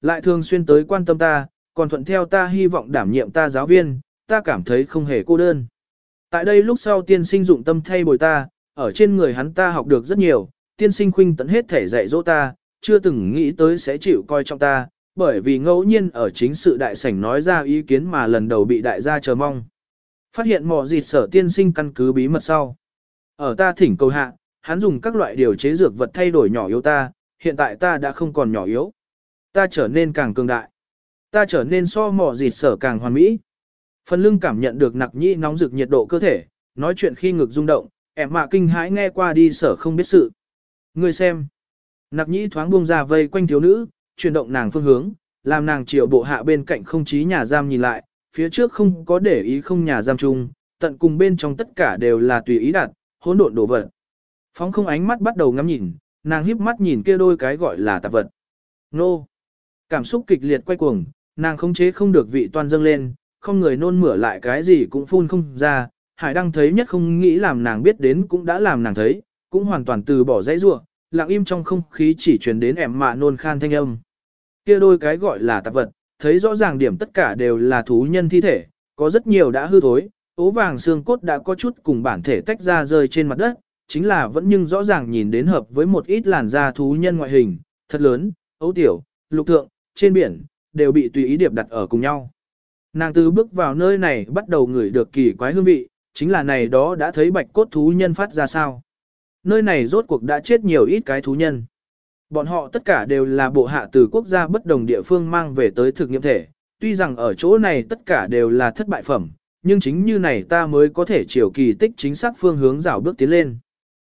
Lại thường xuyên tới quan tâm ta, còn thuận theo ta hy vọng đảm nhiệm ta giáo viên, ta cảm thấy không hề cô đơn. Tại đây lúc sau tiên sinh dụng tâm thay bồi ta, ở trên người hắn ta học được rất nhiều, tiên sinh khuynh tận hết thể dạy dỗ ta, chưa từng nghĩ tới sẽ chịu coi trọng ta, bởi vì ngẫu nhiên ở chính sự đại sảnh nói ra ý kiến mà lần đầu bị đại gia chờ mong. Phát hiện mò dịt sở tiên sinh căn cứ bí mật sau. Ở ta thỉnh cầu hạ, hắn dùng các loại điều chế dược vật thay đổi nhỏ yếu ta, hiện tại ta đã không còn nhỏ yếu. Ta trở nên càng cường đại. Ta trở nên so mỏ dịt sở càng hoàn mỹ. Phần lưng cảm nhận được nặc nhĩ nóng rực nhiệt độ cơ thể, nói chuyện khi ngực rung động, em mạ kinh hãi nghe qua đi sở không biết sự. Người xem. Nặc nhĩ thoáng buông ra vây quanh thiếu nữ, chuyển động nàng phương hướng, làm nàng chiều bộ hạ bên cạnh không chí nhà giam nhìn lại, phía trước không có để ý không nhà giam chung, tận cùng bên trong tất cả đều là tùy ý đặt, hỗn độn đổ vật. Phóng không ánh mắt bắt đầu ngắm nhìn, nàng híp mắt nhìn kia đôi cái gọi là tạp vật. Nô! Cảm xúc kịch liệt quay cuồng, nàng không chế không được vị toan dâng lên, không người nôn mửa lại cái gì cũng phun không ra. Hải đăng thấy nhất không nghĩ làm nàng biết đến cũng đã làm nàng thấy, cũng hoàn toàn từ bỏ dãy rua, lặng im trong không khí chỉ truyền đến ẻm mạ nôn khan thanh âm. Kia đôi cái gọi là tạp vật, thấy rõ ràng điểm tất cả đều là thú nhân thi thể, có rất nhiều đã hư thối, ố vàng xương cốt đã có chút cùng bản thể tách ra rơi trên mặt đất, chính là vẫn nhưng rõ ràng nhìn đến hợp với một ít làn da thú nhân ngoại hình, thật lớn, ấu tiểu, lục thượng, trên biển, đều bị tùy ý điệp đặt ở cùng nhau. Nàng từ bước vào nơi này bắt đầu ngửi được kỳ quái hương vị, chính là này đó đã thấy bạch cốt thú nhân phát ra sao. Nơi này rốt cuộc đã chết nhiều ít cái thú nhân. Bọn họ tất cả đều là bộ hạ từ quốc gia bất đồng địa phương mang về tới thực nghiệm thể, tuy rằng ở chỗ này tất cả đều là thất bại phẩm, nhưng chính như này ta mới có thể chiều kỳ tích chính xác phương hướng rảo bước tiến lên.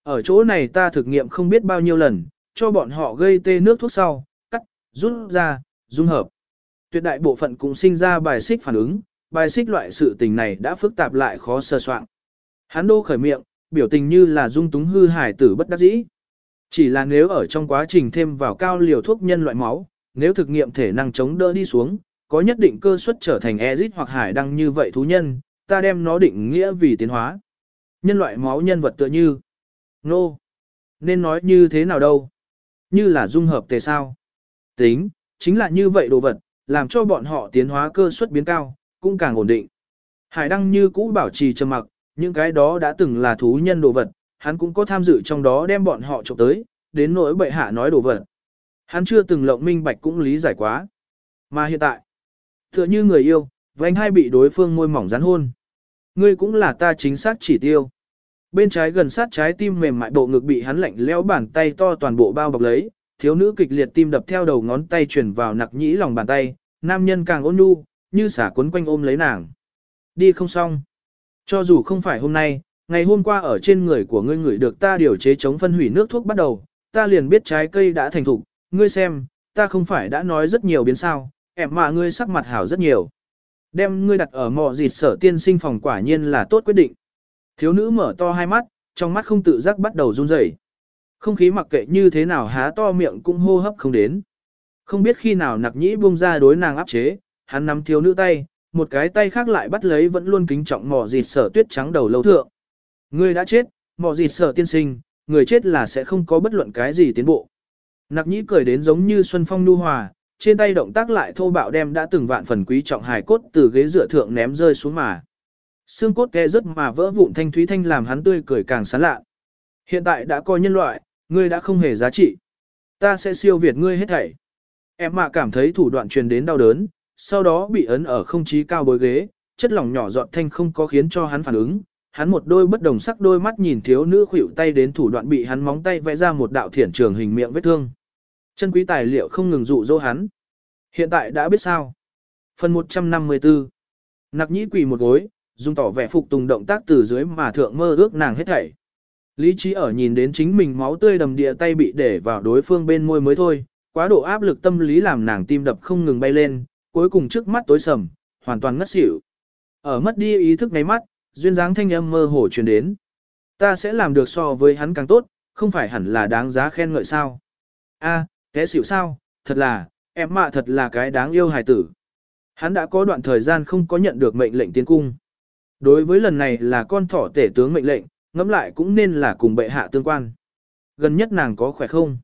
Ở chỗ này ta thực nghiệm không biết bao nhiêu lần, cho bọn họ gây tê nước thuốc sau, rút ra, dung hợp. Tuyệt đại bộ phận cũng sinh ra bài xích phản ứng, bài xích loại sự tình này đã phức tạp lại khó sơ soạn. Hắn đô khởi miệng, biểu tình như là dung túng hư hải tử bất đắc dĩ. Chỉ là nếu ở trong quá trình thêm vào cao liều thuốc nhân loại máu, nếu thực nghiệm thể năng chống đỡ đi xuống, có nhất định cơ suất trở thành ezit hoặc hải đăng như vậy thú nhân, ta đem nó định nghĩa vì tiến hóa. Nhân loại máu nhân vật tựa như nô. No. Nên nói như thế nào đâu? Như là dung hợp tề sao? Tính, chính là như vậy đồ vật, làm cho bọn họ tiến hóa cơ suất biến cao, cũng càng ổn định. Hải đăng như cũ bảo trì trầm mặc, những cái đó đã từng là thú nhân đồ vật, hắn cũng có tham dự trong đó đem bọn họ trộm tới, đến nỗi bệ hạ nói đồ vật. Hắn chưa từng lộng minh bạch cũng lý giải quá. Mà hiện tại, tựa như người yêu, vành hai bị đối phương môi mỏng rắn hôn. Ngươi cũng là ta chính xác chỉ tiêu. Bên trái gần sát trái tim mềm mại bộ ngực bị hắn lạnh lẽo bàn tay to toàn bộ bao bọc lấy, thiếu nữ kịch liệt tim đập theo đầu ngón tay truyền vào nặc nhĩ lòng bàn tay, nam nhân càng ôn nhu, như xả cuốn quanh ôm lấy nàng. Đi không xong. Cho dù không phải hôm nay, ngày hôm qua ở trên người của ngươi ngửi được ta điều chế chống phân hủy nước thuốc bắt đầu, ta liền biết trái cây đã thành thục, ngươi xem, ta không phải đã nói rất nhiều biến sao, em mà ngươi sắc mặt hảo rất nhiều. Đem ngươi đặt ở mọ dịt sở tiên sinh phòng quả nhiên là tốt quyết định. Thiếu nữ mở to hai mắt, trong mắt không tự giác bắt đầu run rẩy. Không khí mặc kệ như thế nào há to miệng cũng hô hấp không đến. Không biết khi nào nặc nhĩ buông ra đối nàng áp chế, hắn nắm thiếu nữ tay, một cái tay khác lại bắt lấy vẫn luôn kính trọng mỏ dịt sở tuyết trắng đầu lâu thượng. Ngươi đã chết, mỏ dịt sở tiên sinh, người chết là sẽ không có bất luận cái gì tiến bộ. Nặc nhĩ cười đến giống như xuân phong nu hòa, trên tay động tác lại thô bạo đem đã từng vạn phần quý trọng hài cốt từ ghế dựa thượng ném rơi xuống mà. Xương cốt khe rất mà vỡ vụn thanh thúy thanh làm hắn tươi cười càng sán lạ. Hiện tại đã coi nhân loại, ngươi đã không hề giá trị. Ta sẽ siêu việt ngươi hết thảy. Em mà cảm thấy thủ đoạn truyền đến đau đớn, sau đó bị ấn ở không chí cao bối ghế, chất lỏng nhỏ giọt thanh không có khiến cho hắn phản ứng. Hắn một đôi bất đồng sắc đôi mắt nhìn thiếu nữ khuỷu tay đến thủ đoạn bị hắn móng tay vẽ ra một đạo thiển trường hình miệng vết thương. Chân quý tài liệu không ngừng dụ dỗ hắn. Hiện tại đã biết sao. Phần 154 Nặc nhĩ quỳ một gối, dùng tỏ vẻ phục tùng động tác từ dưới mà thượng mơ ước nàng hết thảy. Lý trí ở nhìn đến chính mình máu tươi đầm địa tay bị để vào đối phương bên môi mới thôi, quá độ áp lực tâm lý làm nàng tim đập không ngừng bay lên, cuối cùng trước mắt tối sầm, hoàn toàn ngất xỉu. Ở mất đi ý thức ngay mắt, duyên dáng thanh âm mơ hồ truyền đến. Ta sẽ làm được so với hắn càng tốt, không phải hẳn là đáng giá khen ngợi sao. A, à, xỉu sao, thật là, em mạ thật là cái đáng yêu hài tử. Hắn đã có đoạn thời gian không có nhận được mệnh lệnh tiến cung. Đối với lần này là con thỏ tể tướng mệnh lệnh, ngẫm lại cũng nên là cùng bệ hạ tương quan. Gần nhất nàng có khỏe không?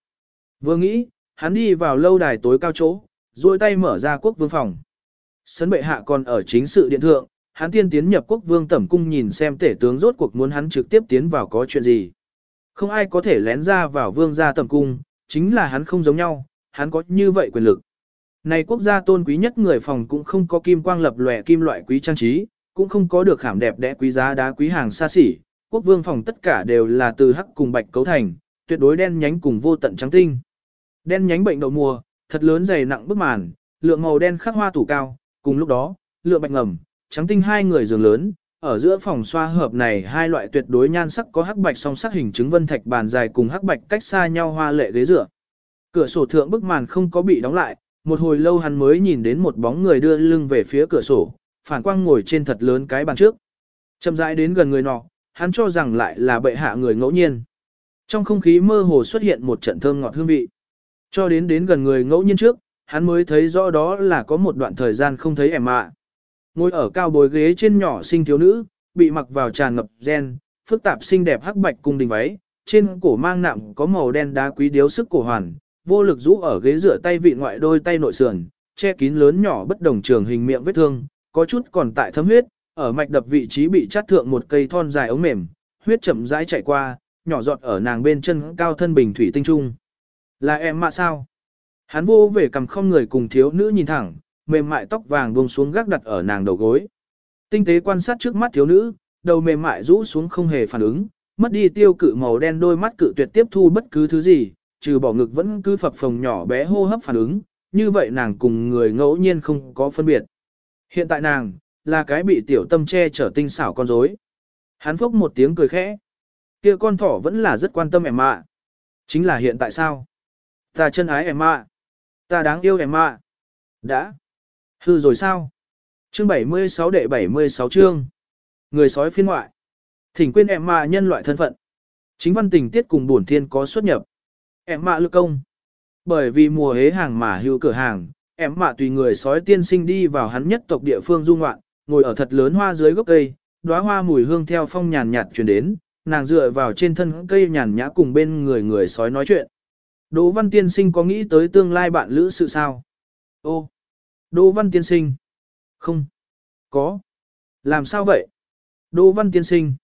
Vừa nghĩ, hắn đi vào lâu đài tối cao chỗ, duỗi tay mở ra quốc vương phòng. Sấn bệ hạ còn ở chính sự điện thượng, hắn tiên tiến nhập quốc vương tẩm cung nhìn xem tể tướng rốt cuộc muốn hắn trực tiếp tiến vào có chuyện gì. Không ai có thể lén ra vào vương gia tẩm cung, chính là hắn không giống nhau, hắn có như vậy quyền lực. Này quốc gia tôn quý nhất người phòng cũng không có kim quang lập lòe kim loại quý trang trí, cũng không có được khảm đẹp đẽ quý giá đá quý hàng xa xỉ, quốc vương phòng tất cả đều là từ hắc cùng bạch cấu thành, tuyệt đối đen nhánh cùng vô tận trắng tinh. Đen nhánh bệnh đậu mùa, thật lớn dày nặng bức màn, lượng màu đen khắc hoa tủ cao, cùng lúc đó, lượng bạch ngầm, trắng tinh hai người giường lớn, ở giữa phòng xoa hợp này hai loại tuyệt đối nhan sắc có hắc bạch song sắc hình chứng vân thạch bàn dài cùng hắc bạch cách xa nhau hoa lệ ghế dựa. Cửa sổ thượng bức màn không có bị đóng lại, một hồi lâu hắn mới nhìn đến một bóng người đưa lưng về phía cửa sổ, phản quang ngồi trên thật lớn cái bàn trước. Chậm rãi đến gần người nọ, hắn cho rằng lại là bệ hạ người ngẫu nhiên. Trong không khí mơ hồ xuất hiện một trận thơm ngọt hương vị. Cho đến đến gần người ngẫu nhiên trước, hắn mới thấy rõ đó là có một đoạn thời gian không thấy ẻm ạ. Ngồi ở cao bồi ghế trên nhỏ sinh thiếu nữ, bị mặc vào tràn ngập gen, phức tạp xinh đẹp hắc bạch cung đình váy, trên cổ mang nặng có màu đen đá quý điếu sức cổ hoàn, vô lực rũ ở ghế rửa tay vị ngoại đôi tay nội sườn, che kín lớn nhỏ bất đồng trường hình miệng vết thương, có chút còn tại thấm huyết, ở mạch đập vị trí bị chắt thượng một cây thon dài ống mềm, huyết chậm rãi chạy qua, nhỏ giọt ở nàng bên chân cao thân bình thủy tinh trung. Là em mà sao? Hắn vô về cầm không người cùng thiếu nữ nhìn thẳng, mềm mại tóc vàng buông xuống gác đặt ở nàng đầu gối. Tinh tế quan sát trước mắt thiếu nữ, đầu mềm mại rũ xuống không hề phản ứng, mất đi tiêu cự màu đen đôi mắt cự tuyệt tiếp thu bất cứ thứ gì, trừ bỏ ngực vẫn cứ phập phồng nhỏ bé hô hấp phản ứng, như vậy nàng cùng người ngẫu nhiên không có phân biệt. Hiện tại nàng, là cái bị tiểu tâm che chở tinh xảo con rối. Hắn phốc một tiếng cười khẽ. kia con thỏ vẫn là rất quan tâm em ạ. Chính là hiện tại sao? Ta chân ái em ạ. Ta đáng yêu em ạ. Đã. Hư rồi sao? Chương 76 đệ 76 chương. Người sói phiên ngoại. Thỉnh quên em mạ nhân loại thân phận. Chính văn tình tiết cùng bổn thiên có xuất nhập. Em mạ lực công. Bởi vì mùa hế hàng mà hưu cửa hàng, em mạ tùy người sói tiên sinh đi vào hắn nhất tộc địa phương dung ngoạn, ngồi ở thật lớn hoa dưới gốc cây, đóa hoa mùi hương theo phong nhàn nhạt truyền đến, nàng dựa vào trên thân cây nhàn nhã cùng bên người người sói nói chuyện. Đỗ Văn Tiên Sinh có nghĩ tới tương lai bạn lữ sự sao? Ô, Đỗ Văn Tiên Sinh. Không. Có. Làm sao vậy? Đỗ Văn Tiên Sinh.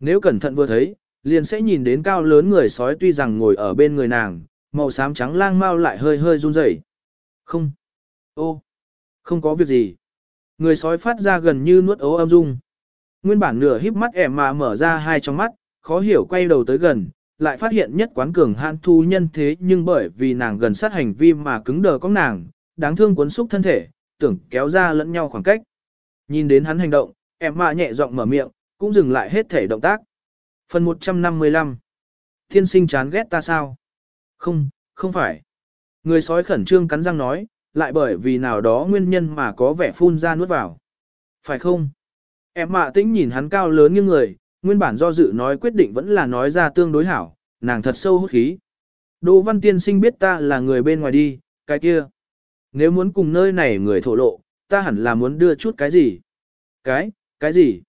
Nếu cẩn thận vừa thấy, liền sẽ nhìn đến cao lớn người sói tuy rằng ngồi ở bên người nàng, màu xám trắng lang mau lại hơi hơi run rẩy. Không. Ô. Không có việc gì. Người sói phát ra gần như nuốt ấu âm dung. Nguyên bản nửa híp mắt ẻm mà mở ra hai trong mắt, khó hiểu quay đầu tới gần, lại phát hiện nhất quán cường hạn thu nhân thế nhưng bởi vì nàng gần sát hành vi mà cứng đờ có nàng, đáng thương cuốn xúc thân thể, tưởng kéo ra lẫn nhau khoảng cách. Nhìn đến hắn hành động, em mạ nhẹ giọng mở miệng, cũng dừng lại hết thể động tác. Phần 155 Thiên sinh chán ghét ta sao? Không, không phải. Người sói khẩn trương cắn răng nói, lại bởi vì nào đó nguyên nhân mà có vẻ phun ra nuốt vào. Phải không? Em mạ tĩnh nhìn hắn cao lớn như người, nguyên bản do dự nói quyết định vẫn là nói ra tương đối hảo, nàng thật sâu hút khí. Đỗ văn tiên sinh biết ta là người bên ngoài đi, cái kia. Nếu muốn cùng nơi này người thổ lộ, ta hẳn là muốn đưa chút cái gì? Cái, cái gì?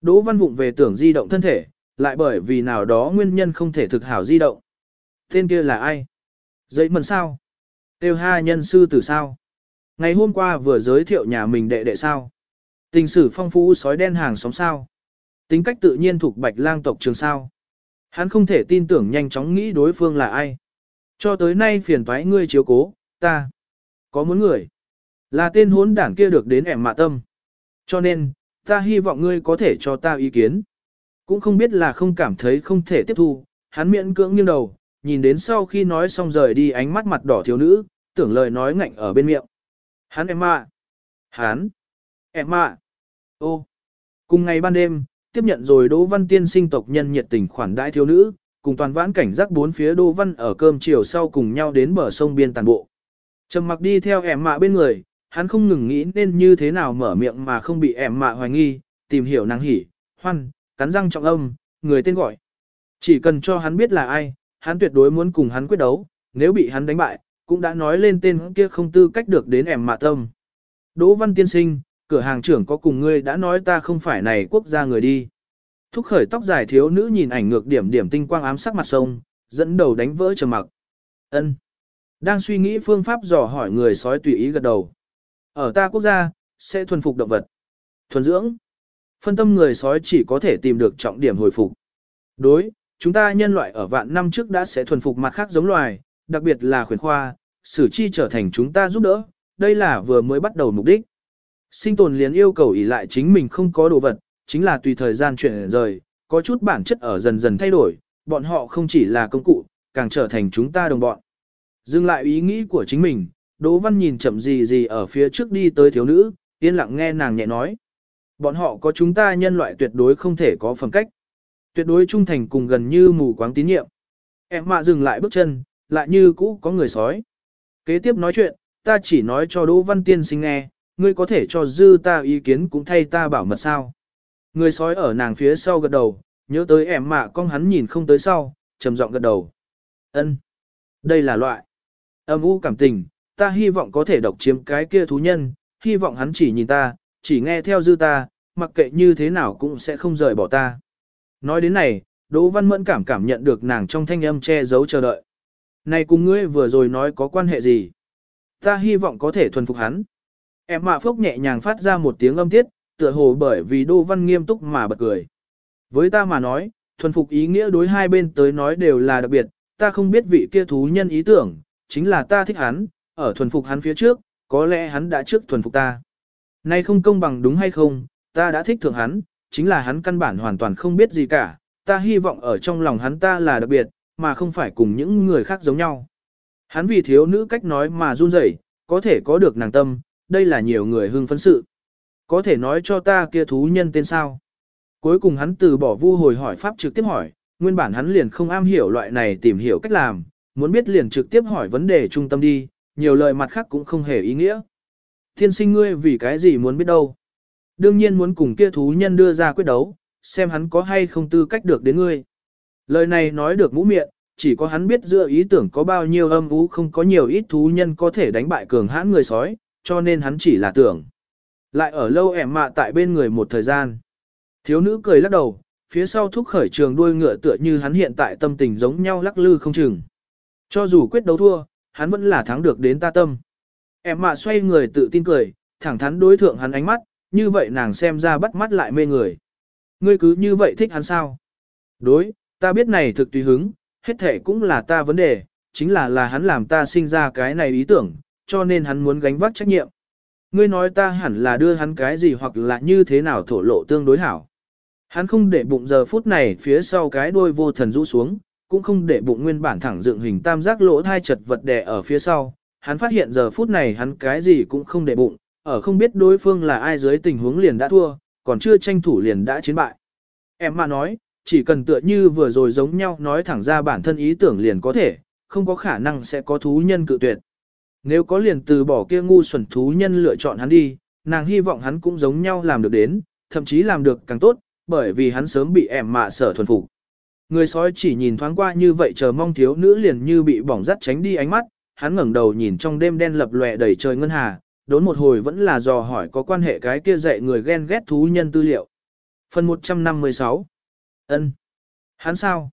Đỗ văn vụng về tưởng di động thân thể, lại bởi vì nào đó nguyên nhân không thể thực hảo di động. Tên kia là ai? Dậy mần sao? Tiêu ha nhân sư từ sao? Ngày hôm qua vừa giới thiệu nhà mình đệ đệ sao? Tình sử phong phú sói đen hàng xóm sao? Tính cách tự nhiên thuộc bạch lang tộc trường sao? Hắn không thể tin tưởng nhanh chóng nghĩ đối phương là ai. Cho tới nay phiền toái ngươi chiếu cố, ta. Có muốn người. Là tên hốn đảng kia được đến ẻm mạ tâm. Cho nên, ta hy vọng ngươi có thể cho ta ý kiến. Cũng không biết là không cảm thấy không thể tiếp thu, hắn miễn cưỡng nghiêng đầu, nhìn đến sau khi nói xong rời đi ánh mắt mặt đỏ thiếu nữ, tưởng lời nói ngạnh ở bên miệng. Hắn em ạ Hắn. Em ạ Ô. Cùng ngày ban đêm, tiếp nhận rồi Đỗ Văn tiên sinh tộc nhân nhiệt tình khoản đãi thiếu nữ, cùng toàn vãn cảnh giác bốn phía Đỗ Văn ở cơm chiều sau cùng nhau đến bờ sông biên tàn bộ. Trầm mặc đi theo em mạ bên người, hắn không ngừng nghĩ nên như thế nào mở miệng mà không bị em mạ hoài nghi, tìm hiểu nàng hỉ, hoan, cắn răng trọng âm, người tên gọi. Chỉ cần cho hắn biết là ai, hắn tuyệt đối muốn cùng hắn quyết đấu, nếu bị hắn đánh bại, cũng đã nói lên tên kia không tư cách được đến em mạ tâm. Đỗ Văn tiên sinh, cửa hàng trưởng có cùng ngươi đã nói ta không phải này quốc gia người đi. Thúc khởi tóc dài thiếu nữ nhìn ảnh ngược điểm điểm tinh quang ám sắc mặt sông, dẫn đầu đánh vỡ trầm mặc. Ân. Đang suy nghĩ phương pháp dò hỏi người sói tùy ý gật đầu. Ở ta quốc gia, sẽ thuần phục động vật. Thuần dưỡng. Phân tâm người sói chỉ có thể tìm được trọng điểm hồi phục. Đối, chúng ta nhân loại ở vạn năm trước đã sẽ thuần phục mặt khác giống loài, đặc biệt là khuyến khoa, sử chi trở thành chúng ta giúp đỡ, đây là vừa mới bắt đầu mục đích. Sinh tồn liền yêu cầu ỷ lại chính mình không có đồ vật, chính là tùy thời gian chuyển rời, có chút bản chất ở dần dần thay đổi, bọn họ không chỉ là công cụ, càng trở thành chúng ta đồng bọn. Dừng lại ý nghĩ của chính mình, Đỗ Văn nhìn chậm gì gì ở phía trước đi tới thiếu nữ, yên lặng nghe nàng nhẹ nói. Bọn họ có chúng ta nhân loại tuyệt đối không thể có phẩm cách. Tuyệt đối trung thành cùng gần như mù quáng tín nhiệm. Em mạ dừng lại bước chân, lại như cũ có người sói. Kế tiếp nói chuyện, ta chỉ nói cho Đỗ Văn Tiên sinh nghe, ngươi có thể cho dư ta ý kiến cũng thay ta bảo mật sao. Người sói ở nàng phía sau gật đầu, nhớ tới em mạ con hắn nhìn không tới sau, trầm giọng gật đầu. Ân, Đây là loại. Âm u cảm tình, ta hy vọng có thể độc chiếm cái kia thú nhân, hy vọng hắn chỉ nhìn ta, chỉ nghe theo dư ta, mặc kệ như thế nào cũng sẽ không rời bỏ ta. Nói đến này, Đỗ Văn Mẫn cảm cảm nhận được nàng trong thanh âm che giấu chờ đợi. Này cùng ngươi vừa rồi nói có quan hệ gì? Ta hy vọng có thể thuần phục hắn. Em mạ phốc nhẹ nhàng phát ra một tiếng âm tiết, tựa hồ bởi vì Đô Văn nghiêm túc mà bật cười. Với ta mà nói, thuần phục ý nghĩa đối hai bên tới nói đều là đặc biệt, ta không biết vị kia thú nhân ý tưởng, chính là ta thích hắn, ở thuần phục hắn phía trước, có lẽ hắn đã trước thuần phục ta. Nay không công bằng đúng hay không, ta đã thích thượng hắn, chính là hắn căn bản hoàn toàn không biết gì cả, ta hy vọng ở trong lòng hắn ta là đặc biệt, mà không phải cùng những người khác giống nhau. Hắn vì thiếu nữ cách nói mà run rẩy, có thể có được nàng tâm, đây là nhiều người hưng phấn sự. Có thể nói cho ta kia thú nhân tên sao? Cuối cùng hắn từ bỏ vu hồi hỏi pháp trực tiếp hỏi, nguyên bản hắn liền không am hiểu loại này tìm hiểu cách làm, muốn biết liền trực tiếp hỏi vấn đề trung tâm đi, nhiều lời mặt khác cũng không hề ý nghĩa. Thiên sinh ngươi vì cái gì muốn biết đâu? Đương nhiên muốn cùng kia thú nhân đưa ra quyết đấu, xem hắn có hay không tư cách được đến ngươi. Lời này nói được mũ miệng, chỉ có hắn biết giữa ý tưởng có bao nhiêu âm ú không có nhiều ít thú nhân có thể đánh bại cường hãn người sói, cho nên hắn chỉ là tưởng. Lại ở lâu ẻm mạ tại bên người một thời gian. Thiếu nữ cười lắc đầu, phía sau thúc khởi trường đuôi ngựa tựa như hắn hiện tại tâm tình giống nhau lắc lư không chừng. Cho dù quyết đấu thua, hắn vẫn là thắng được đến ta tâm. Em mạ xoay người tự tin cười, thẳng thắn đối thượng hắn ánh mắt, như vậy nàng xem ra bắt mắt lại mê người. Ngươi cứ như vậy thích hắn sao? Đối, ta biết này thực tùy hứng, hết thể cũng là ta vấn đề, chính là là hắn làm ta sinh ra cái này ý tưởng, cho nên hắn muốn gánh vác trách nhiệm. Ngươi nói ta hẳn là đưa hắn cái gì hoặc là như thế nào thổ lộ tương đối hảo. Hắn không để bụng giờ phút này phía sau cái đuôi vô thần rũ xuống, cũng không để bụng nguyên bản thẳng dựng hình tam giác lỗ thai chật vật đè ở phía sau. Hắn phát hiện giờ phút này hắn cái gì cũng không để bụng, ở không biết đối phương là ai dưới tình huống liền đã thua, còn chưa tranh thủ liền đã chiến bại. Em mà nói, chỉ cần tựa như vừa rồi giống nhau nói thẳng ra bản thân ý tưởng liền có thể, không có khả năng sẽ có thú nhân cự tuyệt. Nếu có liền từ bỏ kia ngu xuẩn thú nhân lựa chọn hắn đi, nàng hy vọng hắn cũng giống nhau làm được đến, thậm chí làm được càng tốt, bởi vì hắn sớm bị ẻm mạ sở thuần phục. Người sói chỉ nhìn thoáng qua như vậy chờ mong thiếu nữ liền như bị bỏng rắt tránh đi ánh mắt, hắn ngẩng đầu nhìn trong đêm đen lập lòe đầy trời ngân hà, đốn một hồi vẫn là dò hỏi có quan hệ cái kia dạy người ghen ghét thú nhân tư liệu. Phần 156 ân Hắn sao?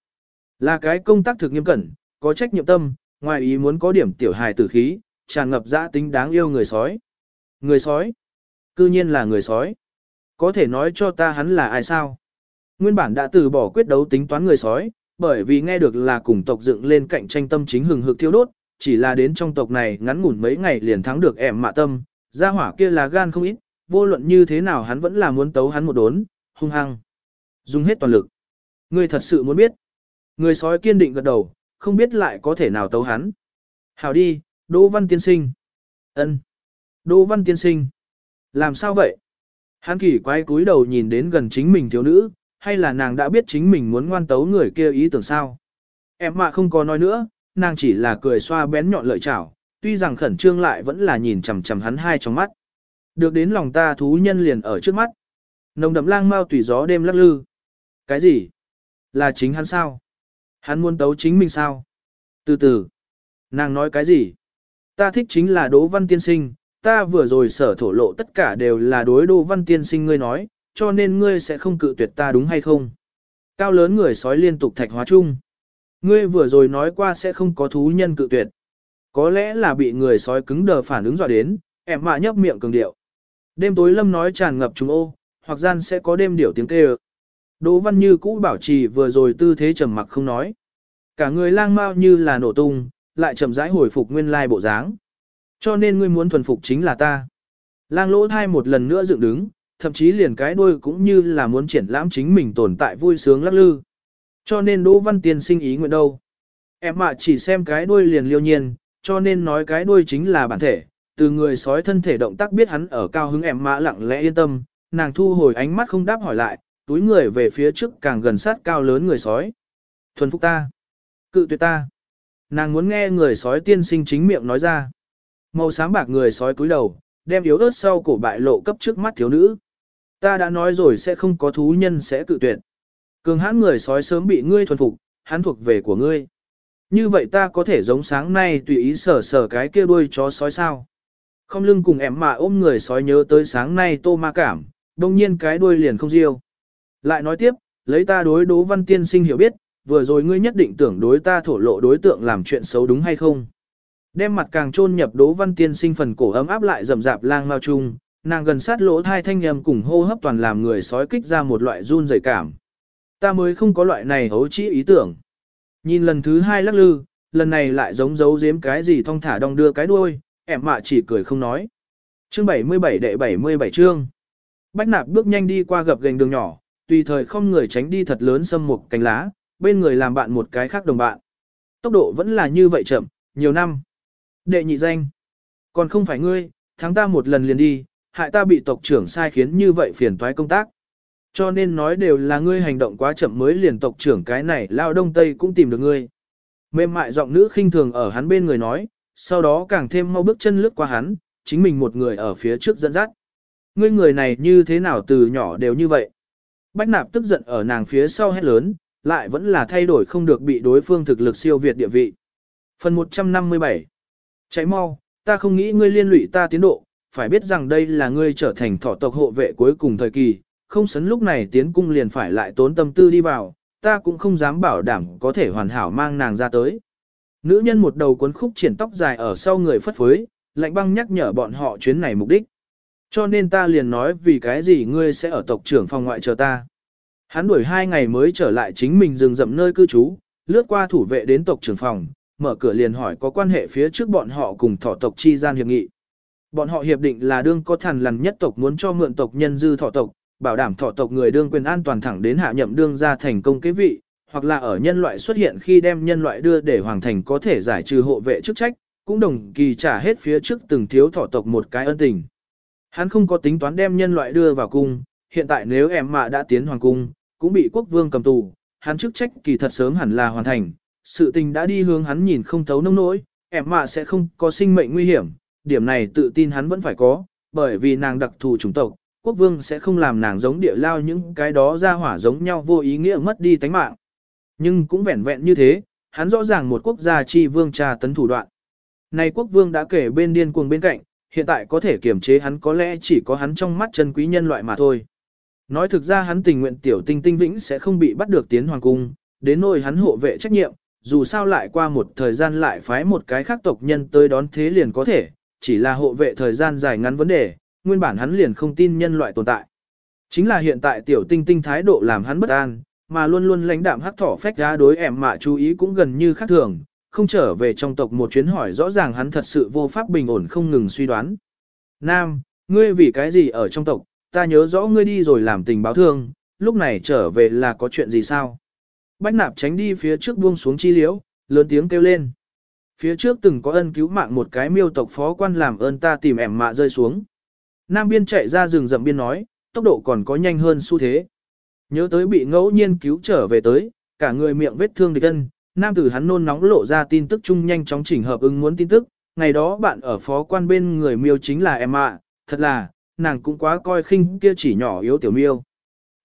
Là cái công tác thực nghiêm cẩn, có trách nhiệm tâm, ngoài ý muốn có điểm tiểu hài tử khí, tràn ngập dã tính đáng yêu người sói. Người sói? Cư nhiên là người sói. Có thể nói cho ta hắn là ai sao? Nguyên bản đã từ bỏ quyết đấu tính toán người sói, bởi vì nghe được là cùng tộc dựng lên cạnh tranh tâm chính hừng hực thiêu đốt, chỉ là đến trong tộc này ngắn ngủn mấy ngày liền thắng được ẻm mạ tâm, gia hỏa kia là gan không ít, vô luận như thế nào hắn vẫn là muốn tấu hắn một đốn, hung hăng. Dùng hết toàn lực. Ngươi thật sự muốn biết. Người sói kiên định gật đầu, không biết lại có thể nào tấu hắn. Hảo đi, Đỗ Văn Tiên Sinh. ân Đỗ Văn Tiên Sinh. Làm sao vậy? Hắn kỳ quái cúi đầu nhìn đến gần chính mình thiếu nữ, hay là nàng đã biết chính mình muốn ngoan tấu người kia ý tưởng sao? Em mà không có nói nữa, nàng chỉ là cười xoa bén nhọn lợi chảo, tuy rằng khẩn trương lại vẫn là nhìn chằm chằm hắn hai trong mắt. Được đến lòng ta thú nhân liền ở trước mắt. Nồng đậm lang mau tùy gió đêm lắc lư. Cái gì? Là chính hắn sao? Hắn muốn tấu chính mình sao? Từ từ. Nàng nói cái gì? Ta thích chính là Đỗ Văn Tiên Sinh, ta vừa rồi sở thổ lộ tất cả đều là đối Đỗ Văn Tiên Sinh ngươi nói, cho nên ngươi sẽ không cự tuyệt ta đúng hay không? Cao lớn người sói liên tục thạch hóa chung. Ngươi vừa rồi nói qua sẽ không có thú nhân cự tuyệt. Có lẽ là bị người sói cứng đờ phản ứng dọa đến, em mạ nhấp miệng cường điệu. Đêm tối lâm nói tràn ngập trùng ô, hoặc gian sẽ có đêm điểu tiếng kêu. Đỗ Văn Như cũ bảo trì vừa rồi tư thế trầm mặc không nói. Cả người lang mau như là nổ tung, lại chậm rãi hồi phục nguyên lai bộ dáng. Cho nên ngươi muốn thuần phục chính là ta. Lang lỗ thai một lần nữa dựng đứng, thậm chí liền cái đuôi cũng như là muốn triển lãm chính mình tồn tại vui sướng lắc lư. Cho nên Đỗ Văn Tiên sinh ý nguyện đâu. Em mà chỉ xem cái đuôi liền liêu nhiên, cho nên nói cái đuôi chính là bản thể. Từ người sói thân thể động tác biết hắn ở cao hứng em mã lặng lẽ yên tâm, nàng thu hồi ánh mắt không đáp hỏi lại, túi người về phía trước càng gần sát cao lớn người sói. Thuần phục ta. Cự tuyệt ta. Nàng muốn nghe người sói tiên sinh chính miệng nói ra. Màu sáng bạc người sói cúi đầu, đem yếu ớt sau cổ bại lộ cấp trước mắt thiếu nữ. Ta đã nói rồi sẽ không có thú nhân sẽ cự tuyệt. Cường hãn người sói sớm bị ngươi thuần phục, hắn thuộc về của ngươi. Như vậy ta có thể giống sáng nay tùy ý sờ sờ cái kia đuôi chó sói sao. Không lưng cùng em mà ôm người sói nhớ tới sáng nay tô ma cảm, đông nhiên cái đuôi liền không riêu. Lại nói tiếp, lấy ta đối đố văn tiên sinh hiểu biết, vừa rồi ngươi nhất định tưởng đối ta thổ lộ đối tượng làm chuyện xấu đúng hay không. Đem mặt càng chôn nhập đố văn tiên sinh phần cổ ấm áp lại rầm rạp lang mao chung, nàng gần sát lỗ thai thanh nhầm cùng hô hấp toàn làm người sói kích ra một loại run rẩy cảm. Ta mới không có loại này hấu trĩ ý tưởng. Nhìn lần thứ hai lắc lư, lần này lại giống giấu giếm cái gì thong thả đong đưa cái đuôi, em mạ chỉ cười không nói. Chương 77 đệ 77 chương. Bách nạp bước nhanh đi qua gập gành đường nhỏ, tùy thời không người tránh đi thật lớn xâm một cánh lá, bên người làm bạn một cái khác đồng bạn. Tốc độ vẫn là như vậy chậm, nhiều năm. Đệ nhị danh. Còn không phải ngươi, tháng ta một lần liền đi, hại ta bị tộc trưởng sai khiến như vậy phiền toái công tác. Cho nên nói đều là ngươi hành động quá chậm mới liền tộc trưởng cái này lao đông tây cũng tìm được ngươi. Mềm mại giọng nữ khinh thường ở hắn bên người nói, sau đó càng thêm mau bước chân lướt qua hắn, chính mình một người ở phía trước dẫn dắt. Ngươi người này như thế nào từ nhỏ đều như vậy. Bách nạp tức giận ở nàng phía sau hét lớn, lại vẫn là thay đổi không được bị đối phương thực lực siêu việt địa vị. Phần 157 Cháy mau, ta không nghĩ ngươi liên lụy ta tiến độ, phải biết rằng đây là ngươi trở thành thọ tộc hộ vệ cuối cùng thời kỳ, không sấn lúc này tiến cung liền phải lại tốn tâm tư đi vào, ta cũng không dám bảo đảm có thể hoàn hảo mang nàng ra tới. Nữ nhân một đầu cuốn khúc triển tóc dài ở sau người phất phới, lạnh băng nhắc nhở bọn họ chuyến này mục đích. Cho nên ta liền nói vì cái gì ngươi sẽ ở tộc trưởng phòng ngoại chờ ta. Hắn đuổi hai ngày mới trở lại chính mình rừng rậm nơi cư trú, lướt qua thủ vệ đến tộc trưởng phòng, mở cửa liền hỏi có quan hệ phía trước bọn họ cùng thọ tộc chi gian hiệp nghị. Bọn họ hiệp định là đương có thần lần nhất tộc muốn cho mượn tộc nhân dư thọ tộc, bảo đảm thọ tộc người đương quyền an toàn thẳng đến hạ nhậm đương ra thành công kế vị, hoặc là ở nhân loại xuất hiện khi đem nhân loại đưa để hoàng thành có thể giải trừ hộ vệ chức trách, cũng đồng kỳ trả hết phía trước từng thiếu thọ tộc một cái ân tình. Hắn không có tính toán đem nhân loại đưa vào cung, hiện tại nếu em mạ đã tiến hoàng cung, cũng bị quốc vương cầm tù, hắn chức trách kỳ thật sớm hẳn là hoàn thành, sự tình đã đi hướng hắn nhìn không thấu nông nỗi, em mạ sẽ không có sinh mệnh nguy hiểm, điểm này tự tin hắn vẫn phải có, bởi vì nàng đặc thù chủng tộc, quốc vương sẽ không làm nàng giống địa lao những cái đó ra hỏa giống nhau vô ý nghĩa mất đi tánh mạng. Nhưng cũng vẹn vẹn như thế, hắn rõ ràng một quốc gia chi vương trà tấn thủ đoạn. Này quốc vương đã kể bên điên cuồng bên cạnh, hiện tại có thể kiềm chế hắn có lẽ chỉ có hắn trong mắt chân quý nhân loại mà thôi. Nói thực ra hắn tình nguyện tiểu tinh tinh vĩnh sẽ không bị bắt được tiến hoàng cung, đến nỗi hắn hộ vệ trách nhiệm, dù sao lại qua một thời gian lại phái một cái khác tộc nhân tới đón thế liền có thể, chỉ là hộ vệ thời gian dài ngắn vấn đề, nguyên bản hắn liền không tin nhân loại tồn tại. Chính là hiện tại tiểu tinh tinh thái độ làm hắn bất an, mà luôn luôn lãnh đạm hắc thỏ phách ra đối ẻm mạ chú ý cũng gần như khác thường, không trở về trong tộc một chuyến hỏi rõ ràng hắn thật sự vô pháp bình ổn không ngừng suy đoán. Nam, ngươi vì cái gì ở trong tộc, ta nhớ rõ ngươi đi rồi làm tình báo thương, lúc này trở về là có chuyện gì sao? Bách nạp tránh đi phía trước buông xuống chi liễu, lớn tiếng kêu lên. Phía trước từng có ân cứu mạng một cái miêu tộc phó quan làm ơn ta tìm ẻm mạ rơi xuống. Nam biên chạy ra rừng rậm biên nói, tốc độ còn có nhanh hơn xu thế. Nhớ tới bị ngẫu nhiên cứu trở về tới, cả người miệng vết thương địch ân, nam tử hắn nôn nóng lộ ra tin tức chung nhanh chóng chỉnh hợp ứng muốn tin tức, ngày đó bạn ở phó quan bên người miêu chính là em ạ, thật là, nàng cũng quá coi khinh kia chỉ nhỏ yếu tiểu miêu.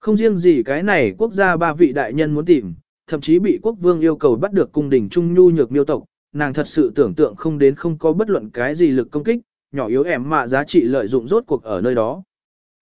Không riêng gì cái này quốc gia ba vị đại nhân muốn tìm, thậm chí bị quốc vương yêu cầu bắt được cung đình trung nhu nhược miêu tộc, nàng thật sự tưởng tượng không đến không có bất luận cái gì lực công kích, nhỏ yếu em mạ giá trị lợi dụng rốt cuộc ở nơi đó.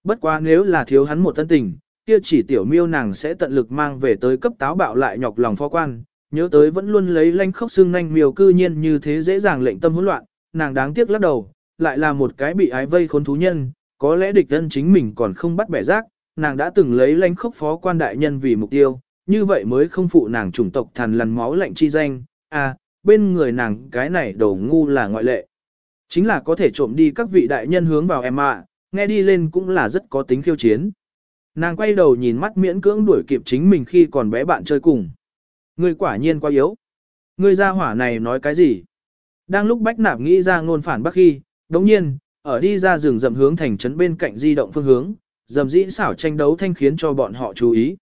Bất quá nếu là thiếu hắn một tân tình, kia chỉ tiểu miêu nàng sẽ tận lực mang về tới cấp táo bạo lại nhọc lòng phó quan, nhớ tới vẫn luôn lấy lanh khóc xương nanh miều cư nhiên như thế dễ dàng lệnh tâm hỗn loạn, nàng đáng tiếc lắc đầu, lại là một cái bị ái vây khốn thú nhân, có lẽ địch thân chính mình còn không bắt bẻ rác, nàng đã từng lấy lanh khóc phó quan đại nhân vì mục tiêu, như vậy mới không phụ nàng chủng tộc thần lằn máu lạnh chi danh, à, bên người nàng cái này đồ ngu là ngoại lệ. Chính là có thể trộm đi các vị đại nhân hướng vào em ạ, nghe đi lên cũng là rất có tính khiêu chiến. Nàng quay đầu nhìn mắt miễn cưỡng đuổi kịp chính mình khi còn bé bạn chơi cùng. Ngươi quả nhiên quá yếu. Ngươi ra hỏa này nói cái gì? Đang lúc Bách Nạp nghĩ ra ngôn phản bác khi, đống nhiên, ở đi ra rừng rậm hướng thành trấn bên cạnh di động phương hướng, dầm dĩ xảo tranh đấu thanh khiến cho bọn họ chú ý.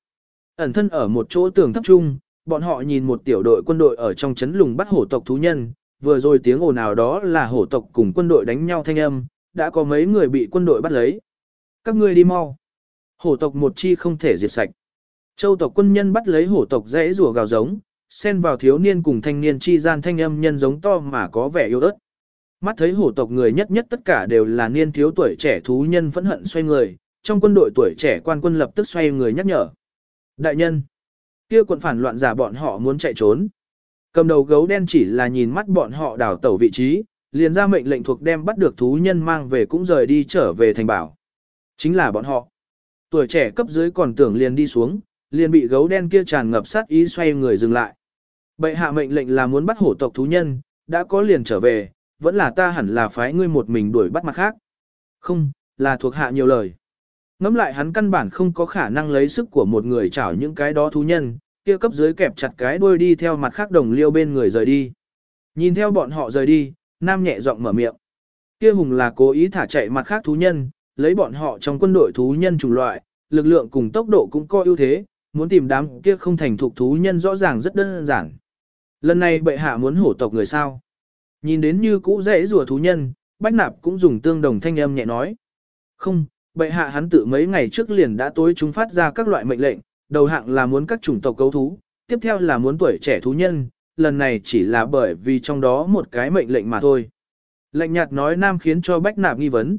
Ẩn thân ở một chỗ tường thấp trung, bọn họ nhìn một tiểu đội quân đội ở trong trấn lùng bắt hổ tộc thú nhân, vừa rồi tiếng ồn nào đó là hổ tộc cùng quân đội đánh nhau thanh âm, đã có mấy người bị quân đội bắt lấy. Các ngươi đi mau. Hổ tộc một chi không thể diệt sạch. Châu tộc quân nhân bắt lấy hổ tộc dễ rùa gào giống, xen vào thiếu niên cùng thanh niên chi gian thanh âm nhân giống to mà có vẻ yếu ớt. Mắt thấy hổ tộc người nhất nhất tất cả đều là niên thiếu tuổi trẻ thú nhân phẫn hận xoay người, trong quân đội tuổi trẻ quan quân lập tức xoay người nhắc nhở. Đại nhân, kia quận phản loạn giả bọn họ muốn chạy trốn. Cầm đầu gấu đen chỉ là nhìn mắt bọn họ đảo tẩu vị trí, liền ra mệnh lệnh thuộc đem bắt được thú nhân mang về cũng rời đi trở về thành bảo. Chính là bọn họ. Tuổi trẻ cấp dưới còn tưởng liền đi xuống, liền bị gấu đen kia tràn ngập sát ý xoay người dừng lại. Bệ hạ mệnh lệnh là muốn bắt hổ tộc thú nhân, đã có liền trở về, vẫn là ta hẳn là phái ngươi một mình đuổi bắt mặt khác. Không, là thuộc hạ nhiều lời. Ngắm lại hắn căn bản không có khả năng lấy sức của một người chảo những cái đó thú nhân, kia cấp dưới kẹp chặt cái đuôi đi theo mặt khác đồng liêu bên người rời đi. Nhìn theo bọn họ rời đi, nam nhẹ giọng mở miệng. Kia hùng là cố ý thả chạy mặt khác thú nhân, lấy bọn họ trong quân đội thú nhân chủng loại, lực lượng cùng tốc độ cũng có ưu thế, muốn tìm đám kia không thành thục thú nhân rõ ràng rất đơn giản. Lần này bệ hạ muốn hổ tộc người sao? Nhìn đến như cũ dễ rùa thú nhân, bách nạp cũng dùng tương đồng thanh âm nhẹ nói. Không, bệ hạ hắn tự mấy ngày trước liền đã tối chúng phát ra các loại mệnh lệnh, đầu hạng là muốn các chủng tộc cấu thú, tiếp theo là muốn tuổi trẻ thú nhân, lần này chỉ là bởi vì trong đó một cái mệnh lệnh mà thôi. Lệnh nhạt nói nam khiến cho bách nạp nghi vấn.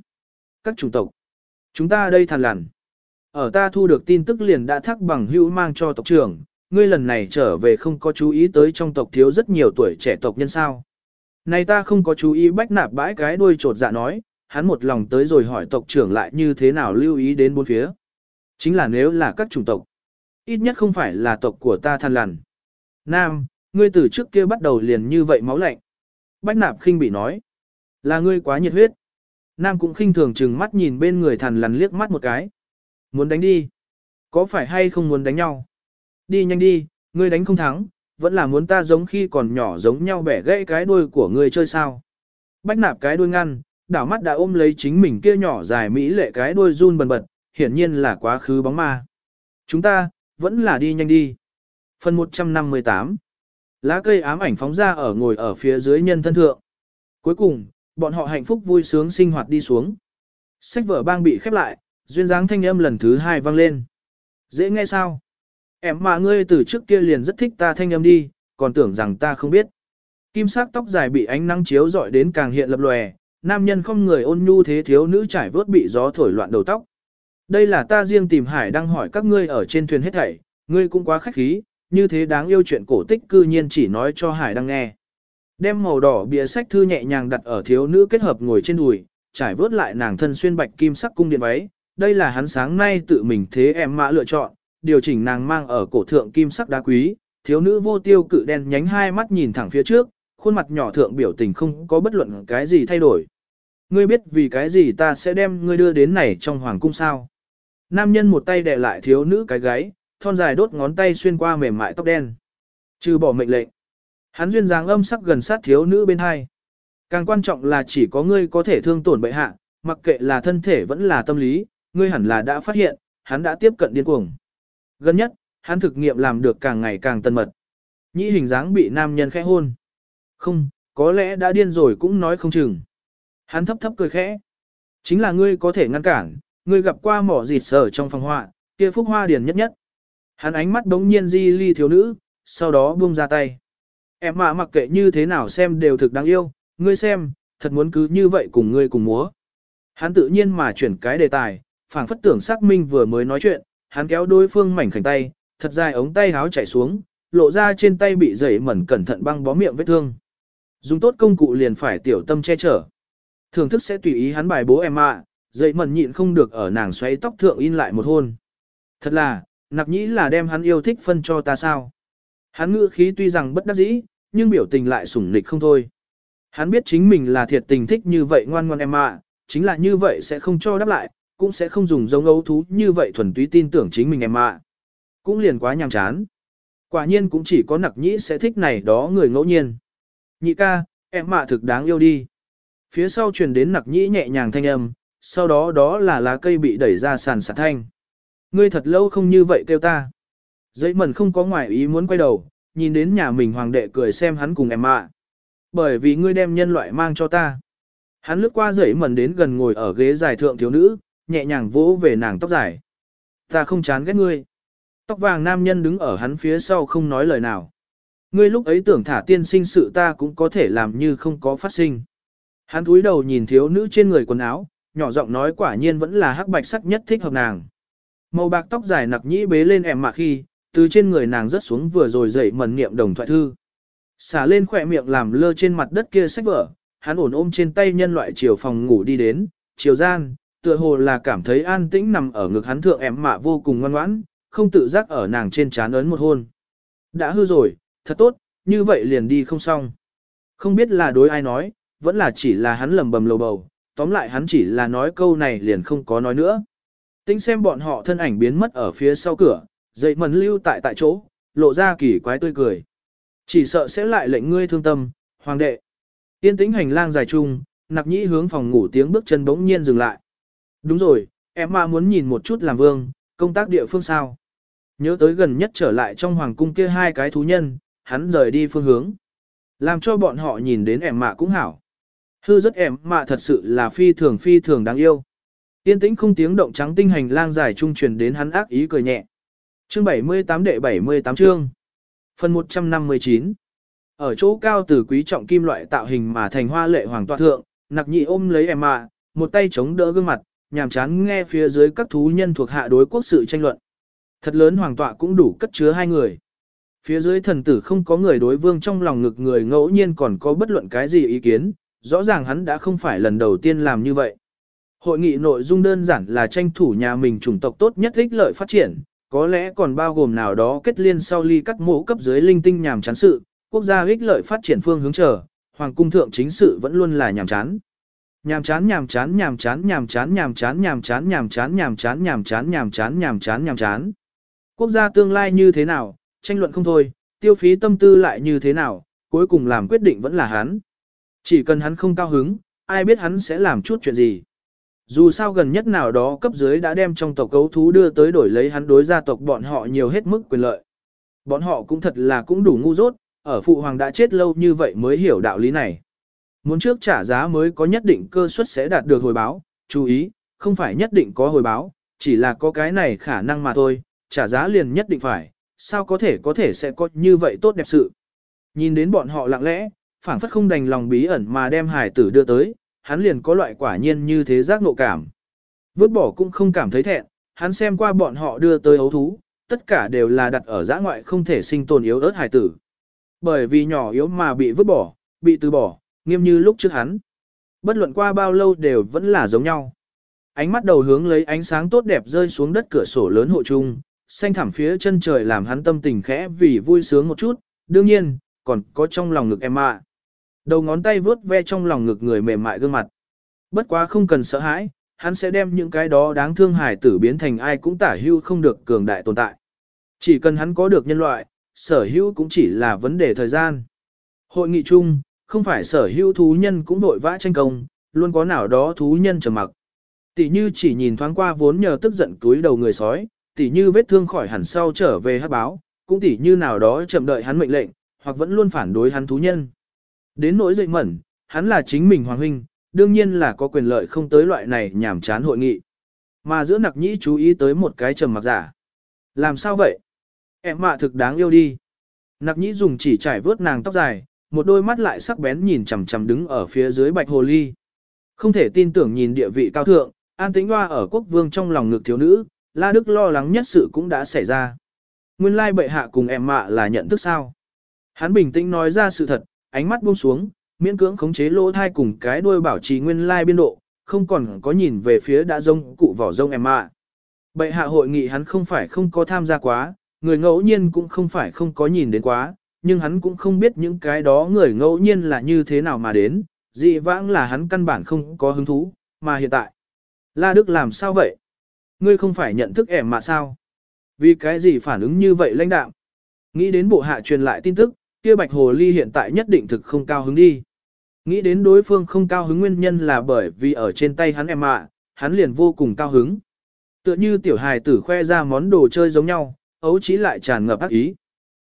Các chủng tộc. Chúng ta đây thàn lằn. Ở ta thu được tin tức liền đã thắc bằng hữu mang cho tộc trưởng, ngươi lần này trở về không có chú ý tới trong tộc thiếu rất nhiều tuổi trẻ tộc nhân sao. Này ta không có chú ý bách nạp bãi cái đuôi trột dạ nói, hắn một lòng tới rồi hỏi tộc trưởng lại như thế nào lưu ý đến bốn phía. Chính là nếu là các chủng tộc, ít nhất không phải là tộc của ta than lằn. Nam, ngươi từ trước kia bắt đầu liền như vậy máu lạnh. Bách nạp khinh bị nói, là ngươi quá nhiệt huyết. Nam cũng khinh thường chừng mắt nhìn bên người thằn lằn liếc mắt một cái. Muốn đánh đi. Có phải hay không muốn đánh nhau? Đi nhanh đi, ngươi đánh không thắng, vẫn là muốn ta giống khi còn nhỏ giống nhau bẻ gãy cái đuôi của ngươi chơi sao. Bách nạp cái đuôi ngăn, đảo mắt đã ôm lấy chính mình kia nhỏ dài mỹ lệ cái đuôi run bần bật, hiển nhiên là quá khứ bóng ma. Chúng ta, vẫn là đi nhanh đi. Phần 158 Lá cây ám ảnh phóng ra ở ngồi ở phía dưới nhân thân thượng. Cuối cùng, bọn họ hạnh phúc vui sướng sinh hoạt đi xuống. Sách vở bang bị khép lại, duyên dáng thanh âm lần thứ hai vang lên. Dễ nghe sao? Em mà ngươi từ trước kia liền rất thích ta thanh âm đi, còn tưởng rằng ta không biết. Kim sắc tóc dài bị ánh nắng chiếu dọi đến càng hiện lập lòe, nam nhân không người ôn nhu thế thiếu nữ trải vớt bị gió thổi loạn đầu tóc. Đây là ta riêng tìm hải đang hỏi các ngươi ở trên thuyền hết thảy, ngươi cũng quá khách khí, như thế đáng yêu chuyện cổ tích cư nhiên chỉ nói cho hải đang nghe. Đem màu đỏ bìa sách thư nhẹ nhàng đặt ở thiếu nữ kết hợp ngồi trên đùi, trải vớt lại nàng thân xuyên bạch kim sắc cung điện váy, đây là hắn sáng nay tự mình thế em mã lựa chọn, điều chỉnh nàng mang ở cổ thượng kim sắc đá quý, thiếu nữ vô tiêu cự đen nhánh hai mắt nhìn thẳng phía trước, khuôn mặt nhỏ thượng biểu tình không có bất luận cái gì thay đổi. Ngươi biết vì cái gì ta sẽ đem ngươi đưa đến này trong hoàng cung sao? Nam nhân một tay đè lại thiếu nữ cái gáy, thon dài đốt ngón tay xuyên qua mềm mại tóc đen. Trừ bỏ mệnh lệnh. Hắn duyên dáng âm sắc gần sát thiếu nữ bên hai. Càng quan trọng là chỉ có ngươi có thể thương tổn bệ hạ, mặc kệ là thân thể vẫn là tâm lý, ngươi hẳn là đã phát hiện, hắn đã tiếp cận điên cuồng. Gần nhất, hắn thực nghiệm làm được càng ngày càng tân mật. Nhĩ hình dáng bị nam nhân khẽ hôn. Không, có lẽ đã điên rồi cũng nói không chừng. Hắn thấp thấp cười khẽ. Chính là ngươi có thể ngăn cản, ngươi gặp qua mỏ dịt sở trong phòng họa, kia phúc hoa điển nhất nhất. Hắn ánh mắt đống nhiên di ly thiếu nữ, sau đó buông ra tay. Em mà mặc kệ như thế nào xem đều thực đáng yêu, ngươi xem, thật muốn cứ như vậy cùng ngươi cùng múa. Hắn tự nhiên mà chuyển cái đề tài, phảng phất tưởng xác minh vừa mới nói chuyện, hắn kéo đối phương mảnh khảnh tay, thật dài ống tay háo chảy xuống, lộ ra trên tay bị dày mẩn cẩn thận băng bó miệng vết thương. Dùng tốt công cụ liền phải tiểu tâm che chở. Thưởng thức sẽ tùy ý hắn bài bố em ạ, dày mẩn nhịn không được ở nàng xoáy tóc thượng in lại một hôn. Thật là, nặc nhĩ là đem hắn yêu thích phân cho ta sao. Hắn ngữ khí tuy rằng bất đắc dĩ, nhưng biểu tình lại sủng nịch không thôi. Hắn biết chính mình là thiệt tình thích như vậy ngoan ngoan em ạ, chính là như vậy sẽ không cho đáp lại, cũng sẽ không dùng giống ấu thú như vậy thuần túy tin tưởng chính mình em ạ. Cũng liền quá nhàm chán. Quả nhiên cũng chỉ có nặc nhĩ sẽ thích này đó người ngẫu nhiên. Nhị ca, em mạ thực đáng yêu đi. Phía sau truyền đến nặc nhĩ nhẹ nhàng thanh âm, sau đó đó là lá cây bị đẩy ra sàn sạt thanh. Ngươi thật lâu không như vậy kêu ta. Giấy mẩn không có ngoại ý muốn quay đầu, nhìn đến nhà mình hoàng đệ cười xem hắn cùng em mạ. Bởi vì ngươi đem nhân loại mang cho ta. Hắn lướt qua giấy mẩn đến gần ngồi ở ghế dài thượng thiếu nữ, nhẹ nhàng vỗ về nàng tóc dài. Ta không chán ghét ngươi. Tóc vàng nam nhân đứng ở hắn phía sau không nói lời nào. Ngươi lúc ấy tưởng thả tiên sinh sự ta cũng có thể làm như không có phát sinh. Hắn cúi đầu nhìn thiếu nữ trên người quần áo, nhỏ giọng nói quả nhiên vẫn là hắc bạch sắc nhất thích hợp nàng. Màu bạc tóc dài nặc nhĩ bế lên em mà khi, từ trên người nàng rớt xuống vừa rồi dậy mẩn niệm đồng thoại thư. Xả lên khỏe miệng làm lơ trên mặt đất kia sách vở, hắn ổn ôm trên tay nhân loại chiều phòng ngủ đi đến, chiều gian, tựa hồ là cảm thấy an tĩnh nằm ở ngực hắn thượng em mạ vô cùng ngoan ngoãn, không tự giác ở nàng trên trán ấn một hôn. Đã hư rồi, thật tốt, như vậy liền đi không xong. Không biết là đối ai nói, vẫn là chỉ là hắn lầm bầm lầu bầu, tóm lại hắn chỉ là nói câu này liền không có nói nữa. Tính xem bọn họ thân ảnh biến mất ở phía sau cửa, dậy mần lưu tại tại chỗ, lộ ra kỳ quái tươi cười. Chỉ sợ sẽ lại lệnh ngươi thương tâm, hoàng đệ. Yên tĩnh hành lang dài chung, nặc nhĩ hướng phòng ngủ tiếng bước chân bỗng nhiên dừng lại. Đúng rồi, em mà muốn nhìn một chút làm vương, công tác địa phương sao. Nhớ tới gần nhất trở lại trong hoàng cung kia hai cái thú nhân, hắn rời đi phương hướng. Làm cho bọn họ nhìn đến em mạ cũng hảo. Hư rất em mạ thật sự là phi thường phi thường đáng yêu. Yên tĩnh không tiếng động trắng tinh hành lang dài trung truyền đến hắn ác ý cười nhẹ. Chương 78 đệ 78 chương. Phần 159. Ở chỗ cao từ quý trọng kim loại tạo hình mà thành hoa lệ hoàng tọa thượng, nặc nhị ôm lấy em mạ, một tay chống đỡ gương mặt, nhàm chán nghe phía dưới các thú nhân thuộc hạ đối quốc sự tranh luận. Thật lớn hoàng tọa cũng đủ cất chứa hai người. Phía dưới thần tử không có người đối vương trong lòng ngực người ngẫu nhiên còn có bất luận cái gì ý kiến, rõ ràng hắn đã không phải lần đầu tiên làm như vậy. Hội nghị nội dung đơn giản là tranh thủ nhà mình chủng tộc tốt nhất ích lợi phát triển, có lẽ còn bao gồm nào đó kết liên sau ly cắt mũ cấp dưới linh tinh nhàm chán sự, quốc gia ích lợi phát triển phương hướng trở, hoàng cung thượng chính sự vẫn luôn là nhàm chán. Nhàm chán nhàm chán nhàm chán nhàm chán nhàm chán nhàm chán nhàm chán nhàm chán nhàm chán nhàm chán nhàm chán nhàm chán. Quốc gia tương lai như thế nào, tranh luận không thôi, tiêu phí tâm tư lại như thế nào, cuối cùng làm quyết định vẫn là hắn. Chỉ cần hắn không cao hứng, ai biết hắn sẽ làm chút chuyện gì. Dù sao gần nhất nào đó cấp dưới đã đem trong tộc cấu thú đưa tới đổi lấy hắn đối gia tộc bọn họ nhiều hết mức quyền lợi. Bọn họ cũng thật là cũng đủ ngu dốt, ở phụ hoàng đã chết lâu như vậy mới hiểu đạo lý này. Muốn trước trả giá mới có nhất định cơ suất sẽ đạt được hồi báo, chú ý, không phải nhất định có hồi báo, chỉ là có cái này khả năng mà thôi, trả giá liền nhất định phải, sao có thể có thể sẽ có như vậy tốt đẹp sự. Nhìn đến bọn họ lặng lẽ, phảng phất không đành lòng bí ẩn mà đem hải tử đưa tới, hắn liền có loại quả nhiên như thế giác nộ cảm. Vứt bỏ cũng không cảm thấy thẹn, hắn xem qua bọn họ đưa tới ấu thú, tất cả đều là đặt ở giã ngoại không thể sinh tồn yếu ớt hải tử. Bởi vì nhỏ yếu mà bị vứt bỏ, bị từ bỏ, nghiêm như lúc trước hắn. Bất luận qua bao lâu đều vẫn là giống nhau. Ánh mắt đầu hướng lấy ánh sáng tốt đẹp rơi xuống đất cửa sổ lớn hộ trung, xanh thẳm phía chân trời làm hắn tâm tình khẽ vì vui sướng một chút, đương nhiên, còn có trong lòng ngực em ạ. Đầu ngón tay vướt ve trong lòng ngực người mềm mại gương mặt. Bất quá không cần sợ hãi, hắn sẽ đem những cái đó đáng thương hải tử biến thành ai cũng tả hưu không được cường đại tồn tại. Chỉ cần hắn có được nhân loại, sở hữu cũng chỉ là vấn đề thời gian. Hội nghị chung, không phải sở hữu thú nhân cũng vội vã tranh công, luôn có nào đó thú nhân trầm mặc. Tỷ như chỉ nhìn thoáng qua vốn nhờ tức giận túi đầu người sói, tỷ như vết thương khỏi hẳn sau trở về hát báo, cũng tỷ như nào đó chậm đợi hắn mệnh lệnh, hoặc vẫn luôn phản đối hắn thú nhân. Đến nỗi dậy mẩn, hắn là chính mình hoàng huynh, đương nhiên là có quyền lợi không tới loại này nhảm chán hội nghị. Mà giữa nặc nhĩ chú ý tới một cái trầm mặc giả. Làm sao vậy? Em mạ thực đáng yêu đi. Nặc nhĩ dùng chỉ trải vớt nàng tóc dài, một đôi mắt lại sắc bén nhìn chằm chằm đứng ở phía dưới bạch hồ ly. Không thể tin tưởng nhìn địa vị cao thượng, an tĩnh hoa ở quốc vương trong lòng ngực thiếu nữ, La Đức lo lắng nhất sự cũng đã xảy ra. Nguyên lai bệ hạ cùng em mạ là nhận thức sao. Hắn bình tĩnh nói ra sự thật, ánh mắt buông xuống, miễn cưỡng khống chế lỗ thai cùng cái đuôi bảo trì nguyên lai biên độ, không còn có nhìn về phía đã rông cụ vỏ rông em mạ. Bệ hạ hội nghị hắn không phải không có tham gia quá, người ngẫu nhiên cũng không phải không có nhìn đến quá, nhưng hắn cũng không biết những cái đó người ngẫu nhiên là như thế nào mà đến, dị vãng là hắn căn bản không có hứng thú, mà hiện tại. La Đức làm sao vậy? Ngươi không phải nhận thức ẻm mà sao? Vì cái gì phản ứng như vậy lãnh đạm Nghĩ đến bộ hạ truyền lại tin tức, kia bạch hồ ly hiện tại nhất định thực không cao hứng đi. Nghĩ đến đối phương không cao hứng nguyên nhân là bởi vì ở trên tay hắn em ạ, hắn liền vô cùng cao hứng. Tựa như tiểu hài tử khoe ra món đồ chơi giống nhau, ấu trí lại tràn ngập ác ý.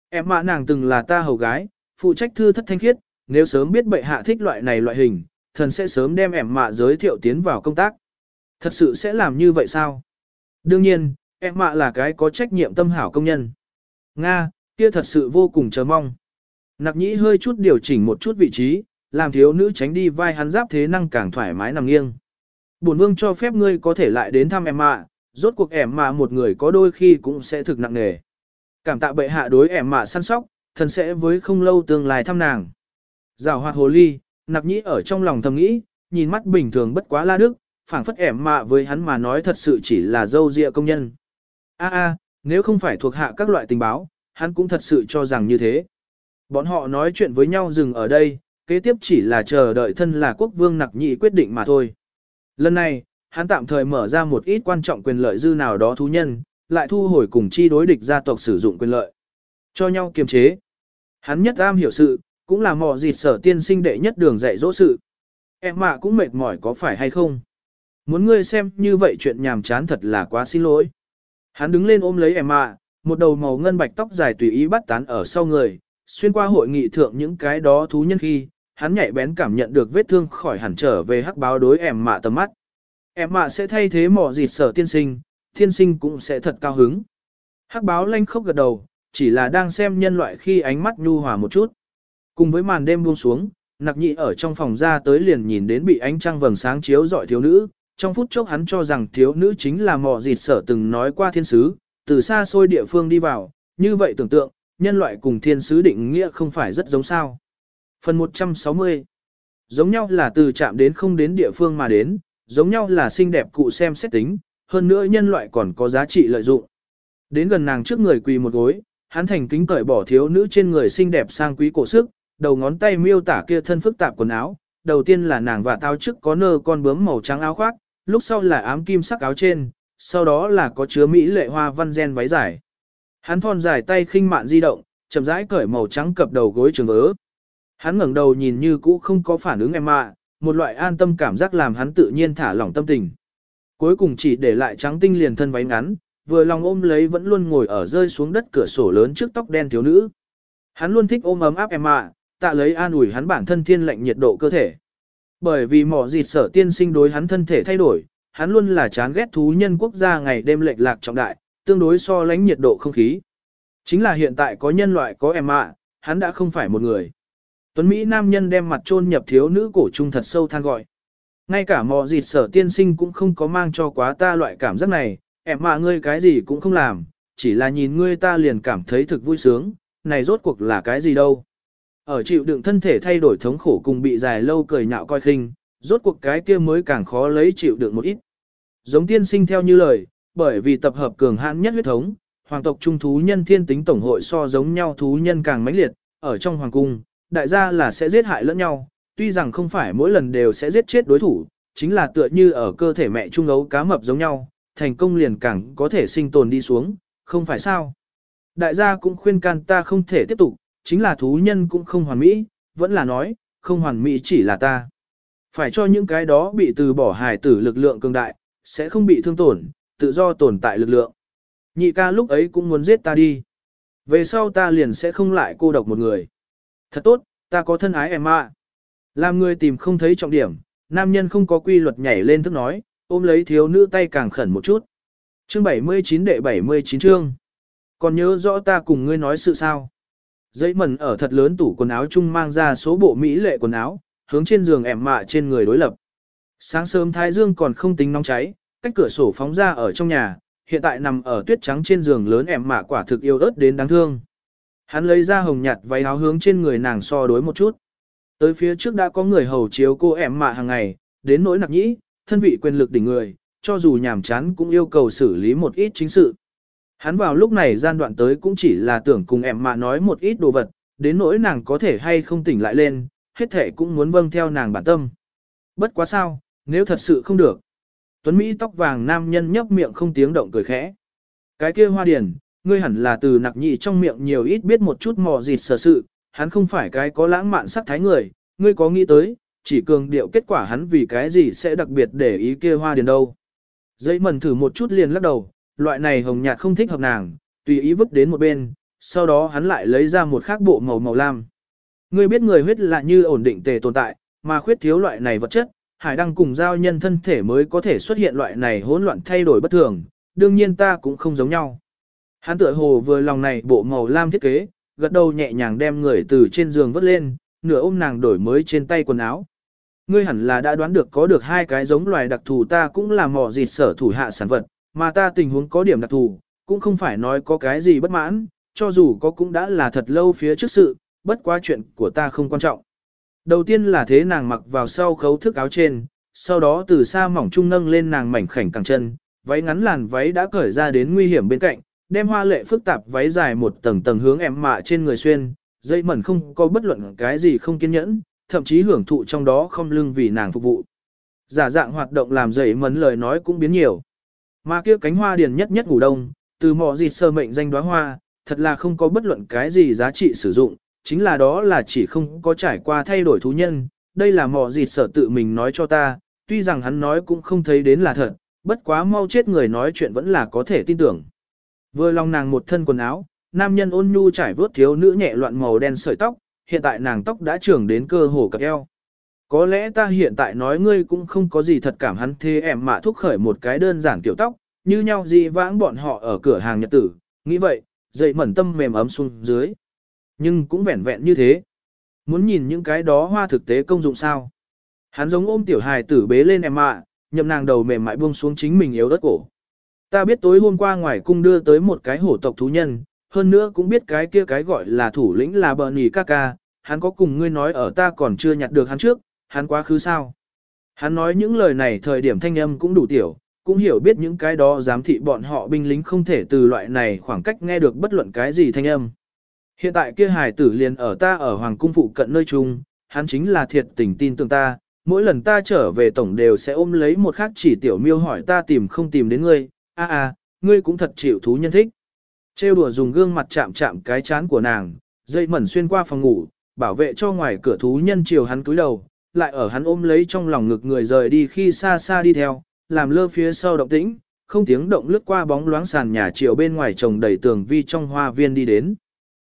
Em mạ nàng từng là ta hầu gái, phụ trách thư thất thanh khiết, nếu sớm biết bệ hạ thích loại này loại hình, thần sẽ sớm đem em mạ giới thiệu tiến vào công tác. Thật sự sẽ làm như vậy sao? Đương nhiên, em mạ là cái có trách nhiệm tâm hảo công nhân. Nga, kia thật sự vô cùng chờ mong. Nặc nhĩ hơi chút điều chỉnh một chút vị trí, làm thiếu nữ tránh đi vai hắn giáp thế năng càng thoải mái nằm nghiêng. Bổn vương cho phép ngươi có thể lại đến thăm em mạ, rốt cuộc em mạ một người có đôi khi cũng sẽ thực nặng nề. Cảm tạ bệ hạ đối em mạ săn sóc, thần sẽ với không lâu tương lai thăm nàng. Giảo hoạt hồ ly, nặc nhĩ ở trong lòng thầm nghĩ, nhìn mắt bình thường bất quá la đức, phảng phất ẻm mạ với hắn mà nói thật sự chỉ là dâu dịa công nhân. A a, nếu không phải thuộc hạ các loại tình báo, hắn cũng thật sự cho rằng như thế. Bọn họ nói chuyện với nhau dừng ở đây, kế tiếp chỉ là chờ đợi thân là quốc vương nặc nhị quyết định mà thôi. Lần này, hắn tạm thời mở ra một ít quan trọng quyền lợi dư nào đó thú nhân, lại thu hồi cùng chi đối địch gia tộc sử dụng quyền lợi. Cho nhau kiềm chế. Hắn nhất am hiểu sự, cũng là mò dịt sở tiên sinh đệ nhất đường dạy dỗ sự. Em mà cũng mệt mỏi có phải hay không? Muốn ngươi xem như vậy chuyện nhàm chán thật là quá xin lỗi. Hắn đứng lên ôm lấy em mà, một đầu màu ngân bạch tóc dài tùy ý bắt tán ở sau người, xuyên qua hội nghị thượng những cái đó thú nhân khi, hắn nhạy bén cảm nhận được vết thương khỏi hẳn trở về hắc báo đối em mạ tầm mắt. Em mạ sẽ thay thế mỏ dịt sở tiên sinh, Thiên sinh cũng sẽ thật cao hứng. Hắc báo lanh khốc gật đầu, chỉ là đang xem nhân loại khi ánh mắt nhu hòa một chút. Cùng với màn đêm buông xuống, nặc nhị ở trong phòng ra tới liền nhìn đến bị ánh trăng vầng sáng chiếu dọi thiếu nữ. Trong phút chốc hắn cho rằng thiếu nữ chính là mò dịt sở từng nói qua thiên sứ, từ xa xôi địa phương đi vào, như vậy tưởng tượng, nhân loại cùng thiên sứ định nghĩa không phải rất giống sao. Phần 160 Giống nhau là từ chạm đến không đến địa phương mà đến, giống nhau là xinh đẹp cụ xem xét tính, hơn nữa nhân loại còn có giá trị lợi dụng. Đến gần nàng trước người quỳ một gối, hắn thành kính cởi bỏ thiếu nữ trên người xinh đẹp sang quý cổ sức, đầu ngón tay miêu tả kia thân phức tạp quần áo, đầu tiên là nàng và tao trước có nơ con bướm màu trắng áo khoác, lúc sau là ám kim sắc áo trên, sau đó là có chứa mỹ lệ hoa văn gen váy dài. Hắn thon dài tay khinh mạn di động, chậm rãi cởi màu trắng cập đầu gối trường vớ. Hắn ngẩng đầu nhìn như cũ không có phản ứng em ạ, một loại an tâm cảm giác làm hắn tự nhiên thả lỏng tâm tình. Cuối cùng chỉ để lại trắng tinh liền thân váy ngắn, vừa lòng ôm lấy vẫn luôn ngồi ở rơi xuống đất cửa sổ lớn trước tóc đen thiếu nữ. Hắn luôn thích ôm ấm áp em ạ, tạ lấy an ủi hắn bản thân thiên lạnh nhiệt độ cơ thể. Bởi vì mỏ dịt sở tiên sinh đối hắn thân thể thay đổi, hắn luôn là chán ghét thú nhân quốc gia ngày đêm lệch lạc trọng đại, tương đối so lánh nhiệt độ không khí. Chính là hiện tại có nhân loại có em ạ, hắn đã không phải một người. Tuấn Mỹ nam nhân đem mặt chôn nhập thiếu nữ cổ trung thật sâu than gọi. Ngay cả mò dịt sở tiên sinh cũng không có mang cho quá ta loại cảm giác này, em mà ngươi cái gì cũng không làm, chỉ là nhìn ngươi ta liền cảm thấy thực vui sướng, này rốt cuộc là cái gì đâu. Ở chịu đựng thân thể thay đổi thống khổ cùng bị dài lâu cười nhạo coi khinh, rốt cuộc cái kia mới càng khó lấy chịu đựng một ít. Giống tiên sinh theo như lời, bởi vì tập hợp cường hãn nhất huyết thống, hoàng tộc trung thú nhân thiên tính tổng hội so giống nhau thú nhân càng mãnh liệt, ở trong hoàng cung, đại gia là sẽ giết hại lẫn nhau, tuy rằng không phải mỗi lần đều sẽ giết chết đối thủ, chính là tựa như ở cơ thể mẹ trung ấu cá mập giống nhau, thành công liền càng có thể sinh tồn đi xuống, không phải sao. Đại gia cũng khuyên can ta không thể tiếp tục, chính là thú nhân cũng không hoàn mỹ, vẫn là nói, không hoàn mỹ chỉ là ta. Phải cho những cái đó bị từ bỏ hài tử lực lượng cường đại, sẽ không bị thương tổn, tự do tồn tại lực lượng. Nhị ca lúc ấy cũng muốn giết ta đi. Về sau ta liền sẽ không lại cô độc một người. Thật tốt, ta có thân ái em ạ. Làm người tìm không thấy trọng điểm, nam nhân không có quy luật nhảy lên thức nói, ôm lấy thiếu nữ tay càng khẩn một chút. Chương 79 đệ 79 chương. Còn nhớ rõ ta cùng ngươi nói sự sao? Giấy mẩn ở thật lớn tủ quần áo chung mang ra số bộ mỹ lệ quần áo, hướng trên giường ẻm mạ trên người đối lập. Sáng sớm thái dương còn không tính nóng cháy, cách cửa sổ phóng ra ở trong nhà, hiện tại nằm ở tuyết trắng trên giường lớn ẻm mạ quả thực yêu ớt đến đáng thương. Hắn lấy ra hồng nhạt váy áo hướng trên người nàng so đối một chút. Tới phía trước đã có người hầu chiếu cô em mạ hàng ngày, đến nỗi nặc nhĩ, thân vị quyền lực đỉnh người, cho dù nhàm chán cũng yêu cầu xử lý một ít chính sự. Hắn vào lúc này gian đoạn tới cũng chỉ là tưởng cùng em mạ nói một ít đồ vật, đến nỗi nàng có thể hay không tỉnh lại lên, hết thể cũng muốn vâng theo nàng bản tâm. Bất quá sao, nếu thật sự không được. Tuấn Mỹ tóc vàng nam nhân nhấp miệng không tiếng động cười khẽ. Cái kia hoa điển, ngươi hẳn là từ nặc nhị trong miệng nhiều ít biết một chút mò dịt sở sự, hắn không phải cái có lãng mạn sắc thái người, ngươi có nghĩ tới, chỉ cường điệu kết quả hắn vì cái gì sẽ đặc biệt để ý kia hoa điền đâu. Dây mần thử một chút liền lắc đầu, loại này hồng nhạt không thích hợp nàng, tùy ý vứt đến một bên, sau đó hắn lại lấy ra một khác bộ màu màu lam. Ngươi biết người huyết là như ổn định tề tồn tại, mà khuyết thiếu loại này vật chất, hải đăng cùng giao nhân thân thể mới có thể xuất hiện loại này hỗn loạn thay đổi bất thường, đương nhiên ta cũng không giống nhau. Hắn tựa hồ vừa lòng này bộ màu lam thiết kế, gật đầu nhẹ nhàng đem người từ trên giường vớt lên, nửa ôm nàng đổi mới trên tay quần áo. Ngươi hẳn là đã đoán được có được hai cái giống loài đặc thù ta cũng là mỏ dịt sở thủ hạ sản vật, mà ta tình huống có điểm đặc thù, cũng không phải nói có cái gì bất mãn, cho dù có cũng đã là thật lâu phía trước sự, bất quá chuyện của ta không quan trọng. Đầu tiên là thế nàng mặc vào sau khấu thức áo trên, sau đó từ xa mỏng trung nâng lên nàng mảnh khảnh càng chân, váy ngắn làn váy đã cởi ra đến nguy hiểm bên cạnh, đem hoa lệ phức tạp váy dài một tầng tầng hướng em mạ trên người xuyên, dây mẩn không có bất luận cái gì không kiên nhẫn, thậm chí hưởng thụ trong đó không lưng vì nàng phục vụ. Giả dạng hoạt động làm dậy mẩn lời nói cũng biến nhiều. Mà kia cánh hoa điền nhất nhất ngủ đông, từ mỏ dịt sơ mệnh danh đóa hoa, thật là không có bất luận cái gì giá trị sử dụng, chính là đó là chỉ không có trải qua thay đổi thú nhân, đây là mỏ dịt sở tự mình nói cho ta, tuy rằng hắn nói cũng không thấy đến là thật, bất quá mau chết người nói chuyện vẫn là có thể tin tưởng. Vừa lòng nàng một thân quần áo, nam nhân ôn nhu trải vớt thiếu nữ nhẹ loạn màu đen sợi tóc, hiện tại nàng tóc đã trưởng đến cơ hồ cặp eo. Có lẽ ta hiện tại nói ngươi cũng không có gì thật cảm hắn thế em mà thúc khởi một cái đơn giản kiểu tóc, như nhau gì vãng bọn họ ở cửa hàng nhật tử, nghĩ vậy, dậy mẩn tâm mềm ấm xuống dưới. Nhưng cũng vẹn vẹn như thế. Muốn nhìn những cái đó hoa thực tế công dụng sao. Hắn giống ôm tiểu hài tử bế lên em mạ, nhậm nàng đầu mềm mại buông xuống chính mình yếu đất cổ. Ta biết tối hôm qua ngoài cung đưa tới một cái hổ tộc thú nhân, hơn nữa cũng biết cái kia cái gọi là thủ lĩnh là bờ nỉ ca ca, hắn có cùng ngươi nói ở ta còn chưa nhặt được hắn trước, hắn quá khứ sao. Hắn nói những lời này thời điểm thanh âm cũng đủ tiểu, cũng hiểu biết những cái đó giám thị bọn họ binh lính không thể từ loại này khoảng cách nghe được bất luận cái gì thanh âm. Hiện tại kia hài tử liền ở ta ở Hoàng cung phụ cận nơi chung, hắn chính là thiệt tình tin tưởng ta, mỗi lần ta trở về tổng đều sẽ ôm lấy một khắc chỉ tiểu miêu hỏi ta tìm không tìm đến ngươi, a a, ngươi cũng thật chịu thú nhân thích. Trêu đùa dùng gương mặt chạm chạm cái chán của nàng, dây mẩn xuyên qua phòng ngủ, bảo vệ cho ngoài cửa thú nhân chiều hắn cúi đầu, lại ở hắn ôm lấy trong lòng ngực người rời đi khi xa xa đi theo, làm lơ phía sau động tĩnh, không tiếng động lướt qua bóng loáng sàn nhà chiều bên ngoài trồng đầy tường vi trong hoa viên đi đến.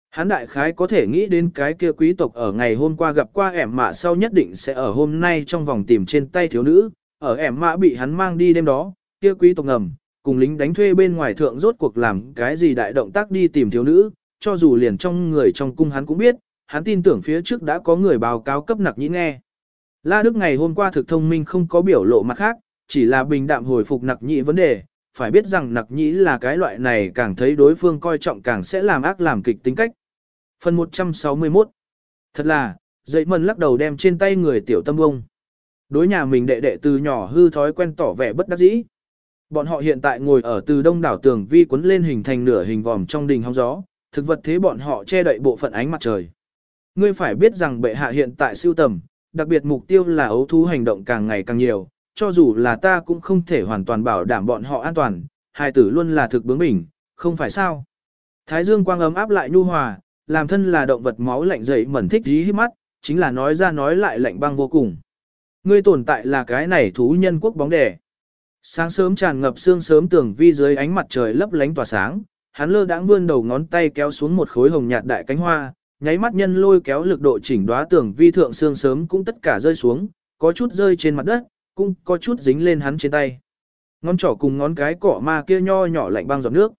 Hắn đại khái có thể nghĩ đến cái kia quý tộc ở ngày hôm qua gặp qua ẻm mạ sau nhất định sẽ ở hôm nay trong vòng tìm trên tay thiếu nữ, ở ẻm mạ bị hắn mang đi đêm đó, kia quý tộc ngầm, cùng lính đánh thuê bên ngoài thượng rốt cuộc làm cái gì đại động tác đi tìm thiếu nữ, cho dù liền trong người trong cung hắn cũng biết, hắn tin tưởng phía trước đã có người báo cáo cấp nặc nhĩ nghe. La Đức ngày hôm qua thực thông minh không có biểu lộ mặt khác, chỉ là bình đạm hồi phục nặc nhĩ vấn đề, phải biết rằng nặc nhĩ là cái loại này càng thấy đối phương coi trọng càng sẽ làm ác làm kịch tính cách. Phần 161 Thật là, dậy mần lắc đầu đem trên tay người tiểu tâm bông. Đối nhà mình đệ đệ từ nhỏ hư thói quen tỏ vẻ bất đắc dĩ. Bọn họ hiện tại ngồi ở từ đông đảo tường vi quấn lên hình thành nửa hình vòm trong đình hóng gió, thực vật thế bọn họ che đậy bộ phận ánh mặt trời. Ngươi phải biết rằng bệ hạ hiện tại siêu tầm, đặc biệt mục tiêu là ấu thú hành động càng ngày càng nhiều, cho dù là ta cũng không thể hoàn toàn bảo đảm bọn họ an toàn, hai tử luôn là thực bướng bỉnh, không phải sao. Thái dương quang ấm áp lại nhu hòa, làm thân là động vật máu lạnh dậy mẩn thích dí hít mắt, chính là nói ra nói lại lạnh băng vô cùng. Ngươi tồn tại là cái này thú nhân quốc bóng đẻ. Sáng sớm tràn ngập sương sớm tưởng vi dưới ánh mặt trời lấp lánh tỏa sáng, hắn lơ đãng vươn đầu ngón tay kéo xuống một khối hồng nhạt đại cánh hoa, nháy mắt nhân lôi kéo lực độ chỉnh đóa tưởng vi thượng sương sớm cũng tất cả rơi xuống, có chút rơi trên mặt đất, cũng có chút dính lên hắn trên tay. Ngón trỏ cùng ngón cái cỏ ma kia nho nhỏ lạnh băng giọt nước.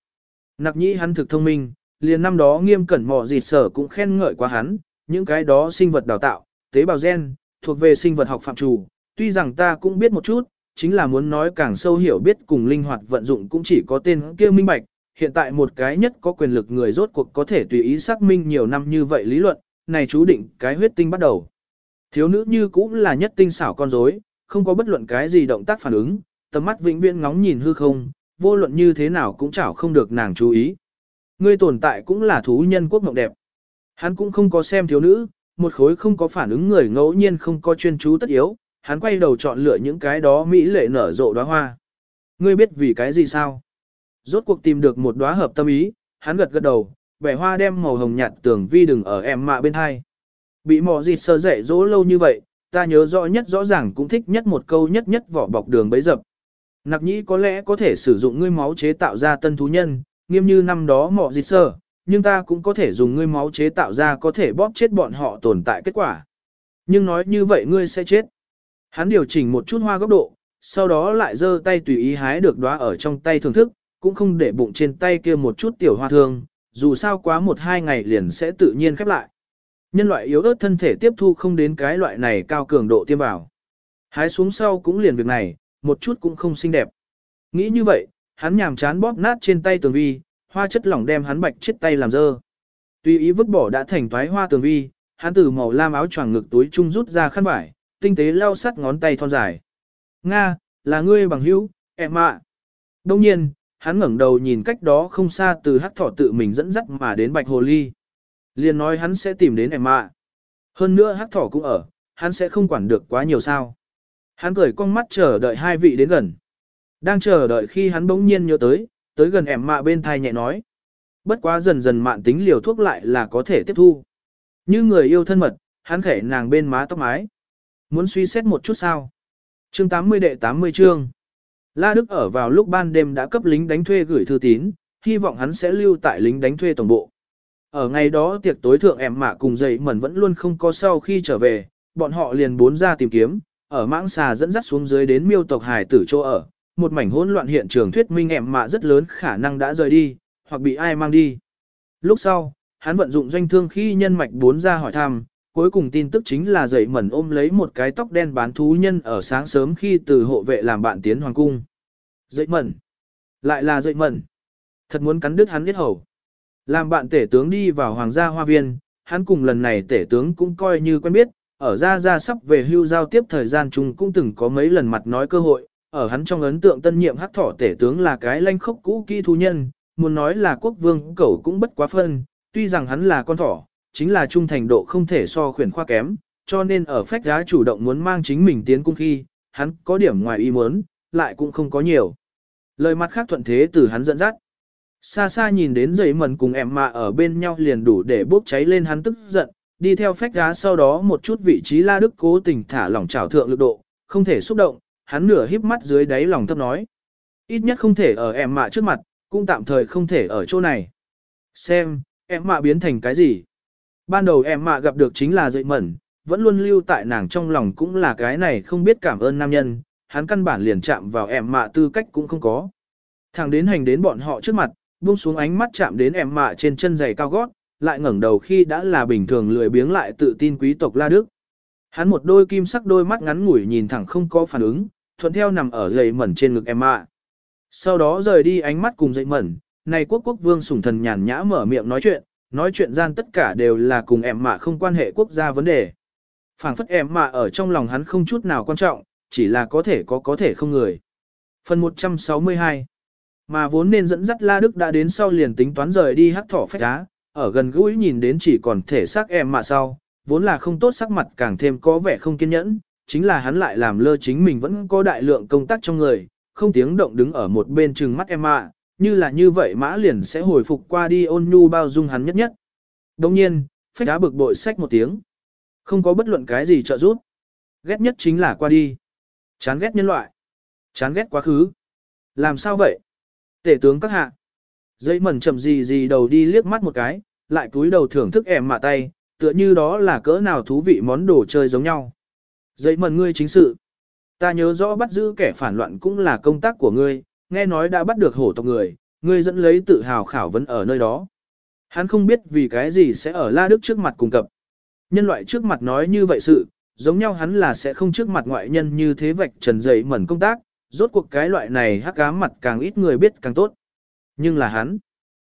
Nặc nhĩ hắn thực thông minh, liền năm đó nghiêm cẩn mò dịt sở cũng khen ngợi qua hắn, những cái đó sinh vật đào tạo, tế bào gen, thuộc về sinh vật học phạm chủ, tuy rằng ta cũng biết một chút, chính là muốn nói càng sâu hiểu biết cùng linh hoạt vận dụng cũng chỉ có tên kia minh bạch, hiện tại một cái nhất có quyền lực người rốt cuộc có thể tùy ý xác minh nhiều năm như vậy lý luận, này chú định cái huyết tinh bắt đầu. Thiếu nữ như cũng là nhất tinh xảo con rối, không có bất luận cái gì động tác phản ứng, tầm mắt vĩnh viễn ngóng nhìn hư không, vô luận như thế nào cũng chảo không được nàng chú ý. Ngươi tồn tại cũng là thú nhân quốc mộng đẹp. Hắn cũng không có xem thiếu nữ, một khối không có phản ứng người ngẫu nhiên không có chuyên chú tất yếu, hắn quay đầu chọn lựa những cái đó mỹ lệ nở rộ đóa hoa. Ngươi biết vì cái gì sao? Rốt cuộc tìm được một đóa hợp tâm ý, hắn gật gật đầu, vẻ hoa đem màu hồng nhạt tưởng vi đừng ở em mạ bên hai. Bị mò dịt sơ dạy dỗ lâu như vậy, ta nhớ rõ nhất rõ ràng cũng thích nhất một câu nhất nhất vỏ bọc đường bấy dập. Nặc nhĩ có lẽ có thể sử dụng ngươi máu chế tạo ra tân thú nhân, nghiêm như năm đó mọ dịt sơ, nhưng ta cũng có thể dùng ngươi máu chế tạo ra có thể bóp chết bọn họ tồn tại kết quả. Nhưng nói như vậy ngươi sẽ chết. Hắn điều chỉnh một chút hoa góc độ, sau đó lại giơ tay tùy ý hái được đóa ở trong tay thưởng thức, cũng không để bụng trên tay kia một chút tiểu hoa thương, dù sao quá một hai ngày liền sẽ tự nhiên khép lại. Nhân loại yếu ớt thân thể tiếp thu không đến cái loại này cao cường độ tiêm vào. Hái xuống sau cũng liền việc này, một chút cũng không xinh đẹp. Nghĩ như vậy, hắn nhàm chán bóp nát trên tay tường vi, hoa chất lỏng đem hắn bạch chết tay làm dơ. Tùy ý vứt bỏ đã thành toái hoa tường vi, hắn từ màu lam áo choàng ngực túi trung rút ra khăn vải, tinh tế lau sắt ngón tay thon dài. Nga, là ngươi bằng hữu, em ạ. Đông nhiên, hắn ngẩng đầu nhìn cách đó không xa từ hắc thỏ tự mình dẫn dắt mà đến bạch hồ ly. Liền nói hắn sẽ tìm đến em ạ. Hơn nữa hắc thỏ cũng ở, hắn sẽ không quản được quá nhiều sao. Hắn cười con mắt chờ đợi hai vị đến gần. Đang chờ đợi khi hắn bỗng nhiên nhớ tới, tới gần em mạ bên thai nhẹ nói. Bất quá dần dần mạn tính liều thuốc lại là có thể tiếp thu. Như người yêu thân mật, hắn khẽ nàng bên má tóc mái. Muốn suy xét một chút sao? Chương 80 đệ 80 chương. La Đức ở vào lúc ban đêm đã cấp lính đánh thuê gửi thư tín, hy vọng hắn sẽ lưu tại lính đánh thuê tổng bộ. Ở ngày đó tiệc tối thượng em mạ cùng dậy mẩn vẫn luôn không có sau khi trở về, bọn họ liền bốn ra tìm kiếm, ở mãng xà dẫn dắt xuống dưới đến miêu tộc hải tử chỗ ở, một mảnh hỗn loạn hiện trường thuyết minh em mạ rất lớn khả năng đã rời đi, hoặc bị ai mang đi. Lúc sau, hắn vận dụng doanh thương khi nhân mạch bốn ra hỏi thăm, cuối cùng tin tức chính là dậy mẩn ôm lấy một cái tóc đen bán thú nhân ở sáng sớm khi từ hộ vệ làm bạn tiến hoàng cung. Dậy mẩn. Lại là dậy mẩn. Thật muốn cắn đứt hắn biết hầu. Làm bạn tể tướng đi vào hoàng gia hoa viên, hắn cùng lần này tể tướng cũng coi như quen biết, ở ra ra sắp về hưu giao tiếp thời gian chung cũng từng có mấy lần mặt nói cơ hội, ở hắn trong ấn tượng tân nhiệm hắc thỏ tể tướng là cái lanh khốc cũ kỹ thú nhân, muốn nói là quốc vương cẩu cũng bất quá phân, tuy rằng hắn là con thỏ, chính là trung thành độ không thể so khuyển khoa kém, cho nên ở phách giá chủ động muốn mang chính mình tiến cung khi, hắn có điểm ngoài ý muốn, lại cũng không có nhiều. Lời mặt khác thuận thế từ hắn dẫn dắt. Xa xa nhìn đến giấy mần cùng em mạ ở bên nhau liền đủ để bốc cháy lên hắn tức giận, đi theo phách giá sau đó một chút vị trí la đức cố tình thả lỏng trào thượng lực độ, không thể xúc động, hắn nửa híp mắt dưới đáy lòng thấp nói. Ít nhất không thể ở em mạ trước mặt, cũng tạm thời không thể ở chỗ này. Xem, em mạ biến thành cái gì? Ban đầu em mạ gặp được chính là dậy mẩn, vẫn luôn lưu tại nàng trong lòng cũng là cái này không biết cảm ơn nam nhân, hắn căn bản liền chạm vào em mạ tư cách cũng không có. Thằng đến hành đến bọn họ trước mặt, buông xuống ánh mắt chạm đến em mạ trên chân giày cao gót, lại ngẩng đầu khi đã là bình thường lười biếng lại tự tin quý tộc La Đức. Hắn một đôi kim sắc đôi mắt ngắn ngủi nhìn thẳng không có phản ứng, thuận theo nằm ở dậy mẩn trên ngực em mạ. Sau đó rời đi ánh mắt cùng dậy mẩn, này quốc quốc vương sủng thần nhàn nhã mở miệng nói chuyện, nói chuyện gian tất cả đều là cùng em mạ không quan hệ quốc gia vấn đề. phảng phất em mạ ở trong lòng hắn không chút nào quan trọng, chỉ là có thể có có thể không người. Phần 162 Mà vốn nên dẫn dắt La Đức đã đến sau liền tính toán rời đi hắc thỏ phách đá, ở gần gũi nhìn đến chỉ còn thể xác em mạ sau, vốn là không tốt sắc mặt càng thêm có vẻ không kiên nhẫn, chính là hắn lại làm lơ chính mình vẫn có đại lượng công tác trong người, không tiếng động đứng ở một bên trừng mắt em mạ, như là như vậy mã liền sẽ hồi phục qua đi ôn nhu bao dung hắn nhất nhất. Đồng nhiên, phách đá bực bội sách một tiếng. Không có bất luận cái gì trợ giúp. Ghét nhất chính là qua đi. Chán ghét nhân loại. Chán ghét quá khứ. Làm sao vậy? Tể tướng các hạ. Dây mẩn chậm gì gì đầu đi liếc mắt một cái, lại cúi đầu thưởng thức em mạ tay, tựa như đó là cỡ nào thú vị món đồ chơi giống nhau. Dây mẩn ngươi chính sự. Ta nhớ rõ bắt giữ kẻ phản loạn cũng là công tác của ngươi, nghe nói đã bắt được hổ tộc người, ngươi dẫn lấy tự hào khảo vấn ở nơi đó. Hắn không biết vì cái gì sẽ ở La Đức trước mặt cùng cập. Nhân loại trước mặt nói như vậy sự, giống nhau hắn là sẽ không trước mặt ngoại nhân như thế vạch trần dày mẩn công tác, rốt cuộc cái loại này hắc ám mặt càng ít người biết càng tốt. Nhưng là hắn,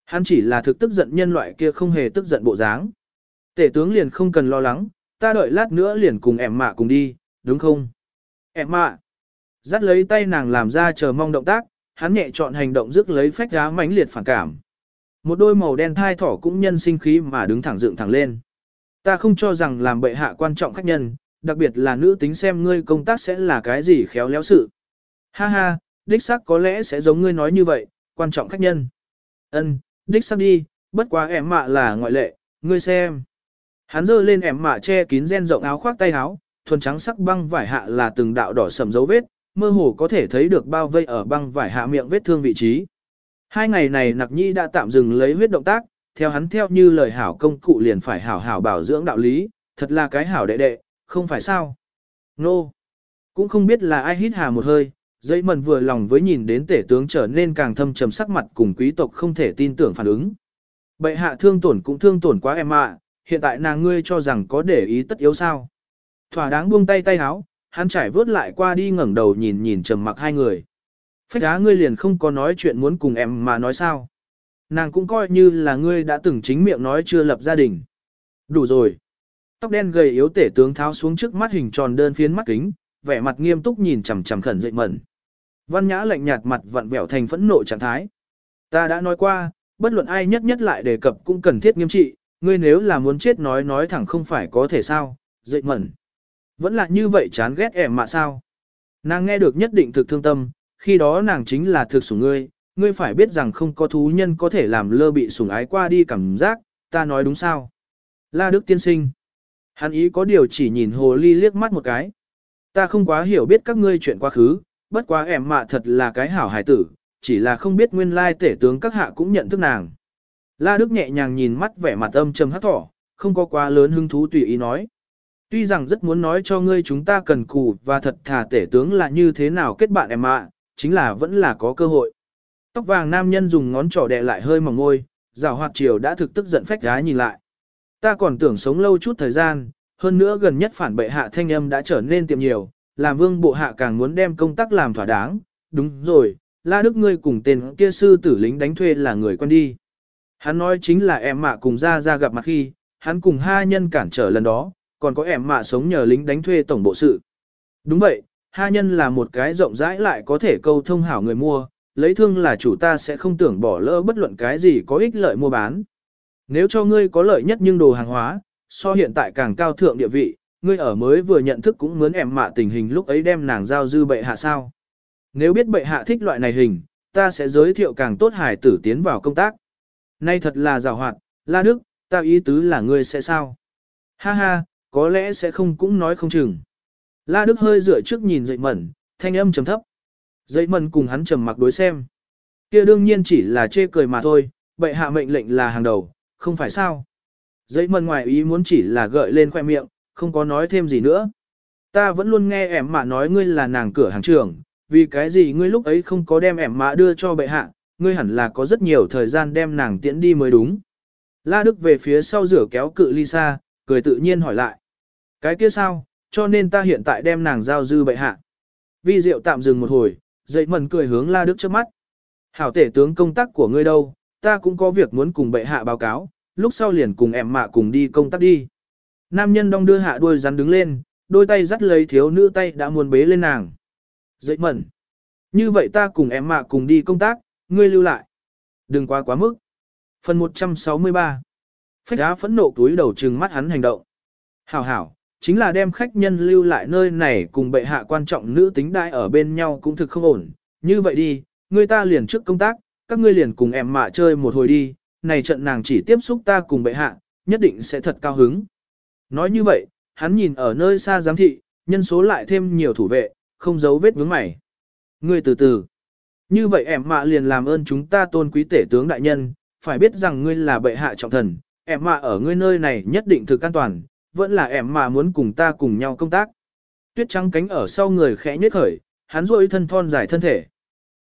hắn chỉ là thực tức giận nhân loại kia không hề tức giận bộ dáng. Tể tướng liền không cần lo lắng, ta đợi lát nữa liền cùng em mạ cùng đi, đúng không? Em mạ, dắt lấy tay nàng làm ra chờ mong động tác, hắn nhẹ chọn hành động rước lấy phách giá mãnh liệt phản cảm. Một đôi màu đen thai thỏ cũng nhân sinh khí mà đứng thẳng dựng thẳng lên. Ta không cho rằng làm bệ hạ quan trọng khách nhân, đặc biệt là nữ tính xem ngươi công tác sẽ là cái gì khéo léo sự. Ha ha, đích xác có lẽ sẽ giống ngươi nói như vậy, quan trọng khách nhân. Ân, đích xác đi, bất quá em mạ là ngoại lệ, ngươi xem. Hắn giơ lên em mạ che kín gen rộng áo khoác tay áo, thuần trắng sắc băng vải hạ là từng đạo đỏ sầm dấu vết, mơ hồ có thể thấy được bao vây ở băng vải hạ miệng vết thương vị trí. Hai ngày này Nặc Nhi đã tạm dừng lấy huyết động tác, theo hắn theo như lời hảo công cụ liền phải hảo hảo bảo dưỡng đạo lý, thật là cái hảo đệ đệ, không phải sao. Nô! No. Cũng không biết là ai hít hà một hơi, dây mần vừa lòng với nhìn đến tể tướng trở nên càng thâm trầm sắc mặt cùng quý tộc không thể tin tưởng phản ứng. Bệ hạ thương tổn cũng thương tổn quá em ạ, hiện tại nàng ngươi cho rằng có để ý tất yếu sao. Thỏa đáng buông tay tay háo, hắn trải vớt lại qua đi ngẩng đầu nhìn nhìn trầm mặc hai người. Phách á ngươi liền không có nói chuyện muốn cùng em mà nói sao. Nàng cũng coi như là ngươi đã từng chính miệng nói chưa lập gia đình. Đủ rồi. Tóc đen gầy yếu tể tướng tháo xuống trước mắt hình tròn đơn phiến mắt kính, vẻ mặt nghiêm túc nhìn chằm chằm khẩn dậy mẩn. Văn nhã lạnh nhạt mặt vặn vẹo thành phẫn nộ trạng thái. Ta đã nói qua, bất luận ai nhất nhất lại đề cập cũng cần thiết nghiêm trị, ngươi nếu là muốn chết nói nói thẳng không phải có thể sao, dậy mẩn. Vẫn là như vậy chán ghét ẻm mà sao. Nàng nghe được nhất định thực thương tâm, khi đó nàng chính là thực sủng ngươi, ngươi phải biết rằng không có thú nhân có thể làm lơ bị sủng ái qua đi cảm giác, ta nói đúng sao. La Đức tiên sinh. Hắn ý có điều chỉ nhìn hồ ly liếc mắt một cái. Ta không quá hiểu biết các ngươi chuyện quá khứ, bất quá ẻm mạ thật là cái hảo hải tử, chỉ là không biết nguyên lai tể tướng các hạ cũng nhận thức nàng. La Đức nhẹ nhàng nhìn mắt vẻ mặt âm trầm hát thỏ, không có quá lớn hứng thú tùy ý nói. Tuy rằng rất muốn nói cho ngươi chúng ta cần cù và thật thà tể tướng là như thế nào kết bạn em ạ, chính là vẫn là có cơ hội. Tóc vàng nam nhân dùng ngón trỏ đè lại hơi mỏng ngôi, rào hoạt chiều đã thực tức giận phách gái nhìn lại. Ta còn tưởng sống lâu chút thời gian, hơn nữa gần nhất phản bệ hạ thanh âm đã trở nên tiệm nhiều, làm vương bộ hạ càng muốn đem công tác làm thỏa đáng. Đúng rồi, La Đức ngươi cùng tên kia sư tử lính đánh thuê là người quen đi. Hắn nói chính là em mạ cùng ra ra gặp mặt khi, hắn cùng hai nhân cản trở lần đó, còn có em mạ sống nhờ lính đánh thuê tổng bộ sự. Đúng vậy, ha nhân là một cái rộng rãi lại có thể câu thông hảo người mua, lấy thương là chủ ta sẽ không tưởng bỏ lỡ bất luận cái gì có ích lợi mua bán. Nếu cho ngươi có lợi nhất nhưng đồ hàng hóa, so hiện tại càng cao thượng địa vị, ngươi ở mới vừa nhận thức cũng mướn em mạ tình hình lúc ấy đem nàng giao dư bệ hạ sao. Nếu biết bệ hạ thích loại này hình, ta sẽ giới thiệu càng tốt hải tử tiến vào công tác. Nay thật là rào hoạt, La Đức, ta ý tứ là ngươi sẽ sao? Ha ha, có lẽ sẽ không cũng nói không chừng. La Đức hơi dựa trước nhìn dậy mẩn, thanh âm trầm thấp. Dậy mẩn cùng hắn trầm mặc đối xem. kia đương nhiên chỉ là chê cười mà thôi, bệ hạ mệnh lệnh là hàng đầu, không phải sao. Dậy mẩn ngoài ý muốn chỉ là gợi lên khoe miệng, không có nói thêm gì nữa. Ta vẫn luôn nghe em mà nói ngươi là nàng cửa hàng trưởng, vì cái gì ngươi lúc ấy không có đem em mạ đưa cho bệ hạ, ngươi hẳn là có rất nhiều thời gian đem nàng tiễn đi mới đúng. La Đức về phía sau rửa kéo cự ly xa, cười tự nhiên hỏi lại. Cái kia sao, cho nên ta hiện tại đem nàng giao dư bệ hạ. Vi Diệu tạm dừng một hồi, dậy mần cười hướng La Đức trước mắt. Hảo tể tướng công tác của ngươi đâu, ta cũng có việc muốn cùng bệ hạ báo cáo, lúc sau liền cùng em mạ cùng đi công tác đi. Nam nhân đong đưa hạ đuôi rắn đứng lên, đôi tay dắt lấy thiếu nữ tay đã muốn bế lên nàng. Dậy mẩn. Như vậy ta cùng em mạ cùng đi công tác, ngươi lưu lại. Đừng quá quá mức. Phần 163 Phách đá phẫn nộ túi đầu trừng mắt hắn hành động. Hảo hảo, chính là đem khách nhân lưu lại nơi này cùng bệ hạ quan trọng nữ tính đại ở bên nhau cũng thực không ổn. Như vậy đi, người ta liền trước công tác, các ngươi liền cùng em mạ chơi một hồi đi, này trận nàng chỉ tiếp xúc ta cùng bệ hạ, nhất định sẽ thật cao hứng. Nói như vậy, hắn nhìn ở nơi xa giám thị, nhân số lại thêm nhiều thủ vệ, không giấu vết vướng mày. Ngươi từ từ. Như vậy em mạ liền làm ơn chúng ta tôn quý tể tướng đại nhân, phải biết rằng ngươi là bệ hạ trọng thần, em mạ ở ngươi nơi này nhất định thực an toàn, vẫn là em mà muốn cùng ta cùng nhau công tác. Tuyết trắng cánh ở sau người khẽ nhếch khởi, hắn duỗi thân thon dài thân thể.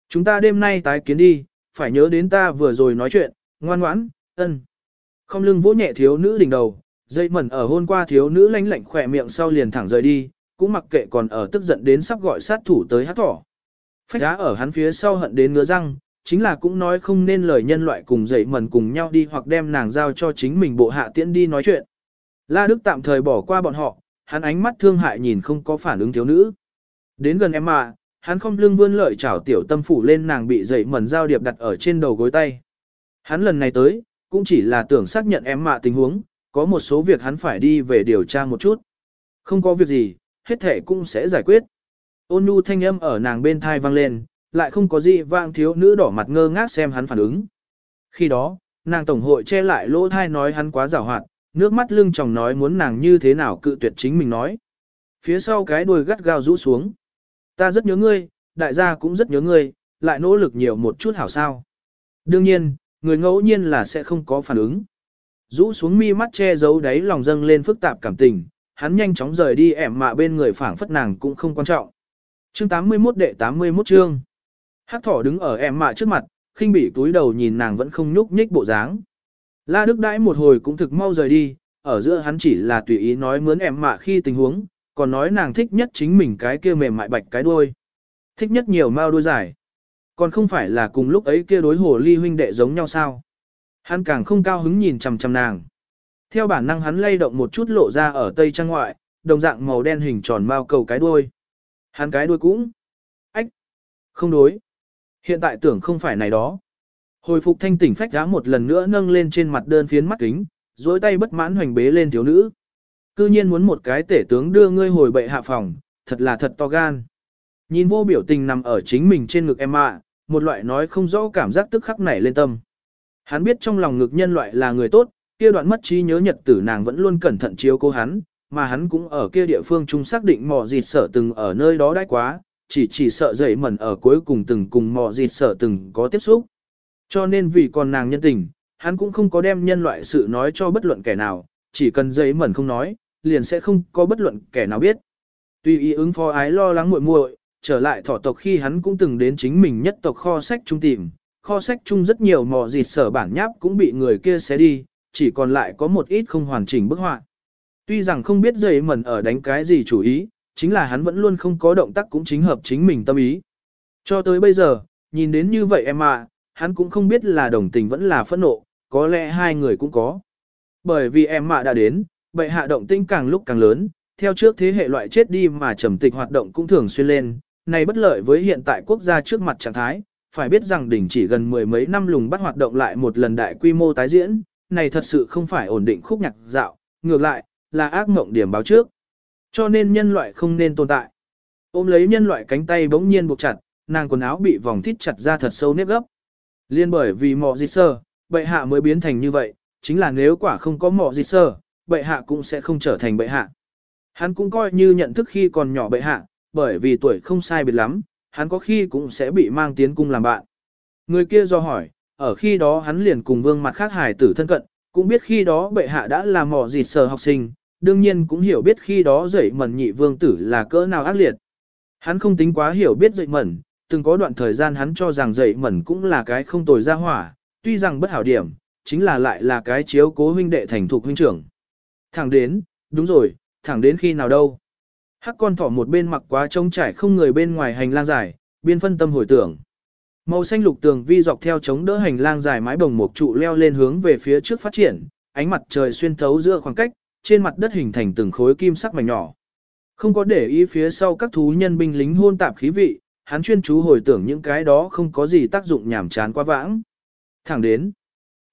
Chúng ta đêm nay tái kiến đi, phải nhớ đến ta vừa rồi nói chuyện, ngoan ngoãn, ân. Không lưng vỗ nhẹ thiếu nữ đỉnh đầu, dây mẩn ở hôn qua thiếu nữ lánh lạnh khỏe miệng sau liền thẳng rời đi, cũng mặc kệ còn ở tức giận đến sắp gọi sát thủ tới hát thỏ. Phách đá ở hắn phía sau hận đến ngứa răng, chính là cũng nói không nên lời nhân loại cùng dậy mần cùng nhau đi hoặc đem nàng giao cho chính mình bộ hạ tiễn đi nói chuyện. La Đức tạm thời bỏ qua bọn họ, hắn ánh mắt thương hại nhìn không có phản ứng thiếu nữ. Đến gần em mà, hắn không lưng vươn lợi chảo tiểu tâm phủ lên nàng bị dậy mẩn giao điệp đặt ở trên đầu gối tay. Hắn lần này tới, cũng chỉ là tưởng xác nhận em mạ tình huống, có một số việc hắn phải đi về điều tra một chút. Không có việc gì, hết thể cũng sẽ giải quyết. Ôn nhu thanh âm ở nàng bên thai vang lên, lại không có gì vang thiếu nữ đỏ mặt ngơ ngác xem hắn phản ứng. Khi đó, nàng tổng hội che lại lỗ thai nói hắn quá giảo hoạt, nước mắt lưng tròng nói muốn nàng như thế nào cự tuyệt chính mình nói. Phía sau cái đuôi gắt gao rũ xuống. Ta rất nhớ ngươi, đại gia cũng rất nhớ ngươi, lại nỗ lực nhiều một chút hảo sao. Đương nhiên, người ngẫu nhiên là sẽ không có phản ứng. Rũ xuống mi mắt che giấu đáy lòng dâng lên phức tạp cảm tình, hắn nhanh chóng rời đi ẻm mạ bên người phảng phất nàng cũng không quan trọng. Chương 81 đệ 81 chương. Hắc thỏ đứng ở ẻm mạ trước mặt, khinh bỉ túi đầu nhìn nàng vẫn không nhúc nhích bộ dáng. La Đức đãi một hồi cũng thực mau rời đi, ở giữa hắn chỉ là tùy ý nói mướn em mạ khi tình huống, còn nói nàng thích nhất chính mình cái kia mềm mại bạch cái đuôi. Thích nhất nhiều mao đuôi dài. Còn không phải là cùng lúc ấy kia đối hồ ly huynh đệ giống nhau sao. Hắn càng không cao hứng nhìn chằm chằm nàng. Theo bản năng hắn lay động một chút lộ ra ở tây trang ngoại, đồng dạng màu đen hình tròn mao cầu cái đuôi. Hắn cái đuôi cũng. Ách. Không đối. Hiện tại tưởng không phải này đó. Hồi phục thanh tỉnh phách đá một lần nữa nâng lên trên mặt đơn phiến mắt kính, dối tay bất mãn hoành bế lên thiếu nữ. Cư nhiên muốn một cái tể tướng đưa ngươi hồi bệ hạ phòng, thật là thật to gan. Nhìn vô biểu tình nằm ở chính mình trên ngực em ạ, một loại nói không rõ cảm giác tức khắc nảy lên tâm. Hắn biết trong lòng ngực nhân loại là người tốt, kia đoạn mất trí nhớ nhật tử nàng vẫn luôn cẩn thận chiếu cố hắn, mà hắn cũng ở kia địa phương chung xác định mò dịt sở từng ở nơi đó đãi quá, chỉ chỉ sợ dậy mẩn ở cuối cùng từng cùng mò dịt sở từng có tiếp xúc. Cho nên vì còn nàng nhân tình, hắn cũng không có đem nhân loại sự nói cho bất luận kẻ nào, chỉ cần dậy mẩn không nói, liền sẽ không có bất luận kẻ nào biết. Tuy ý ứng phó ái lo lắng muội muội, trở lại thỏ tộc khi hắn cũng từng đến chính mình nhất tộc kho sách trung tìm, kho sách chung rất nhiều mò dịt sở bản nháp cũng bị người kia xé đi, chỉ còn lại có một ít không hoàn chỉnh bức họa. Tuy rằng không biết dậy mẩn ở đánh cái gì chủ ý, chính là hắn vẫn luôn không có động tác cũng chính hợp chính mình tâm ý. Cho tới bây giờ, nhìn đến như vậy em ạ, hắn cũng không biết là đồng tình vẫn là phẫn nộ, có lẽ hai người cũng có. Bởi vì em mạ đã đến, bệ hạ động tinh càng lúc càng lớn, theo trước thế hệ loại chết đi mà trầm tịch hoạt động cũng thường xuyên lên, này bất lợi với hiện tại quốc gia trước mặt trạng thái, phải biết rằng đỉnh chỉ gần mười mấy năm lùng bắt hoạt động lại một lần đại quy mô tái diễn, này thật sự không phải ổn định khúc nhạc dạo, ngược lại, là ác mộng điểm báo trước. Cho nên nhân loại không nên tồn tại. Ôm lấy nhân loại cánh tay bỗng nhiên buộc chặt, nàng quần áo bị vòng thít chặt ra thật sâu nếp gấp. Liên bởi vì mọ dịch sơ, bệ hạ mới biến thành như vậy, chính là nếu quả không có mọ dịch sơ, bệ hạ cũng sẽ không trở thành bệ hạ. Hắn cũng coi như nhận thức khi còn nhỏ bệ hạ, bởi vì tuổi không sai biệt lắm, hắn có khi cũng sẽ bị mang tiến cung làm bạn. Người kia do hỏi, ở khi đó hắn liền cùng vương mặt khác hài tử thân cận, cũng biết khi đó bệ hạ đã là mỏ dịt sờ học sinh, đương nhiên cũng hiểu biết khi đó dậy mẩn nhị vương tử là cỡ nào ác liệt. Hắn không tính quá hiểu biết dậy mẩn, từng có đoạn thời gian hắn cho rằng dậy mẩn cũng là cái không tồi ra hỏa, tuy rằng bất hảo điểm, chính là lại là cái chiếu cố huynh đệ thành thục huynh trưởng. Thẳng đến, đúng rồi, thẳng đến khi nào đâu. Hắc con thỏ một bên mặc quá trông trải không người bên ngoài hành lang dài, biên phân tâm hồi tưởng. Màu xanh lục tường vi dọc theo chống đỡ hành lang dài mái bồng một trụ leo lên hướng về phía trước phát triển, ánh mặt trời xuyên thấu giữa khoảng cách, trên mặt đất hình thành từng khối kim sắc mảnh nhỏ. Không có để ý phía sau các thú nhân binh lính hôn tạp khí vị, hắn chuyên chú hồi tưởng những cái đó không có gì tác dụng nhảm chán quá vãng. Thẳng đến,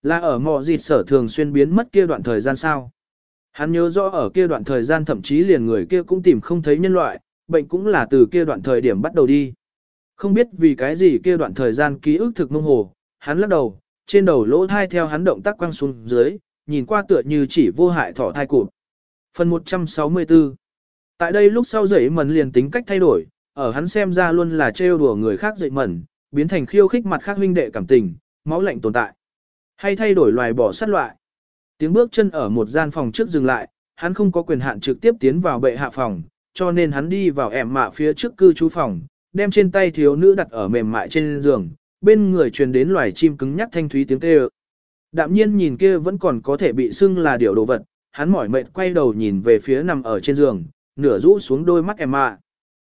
là ở mò dịt sở thường xuyên biến mất kia đoạn thời gian sao. Hắn nhớ rõ ở kia đoạn thời gian thậm chí liền người kia cũng tìm không thấy nhân loại, bệnh cũng là từ kia đoạn thời điểm bắt đầu đi. Không biết vì cái gì kia đoạn thời gian ký ức thực mông hồ, hắn lắc đầu, trên đầu lỗ thai theo hắn động tác quăng xuống dưới, nhìn qua tựa như chỉ vô hại thỏ thai cụt. Phần 164 Tại đây lúc sau dậy mẩn liền tính cách thay đổi, ở hắn xem ra luôn là trêu đùa người khác dậy mẩn, biến thành khiêu khích mặt khác huynh đệ cảm tình, máu lạnh tồn tại. Hay thay đổi loài bỏ sát loại. Tiếng bước chân ở một gian phòng trước dừng lại, hắn không có quyền hạn trực tiếp tiến vào bệ hạ phòng, cho nên hắn đi vào ẻm mạ phía trước cư trú phòng, đem trên tay thiếu nữ đặt ở mềm mại trên giường, bên người truyền đến loài chim cứng nhắc thanh thúy tiếng kêu. Đạm nhiên nhìn kia vẫn còn có thể bị xưng là điều đồ vật, hắn mỏi mệt quay đầu nhìn về phía nằm ở trên giường, nửa rũ xuống đôi mắt em mạ.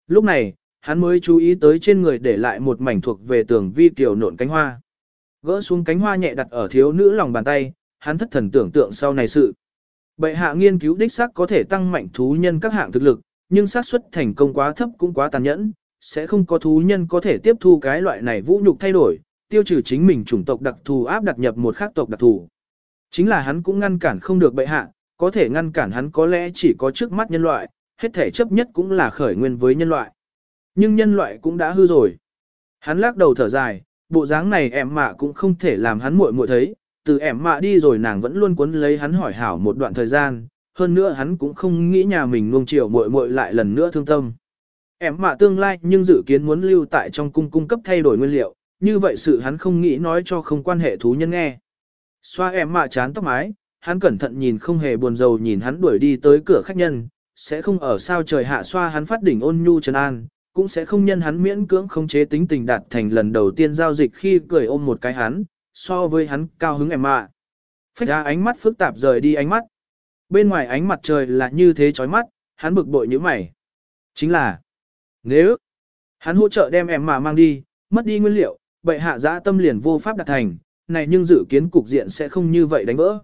Lúc này, hắn mới chú ý tới trên người để lại một mảnh thuộc về tường vi tiểu nộn cánh hoa. Gỡ xuống cánh hoa nhẹ đặt ở thiếu nữ lòng bàn tay, hắn thất thần tưởng tượng sau này sự. Bệ hạ nghiên cứu đích xác có thể tăng mạnh thú nhân các hạng thực lực, nhưng xác suất thành công quá thấp cũng quá tàn nhẫn, sẽ không có thú nhân có thể tiếp thu cái loại này vũ nhục thay đổi, tiêu trừ chính mình chủng tộc đặc thù áp đặt nhập một khác tộc đặc thù. Chính là hắn cũng ngăn cản không được bệ hạ, có thể ngăn cản hắn có lẽ chỉ có trước mắt nhân loại, hết thể chấp nhất cũng là khởi nguyên với nhân loại. Nhưng nhân loại cũng đã hư rồi. Hắn lắc đầu thở dài, bộ dáng này em mạ cũng không thể làm hắn muội muội thấy, từ em mạ đi rồi nàng vẫn luôn cuốn lấy hắn hỏi hảo một đoạn thời gian, hơn nữa hắn cũng không nghĩ nhà mình nuông chiều muội muội lại lần nữa thương tâm. Em mạ tương lai nhưng dự kiến muốn lưu tại trong cung cung cấp thay đổi nguyên liệu, như vậy sự hắn không nghĩ nói cho không quan hệ thú nhân nghe. Xoa em mạ chán tóc mái, hắn cẩn thận nhìn không hề buồn rầu nhìn hắn đuổi đi tới cửa khách nhân, sẽ không ở sao trời hạ xoa hắn phát đỉnh ôn nhu trấn an, cũng sẽ không nhân hắn miễn cưỡng không chế tính tình đạt thành lần đầu tiên giao dịch khi cười ôm một cái hắn, so với hắn cao hứng em mạ. Phách ra ánh mắt phức tạp rời đi ánh mắt. Bên ngoài ánh mặt trời là như thế chói mắt, hắn bực bội như mày. Chính là, nếu hắn hỗ trợ đem em mạ mang đi, mất đi nguyên liệu, bệ hạ giã tâm liền vô pháp đạt thành, này nhưng dự kiến cục diện sẽ không như vậy đánh vỡ.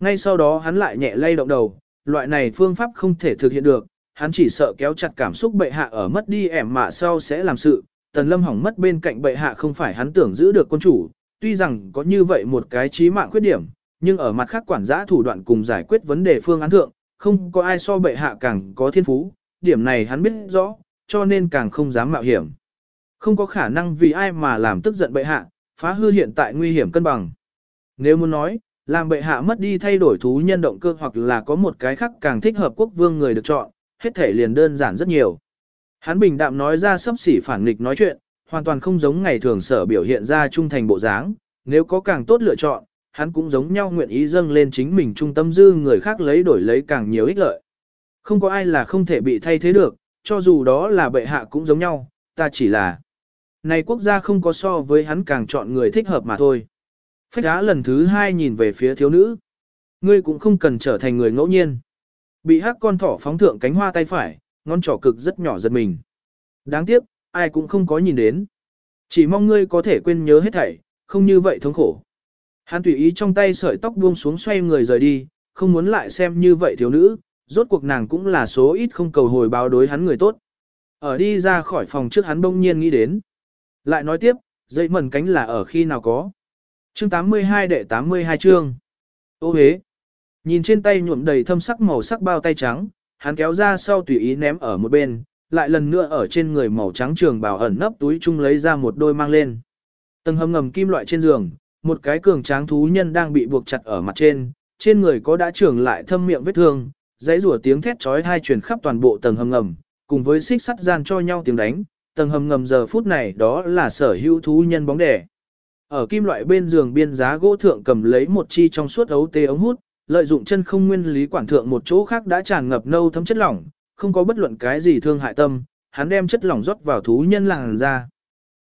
Ngay sau đó hắn lại nhẹ lay động đầu, loại này phương pháp không thể thực hiện được, hắn chỉ sợ kéo chặt cảm xúc bệ hạ ở mất đi ẻm mạ sau sẽ làm sự. Tần lâm hỏng mất bên cạnh bệ hạ không phải hắn tưởng giữ được quân chủ, tuy rằng có như vậy một cái trí mạng khuyết điểm, nhưng ở mặt khác quản giã thủ đoạn cùng giải quyết vấn đề phương án thượng, không có ai so bệ hạ càng có thiên phú, điểm này hắn biết rõ, cho nên càng không dám mạo hiểm. Không có khả năng vì ai mà làm tức giận bệ hạ, phá hư hiện tại nguy hiểm cân bằng. Nếu muốn nói, làm bệ hạ mất đi thay đổi thú nhân động cơ hoặc là có một cái khác càng thích hợp quốc vương người được chọn, hết thể liền đơn giản rất nhiều. Hắn bình đạm nói ra sấp xỉ phản nghịch nói chuyện, hoàn toàn không giống ngày thường sở biểu hiện ra trung thành bộ dáng, nếu có càng tốt lựa chọn, hắn cũng giống nhau nguyện ý dâng lên chính mình trung tâm dư người khác lấy đổi lấy càng nhiều ích lợi. Không có ai là không thể bị thay thế được, cho dù đó là bệ hạ cũng giống nhau, ta chỉ là này quốc gia không có so với hắn càng chọn người thích hợp mà thôi. Phách đá lần thứ hai nhìn về phía thiếu nữ. Ngươi cũng không cần trở thành người ngẫu nhiên. Bị hắc con thỏ phóng thượng cánh hoa tay phải, ngón trỏ cực rất nhỏ giật mình. Đáng tiếc, ai cũng không có nhìn đến. Chỉ mong ngươi có thể quên nhớ hết thảy, không như vậy thống khổ. Hắn tùy ý trong tay sợi tóc buông xuống xoay người rời đi, không muốn lại xem như vậy thiếu nữ, rốt cuộc nàng cũng là số ít không cầu hồi báo đối hắn người tốt. Ở đi ra khỏi phòng trước hắn bỗng nhiên nghĩ đến. Lại nói tiếp, dây mẩn cánh là ở khi nào có. Chương 82 đệ 82 chương. Ô hế. Nhìn trên tay nhuộm đầy thâm sắc màu sắc bao tay trắng, hắn kéo ra sau tùy ý ném ở một bên, lại lần nữa ở trên người màu trắng trường bào ẩn nấp túi chung lấy ra một đôi mang lên. Tầng hầm ngầm kim loại trên giường, một cái cường tráng thú nhân đang bị buộc chặt ở mặt trên, trên người có đã trưởng lại thâm miệng vết thương, dãy rủa tiếng thét chói tai truyền khắp toàn bộ tầng hầm ngầm, cùng với xích sắt gian cho nhau tiếng đánh, tầng hầm ngầm giờ phút này đó là sở hữu thú nhân bóng đẻ. Ở kim loại bên giường biên giá gỗ thượng cầm lấy một chi trong suốt ấu tê ống hút, lợi dụng chân không nguyên lý quản thượng một chỗ khác đã tràn ngập nâu thấm chất lỏng, không có bất luận cái gì thương hại tâm, hắn đem chất lỏng rót vào thú nhân làng ra.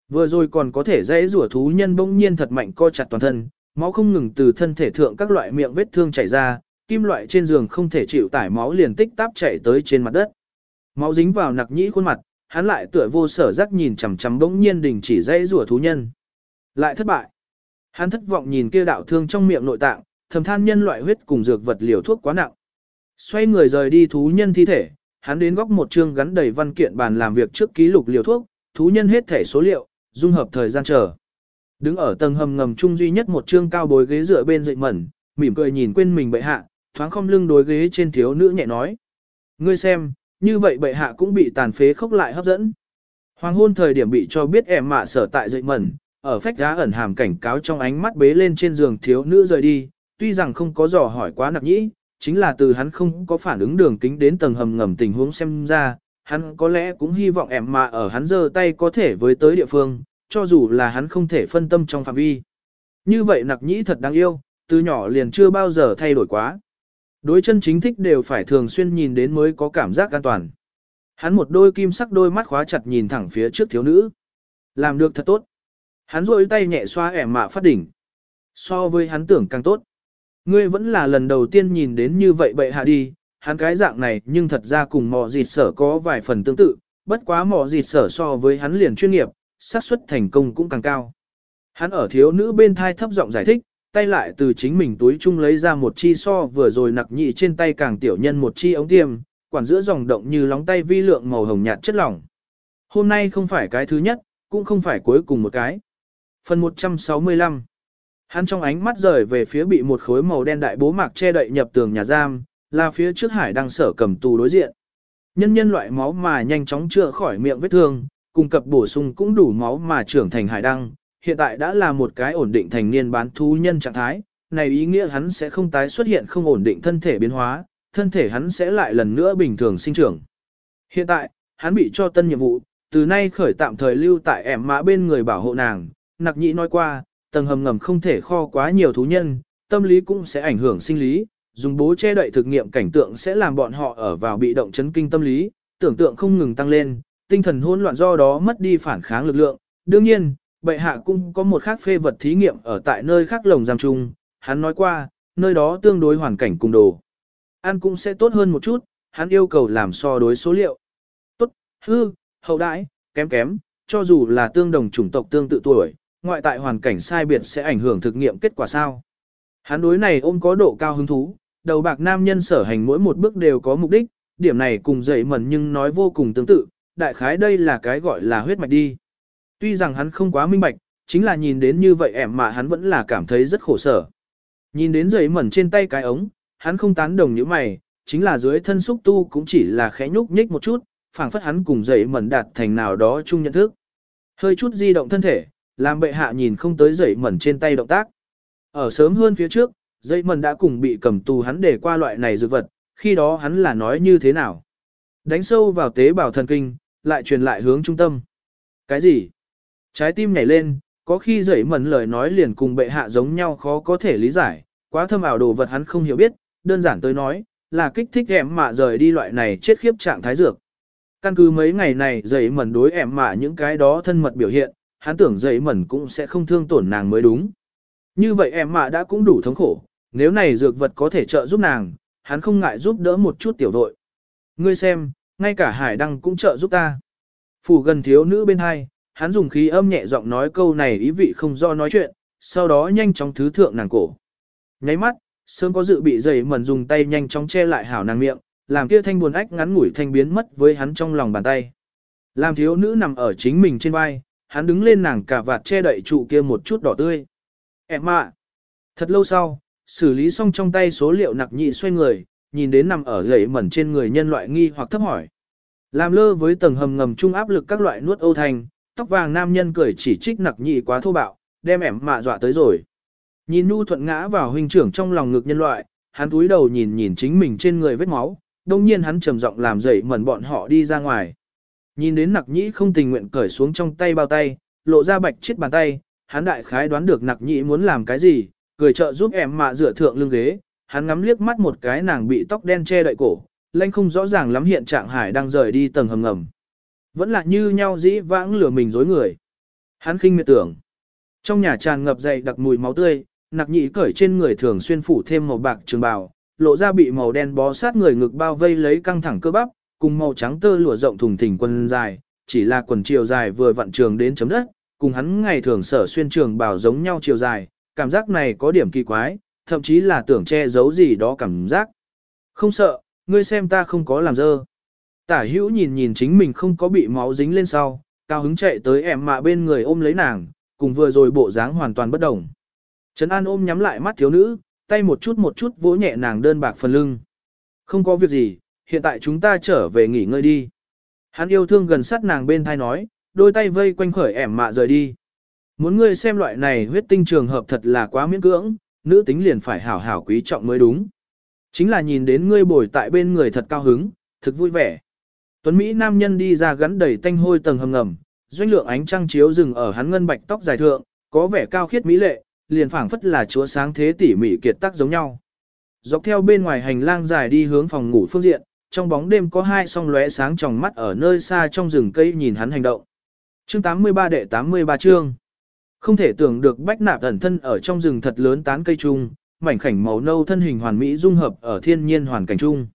Vừa rồi còn có thể dễ rủa thú nhân bỗng nhiên thật mạnh co chặt toàn thân, máu không ngừng từ thân thể thượng các loại miệng vết thương chảy ra, kim loại trên giường không thể chịu tải máu liền tích táp chảy tới trên mặt đất. Máu dính vào nặc nhĩ khuôn mặt, hắn lại tựa vô sở giác nhìn chằm chằm bỗng nhiên đình chỉ dễ rủa thú nhân. Lại thất bại. Hắn thất vọng nhìn kia đạo thương trong miệng nội tạng, thầm than nhân loại huyết cùng dược vật liều thuốc quá nặng. Xoay người rời đi thú nhân thi thể, hắn đến góc một chương gắn đầy văn kiện bàn làm việc trước ký lục liều thuốc, thú nhân hết thể số liệu, dung hợp thời gian chờ. Đứng ở tầng hầm ngầm chung duy nhất một chương cao bối ghế dựa bên dậy mẩn, mỉm cười nhìn quên mình bệ hạ, thoáng không lưng đối ghế trên thiếu nữ nhẹ nói. Ngươi xem, như vậy bệ hạ cũng bị tàn phế khốc lại hấp dẫn. Hoàng hôn thời điểm bị cho biết em mạ sở tại dậy mẩn, ở phách giá ẩn hàm cảnh cáo trong ánh mắt bế lên trên giường thiếu nữ rời đi, tuy rằng không có dò hỏi quá nặng nhĩ, chính là từ hắn không có phản ứng đường kính đến tầng hầm ngầm tình huống xem ra, hắn có lẽ cũng hy vọng em mà ở hắn giơ tay có thể với tới địa phương, cho dù là hắn không thể phân tâm trong phạm vi. Như vậy nặc nhĩ thật đáng yêu, từ nhỏ liền chưa bao giờ thay đổi quá. Đối chân chính thích đều phải thường xuyên nhìn đến mới có cảm giác an toàn. Hắn một đôi kim sắc đôi mắt khóa chặt nhìn thẳng phía trước thiếu nữ. Làm được thật tốt. Hắn rôi tay nhẹ xoa ẻm mạ phát đỉnh. So với hắn tưởng càng tốt. Ngươi vẫn là lần đầu tiên nhìn đến như vậy bệ hạ đi, hắn cái dạng này nhưng thật ra cùng mò dịt sở có vài phần tương tự, bất quá mò dịt sở so với hắn liền chuyên nghiệp, xác suất thành công cũng càng cao. Hắn ở thiếu nữ bên thai thấp giọng giải thích, tay lại từ chính mình túi chung lấy ra một chi so vừa rồi nặc nhị trên tay càng tiểu nhân một chi ống tiêm, quản giữa dòng động như lóng tay vi lượng màu hồng nhạt chất lỏng. Hôm nay không phải cái thứ nhất, cũng không phải cuối cùng một cái. Phần 165 Hắn trong ánh mắt rời về phía bị một khối màu đen đại bố mạc che đậy nhập tường nhà giam, là phía trước hải đang sở cầm tù đối diện. Nhân nhân loại máu mà nhanh chóng chữa khỏi miệng vết thương, cung cấp bổ sung cũng đủ máu mà trưởng thành hải đăng, hiện tại đã là một cái ổn định thành niên bán thú nhân trạng thái, này ý nghĩa hắn sẽ không tái xuất hiện không ổn định thân thể biến hóa, thân thể hắn sẽ lại lần nữa bình thường sinh trưởng. Hiện tại, hắn bị cho tân nhiệm vụ, từ nay khởi tạm thời lưu tại ẻm mã bên người bảo hộ nàng, nặc nhị nói qua, tầng hầm ngầm không thể kho quá nhiều thú nhân, tâm lý cũng sẽ ảnh hưởng sinh lý, dùng bố che đậy thực nghiệm cảnh tượng sẽ làm bọn họ ở vào bị động chấn kinh tâm lý, tưởng tượng không ngừng tăng lên, tinh thần hỗn loạn do đó mất đi phản kháng lực lượng. Đương nhiên, bệ hạ cũng có một khác phê vật thí nghiệm ở tại nơi khác lồng giam chung, hắn nói qua, nơi đó tương đối hoàn cảnh cùng đồ. Ăn cũng sẽ tốt hơn một chút, hắn yêu cầu làm so đối số liệu. Tốt, hư, hậu đãi, kém kém, cho dù là tương đồng chủng tộc tương tự tuổi, ngoại tại hoàn cảnh sai biệt sẽ ảnh hưởng thực nghiệm kết quả sao. Hắn đối này ôm có độ cao hứng thú, đầu bạc nam nhân sở hành mỗi một bước đều có mục đích, điểm này cùng dậy mẩn nhưng nói vô cùng tương tự, đại khái đây là cái gọi là huyết mạch đi. Tuy rằng hắn không quá minh bạch, chính là nhìn đến như vậy em mà hắn vẫn là cảm thấy rất khổ sở. Nhìn đến dậy mẩn trên tay cái ống, hắn không tán đồng như mày, chính là dưới thân xúc tu cũng chỉ là khẽ nhúc nhích một chút, phảng phất hắn cùng dậy mẩn đạt thành nào đó chung nhận thức. Hơi chút di động thân thể, làm bệ hạ nhìn không tới dậy mẩn trên tay động tác. Ở sớm hơn phía trước, dậy mẩn đã cùng bị cầm tù hắn để qua loại này dược vật, khi đó hắn là nói như thế nào. Đánh sâu vào tế bào thần kinh, lại truyền lại hướng trung tâm. Cái gì? Trái tim nhảy lên, có khi dậy mẩn lời nói liền cùng bệ hạ giống nhau khó có thể lý giải, quá thâm ảo đồ vật hắn không hiểu biết, đơn giản tới nói, là kích thích em mạ rời đi loại này chết khiếp trạng thái dược. Căn cứ mấy ngày này dậy mẩn đối em mạ những cái đó thân mật biểu hiện, hắn tưởng dậy mẩn cũng sẽ không thương tổn nàng mới đúng. Như vậy em mạ đã cũng đủ thống khổ, nếu này dược vật có thể trợ giúp nàng, hắn không ngại giúp đỡ một chút tiểu đội. Ngươi xem, ngay cả hải đăng cũng trợ giúp ta. Phủ gần thiếu nữ bên hai, hắn dùng khí âm nhẹ giọng nói câu này ý vị không do nói chuyện, sau đó nhanh chóng thứ thượng nàng cổ. Nháy mắt, sớm có dự bị dày mẩn dùng tay nhanh chóng che lại hảo nàng miệng, làm kia thanh buồn ách ngắn ngủi thanh biến mất với hắn trong lòng bàn tay. Làm thiếu nữ nằm ở chính mình trên vai, hắn đứng lên nàng cả vạt che đậy trụ kia một chút đỏ tươi. Em ạ! Thật lâu sau, xử lý xong trong tay số liệu nặc nhị xoay người, nhìn đến nằm ở gậy mẩn trên người nhân loại nghi hoặc thấp hỏi. Làm lơ với tầng hầm ngầm trung áp lực các loại nuốt âu thành, tóc vàng nam nhân cười chỉ trích nặc nhị quá thô bạo, đem ẻm mạ dọa tới rồi. Nhìn nu thuận ngã vào huynh trưởng trong lòng ngực nhân loại, hắn túi đầu nhìn nhìn chính mình trên người vết máu, đông nhiên hắn trầm giọng làm dậy mẩn bọn họ đi ra ngoài. Nhìn đến nặc nhĩ không tình nguyện cởi xuống trong tay bao tay, lộ ra bạch chết bàn tay, hắn đại khái đoán được nặc nhĩ muốn làm cái gì, cười trợ giúp em mạ dựa thượng lưng ghế, hắn ngắm liếc mắt một cái nàng bị tóc đen che đậy cổ, lanh không rõ ràng lắm hiện trạng hải đang rời đi tầng hầm ngầm. Vẫn là như nhau dĩ vãng lửa mình dối người. Hắn khinh miệt tưởng. Trong nhà tràn ngập dày đặc mùi máu tươi, nặc nhị cởi trên người thường xuyên phủ thêm màu bạc trường bào, lộ ra bị màu đen bó sát người ngực bao vây lấy căng thẳng cơ bắp, cùng màu trắng tơ lụa rộng thùng thình quần dài, chỉ là quần chiều dài vừa vặn trường đến chấm đất, cùng hắn ngày thường sở xuyên trường bảo giống nhau chiều dài, cảm giác này có điểm kỳ quái, thậm chí là tưởng che giấu gì đó cảm giác. Không sợ, ngươi xem ta không có làm dơ. Tả hữu nhìn nhìn chính mình không có bị máu dính lên sau, cao hứng chạy tới em mạ bên người ôm lấy nàng, cùng vừa rồi bộ dáng hoàn toàn bất đồng. Trấn An ôm nhắm lại mắt thiếu nữ, tay một chút một chút vỗ nhẹ nàng đơn bạc phần lưng. Không có việc gì, hiện tại chúng ta trở về nghỉ ngơi đi. Hắn yêu thương gần sát nàng bên thai nói, đôi tay vây quanh khởi ẻm mạ rời đi. Muốn ngươi xem loại này huyết tinh trường hợp thật là quá miễn cưỡng, nữ tính liền phải hảo hảo quý trọng mới đúng. Chính là nhìn đến ngươi bồi tại bên người thật cao hứng, thực vui vẻ. Tuấn Mỹ nam nhân đi ra gắn đầy tanh hôi tầng hầm ngầm, doanh lượng ánh trăng chiếu rừng ở hắn ngân bạch tóc dài thượng, có vẻ cao khiết mỹ lệ, liền phảng phất là chúa sáng thế tỉ mỉ kiệt tác giống nhau. Dọc theo bên ngoài hành lang dài đi hướng phòng ngủ phương diện, trong bóng đêm có hai song lóe sáng trong mắt ở nơi xa trong rừng cây nhìn hắn hành động. Chương 83 đệ 83 chương. Không thể tưởng được bách nạp ẩn thân ở trong rừng thật lớn tán cây trung, mảnh khảnh màu nâu thân hình hoàn mỹ dung hợp ở thiên nhiên hoàn cảnh chung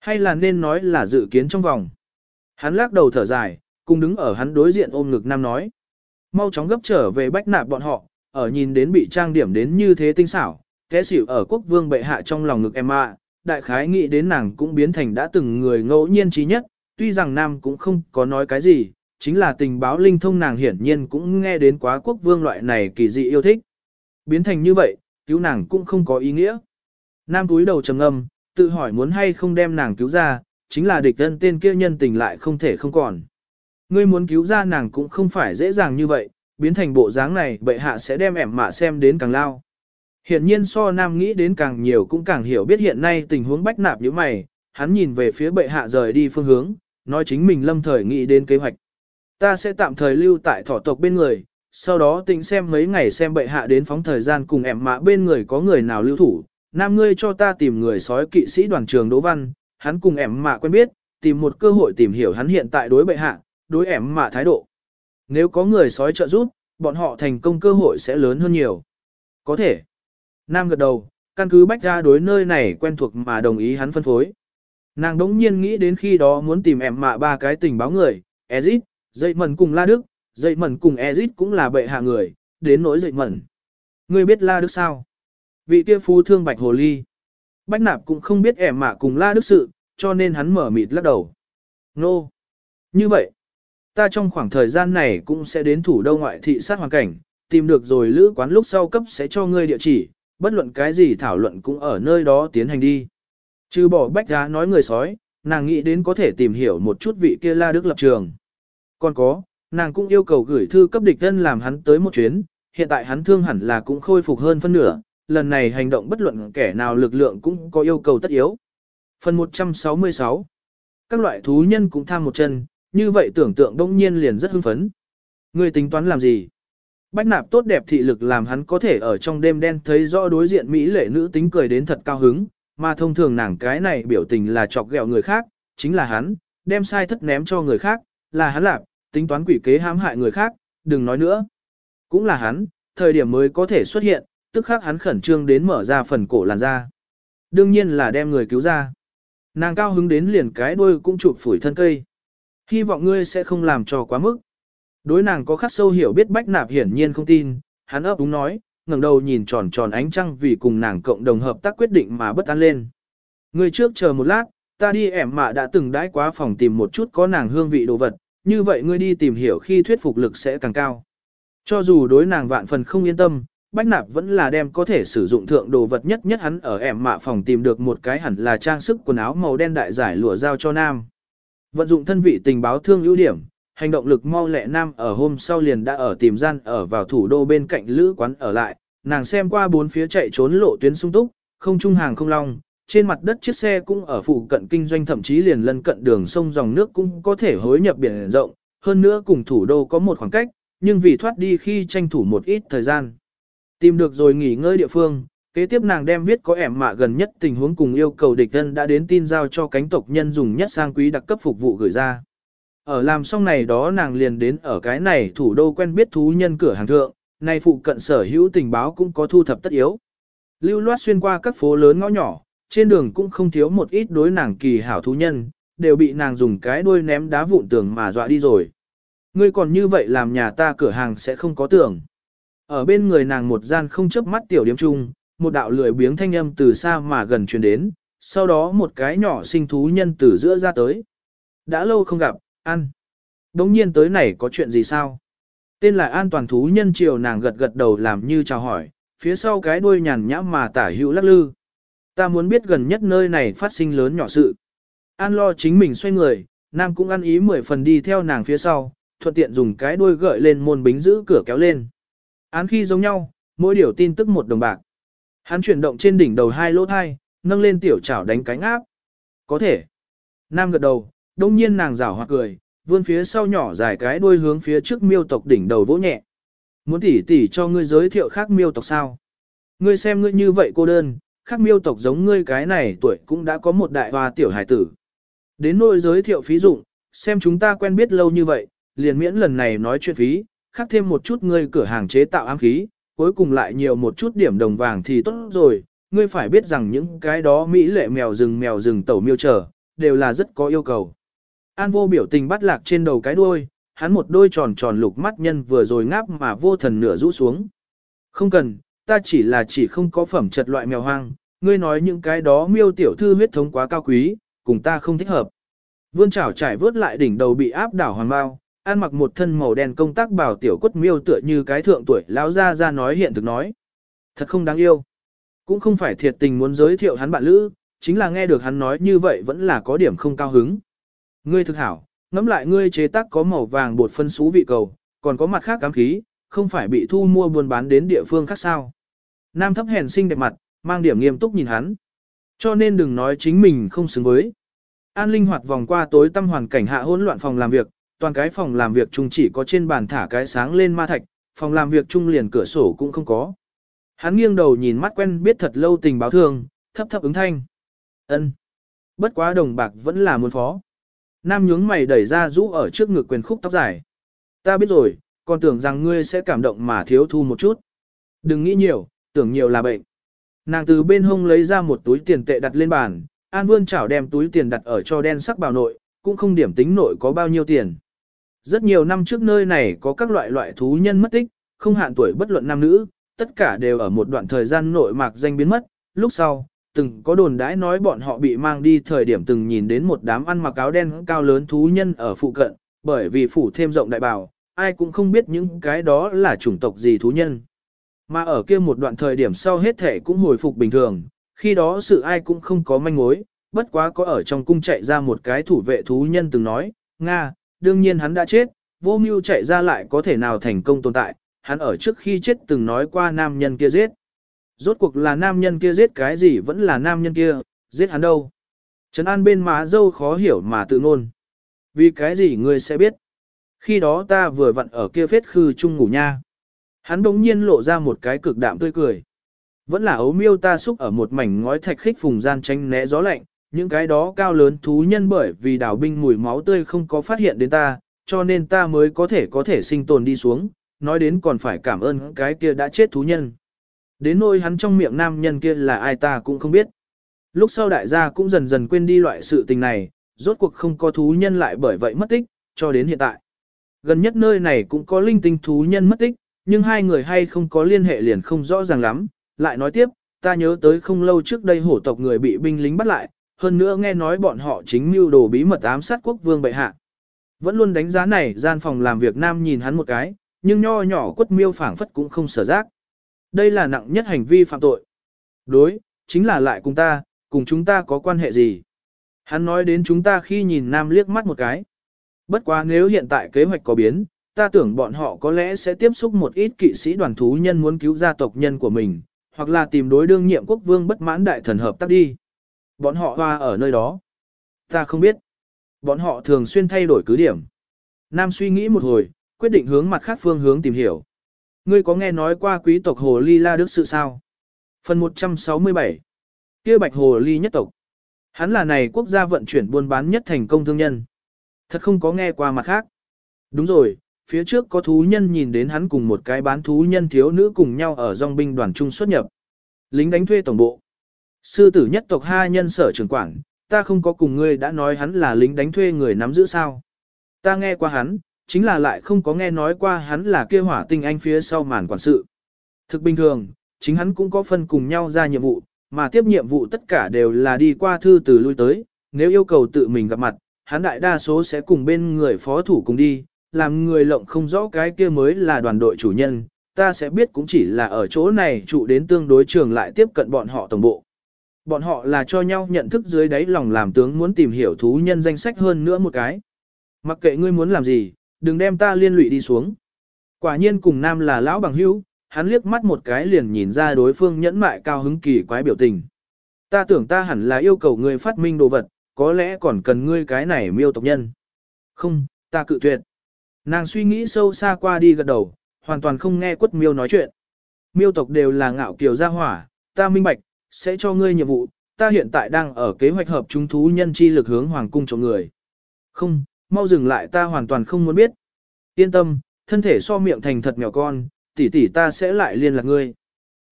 Hay là nên nói là dự kiến trong vòng. Hắn lắc đầu thở dài, cùng đứng ở hắn đối diện ôm ngực nam nói. Mau chóng gấp trở về bách nạp bọn họ, ở nhìn đến bị trang điểm đến như thế tinh xảo, kẻ xỉu ở quốc vương bệ hạ trong lòng ngực em ạ, đại khái nghĩ đến nàng cũng biến thành đã từng người ngẫu nhiên trí nhất, tuy rằng nam cũng không có nói cái gì, chính là tình báo linh thông nàng hiển nhiên cũng nghe đến quá quốc vương loại này kỳ dị yêu thích. Biến thành như vậy, cứu nàng cũng không có ý nghĩa. Nam túi đầu trầm ngâm, tự hỏi muốn hay không đem nàng cứu ra, chính là địch thân tên kia nhân tình lại không thể không còn. Ngươi muốn cứu ra nàng cũng không phải dễ dàng như vậy, biến thành bộ dáng này bệ hạ sẽ đem ẻm mạ xem đến càng lao. Hiện nhiên so nam nghĩ đến càng nhiều cũng càng hiểu biết hiện nay tình huống bách nạp như mày, hắn nhìn về phía bệ hạ rời đi phương hướng, nói chính mình lâm thời nghĩ đến kế hoạch. Ta sẽ tạm thời lưu tại thỏ tộc bên người, sau đó tính xem mấy ngày xem bệ hạ đến phóng thời gian cùng ẻm mã bên người có người nào lưu thủ. Nam ngươi cho ta tìm người sói kỵ sĩ đoàn trường Đỗ Văn, hắn cùng ẻm mạ quen biết, tìm một cơ hội tìm hiểu hắn hiện tại đối bệ hạ, đối ẻm mạ thái độ. Nếu có người sói trợ giúp, bọn họ thành công cơ hội sẽ lớn hơn nhiều. Có thể. Nam gật đầu, căn cứ bách ra đối nơi này quen thuộc mà đồng ý hắn phân phối. Nàng đống nhiên nghĩ đến khi đó muốn tìm em mạ ba cái tình báo người, Ezit, dậy mẩn cùng La Đức, dậy mẩn cùng Ezit cũng là bệ hạ người, đến nỗi dậy mẩn. Ngươi biết La Đức sao? Vị kia phú thương bạch hồ ly. Bách nạp cũng không biết em mạ cùng La Đức sự, cho nên hắn mở mịt lắc đầu. Nô! No. Như vậy, ta trong khoảng thời gian này cũng sẽ đến thủ đô ngoại thị sát hoàn cảnh, tìm được rồi lữ quán lúc sau cấp sẽ cho ngươi địa chỉ, bất luận cái gì thảo luận cũng ở nơi đó tiến hành đi. Trừ bỏ bách giá nói người sói, nàng nghĩ đến có thể tìm hiểu một chút vị kia la đức lập trường. Còn có, nàng cũng yêu cầu gửi thư cấp địch thân làm hắn tới một chuyến, hiện tại hắn thương hẳn là cũng khôi phục hơn phân nửa, lần này hành động bất luận kẻ nào lực lượng cũng có yêu cầu tất yếu. Phần 166 Các loại thú nhân cũng tham một chân, như vậy tưởng tượng đông nhiên liền rất hưng phấn. Người tính toán làm gì? Bách nạp tốt đẹp thị lực làm hắn có thể ở trong đêm đen thấy rõ đối diện Mỹ lệ nữ tính cười đến thật cao hứng, mà thông thường nàng cái này biểu tình là chọc ghẹo người khác, chính là hắn, đem sai thất ném cho người khác, là hắn lạc, tính toán quỷ kế hãm hại người khác, đừng nói nữa. Cũng là hắn, thời điểm mới có thể xuất hiện, tức khắc hắn khẩn trương đến mở ra phần cổ làn da. Đương nhiên là đem người cứu ra. Nàng cao hứng đến liền cái đuôi cũng chụp phủi thân cây. Hy vọng ngươi sẽ không làm cho quá mức. Đối nàng có khắc sâu hiểu biết bách nạp hiển nhiên không tin, hắn ấp đúng nói, ngẩng đầu nhìn tròn tròn ánh trăng vì cùng nàng cộng đồng hợp tác quyết định mà bất an lên. Người trước chờ một lát, ta đi ẻm mạ đã từng đãi quá phòng tìm một chút có nàng hương vị đồ vật, như vậy ngươi đi tìm hiểu khi thuyết phục lực sẽ càng cao. Cho dù đối nàng vạn phần không yên tâm, Bách Nạp vẫn là đem có thể sử dụng thượng đồ vật nhất nhất hắn ở ẻm mạ phòng tìm được một cái hẳn là trang sức quần áo màu đen đại giải lụa giao cho nam. Vận dụng thân vị tình báo thương ưu điểm, hành động lực mau lẹ nam ở hôm sau liền đã ở tìm gian ở vào thủ đô bên cạnh lữ quán ở lại, nàng xem qua bốn phía chạy trốn lộ tuyến sung túc, không trung hàng không long, trên mặt đất chiếc xe cũng ở phụ cận kinh doanh thậm chí liền lân cận đường sông dòng nước cũng có thể hối nhập biển rộng, hơn nữa cùng thủ đô có một khoảng cách, nhưng vì thoát đi khi tranh thủ một ít thời gian. Tìm được rồi nghỉ ngơi địa phương, kế tiếp nàng đem viết có ẻm mạ gần nhất tình huống cùng yêu cầu địch thân đã đến tin giao cho cánh tộc nhân dùng nhất sang quý đặc cấp phục vụ gửi ra. Ở làm xong này đó nàng liền đến ở cái này thủ đô quen biết thú nhân cửa hàng thượng, này phụ cận sở hữu tình báo cũng có thu thập tất yếu. Lưu loát xuyên qua các phố lớn ngõ nhỏ, trên đường cũng không thiếu một ít đối nàng kỳ hảo thú nhân, đều bị nàng dùng cái đuôi ném đá vụn tường mà dọa đi rồi. Ngươi còn như vậy làm nhà ta cửa hàng sẽ không có tưởng. Ở bên người nàng một gian không chớp mắt tiểu điếm chung, một đạo lười biếng thanh âm từ xa mà gần truyền đến, sau đó một cái nhỏ sinh thú nhân từ giữa ra tới. Đã lâu không gặp, An. Đống nhiên tới này có chuyện gì sao? Tên là an toàn thú nhân chiều nàng gật gật đầu làm như chào hỏi, phía sau cái đuôi nhàn nhã mà tả hữu lắc lư. Ta muốn biết gần nhất nơi này phát sinh lớn nhỏ sự. An lo chính mình xoay người, nam cũng ăn ý mười phần đi theo nàng phía sau, thuận tiện dùng cái đuôi gợi lên môn bính giữ cửa kéo lên. Án khi giống nhau, mỗi điều tin tức một đồng bạc. Hắn chuyển động trên đỉnh đầu hai lỗ thai, nâng lên tiểu chảo đánh cánh áp. Có thể. Nam gật đầu, đông nhiên nàng rảo hoặc cười, vươn phía sau nhỏ dài cái đuôi hướng phía trước miêu tộc đỉnh đầu vỗ nhẹ. Muốn tỉ tỉ cho ngươi giới thiệu khác miêu tộc sao? Ngươi xem ngươi như vậy cô đơn, khác miêu tộc giống ngươi cái này tuổi cũng đã có một đại hoa tiểu hải tử. Đến nỗi giới thiệu phí dụng, xem chúng ta quen biết lâu như vậy, liền miễn lần này nói chuyện phí, khác thêm một chút ngươi cửa hàng chế tạo ám khí, cuối cùng lại nhiều một chút điểm đồng vàng thì tốt rồi, ngươi phải biết rằng những cái đó Mỹ lệ mèo rừng mèo rừng tẩu miêu trở, đều là rất có yêu cầu. An vô biểu tình bắt lạc trên đầu cái đuôi, hắn một đôi tròn tròn lục mắt nhân vừa rồi ngáp mà vô thần nửa rũ xuống. Không cần, ta chỉ là chỉ không có phẩm chất loại mèo hoang, ngươi nói những cái đó miêu tiểu thư huyết thống quá cao quý, cùng ta không thích hợp. Vươn chảo trải vớt lại đỉnh đầu bị áp đảo hoàng bao, an mặc một thân màu đen công tác bảo tiểu quất miêu tựa như cái thượng tuổi lão ra ra nói hiện thực nói. Thật không đáng yêu. Cũng không phải thiệt tình muốn giới thiệu hắn bạn lữ, chính là nghe được hắn nói như vậy vẫn là có điểm không cao hứng. Ngươi thực hảo, ngẫm lại ngươi chế tác có màu vàng bột phân xú vị cầu, còn có mặt khác cám khí, không phải bị thu mua buôn bán đến địa phương khác sao. Nam thấp hèn xinh đẹp mặt, mang điểm nghiêm túc nhìn hắn. Cho nên đừng nói chính mình không xứng với. An linh hoạt vòng qua tối tâm hoàn cảnh hạ hỗn loạn phòng làm việc, toàn cái phòng làm việc chung chỉ có trên bàn thả cái sáng lên ma thạch, phòng làm việc chung liền cửa sổ cũng không có. Hắn nghiêng đầu nhìn mắt quen biết thật lâu tình báo thương, thấp thấp ứng thanh. ân Bất quá đồng bạc vẫn là muốn phó. Nam nhướng mày đẩy ra rũ ở trước ngực quyền khúc tóc dài. Ta biết rồi, còn tưởng rằng ngươi sẽ cảm động mà thiếu thu một chút. Đừng nghĩ nhiều, tưởng nhiều là bệnh. Nàng từ bên hông lấy ra một túi tiền tệ đặt lên bàn, An Vươn chảo đem túi tiền đặt ở cho đen sắc bào nội, cũng không điểm tính nội có bao nhiêu tiền. Rất nhiều năm trước nơi này có các loại loại thú nhân mất tích, không hạn tuổi bất luận nam nữ, tất cả đều ở một đoạn thời gian nội mạc danh biến mất, lúc sau, từng có đồn đãi nói bọn họ bị mang đi thời điểm từng nhìn đến một đám ăn mặc áo đen cao lớn thú nhân ở phụ cận, bởi vì phủ thêm rộng đại bảo, ai cũng không biết những cái đó là chủng tộc gì thú nhân. Mà ở kia một đoạn thời điểm sau hết thể cũng hồi phục bình thường, khi đó sự ai cũng không có manh mối, bất quá có ở trong cung chạy ra một cái thủ vệ thú nhân từng nói, Nga, đương nhiên hắn đã chết, vô mưu chạy ra lại có thể nào thành công tồn tại, hắn ở trước khi chết từng nói qua nam nhân kia giết. Rốt cuộc là nam nhân kia giết cái gì vẫn là nam nhân kia, giết hắn đâu. Trấn An bên má dâu khó hiểu mà tự ngôn. Vì cái gì ngươi sẽ biết? Khi đó ta vừa vặn ở kia phết khư chung ngủ nha. Hắn đống nhiên lộ ra một cái cực đạm tươi cười. Vẫn là ấu miêu ta xúc ở một mảnh ngói thạch khích phùng gian tranh né gió lạnh, những cái đó cao lớn thú nhân bởi vì đảo binh mùi máu tươi không có phát hiện đến ta, cho nên ta mới có thể có thể sinh tồn đi xuống, nói đến còn phải cảm ơn cái kia đã chết thú nhân. Đến nỗi hắn trong miệng nam nhân kia là ai ta cũng không biết. Lúc sau đại gia cũng dần dần quên đi loại sự tình này, rốt cuộc không có thú nhân lại bởi vậy mất tích, cho đến hiện tại. Gần nhất nơi này cũng có linh tinh thú nhân mất tích, nhưng hai người hay không có liên hệ liền không rõ ràng lắm. Lại nói tiếp, ta nhớ tới không lâu trước đây hổ tộc người bị binh lính bắt lại, hơn nữa nghe nói bọn họ chính mưu đồ bí mật ám sát quốc vương bệ hạ. Vẫn luôn đánh giá này gian phòng làm việc nam nhìn hắn một cái, nhưng nho nhỏ quất miêu phảng phất cũng không sở giác. Đây là nặng nhất hành vi phạm tội. Đối, chính là lại cùng ta, cùng chúng ta có quan hệ gì. Hắn nói đến chúng ta khi nhìn nam liếc mắt một cái. Bất quá nếu hiện tại kế hoạch có biến, ta tưởng bọn họ có lẽ sẽ tiếp xúc một ít kỵ sĩ đoàn thú nhân muốn cứu gia tộc nhân của mình, hoặc là tìm đối đương nhiệm quốc vương bất mãn đại thần hợp tác đi. Bọn họ hoa ở nơi đó. Ta không biết. Bọn họ thường xuyên thay đổi cứ điểm. Nam suy nghĩ một hồi, quyết định hướng mặt khác phương hướng tìm hiểu. Ngươi có nghe nói qua quý tộc Hồ Ly La Đức sự sao? Phần 167 kia bạch Hồ Ly nhất tộc. Hắn là này quốc gia vận chuyển buôn bán nhất thành công thương nhân. Thật không có nghe qua mặt khác. Đúng rồi, phía trước có thú nhân nhìn đến hắn cùng một cái bán thú nhân thiếu nữ cùng nhau ở dòng binh đoàn trung xuất nhập. Lính đánh thuê tổng bộ. Sư tử nhất tộc hai nhân sở trưởng quản, ta không có cùng ngươi đã nói hắn là lính đánh thuê người nắm giữ sao. Ta nghe qua hắn, chính là lại không có nghe nói qua hắn là kia hỏa tinh anh phía sau màn quản sự. Thực bình thường, chính hắn cũng có phân cùng nhau ra nhiệm vụ, mà tiếp nhiệm vụ tất cả đều là đi qua thư từ lui tới, nếu yêu cầu tự mình gặp mặt, hắn đại đa số sẽ cùng bên người phó thủ cùng đi, làm người lộng không rõ cái kia mới là đoàn đội chủ nhân, ta sẽ biết cũng chỉ là ở chỗ này trụ đến tương đối trường lại tiếp cận bọn họ tổng bộ. Bọn họ là cho nhau nhận thức dưới đáy lòng làm tướng muốn tìm hiểu thú nhân danh sách hơn nữa một cái. Mặc kệ ngươi muốn làm gì, đừng đem ta liên lụy đi xuống. Quả nhiên cùng nam là lão bằng hữu, hắn liếc mắt một cái liền nhìn ra đối phương nhẫn mại cao hứng kỳ quái biểu tình. Ta tưởng ta hẳn là yêu cầu ngươi phát minh đồ vật, có lẽ còn cần ngươi cái này miêu tộc nhân. Không, ta cự tuyệt. Nàng suy nghĩ sâu xa qua đi gật đầu, hoàn toàn không nghe quất miêu nói chuyện. Miêu tộc đều là ngạo kiều gia hỏa, ta minh bạch, sẽ cho ngươi nhiệm vụ, ta hiện tại đang ở kế hoạch hợp chúng thú nhân chi lực hướng hoàng cung cho người. Không, mau dừng lại ta hoàn toàn không muốn biết. Yên tâm, thân thể so miệng thành thật mèo con, tỷ tỷ ta sẽ lại liên lạc ngươi.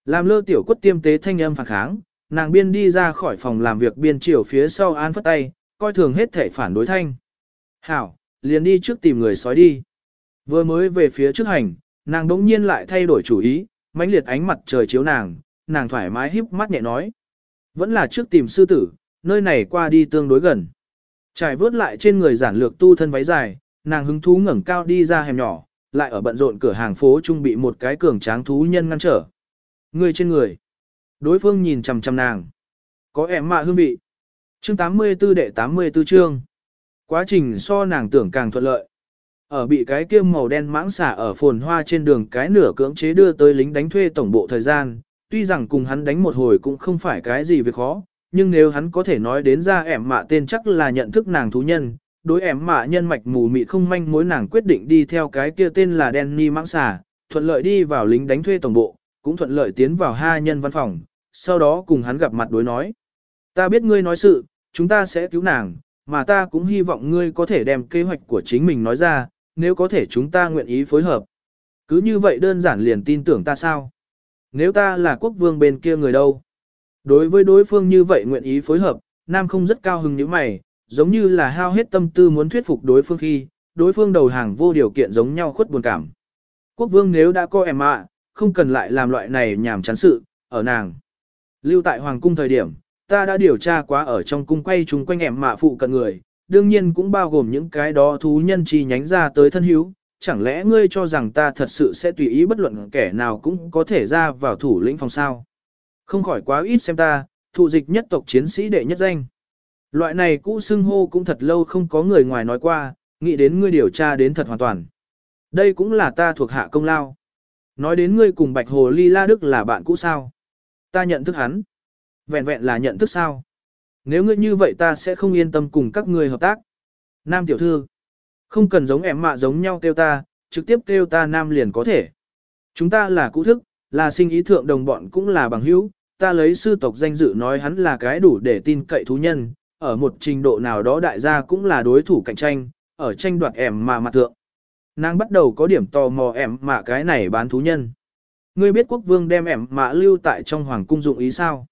Làm lơ tiểu quất tiêm tế thanh âm phản kháng, nàng biên đi ra khỏi phòng làm việc biên chiều phía sau an phất tay, coi thường hết thể phản đối thanh. Hảo, liền đi trước tìm người sói đi. Vừa mới về phía trước hành, nàng đống nhiên lại thay đổi chủ ý, mãnh liệt ánh mặt trời chiếu nàng, nàng thoải mái híp mắt nhẹ nói. Vẫn là trước tìm sư tử, nơi này qua đi tương đối gần. Trải vớt lại trên người giản lược tu thân váy dài, nàng hứng thú ngẩng cao đi ra hẻm nhỏ, lại ở bận rộn cửa hàng phố trung bị một cái cường tráng thú nhân ngăn trở. Người trên người. Đối phương nhìn chằm chằm nàng. Có em mạ hương vị. Chương 84 đệ 84 chương. Quá trình so nàng tưởng càng thuận lợi. Ở bị cái kia màu đen mãng xả ở phồn hoa trên đường cái nửa cưỡng chế đưa tới lính đánh thuê tổng bộ thời gian, tuy rằng cùng hắn đánh một hồi cũng không phải cái gì việc khó, nhưng nếu hắn có thể nói đến ra ẻm mạ tên chắc là nhận thức nàng thú nhân, đối ẻm mạ nhân mạch mù mị không manh mối nàng quyết định đi theo cái kia tên là Danny mãng xà, thuận lợi đi vào lính đánh thuê tổng bộ, cũng thuận lợi tiến vào hai nhân văn phòng, sau đó cùng hắn gặp mặt đối nói. Ta biết ngươi nói sự, chúng ta sẽ cứu nàng, mà ta cũng hy vọng ngươi có thể đem kế hoạch của chính mình nói ra, nếu có thể chúng ta nguyện ý phối hợp. Cứ như vậy đơn giản liền tin tưởng ta sao? Nếu ta là quốc vương bên kia người đâu? Đối với đối phương như vậy nguyện ý phối hợp, Nam không rất cao hứng như mày, giống như là hao hết tâm tư muốn thuyết phục đối phương khi, đối phương đầu hàng vô điều kiện giống nhau khuất buồn cảm. Quốc vương nếu đã coi em ạ, không cần lại làm loại này nhảm chán sự, ở nàng. Lưu tại Hoàng cung thời điểm, ta đã điều tra quá ở trong cung quay chúng quanh em mạ phụ cận người, đương nhiên cũng bao gồm những cái đó thú nhân chi nhánh ra tới thân hữu. Chẳng lẽ ngươi cho rằng ta thật sự sẽ tùy ý bất luận kẻ nào cũng có thể ra vào thủ lĩnh phòng sao? Không khỏi quá ít xem ta, thụ dịch nhất tộc chiến sĩ đệ nhất danh. Loại này cũ xưng hô cũng thật lâu không có người ngoài nói qua, nghĩ đến ngươi điều tra đến thật hoàn toàn. Đây cũng là ta thuộc hạ công lao. Nói đến ngươi cùng Bạch Hồ Ly La Đức là bạn cũ sao? Ta nhận thức hắn. Vẹn vẹn là nhận thức sao? Nếu ngươi như vậy ta sẽ không yên tâm cùng các ngươi hợp tác. Nam tiểu thư. Không cần giống em mạ giống nhau kêu ta, trực tiếp kêu ta nam liền có thể. Chúng ta là cũ thức, là sinh ý thượng đồng bọn cũng là bằng hữu, ta lấy sư tộc danh dự nói hắn là cái đủ để tin cậy thú nhân, ở một trình độ nào đó đại gia cũng là đối thủ cạnh tranh, ở tranh đoạt ẻm mà mặt thượng. Nàng bắt đầu có điểm tò mò ẻm mà cái này bán thú nhân. Ngươi biết quốc vương đem ẻm mà lưu tại trong hoàng cung dụng ý sao?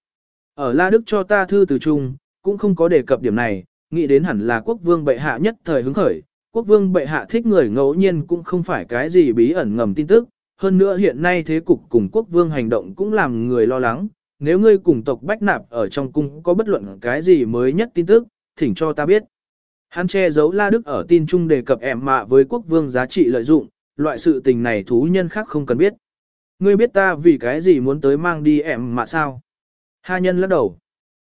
Ở La Đức cho ta thư từ chung, cũng không có đề cập điểm này, nghĩ đến hẳn là quốc vương bệ hạ nhất thời hứng khởi. Quốc vương bệ hạ thích người ngẫu nhiên cũng không phải cái gì bí ẩn ngầm tin tức, hơn nữa hiện nay thế cục cùng quốc vương hành động cũng làm người lo lắng, nếu ngươi cùng tộc Bách Nạp ở trong cung có bất luận cái gì mới nhất tin tức, thỉnh cho ta biết. Hắn che giấu La Đức ở tin chung đề cập ẻm mạ với quốc vương giá trị lợi dụng, loại sự tình này thú nhân khác không cần biết. Ngươi biết ta vì cái gì muốn tới mang đi ẻm mạ sao? Ha nhân lắc đầu.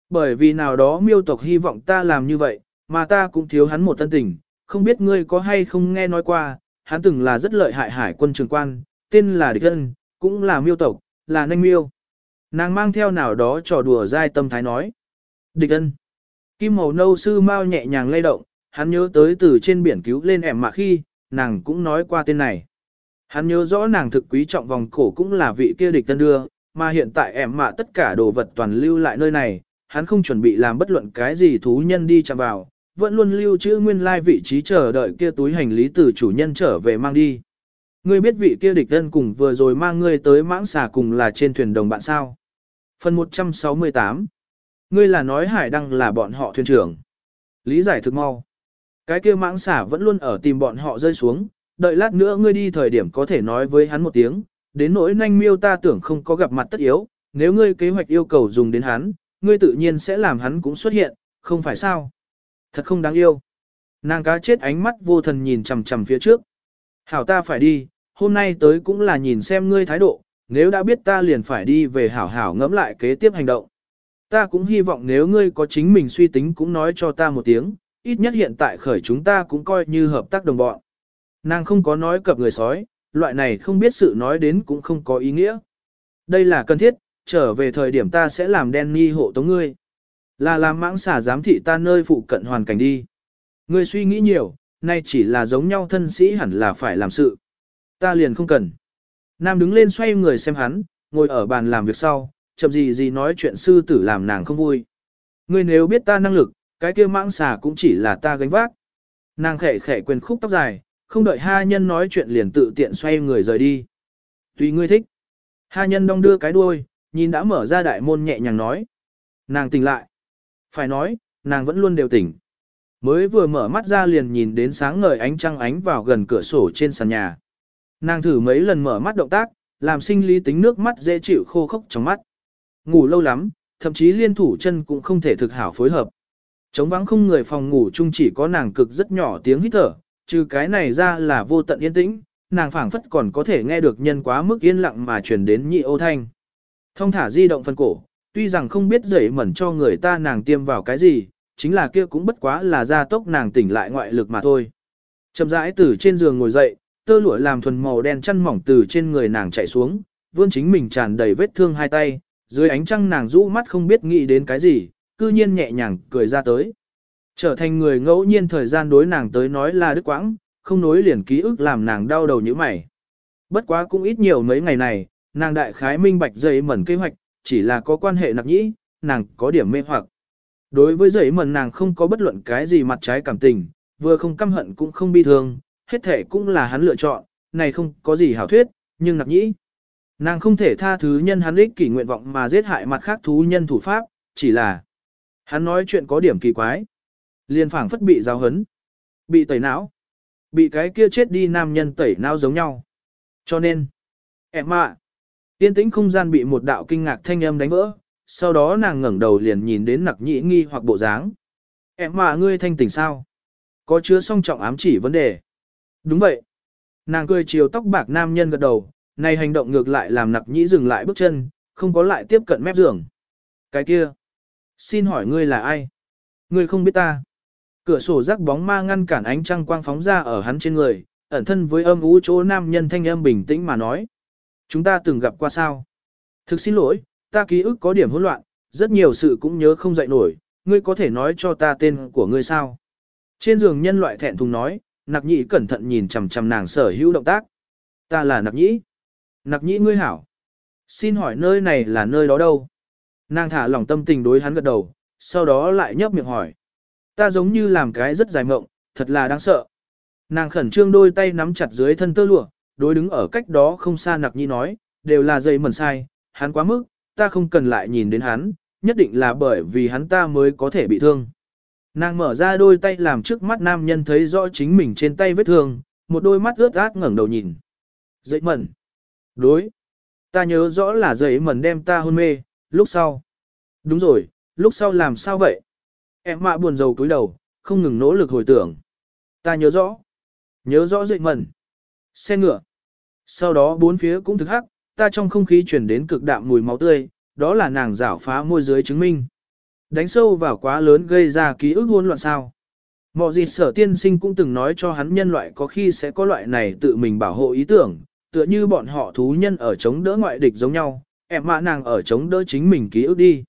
Bởi vì nào đó miêu tộc hy vọng ta làm như vậy, mà ta cũng thiếu hắn một tân tình, không biết ngươi có hay không nghe nói qua, hắn từng là rất lợi hại hải quân trường quan, tên là Địch thân, cũng là miêu tộc, là nanh miêu. Nàng mang theo nào đó trò đùa dai tâm thái nói. Địch ân. Kim màu nâu sư mau nhẹ nhàng lay động, hắn nhớ tới từ trên biển cứu lên ẻm mà khi, nàng cũng nói qua tên này. Hắn nhớ rõ nàng thực quý trọng vòng cổ cũng là vị kia địch tân đưa, mà hiện tại ẻm mạ tất cả đồ vật toàn lưu lại nơi này, hắn không chuẩn bị làm bất luận cái gì thú nhân đi chạm vào, vẫn luôn lưu trữ nguyên lai vị trí chờ đợi kia túi hành lý từ chủ nhân trở về mang đi. Ngươi biết vị kia địch tân cùng vừa rồi mang ngươi tới mãng xà cùng là trên thuyền đồng bạn sao? Phần 168 Ngươi là nói hải đăng là bọn họ thuyền trưởng. Lý giải thực mau. Cái kia mãng xả vẫn luôn ở tìm bọn họ rơi xuống, đợi lát nữa ngươi đi thời điểm có thể nói với hắn một tiếng, đến nỗi nhanh miêu ta tưởng không có gặp mặt tất yếu, nếu ngươi kế hoạch yêu cầu dùng đến hắn, ngươi tự nhiên sẽ làm hắn cũng xuất hiện, không phải sao. Thật không đáng yêu. Nàng cá chết ánh mắt vô thần nhìn chằm chằm phía trước. Hảo ta phải đi, hôm nay tới cũng là nhìn xem ngươi thái độ, nếu đã biết ta liền phải đi về hảo hảo ngẫm lại kế tiếp hành động. Ta cũng hy vọng nếu ngươi có chính mình suy tính cũng nói cho ta một tiếng, ít nhất hiện tại khởi chúng ta cũng coi như hợp tác đồng bọn. Nàng không có nói cập người sói, loại này không biết sự nói đến cũng không có ý nghĩa. Đây là cần thiết, trở về thời điểm ta sẽ làm Danny hộ tống ngươi. Là làm mãng xả giám thị ta nơi phụ cận hoàn cảnh đi. Ngươi suy nghĩ nhiều, nay chỉ là giống nhau thân sĩ hẳn là phải làm sự. Ta liền không cần. Nam đứng lên xoay người xem hắn, ngồi ở bàn làm việc sau, chậm gì gì nói chuyện sư tử làm nàng không vui. Ngươi nếu biết ta năng lực, cái kia mãng xà cũng chỉ là ta gánh vác. Nàng khẽ khẽ quyền khúc tóc dài, không đợi ha nhân nói chuyện liền tự tiện xoay người rời đi. Tùy ngươi thích. Ha nhân đong đưa cái đuôi, nhìn đã mở ra đại môn nhẹ nhàng nói. Nàng tỉnh lại. Phải nói, nàng vẫn luôn đều tỉnh. Mới vừa mở mắt ra liền nhìn đến sáng ngời ánh trăng ánh vào gần cửa sổ trên sàn nhà. Nàng thử mấy lần mở mắt động tác, làm sinh lý tính nước mắt dễ chịu khô khốc trong mắt. Ngủ lâu lắm, thậm chí liên thủ chân cũng không thể thực hảo phối hợp. Trống vắng không người phòng ngủ chung chỉ có nàng cực rất nhỏ tiếng hít thở, trừ cái này ra là vô tận yên tĩnh, nàng phảng phất còn có thể nghe được nhân quá mức yên lặng mà truyền đến nhị ô thanh. Thông thả di động phân cổ, tuy rằng không biết dậy mẩn cho người ta nàng tiêm vào cái gì, chính là kia cũng bất quá là gia tốc nàng tỉnh lại ngoại lực mà thôi. Chậm rãi từ trên giường ngồi dậy, tơ lụa làm thuần màu đen chăn mỏng từ trên người nàng chạy xuống, vươn chính mình tràn đầy vết thương hai tay, dưới ánh trăng nàng rũ mắt không biết nghĩ đến cái gì, cư nhiên nhẹ nhàng cười ra tới. Trở thành người ngẫu nhiên thời gian đối nàng tới nói là đức quãng, không nối liền ký ức làm nàng đau đầu như mày. Bất quá cũng ít nhiều mấy ngày này, nàng đại khái minh bạch dây mẩn kế hoạch, chỉ là có quan hệ nặc nhĩ, nàng có điểm mê hoặc. Đối với dây mẩn nàng không có bất luận cái gì mặt trái cảm tình, vừa không căm hận cũng không bi thương, hết thể cũng là hắn lựa chọn, này không có gì hảo thuyết, nhưng nặc nhĩ. Nàng không thể tha thứ nhân hắn ích kỷ nguyện vọng mà giết hại mặt khác thú nhân thủ pháp, chỉ là hắn nói chuyện có điểm kỳ quái. Liên phảng phất bị giáo hấn, bị tẩy não, bị cái kia chết đi nam nhân tẩy não giống nhau. Cho nên, em ạ, tiên tĩnh không gian bị một đạo kinh ngạc thanh âm đánh vỡ, sau đó nàng ngẩng đầu liền nhìn đến nặc nhĩ nghi hoặc bộ dáng. Em mà ngươi thanh tỉnh sao? Có chứa song trọng ám chỉ vấn đề. Đúng vậy. Nàng cười chiều tóc bạc nam nhân gật đầu, này hành động ngược lại làm nặc nhĩ dừng lại bước chân, không có lại tiếp cận mép giường. Cái kia. Xin hỏi ngươi là ai? Ngươi không biết ta. Cửa sổ rắc bóng ma ngăn cản ánh trăng quang phóng ra ở hắn trên người, ẩn thân với âm ú chỗ nam nhân thanh âm bình tĩnh mà nói. Chúng ta từng gặp qua sao? Thực xin lỗi, ta ký ức có điểm hỗn loạn, rất nhiều sự cũng nhớ không dậy nổi, ngươi có thể nói cho ta tên của ngươi sao? Trên giường nhân loại thẹn thùng nói, nặc nhĩ cẩn thận nhìn chằm chằm nàng sở hữu động tác. Ta là nặc nhĩ. Nặc nhĩ ngươi hảo. Xin hỏi nơi này là nơi đó đâu? Nàng thả lòng tâm tình đối hắn gật đầu, sau đó lại nhấp miệng hỏi. Ta giống như làm cái rất dài mộng, thật là đáng sợ. Nàng khẩn trương đôi tay nắm chặt dưới thân tơ lụa, đối đứng ở cách đó không xa nặc nhị nói, đều là dây mẩn sai, hắn quá mức, ta không cần lại nhìn đến hắn, nhất định là bởi vì hắn ta mới có thể bị thương. Nàng mở ra đôi tay làm trước mắt nam nhân thấy rõ chính mình trên tay vết thương, một đôi mắt ướt át ngẩng đầu nhìn. Dậy mẩn. Đối. Ta nhớ rõ là dậy mẩn đem ta hôn mê, lúc sau. Đúng rồi, lúc sau làm sao vậy? Em mạ buồn rầu cúi đầu, không ngừng nỗ lực hồi tưởng. Ta nhớ rõ. Nhớ rõ dậy mẩn. Xe ngựa. Sau đó bốn phía cũng thực hắc, ta trong không khí chuyển đến cực đạm mùi máu tươi, đó là nàng rảo phá môi dưới chứng minh. Đánh sâu vào quá lớn gây ra ký ức hỗn loạn sao. Mọi gì sở tiên sinh cũng từng nói cho hắn nhân loại có khi sẽ có loại này tự mình bảo hộ ý tưởng, tựa như bọn họ thú nhân ở chống đỡ ngoại địch giống nhau, em mạ nàng ở chống đỡ chính mình ký ức đi.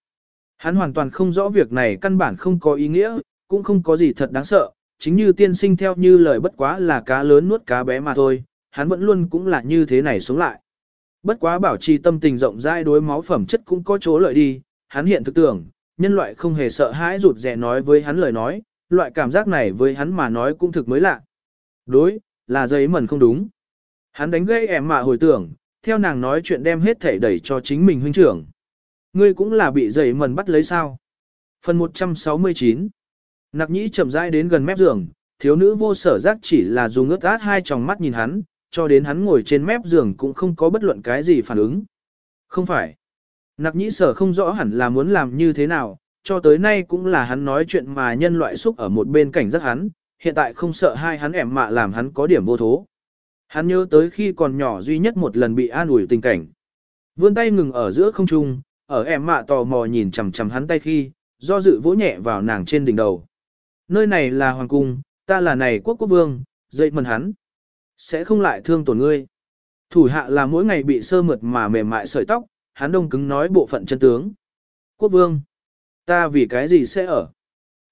Hắn hoàn toàn không rõ việc này căn bản không có ý nghĩa, cũng không có gì thật đáng sợ, chính như tiên sinh theo như lời bất quá là cá lớn nuốt cá bé mà thôi, hắn vẫn luôn cũng là như thế này sống lại. Bất quá bảo trì tâm tình rộng rãi đối máu phẩm chất cũng có chỗ lợi đi, hắn hiện thực tưởng, nhân loại không hề sợ hãi rụt rè nói với hắn lời nói, loại cảm giác này với hắn mà nói cũng thực mới lạ. Đối, là giấy mẩn không đúng. Hắn đánh gây em mà hồi tưởng, theo nàng nói chuyện đem hết thể đẩy cho chính mình huynh trưởng. Ngươi cũng là bị giấy mẩn bắt lấy sao. Phần 169 Nặc nhĩ chậm rãi đến gần mép giường, thiếu nữ vô sở giác chỉ là dùng ướt át hai tròng mắt nhìn hắn, cho đến hắn ngồi trên mép giường cũng không có bất luận cái gì phản ứng. Không phải. Nặc nhĩ sở không rõ hẳn là muốn làm như thế nào, cho tới nay cũng là hắn nói chuyện mà nhân loại xúc ở một bên cảnh giác hắn, hiện tại không sợ hai hắn ẻm mạ làm hắn có điểm vô thố. Hắn nhớ tới khi còn nhỏ duy nhất một lần bị an ủi tình cảnh. Vươn tay ngừng ở giữa không trung, ở ẻm mạ tò mò nhìn chằm chằm hắn tay khi, do dự vỗ nhẹ vào nàng trên đỉnh đầu. Nơi này là hoàng cung, ta là này quốc quốc vương, dậy mần hắn. Sẽ không lại thương tổn ngươi. Thủ hạ là mỗi ngày bị sơ mượt mà mềm mại sợi tóc, hắn đông cứng nói bộ phận chân tướng. Quốc vương, ta vì cái gì sẽ ở?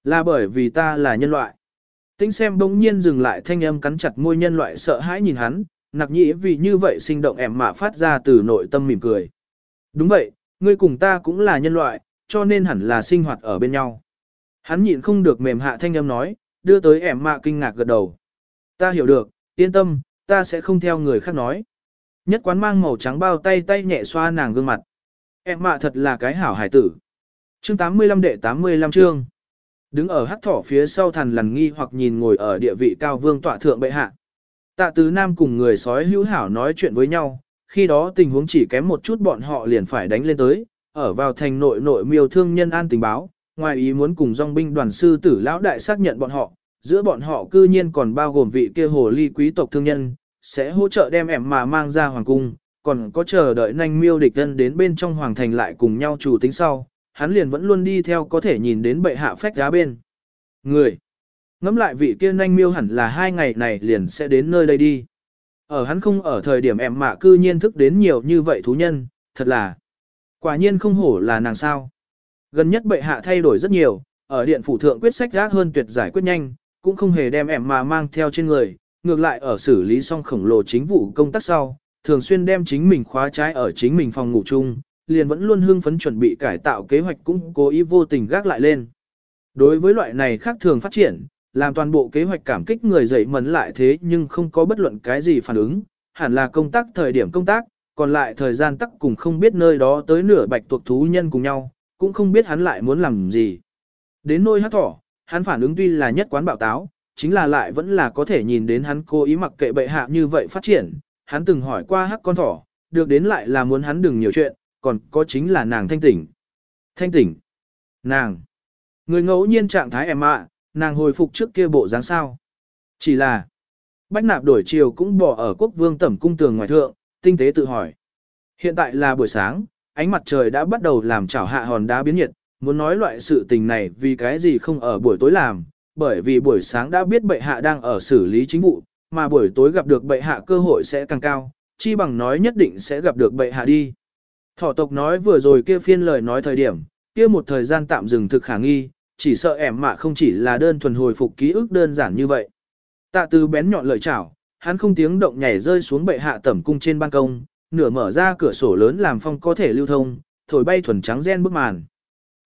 Là bởi vì ta là nhân loại. Tính xem bỗng nhiên dừng lại thanh âm cắn chặt môi nhân loại sợ hãi nhìn hắn, nặc nhĩ vì như vậy sinh động ẻm mạ phát ra từ nội tâm mỉm cười. Đúng vậy, ngươi cùng ta cũng là nhân loại, cho nên hẳn là sinh hoạt ở bên nhau. Hắn nhịn không được mềm hạ thanh âm nói, đưa tới ẻm mạ kinh ngạc gật đầu. Ta hiểu được, yên tâm, ta sẽ không theo người khác nói. Nhất quán mang màu trắng bao tay tay nhẹ xoa nàng gương mặt. Em mạ thật là cái hảo hải tử. Chương 85 đệ 85 chương. Đứng ở hắc thỏ phía sau thần lằn nghi hoặc nhìn ngồi ở địa vị cao vương tọa thượng bệ hạ. Tạ tứ nam cùng người sói hữu hảo nói chuyện với nhau, khi đó tình huống chỉ kém một chút bọn họ liền phải đánh lên tới, ở vào thành nội nội miêu thương nhân an tình báo, ngoài ý muốn cùng dòng binh đoàn sư tử lão đại xác nhận bọn họ, giữa bọn họ cư nhiên còn bao gồm vị kia hồ ly quý tộc thương nhân, sẽ hỗ trợ đem em mà mang ra hoàng cung, còn có chờ đợi nhanh miêu địch thân đến bên trong hoàng thành lại cùng nhau chủ tính sau, hắn liền vẫn luôn đi theo có thể nhìn đến bệ hạ phách giá bên. Người, ngắm lại vị kia nhanh miêu hẳn là hai ngày này liền sẽ đến nơi đây đi. Ở hắn không ở thời điểm em mạ cư nhiên thức đến nhiều như vậy thú nhân, thật là, quả nhiên không hổ là nàng sao. Gần nhất bệ hạ thay đổi rất nhiều, ở điện phủ thượng quyết sách gác hơn tuyệt giải quyết nhanh, cũng không hề đem em mà mang theo trên người, ngược lại ở xử lý xong khổng lồ chính vụ công tác sau, thường xuyên đem chính mình khóa trái ở chính mình phòng ngủ chung, liền vẫn luôn hưng phấn chuẩn bị cải tạo kế hoạch cũng cố ý vô tình gác lại lên. Đối với loại này khác thường phát triển, làm toàn bộ kế hoạch cảm kích người dậy mấn lại thế nhưng không có bất luận cái gì phản ứng, hẳn là công tác thời điểm công tác, còn lại thời gian tắc cùng không biết nơi đó tới nửa bạch tuộc thú nhân cùng nhau, cũng không biết hắn lại muốn làm gì. Đến nôi hát thỏ, hắn phản ứng tuy là nhất quán bạo táo, chính là lại vẫn là có thể nhìn đến hắn cố ý mặc kệ bệ hạ như vậy phát triển, hắn từng hỏi qua hắc con thỏ, được đến lại là muốn hắn đừng nhiều chuyện, còn có chính là nàng thanh tỉnh. Thanh tỉnh. Nàng. Người ngẫu nhiên trạng thái em ạ, nàng hồi phục trước kia bộ dáng sao. Chỉ là, bách nạp đổi chiều cũng bỏ ở quốc vương tẩm cung tường ngoài thượng, tinh tế tự hỏi. Hiện tại là buổi sáng, ánh mặt trời đã bắt đầu làm chảo hạ hòn đá biến nhiệt, muốn nói loại sự tình này vì cái gì không ở buổi tối làm, bởi vì buổi sáng đã biết bệ hạ đang ở xử lý chính vụ, mà buổi tối gặp được bệ hạ cơ hội sẽ càng cao, chi bằng nói nhất định sẽ gặp được bệ hạ đi. Thỏ tộc nói vừa rồi kia phiên lời nói thời điểm, kia một thời gian tạm dừng thực khả nghi, chỉ sợ ẻm mạ không chỉ là đơn thuần hồi phục ký ức đơn giản như vậy. Tạ từ bén nhọn lợi chảo, hắn không tiếng động nhảy rơi xuống bệ hạ tẩm cung trên ban công, nửa mở ra cửa sổ lớn làm phong có thể lưu thông, thổi bay thuần trắng gen bức màn.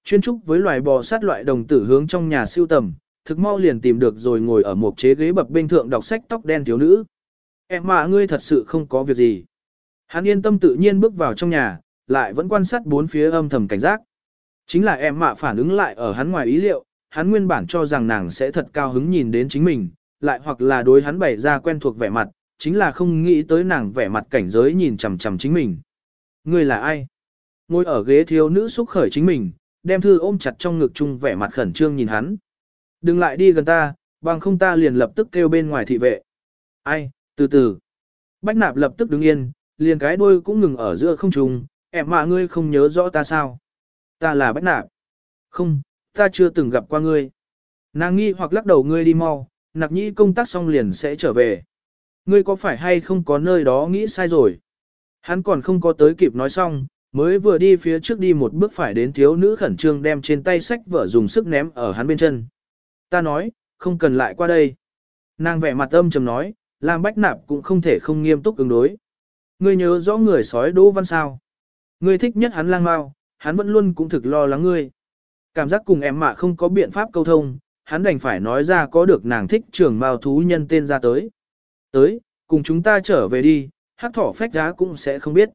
Chuyên trúc với loài bò sát loại đồng tử hướng trong nhà siêu tầm, thực mau liền tìm được rồi ngồi ở một chế ghế bập bên thượng đọc sách tóc đen thiếu nữ. Em mà ngươi thật sự không có việc gì. Hắn yên tâm tự nhiên bước vào trong nhà, lại vẫn quan sát bốn phía âm thầm cảnh giác. Chính là em mạ phản ứng lại ở hắn ngoài ý liệu, hắn nguyên bản cho rằng nàng sẽ thật cao hứng nhìn đến chính mình, lại hoặc là đối hắn bày ra quen thuộc vẻ mặt, chính là không nghĩ tới nàng vẻ mặt cảnh giới nhìn chằm chằm chính mình. Ngươi là ai? Ngồi ở ghế thiếu nữ xúc khởi chính mình, đem thư ôm chặt trong ngực chung vẻ mặt khẩn trương nhìn hắn. Đừng lại đi gần ta, bằng không ta liền lập tức kêu bên ngoài thị vệ. Ai, từ từ. Bách nạp lập tức đứng yên, liền cái đuôi cũng ngừng ở giữa không trung, em mà ngươi không nhớ rõ ta sao. Ta là bách nạp. Không, ta chưa từng gặp qua ngươi. Nàng nghi hoặc lắc đầu ngươi đi mau, nặc nhĩ công tác xong liền sẽ trở về. Ngươi có phải hay không có nơi đó nghĩ sai rồi? Hắn còn không có tới kịp nói xong, mới vừa đi phía trước đi một bước phải đến thiếu nữ khẩn trương đem trên tay sách vở dùng sức ném ở hắn bên chân. Ta nói, không cần lại qua đây. Nàng vẻ mặt âm trầm nói, làm bách nạp cũng không thể không nghiêm túc ứng đối. Ngươi nhớ rõ người sói Đỗ Văn sao? Ngươi thích nhất hắn lang mau, hắn vẫn luôn cũng thực lo lắng ngươi. Cảm giác cùng em mà không có biện pháp câu thông, hắn đành phải nói ra có được nàng thích trưởng mao thú nhân tên ra tới. Tới, cùng chúng ta trở về đi, hát thỏ phách đá cũng sẽ không biết.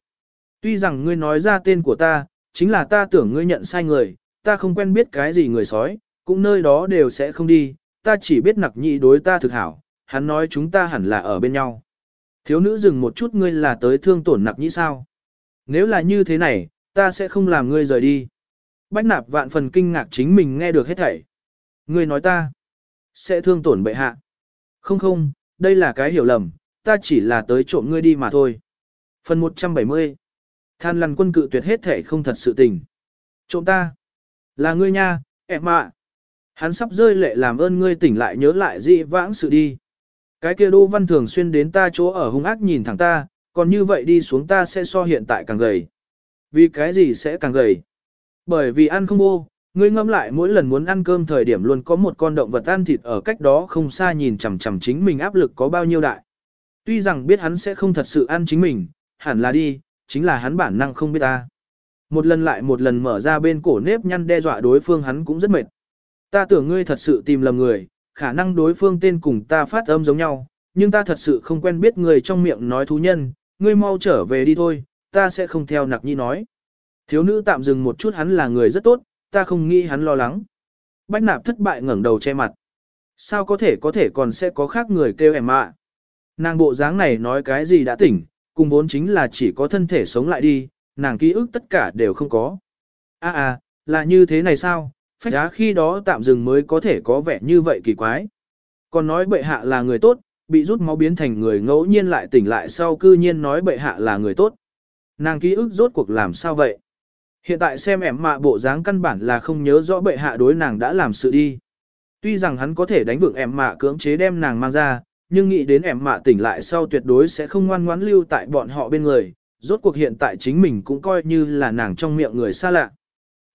Tuy rằng ngươi nói ra tên của ta, chính là ta tưởng ngươi nhận sai người, ta không quen biết cái gì người sói, cũng nơi đó đều sẽ không đi, ta chỉ biết nặc nhị đối ta thực hảo, hắn nói chúng ta hẳn là ở bên nhau. Thiếu nữ dừng một chút ngươi là tới thương tổn nặc nhị sao? Nếu là như thế này, ta sẽ không làm ngươi rời đi. Bách nạp vạn phần kinh ngạc chính mình nghe được hết thảy. Ngươi nói ta sẽ thương tổn bệ hạ. Không không, đây là cái hiểu lầm, ta chỉ là tới trộm ngươi đi mà thôi. Phần 170 Than lằn quân cự tuyệt hết thảy không thật sự tình. Trộm ta. Là ngươi nha, em ạ. Hắn sắp rơi lệ làm ơn ngươi tỉnh lại nhớ lại dị vãng sự đi. Cái kia Đỗ Văn thường xuyên đến ta chỗ ở hung ác nhìn thẳng ta, còn như vậy đi xuống ta sẽ so hiện tại càng gầy. Vì cái gì sẽ càng gầy? Bởi vì ăn không vô, ngươi ngâm lại mỗi lần muốn ăn cơm thời điểm luôn có một con động vật ăn thịt ở cách đó không xa nhìn chằm chằm chính mình áp lực có bao nhiêu đại. Tuy rằng biết hắn sẽ không thật sự ăn chính mình, hẳn là đi, chính là hắn bản năng không biết ta. Một lần lại một lần mở ra bên cổ nếp nhăn đe dọa đối phương hắn cũng rất mệt. Ta tưởng ngươi thật sự tìm lầm người, khả năng đối phương tên cùng ta phát âm giống nhau, nhưng ta thật sự không quen biết người trong miệng nói thú nhân, ngươi mau trở về đi thôi, ta sẽ không theo nặc nhi nói. Thiếu nữ tạm dừng một chút hắn là người rất tốt, ta không nghĩ hắn lo lắng. bách nạp thất bại ngẩng đầu che mặt. Sao có thể có thể còn sẽ có khác người kêu em ạ? Nàng bộ dáng này nói cái gì đã tỉnh, cùng vốn chính là chỉ có thân thể sống lại đi, nàng ký ức tất cả đều không có. À à, là như thế này sao, phách giá khi đó tạm dừng mới có thể có vẻ như vậy kỳ quái. Còn nói bệ hạ là người tốt, bị rút máu biến thành người ngẫu nhiên lại tỉnh lại sau cư nhiên nói bệ hạ là người tốt. Nàng ký ức rốt cuộc làm sao vậy? Hiện tại xem em mạ bộ dáng căn bản là không nhớ rõ bệ hạ đối nàng đã làm sự đi. Tuy rằng hắn có thể đánh vượng em mạ cưỡng chế đem nàng mang ra, nhưng nghĩ đến em mạ tỉnh lại sau tuyệt đối sẽ không ngoan ngoãn lưu tại bọn họ bên người, rốt cuộc hiện tại chính mình cũng coi như là nàng trong miệng người xa lạ.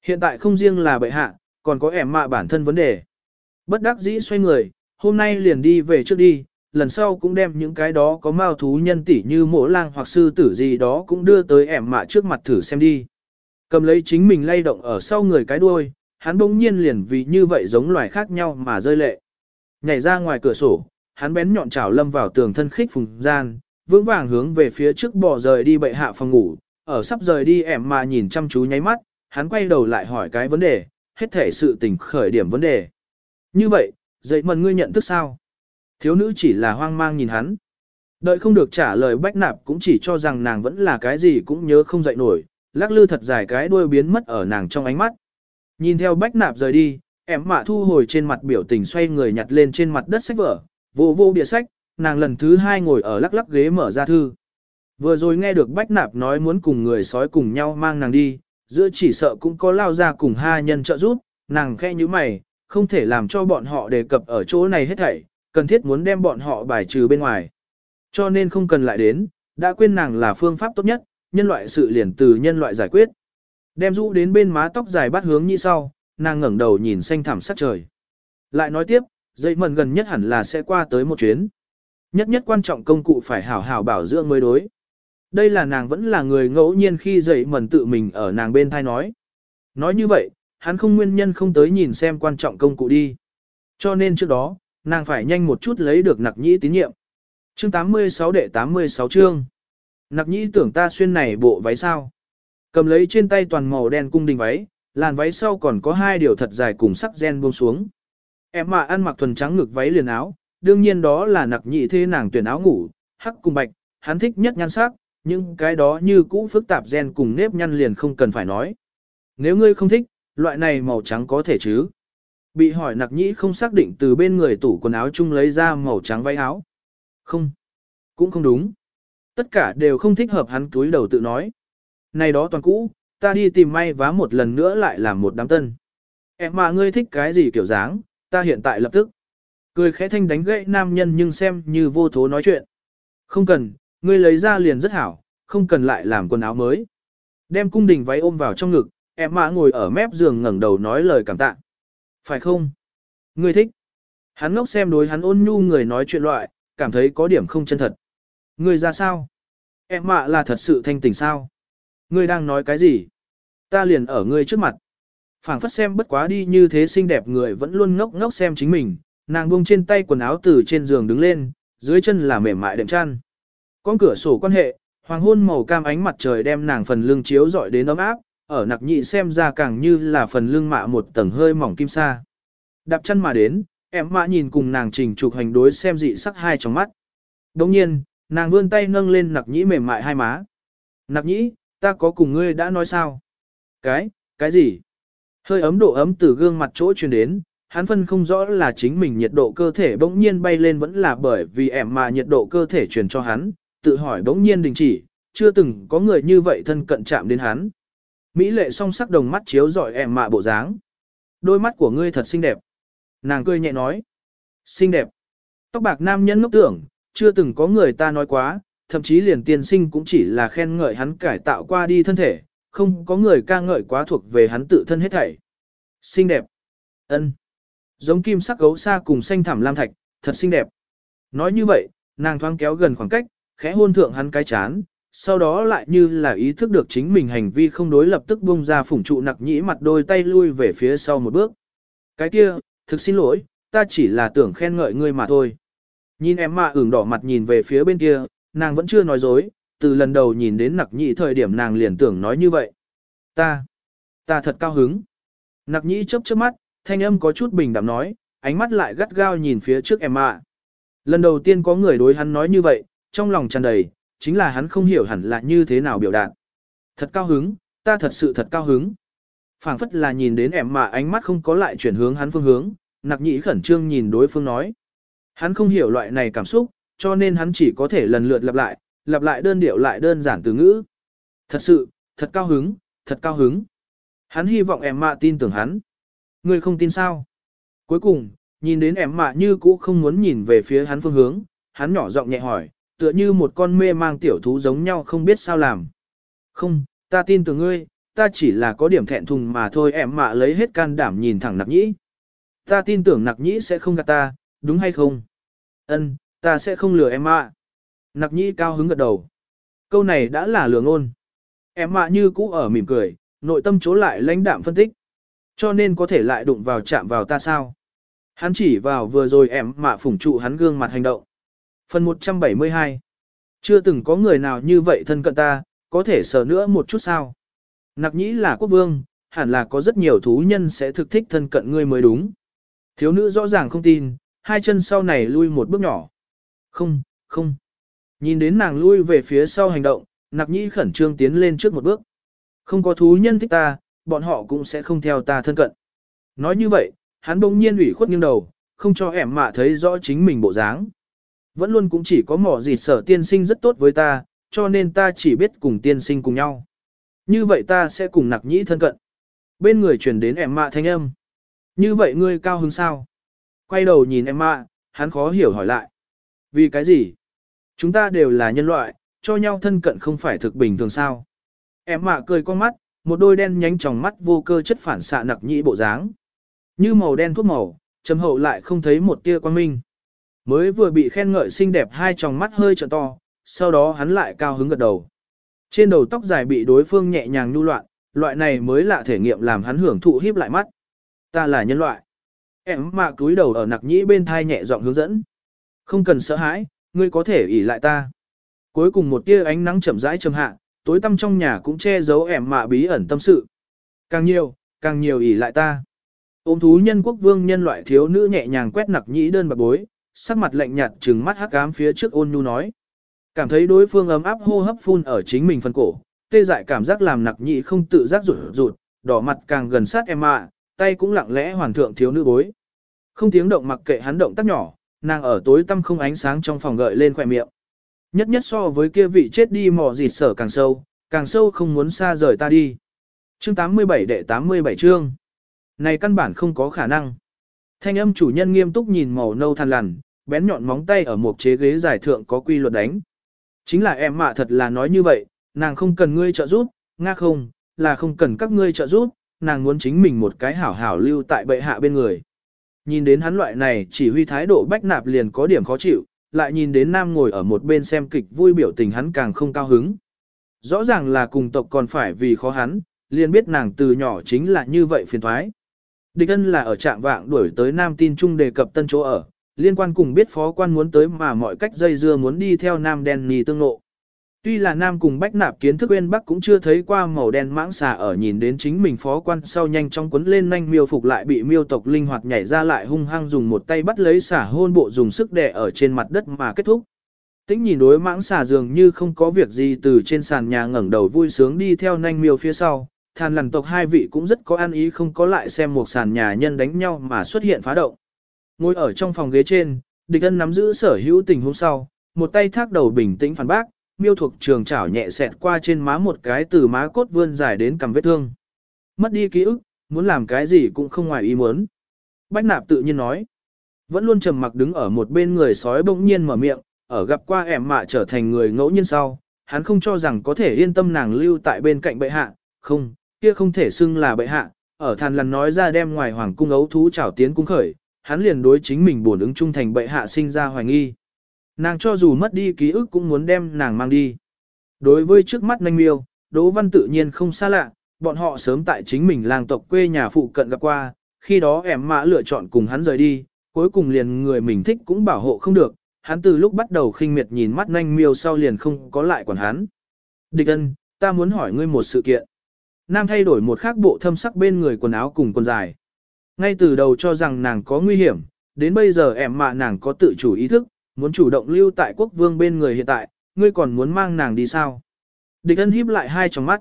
Hiện tại không riêng là bệ hạ, còn có ẻm mạ bản thân vấn đề. Bất đắc dĩ xoay người, hôm nay liền đi về trước đi, lần sau cũng đem những cái đó có mao thú nhân tỷ như mổ lang hoặc sư tử gì đó cũng đưa tới ẻm mạ trước mặt thử xem đi. Cầm lấy chính mình lay động ở sau người cái đuôi, hắn bỗng nhiên liền vì như vậy giống loài khác nhau mà rơi lệ. Nhảy ra ngoài cửa sổ, hắn bén nhọn chảo lâm vào tường thân khích phùng gian, vững vàng hướng về phía trước bỏ rời đi bệ hạ phòng ngủ, ở sắp rời đi ẻm mà nhìn chăm chú nháy mắt, hắn quay đầu lại hỏi cái vấn đề, hết thể sự tình khởi điểm vấn đề. Như vậy, dậy mần ngươi nhận thức sao? Thiếu nữ chỉ là hoang mang nhìn hắn. Đợi không được trả lời bách nạp cũng chỉ cho rằng nàng vẫn là cái gì cũng nhớ không dậy nổi, lắc lư thật dài cái đuôi biến mất ở nàng trong ánh mắt. Nhìn theo bách nạp rời đi, em mạ thu hồi trên mặt biểu tình xoay người nhặt lên trên mặt đất sách vở, vô vô bìa sách, nàng lần thứ hai ngồi ở lắc lắc ghế mở ra thư. Vừa rồi nghe được bách nạp nói muốn cùng người sói cùng nhau mang nàng đi, giữa chỉ sợ cũng có lao ra cùng hai nhân trợ giúp, nàng khe như mày, không thể làm cho bọn họ đề cập ở chỗ này hết thảy, cần thiết muốn đem bọn họ bài trừ bên ngoài. Cho nên không cần lại đến, đã quên nàng là phương pháp tốt nhất, nhân loại sự liền từ nhân loại giải quyết. Đem rũ đến bên má tóc dài bắt hướng như sau, nàng ngẩng đầu nhìn xanh thẳm sắc trời. Lại nói tiếp, dây mần gần nhất hẳn là sẽ qua tới một chuyến. Nhất nhất quan trọng công cụ phải hảo hảo bảo dưỡng mới đối. Đây là nàng vẫn là người ngẫu nhiên khi dậy mẩn tự mình ở nàng bên thai nói. Nói như vậy, hắn không nguyên nhân không tới nhìn xem quan trọng công cụ đi. Cho nên trước đó, nàng phải nhanh một chút lấy được nặc nhĩ tín nhiệm. Chương 86 đệ 86 chương. Nặc nhĩ tưởng ta xuyên này bộ váy sao. Cầm lấy trên tay toàn màu đen cung đình váy, làn váy sau còn có hai điều thật dài cùng sắc gen buông xuống. Em mà ăn mặc thuần trắng ngực váy liền áo, đương nhiên đó là nặc nhị thế nàng tuyển áo ngủ, hắc cùng bạch, hắn thích nhất nhan sắc, nhưng cái đó như cũ phức tạp gen cùng nếp nhăn liền không cần phải nói. Nếu ngươi không thích, loại này màu trắng có thể chứ. Bị hỏi nặc nhĩ không xác định từ bên người tủ quần áo chung lấy ra màu trắng váy áo. Không, cũng không đúng. Tất cả đều không thích hợp hắn túi đầu tự nói. Này đó toàn cũ, ta đi tìm may vá một lần nữa lại làm một đám tân. Em mà ngươi thích cái gì kiểu dáng, ta hiện tại lập tức. Cười khẽ thanh đánh gậy nam nhân nhưng xem như vô thố nói chuyện. Không cần, ngươi lấy ra liền rất hảo, không cần lại làm quần áo mới. Đem cung đình váy ôm vào trong ngực, em mã ngồi ở mép giường ngẩng đầu nói lời cảm tạ. Phải không? Ngươi thích. Hắn ngốc xem đối hắn ôn nhu người nói chuyện loại, cảm thấy có điểm không chân thật. Ngươi ra sao? Em mạ là thật sự thanh tỉnh sao? Ngươi đang nói cái gì? Ta liền ở ngươi trước mặt. phảng phất xem bất quá đi như thế xinh đẹp người vẫn luôn ngốc ngốc xem chính mình, nàng buông trên tay quần áo từ trên giường đứng lên, dưới chân là mềm mại đệm chăn. Con cửa sổ quan hệ, hoàng hôn màu cam ánh mặt trời đem nàng phần lưng chiếu rọi đến ấm áp, ở nặc nhị xem ra càng như là phần lưng mạ một tầng hơi mỏng kim sa. Đạp chân mà đến, em mạ nhìn cùng nàng trình trục hành đối xem dị sắc hai trong mắt. Đồng nhiên, nàng vươn tay nâng lên nặc nhĩ mềm mại hai má. Nặc nhĩ, ta có cùng ngươi đã nói sao? Cái, cái gì? Hơi ấm độ ấm từ gương mặt chỗ truyền đến, hắn phân không rõ là chính mình nhiệt độ cơ thể bỗng nhiên bay lên vẫn là bởi vì em mà nhiệt độ cơ thể truyền cho hắn, tự hỏi đống nhiên đình chỉ, chưa từng có người như vậy thân cận chạm đến hắn. Mỹ lệ song sắc đồng mắt chiếu rọi em mạ bộ dáng. Đôi mắt của ngươi thật xinh đẹp. Nàng cười nhẹ nói. Xinh đẹp. Tóc bạc nam nhân ngốc tưởng, chưa từng có người ta nói quá, thậm chí liền tiên sinh cũng chỉ là khen ngợi hắn cải tạo qua đi thân thể, không có người ca ngợi quá thuộc về hắn tự thân hết thảy. Xinh đẹp. ân, Giống kim sắc gấu xa cùng xanh thảm lam thạch, thật xinh đẹp. Nói như vậy, nàng thoáng kéo gần khoảng cách, khẽ hôn thượng hắn cái chán, sau đó lại như là ý thức được chính mình hành vi không đối lập tức bung ra phủng trụ nặc nhĩ mặt đôi tay lui về phía sau một bước. Cái kia, thực xin lỗi, ta chỉ là tưởng khen ngợi ngươi mà thôi. Nhìn em mà ửng đỏ mặt nhìn về phía bên kia, nàng vẫn chưa nói dối, từ lần đầu nhìn đến nặc nhĩ thời điểm nàng liền tưởng nói như vậy. Ta, ta thật cao hứng. Nặc nhĩ chớp chớp mắt, thanh âm có chút bình đạm nói, ánh mắt lại gắt gao nhìn phía trước em ạ. Lần đầu tiên có người đối hắn nói như vậy, trong lòng tràn đầy, chính là hắn không hiểu hẳn là như thế nào biểu đạt. Thật cao hứng, ta thật sự thật cao hứng. phảng phất là nhìn đến em mà ánh mắt không có lại chuyển hướng hắn phương hướng, nặc nhĩ khẩn trương nhìn đối phương nói. Hắn không hiểu loại này cảm xúc, cho nên hắn chỉ có thể lần lượt lặp lại, lặp lại đơn điệu lại đơn giản từ ngữ. Thật sự, thật cao hứng, thật cao hứng. Hắn hy vọng em mạ tin tưởng hắn. Người không tin sao? Cuối cùng, nhìn đến em mạ như cũ không muốn nhìn về phía hắn phương hướng, hắn nhỏ giọng nhẹ hỏi, tựa như một con mê mang tiểu thú giống nhau không biết sao làm. Không, ta tin tưởng ngươi, ta chỉ là có điểm thẹn thùng mà thôi em mạ lấy hết can đảm nhìn thẳng nặc nhĩ. Ta tin tưởng nặc nhĩ sẽ không gạt ta, đúng hay không? Ân, ta sẽ không lừa em mạ. Nặc nhĩ cao hứng gật đầu. Câu này đã là lừa ngôn. Em mạ như cũ ở mỉm cười, nội tâm chỗ lại lãnh đạm phân tích. Cho nên có thể lại đụng vào chạm vào ta sao? Hắn chỉ vào vừa rồi em mạ phủng trụ hắn gương mặt hành động. Phần 172 Chưa từng có người nào như vậy thân cận ta, có thể sờ nữa một chút sao? Nặc nhĩ là quốc vương, hẳn là có rất nhiều thú nhân sẽ thực thích thân cận ngươi mới đúng. Thiếu nữ rõ ràng không tin, hai chân sau này lui một bước nhỏ. Không, không. Nhìn đến nàng lui về phía sau hành động, nặc nhĩ khẩn trương tiến lên trước một bước. Không có thú nhân thích ta, bọn họ cũng sẽ không theo ta thân cận. Nói như vậy, hắn bỗng nhiên ủy khuất nghiêng đầu, không cho ẻm mạ thấy rõ chính mình bộ dáng. Vẫn luôn cũng chỉ có mỏ gì sở tiên sinh rất tốt với ta, cho nên ta chỉ biết cùng tiên sinh cùng nhau. Như vậy ta sẽ cùng nặc nhĩ thân cận. Bên người truyền đến em mạ thanh âm. Như vậy ngươi cao hứng sao? Quay đầu nhìn em mạ, hắn khó hiểu hỏi lại. Vì cái gì? Chúng ta đều là nhân loại, cho nhau thân cận không phải thực bình thường sao? Em mạ cười con mắt, một đôi đen nhánh tròng mắt vô cơ chất phản xạ nặc nhĩ bộ dáng. Như màu đen thuốc màu, chấm hậu lại không thấy một tia quan minh. Mới vừa bị khen ngợi xinh đẹp hai tròng mắt hơi trợn to, sau đó hắn lại cao hứng gật đầu. Trên đầu tóc dài bị đối phương nhẹ nhàng nhu loạn, loại này mới lạ thể nghiệm làm hắn hưởng thụ híp lại mắt. Ta là nhân loại. Em mạ cúi đầu ở nặc nhĩ bên thai nhẹ giọng hướng dẫn. Không cần sợ hãi, ngươi có thể ỉ lại ta. Cuối cùng một tia ánh nắng chậm rãi châm hạ, tối tăm trong nhà cũng che giấu ẻm mạ bí ẩn tâm sự. Càng nhiều, càng nhiều ỉ lại ta. Ôm thú nhân quốc vương nhân loại thiếu nữ nhẹ nhàng quét nặc nhĩ đơn bạc bối, sắc mặt lạnh nhạt trừng mắt hắc ám phía trước ôn nhu nói. Cảm thấy đối phương ấm áp hô hấp phun ở chính mình phần cổ, tê dại cảm giác làm nặc nhĩ không tự giác rụt rụt, đỏ mặt càng gần sát em ạ, tay cũng lặng lẽ hoàn thượng thiếu nữ bối. Không tiếng động mặc kệ hắn động tác nhỏ, nàng ở tối tăm không ánh sáng trong phòng gợi lên khỏe miệng. Nhất nhất so với kia vị chết đi mò dịt sở càng sâu, càng sâu không muốn xa rời ta đi. Chương 87 đệ 87 chương. Này căn bản không có khả năng. Thanh âm chủ nhân nghiêm túc nhìn màu nâu than lằn, bén nhọn móng tay ở một chế ghế giải thượng có quy luật đánh. Chính là em mạ thật là nói như vậy, nàng không cần ngươi trợ giúp, nga không, là không cần các ngươi trợ giúp, nàng muốn chính mình một cái hảo hảo lưu tại bệ hạ bên người. Nhìn đến hắn loại này chỉ huy thái độ bách nạp liền có điểm khó chịu, lại nhìn đến nam ngồi ở một bên xem kịch vui biểu tình hắn càng không cao hứng. Rõ ràng là cùng tộc còn phải vì khó hắn, liền biết nàng từ nhỏ chính là như vậy phiền thoái. Địch ân là ở trạng vạng đuổi tới nam tin trung đề cập tân chỗ ở, liên quan cùng biết phó quan muốn tới mà mọi cách dây dưa muốn đi theo nam đen nì tương nộ. Tuy là nam cùng bách nạp kiến thức bên bắc cũng chưa thấy qua màu đen mãng xà ở nhìn đến chính mình phó quan sau nhanh trong quấn lên nhanh miêu phục lại bị miêu tộc linh hoạt nhảy ra lại hung hăng dùng một tay bắt lấy xả hôn bộ dùng sức đè ở trên mặt đất mà kết thúc. Tĩnh nhìn đối mãng xà dường như không có việc gì từ trên sàn nhà ngẩng đầu vui sướng đi theo nhanh miêu phía sau, than lằn tộc hai vị cũng rất có an ý không có lại xem một sàn nhà nhân đánh nhau mà xuất hiện phá động. Ngồi ở trong phòng ghế trên, địch ân nắm giữ sở hữu tình hôm sau, một tay thác đầu bình tĩnh phản bác, miêu thuộc trường chảo nhẹ xẹt qua trên má một cái từ má cốt vươn dài đến cầm vết thương. Mất đi ký ức, muốn làm cái gì cũng không ngoài ý muốn. Bách nạp tự nhiên nói. Vẫn luôn trầm mặc đứng ở một bên người sói bỗng nhiên mở miệng, ở gặp qua ẻm mạ trở thành người ngẫu nhiên sau, hắn không cho rằng có thể yên tâm nàng lưu tại bên cạnh bệ hạ, không, kia không thể xưng là bệ hạ, ở thàn lần nói ra đem ngoài hoàng cung ấu thú trảo tiến cung khởi, hắn liền đối chính mình bổn ứng trung thành bệ hạ sinh ra hoài nghi. Nàng cho dù mất đi ký ức cũng muốn đem nàng mang đi. Đối với trước mắt nanh miêu, Đỗ Văn tự nhiên không xa lạ, bọn họ sớm tại chính mình làng tộc quê nhà phụ cận gặp qua, khi đó em mã lựa chọn cùng hắn rời đi, cuối cùng liền người mình thích cũng bảo hộ không được, hắn từ lúc bắt đầu khinh miệt nhìn mắt nanh miêu sau liền không có lại quản hắn. Địch ân, ta muốn hỏi ngươi một sự kiện. Nam thay đổi một khác bộ thâm sắc bên người quần áo cùng quần dài. Ngay từ đầu cho rằng nàng có nguy hiểm, đến bây giờ em mạ nàng có tự chủ ý thức, muốn chủ động lưu tại quốc vương bên người hiện tại, ngươi còn muốn mang nàng đi sao? Địch ân híp lại hai tròng mắt.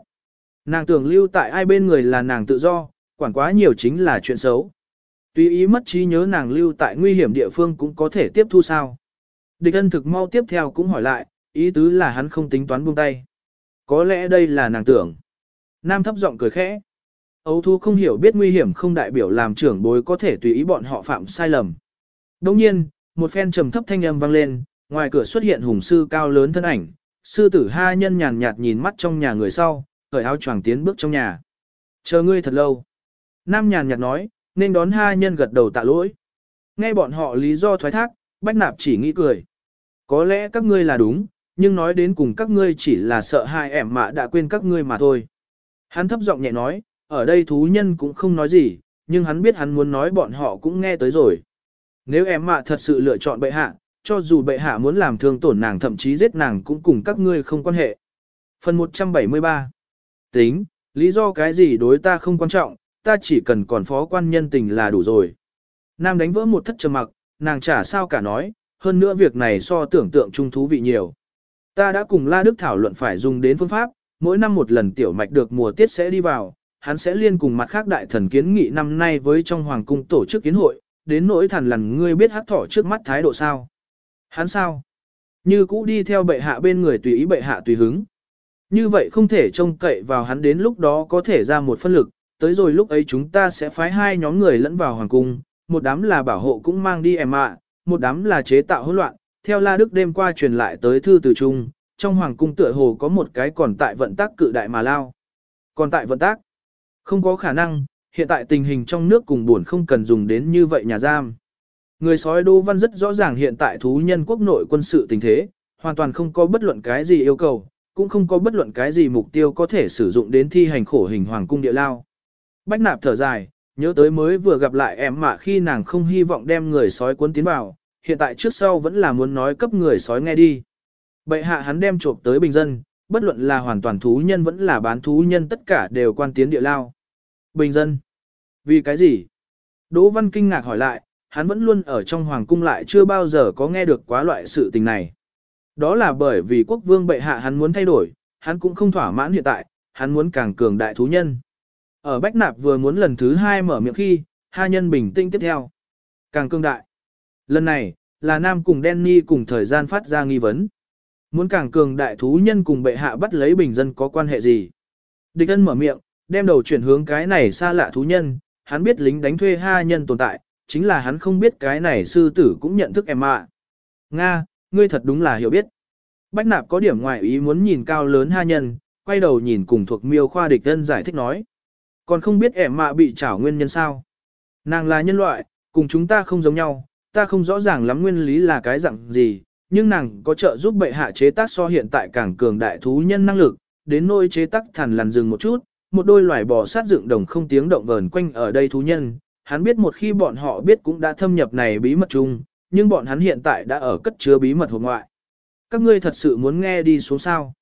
Nàng tưởng lưu tại ai bên người là nàng tự do, quản quá nhiều chính là chuyện xấu. Tùy ý mất trí nhớ nàng lưu tại nguy hiểm địa phương cũng có thể tiếp thu sao. Địch ân thực mau tiếp theo cũng hỏi lại, ý tứ là hắn không tính toán buông tay. Có lẽ đây là nàng tưởng. Nam thấp giọng cười khẽ. Âu thu không hiểu biết nguy hiểm không đại biểu làm trưởng bối có thể tùy ý bọn họ phạm sai lầm. Đồng nhiên, một phen trầm thấp thanh âm vang lên, ngoài cửa xuất hiện hùng sư cao lớn thân ảnh, sư tử ha nhân nhàn nhạt nhìn mắt trong nhà người sau, cởi áo choàng tiến bước trong nhà. Chờ ngươi thật lâu. Nam nhàn nhạt nói, nên đón ha nhân gật đầu tạ lỗi. Nghe bọn họ lý do thoái thác, bách nạp chỉ nghĩ cười. Có lẽ các ngươi là đúng, nhưng nói đến cùng các ngươi chỉ là sợ hai ẻm mạ đã quên các ngươi mà thôi. Hắn thấp giọng nhẹ nói, ở đây thú nhân cũng không nói gì, nhưng hắn biết hắn muốn nói bọn họ cũng nghe tới rồi. Nếu em mạ thật sự lựa chọn bệ hạ, cho dù bệ hạ muốn làm thương tổn nàng thậm chí giết nàng cũng cùng các ngươi không quan hệ. Phần 173 Tính, lý do cái gì đối ta không quan trọng, ta chỉ cần còn phó quan nhân tình là đủ rồi. Nam đánh vỡ một thất trầm mặc, nàng chả sao cả nói, hơn nữa việc này so tưởng tượng trung thú vị nhiều. Ta đã cùng La Đức thảo luận phải dùng đến phương pháp, mỗi năm một lần tiểu mạch được mùa tiết sẽ đi vào, hắn sẽ liên cùng mặt khác đại thần kiến nghị năm nay với trong hoàng cung tổ chức kiến hội, đến nỗi thần lần ngươi biết hát thỏ trước mắt thái độ sao. Hắn sao? Như cũ đi theo bệ hạ bên người tùy ý bệ hạ tùy hứng. Như vậy không thể trông cậy vào hắn đến lúc đó có thể ra một phân lực, tới rồi lúc ấy chúng ta sẽ phái hai nhóm người lẫn vào hoàng cung, một đám là bảo hộ cũng mang đi em ạ, một đám là chế tạo hỗn loạn, theo La Đức đêm qua truyền lại tới thư từ trung, trong hoàng cung tựa hồ có một cái còn tại vận tác cự đại mà lao. Còn tại vận tác, không có khả năng, hiện tại tình hình trong nước cùng buồn không cần dùng đến như vậy nhà giam. Người sói Đô Văn rất rõ ràng hiện tại thú nhân quốc nội quân sự tình thế, hoàn toàn không có bất luận cái gì yêu cầu, cũng không có bất luận cái gì mục tiêu có thể sử dụng đến thi hành khổ hình hoàng cung địa lao. Bách nạp thở dài, nhớ tới mới vừa gặp lại em mà khi nàng không hy vọng đem người sói cuốn tiến vào, hiện tại trước sau vẫn là muốn nói cấp người sói nghe đi. Bệ hạ hắn đem trộm tới bình dân, bất luận là hoàn toàn thú nhân vẫn là bán thú nhân tất cả đều quan tiến địa lao. Bình dân. Vì cái gì? Đỗ Văn kinh ngạc hỏi lại, hắn vẫn luôn ở trong hoàng cung lại chưa bao giờ có nghe được quá loại sự tình này. Đó là bởi vì quốc vương bệ hạ hắn muốn thay đổi, hắn cũng không thỏa mãn hiện tại, hắn muốn càng cường đại thú nhân. Ở Bách Nạp vừa muốn lần thứ hai mở miệng khi, hai nhân bình tĩnh tiếp theo. Càng cường đại. Lần này, là Nam cùng Danny cùng thời gian phát ra nghi vấn. Muốn càng cường đại thú nhân cùng bệ hạ bắt lấy bình dân có quan hệ gì? Địch ân mở miệng, đem đầu chuyển hướng cái này xa lạ thú nhân, hắn biết lính đánh thuê ha nhân tồn tại, chính là hắn không biết cái này sư tử cũng nhận thức em ạ. Nga, ngươi thật đúng là hiểu biết. Bách nạp có điểm ngoại ý muốn nhìn cao lớn ha nhân, quay đầu nhìn cùng thuộc miêu khoa địch thân giải thích nói. Còn không biết em mạ bị trảo nguyên nhân sao. Nàng là nhân loại, cùng chúng ta không giống nhau, ta không rõ ràng lắm nguyên lý là cái dạng gì, nhưng nàng có trợ giúp bệ hạ chế tác so hiện tại càng cường đại thú nhân năng lực, đến nỗi chế tác thần lằn dừng một chút, một đôi loài bò sát dựng đồng không tiếng động vờn quanh ở đây thú nhân, hắn biết một khi bọn họ biết cũng đã thâm nhập này bí mật chung, nhưng bọn hắn hiện tại đã ở cất chứa bí mật hộp ngoại. Các ngươi thật sự muốn nghe đi xuống sao?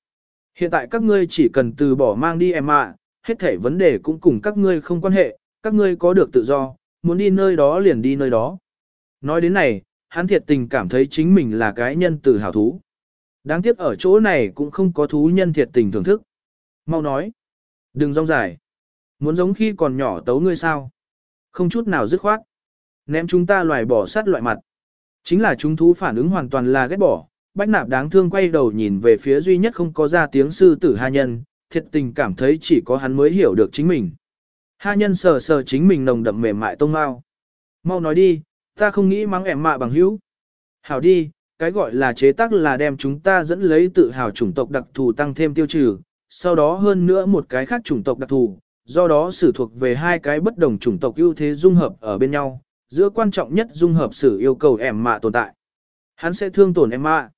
Hiện tại các ngươi chỉ cần từ bỏ mang đi em ạ, hết thảy vấn đề cũng cùng các ngươi không quan hệ, các ngươi có được tự do, muốn đi nơi đó liền đi nơi đó. Nói đến này, hắn thiệt tình cảm thấy chính mình là cái nhân từ hào thú. Đáng tiếc ở chỗ này cũng không có thú nhân thiệt tình thưởng thức. Mau nói. Đừng rong dài. Muốn giống khi còn nhỏ tấu ngươi sao. Không chút nào dứt khoát. Ném chúng ta loài bỏ sát loại mặt. Chính là chúng thú phản ứng hoàn toàn là ghét bỏ. Bách nạp đáng thương quay đầu nhìn về phía duy nhất không có ra tiếng sư tử ha nhân, thiệt tình cảm thấy chỉ có hắn mới hiểu được chính mình. Ha nhân sờ sờ chính mình nồng đậm mềm mại tông mau. Mau nói đi, ta không nghĩ mắng ẻm mạ bằng hữu. Hảo đi, cái gọi là chế tác là đem chúng ta dẫn lấy tự hào chủng tộc đặc thù tăng thêm tiêu trừ, sau đó hơn nữa một cái khác chủng tộc đặc thù, do đó sử thuộc về hai cái bất đồng chủng tộc ưu thế dung hợp ở bên nhau, giữa quan trọng nhất dung hợp sử yêu cầu em mạ tồn tại. Hắn sẽ thương tổn em mạ.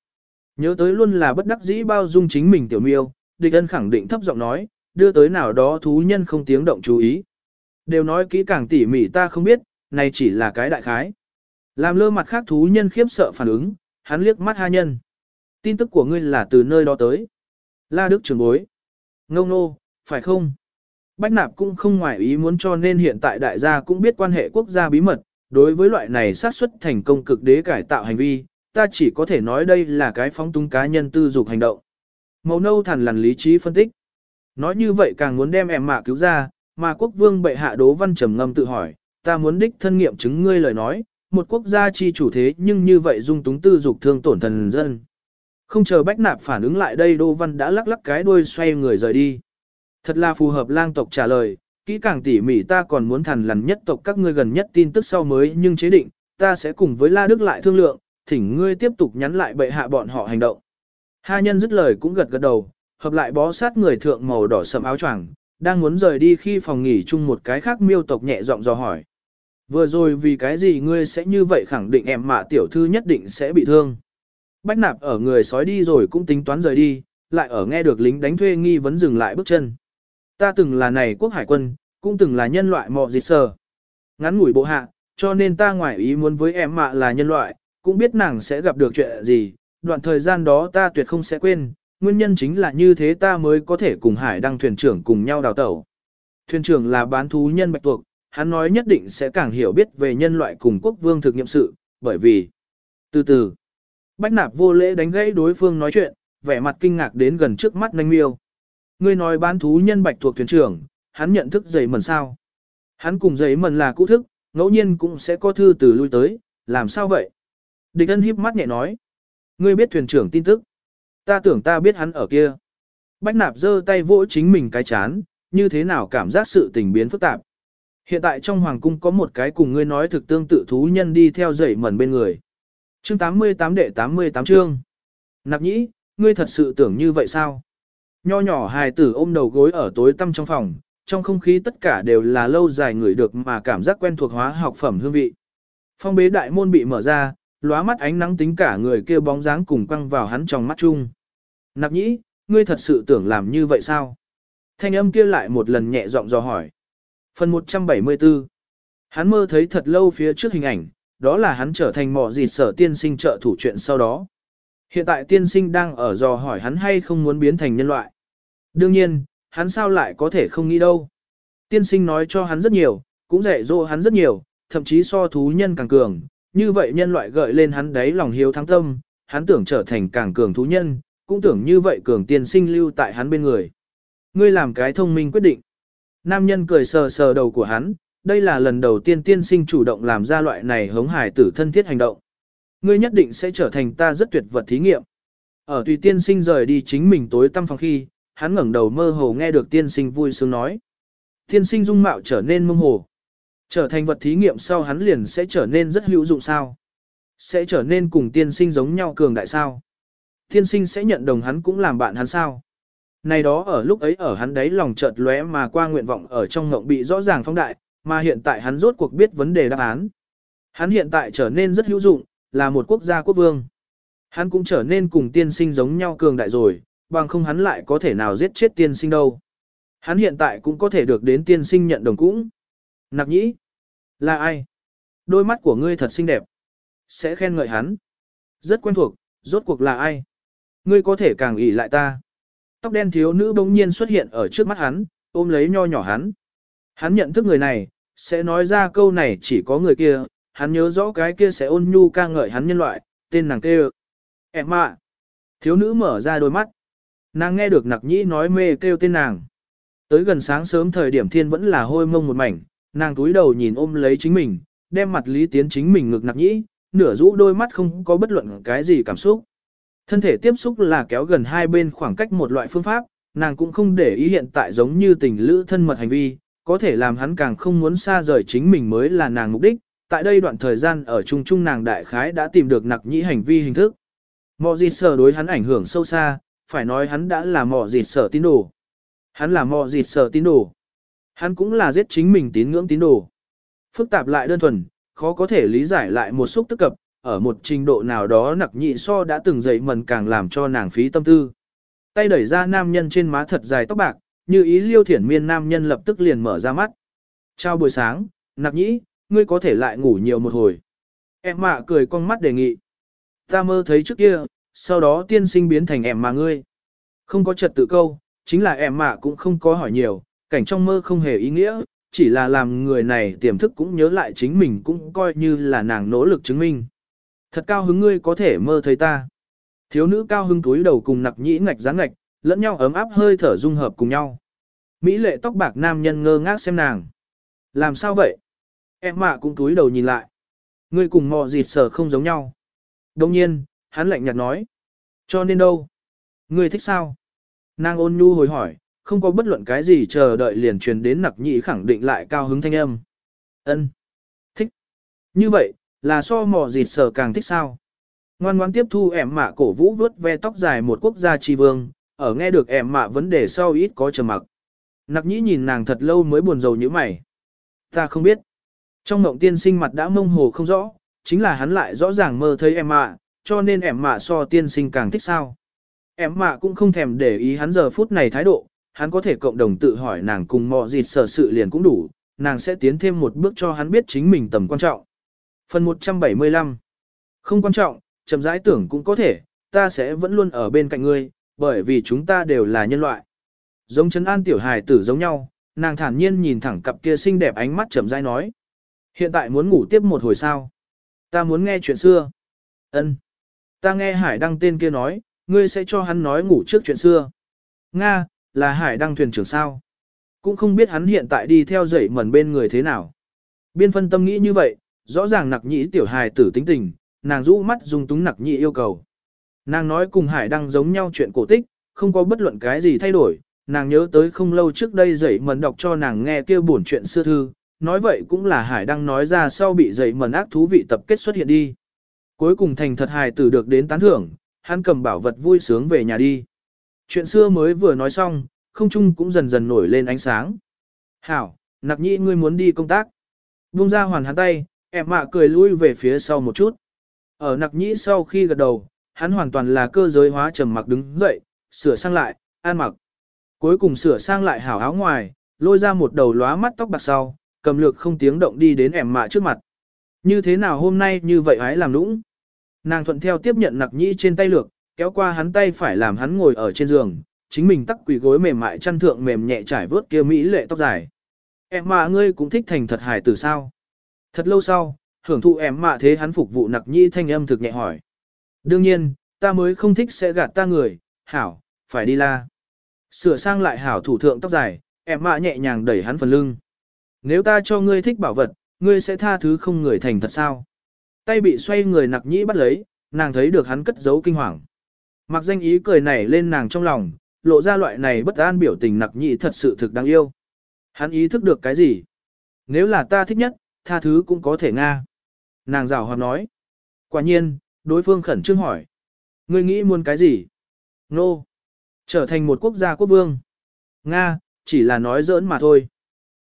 Nhớ tới luôn là bất đắc dĩ bao dung chính mình tiểu miêu, địch ân khẳng định thấp giọng nói, đưa tới nào đó thú nhân không tiếng động chú ý. Đều nói kỹ càng tỉ mỉ ta không biết, này chỉ là cái đại khái. Làm lơ mặt khác thú nhân khiếp sợ phản ứng, hắn liếc mắt ha nhân. Tin tức của ngươi là từ nơi đó tới. La Đức trưởng bối. Ngông nô, phải không? Bách nạp cũng không ngoài ý muốn cho nên hiện tại đại gia cũng biết quan hệ quốc gia bí mật, đối với loại này xác suất thành công cực đế cải tạo hành vi, ta chỉ có thể nói đây là cái phóng túng cá nhân tư dục hành động. Màu nâu thẳn lằn lý trí phân tích. Nói như vậy càng muốn đem em mạ cứu ra, mà quốc vương bệ hạ đố văn trầm ngâm tự hỏi, ta muốn đích thân nghiệm chứng ngươi lời nói, một quốc gia chi chủ thế nhưng như vậy dung túng tư dục thương tổn thần dân. Không chờ bách nạp phản ứng lại đây đô văn đã lắc lắc cái đuôi xoay người rời đi. Thật là phù hợp lang tộc trả lời, kỹ càng tỉ mỉ ta còn muốn thằn lằn nhất tộc các ngươi gần nhất tin tức sau mới nhưng chế định, ta sẽ cùng với La Đức lại thương lượng, thỉnh ngươi tiếp tục nhắn lại bệ hạ bọn họ hành động. Hai nhân dứt lời cũng gật gật đầu, hợp lại bó sát người thượng màu đỏ sầm áo choàng, đang muốn rời đi khi phòng nghỉ chung một cái khác miêu tộc nhẹ giọng dò hỏi. Vừa rồi vì cái gì ngươi sẽ như vậy khẳng định em mạ tiểu thư nhất định sẽ bị thương. Bách nạp ở người sói đi rồi cũng tính toán rời đi, lại ở nghe được lính đánh thuê nghi vấn dừng lại bước chân. Ta từng là này quốc hải quân, cũng từng là nhân loại mọ dịch sờ. Ngắn ngủi bộ hạ, cho nên ta ngoại ý muốn với em mạ là nhân loại, cũng biết nàng sẽ gặp được chuyện gì, đoạn thời gian đó ta tuyệt không sẽ quên, nguyên nhân chính là như thế ta mới có thể cùng hải đăng thuyền trưởng cùng nhau đào tẩu. Thuyền trưởng là bán thú nhân bạch tuộc, hắn nói nhất định sẽ càng hiểu biết về nhân loại cùng quốc vương thực nghiệm sự, bởi vì... Từ từ, bách nạp vô lễ đánh gãy đối phương nói chuyện, vẻ mặt kinh ngạc đến gần trước mắt nanh miêu. Ngươi nói bán thú nhân bạch thuộc thuyền trưởng, hắn nhận thức giấy mần sao. Hắn cùng giấy mần là cũ thức, ngẫu nhiên cũng sẽ có thư từ lui tới, làm sao vậy? Địch ân híp mắt nhẹ nói. Ngươi biết thuyền trưởng tin tức. Ta tưởng ta biết hắn ở kia. Bách nạp giơ tay vỗ chính mình cái chán, như thế nào cảm giác sự tình biến phức tạp. Hiện tại trong hoàng cung có một cái cùng ngươi nói thực tương tự thú nhân đi theo dậy mẩn bên người. Chương 88 đệ 88 chương. Nạp nhĩ, ngươi thật sự tưởng như vậy sao? Nho nhỏ hài tử ôm đầu gối ở tối tăm trong phòng, trong không khí tất cả đều là lâu dài người được mà cảm giác quen thuộc hóa học phẩm hương vị. Phong bế đại môn bị mở ra, lóa mắt ánh nắng tính cả người kia bóng dáng cùng quăng vào hắn trong mắt chung. Nạp nhĩ, ngươi thật sự tưởng làm như vậy sao? Thanh âm kia lại một lần nhẹ giọng dò hỏi. Phần 174 Hắn mơ thấy thật lâu phía trước hình ảnh, đó là hắn trở thành mỏ gì sở tiên sinh trợ thủ chuyện sau đó. Hiện tại tiên sinh đang ở dò hỏi hắn hay không muốn biến thành nhân loại. Đương nhiên, hắn sao lại có thể không nghĩ đâu. Tiên sinh nói cho hắn rất nhiều, cũng dạy dỗ hắn rất nhiều, thậm chí so thú nhân càng cường. Như vậy nhân loại gợi lên hắn đấy lòng hiếu thắng tâm, hắn tưởng trở thành càng cường thú nhân, cũng tưởng như vậy cường tiên sinh lưu tại hắn bên người. Ngươi làm cái thông minh quyết định. Nam nhân cười sờ sờ đầu của hắn, đây là lần đầu tiên tiên sinh chủ động làm ra loại này hống hải tử thân thiết hành động. Ngươi nhất định sẽ trở thành ta rất tuyệt vật thí nghiệm. Ở tùy tiên sinh rời đi chính mình tối tăm phòng khi, hắn ngẩng đầu mơ hồ nghe được tiên sinh vui sướng nói. Tiên sinh dung mạo trở nên mông hồ. Trở thành vật thí nghiệm sau hắn liền sẽ trở nên rất hữu dụng sao. Sẽ trở nên cùng tiên sinh giống nhau cường đại sao. Tiên sinh sẽ nhận đồng hắn cũng làm bạn hắn sao. Này đó ở lúc ấy ở hắn đấy lòng chợt lóe mà qua nguyện vọng ở trong ngộng bị rõ ràng phong đại, mà hiện tại hắn rốt cuộc biết vấn đề đáp án. Hắn hiện tại trở nên rất hữu dụng, là một quốc gia quốc vương. Hắn cũng trở nên cùng tiên sinh giống nhau cường đại rồi, bằng không hắn lại có thể nào giết chết tiên sinh đâu. Hắn hiện tại cũng có thể được đến tiên sinh nhận đồng cũng. Nặc nhĩ, là ai? Đôi mắt của ngươi thật xinh đẹp. Sẽ khen ngợi hắn. Rất quen thuộc, rốt cuộc là ai? Ngươi có thể càng ủy lại ta. Tóc đen thiếu nữ bỗng nhiên xuất hiện ở trước mắt hắn, ôm lấy nho nhỏ hắn. Hắn nhận thức người này, sẽ nói ra câu này chỉ có người kia, hắn nhớ rõ cái kia sẽ ôn nhu ca ngợi hắn nhân loại, tên nàng kêu. Em ạ. Thiếu nữ mở ra đôi mắt. Nàng nghe được nặc nhĩ nói mê kêu tên nàng. Tới gần sáng sớm thời điểm thiên vẫn là hôi mông một mảnh, nàng túi đầu nhìn ôm lấy chính mình, đem mặt lý tiến chính mình ngực nặc nhĩ, nửa rũ đôi mắt không có bất luận cái gì cảm xúc. Thân thể tiếp xúc là kéo gần hai bên khoảng cách một loại phương pháp, nàng cũng không để ý hiện tại giống như tình lữ thân mật hành vi, có thể làm hắn càng không muốn xa rời chính mình mới là nàng mục đích. Tại đây đoạn thời gian ở chung chung nàng đại khái đã tìm được nặc nhĩ hành vi hình thức. Mọ dịt sở đối hắn ảnh hưởng sâu xa, phải nói hắn đã là mọ dịt sở tín đồ. Hắn là mọ dịt sở tín đồ. Hắn cũng là giết chính mình tín ngưỡng tín đồ. Phức tạp lại đơn thuần, khó có thể lý giải lại một xúc tức cập, ở một trình độ nào đó nặc nhị so đã từng dậy mần càng làm cho nàng phí tâm tư. Tay đẩy ra nam nhân trên má thật dài tóc bạc, như ý liêu thiển miên nam nhân lập tức liền mở ra mắt. Chào buổi sáng, nạp nhĩ, ngươi có thể lại ngủ nhiều một hồi. Em mạ cười con mắt đề nghị. Ta mơ thấy trước kia, sau đó tiên sinh biến thành em mà ngươi. Không có trật tự câu, chính là em mạ cũng không có hỏi nhiều, cảnh trong mơ không hề ý nghĩa, chỉ là làm người này tiềm thức cũng nhớ lại chính mình cũng coi như là nàng nỗ lực chứng minh. Thật cao hứng ngươi có thể mơ thấy ta. Thiếu nữ cao hứng túi đầu cùng nặc nhĩ ngạch dáng ngạch, lẫn nhau ấm áp hơi thở dung hợp cùng nhau. Mỹ lệ tóc bạc nam nhân ngơ ngác xem nàng. Làm sao vậy? Em mạ cũng túi đầu nhìn lại. Ngươi cùng mò dịt sở không giống nhau. Đồng nhiên, hắn lạnh nhạt nói. Cho nên đâu? Ngươi thích sao? Nàng ôn nhu hồi hỏi, không có bất luận cái gì chờ đợi liền truyền đến nặc nhị khẳng định lại cao hứng thanh âm. Ân, Thích. Như vậy, là so mò dịt sở càng thích sao? Ngoan ngoan tiếp thu ẻm mạ cổ vũ vớt ve tóc dài một quốc gia tri vương, ở nghe được em mạ vấn đề sau ít có trầm mặc. Nặc nhĩ nhìn nàng thật lâu mới buồn rầu như mày. Ta không biết. Trong mộng tiên sinh mặt đã mông hồ không rõ, chính là hắn lại rõ ràng mơ thấy em mạ, cho nên em mạ so tiên sinh càng thích sao. Em mạ cũng không thèm để ý hắn giờ phút này thái độ, hắn có thể cộng đồng tự hỏi nàng cùng mọ dịt sở sự liền cũng đủ, nàng sẽ tiến thêm một bước cho hắn biết chính mình tầm quan trọng. Phần 175 Không quan trọng, chậm rãi tưởng cũng có thể, ta sẽ vẫn luôn ở bên cạnh ngươi, bởi vì chúng ta đều là nhân loại. Giống Trấn An tiểu hài tử giống nhau, nàng thản nhiên nhìn thẳng cặp kia xinh đẹp ánh mắt chậm rãi nói. Hiện tại muốn ngủ tiếp một hồi sao? Ta muốn nghe chuyện xưa. Ân. Ta nghe Hải Đăng tên kia nói, ngươi sẽ cho hắn nói ngủ trước chuyện xưa. Nga, là Hải Đăng thuyền trưởng sao? Cũng không biết hắn hiện tại đi theo dậy mẩn bên người thế nào. Biên phân tâm nghĩ như vậy, rõ ràng nặc nhĩ tiểu hài tử tính tình, nàng rũ mắt dùng túng nặc nhĩ yêu cầu. Nàng nói cùng Hải Đăng giống nhau chuyện cổ tích, không có bất luận cái gì thay đổi, nàng nhớ tới không lâu trước đây dậy mẩn đọc cho nàng nghe kia buồn chuyện xưa thư, nói vậy cũng là Hải Đăng nói ra sau bị dậy mẩn ác thú vị tập kết xuất hiện đi. Cuối cùng thành thật hài tử được đến tán thưởng, hắn cầm bảo vật vui sướng về nhà đi. Chuyện xưa mới vừa nói xong, không trung cũng dần dần nổi lên ánh sáng. Hảo, nặc nhĩ ngươi muốn đi công tác. Buông ra hoàn hắn tay, em mạ cười lui về phía sau một chút. Ở nặc nhĩ sau khi gật đầu, hắn hoàn toàn là cơ giới hóa trầm mặc đứng dậy, sửa sang lại, an mặc. Cuối cùng sửa sang lại hảo áo ngoài, lôi ra một đầu lóa mắt tóc bạc sau, cầm lược không tiếng động đi đến ẻm mạ trước mặt. Như thế nào hôm nay như vậy hái làm nũng? Nàng thuận theo tiếp nhận nặc nhĩ trên tay lược, kéo qua hắn tay phải làm hắn ngồi ở trên giường, chính mình tắc quỳ gối mềm mại chăn thượng mềm nhẹ trải vớt kia mỹ lệ tóc dài. Em mạ ngươi cũng thích thành thật hài từ sao? Thật lâu sau, hưởng thụ em mạ thế hắn phục vụ nặc nhĩ thanh âm thực nhẹ hỏi. Đương nhiên, ta mới không thích sẽ gạt ta người, hảo, phải đi la. Sửa sang lại hảo thủ thượng tóc dài, em mạ nhẹ nhàng đẩy hắn phần lưng. Nếu ta cho ngươi thích bảo vật, ngươi sẽ tha thứ không người thành thật sao? Tay bị xoay người nặc nhĩ bắt lấy, nàng thấy được hắn cất giấu kinh hoàng. Mặc danh ý cười nảy lên nàng trong lòng, lộ ra loại này bất an biểu tình nặc nhĩ thật sự thực đáng yêu. Hắn ý thức được cái gì? Nếu là ta thích nhất, tha thứ cũng có thể nga. Nàng rào hoạt nói. Quả nhiên, đối phương khẩn trương hỏi. Ngươi nghĩ muốn cái gì? Nô. No. Trở thành một quốc gia quốc vương. Nga, chỉ là nói giỡn mà thôi.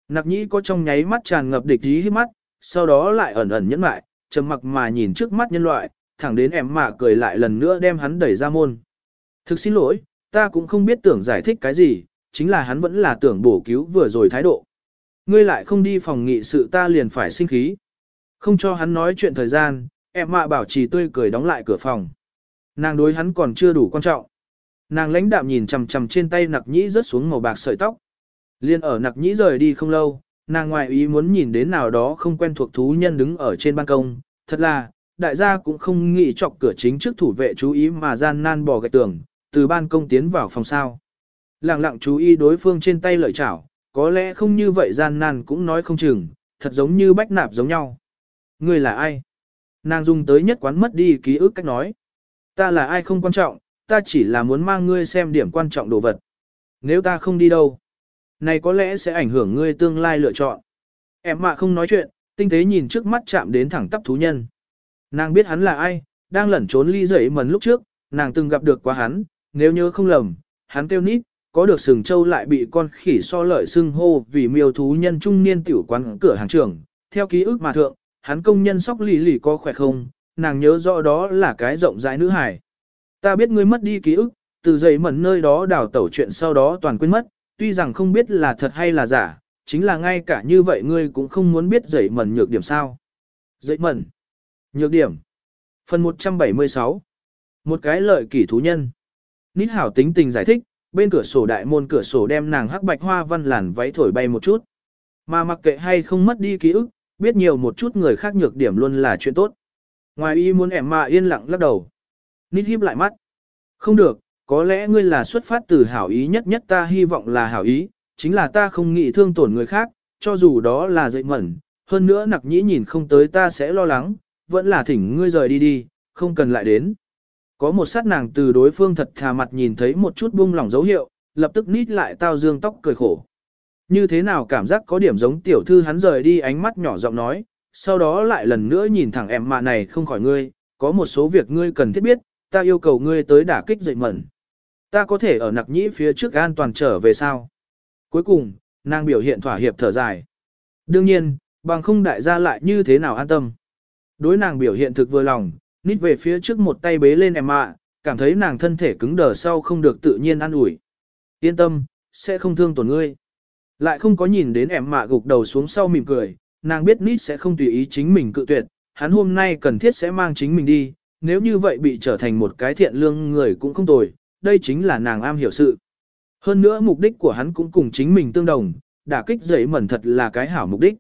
Nặc nhĩ có trong nháy mắt tràn ngập địch ý hít mắt, sau đó lại ẩn ẩn nhẫn lại, trầm mặc mà nhìn trước mắt nhân loại, thẳng đến em mà cười lại lần nữa đem hắn đẩy ra môn. Thực xin lỗi, ta cũng không biết tưởng giải thích cái gì, chính là hắn vẫn là tưởng bổ cứu vừa rồi thái độ. Ngươi lại không đi phòng nghị sự ta liền phải sinh khí. Không cho hắn nói chuyện thời gian, em mạ bảo trì tươi cười đóng lại cửa phòng. Nàng đối hắn còn chưa đủ quan trọng. Nàng lãnh đạm nhìn chằm chằm trên tay nặc nhĩ rớt xuống màu bạc sợi tóc. Liên ở nặc nhĩ rời đi không lâu, nàng ngoại ý muốn nhìn đến nào đó không quen thuộc thú nhân đứng ở trên ban công. Thật là, đại gia cũng không nghĩ chọc cửa chính trước thủ vệ chú ý mà gian nan bò gạch tường, từ ban công tiến vào phòng sao. Lặng lặng chú ý đối phương trên tay lợi chảo, có lẽ không như vậy gian nan cũng nói không chừng, thật giống như bách nạp giống nhau. Người là ai? Nàng dùng tới nhất quán mất đi ký ức cách nói. Ta là ai không quan trọng, ta chỉ là muốn mang ngươi xem điểm quan trọng đồ vật. Nếu ta không đi đâu, này có lẽ sẽ ảnh hưởng ngươi tương lai lựa chọn. Em mạ không nói chuyện, tinh tế nhìn trước mắt chạm đến thẳng tắp thú nhân. Nàng biết hắn là ai, đang lẩn trốn ly dậy mần lúc trước, nàng từng gặp được quá hắn, nếu nhớ không lầm, hắn kêu nít, có được sừng châu lại bị con khỉ so lợi xưng hô vì miêu thú nhân trung niên tiểu quán cửa hàng trưởng. Theo ký ức mà thượng, hắn công nhân sóc lì lì có khỏe không, nàng nhớ rõ đó là cái rộng rãi nữ hải. Ta biết ngươi mất đi ký ức, từ dậy mẩn nơi đó đào tẩu chuyện sau đó toàn quên mất, tuy rằng không biết là thật hay là giả, chính là ngay cả như vậy ngươi cũng không muốn biết dậy mẩn nhược điểm sao. Dậy mẩn. Nhược điểm. Phần 176. Một cái lợi kỷ thú nhân. Nít hảo tính tình giải thích, bên cửa sổ đại môn cửa sổ đem nàng hắc bạch hoa văn làn váy thổi bay một chút. Mà mặc kệ hay không mất đi ký ức, biết nhiều một chút người khác nhược điểm luôn là chuyện tốt. Ngoài y muốn em mà yên lặng lắc đầu. Nít híp lại mắt. Không được, có lẽ ngươi là xuất phát từ hảo ý nhất nhất ta hy vọng là hảo ý, chính là ta không nghĩ thương tổn người khác, cho dù đó là dậy mẩn, hơn nữa nặc nhĩ nhìn không tới ta sẽ lo lắng, vẫn là thỉnh ngươi rời đi đi, không cần lại đến. Có một sát nàng từ đối phương thật thà mặt nhìn thấy một chút buông lỏng dấu hiệu, lập tức nít lại tao dương tóc cười khổ. Như thế nào cảm giác có điểm giống tiểu thư hắn rời đi ánh mắt nhỏ giọng nói, sau đó lại lần nữa nhìn thẳng em mạ này không khỏi ngươi, có một số việc ngươi cần thiết biết, ta yêu cầu ngươi tới đả kích dậy mẩn. Ta có thể ở nặc nhĩ phía trước an toàn trở về sao? Cuối cùng, nàng biểu hiện thỏa hiệp thở dài. Đương nhiên, bằng không đại gia lại như thế nào an tâm. Đối nàng biểu hiện thực vừa lòng, nít về phía trước một tay bế lên em ạ, cảm thấy nàng thân thể cứng đờ sau không được tự nhiên an ủi. Yên tâm, sẽ không thương tổn ngươi. Lại không có nhìn đến em mạ gục đầu xuống sau mỉm cười, nàng biết nít sẽ không tùy ý chính mình cự tuyệt, hắn hôm nay cần thiết sẽ mang chính mình đi, nếu như vậy bị trở thành một cái thiện lương người cũng không tồi, đây chính là nàng am hiểu sự. Hơn nữa mục đích của hắn cũng cùng chính mình tương đồng, đả kích dậy mẩn thật là cái hảo mục đích.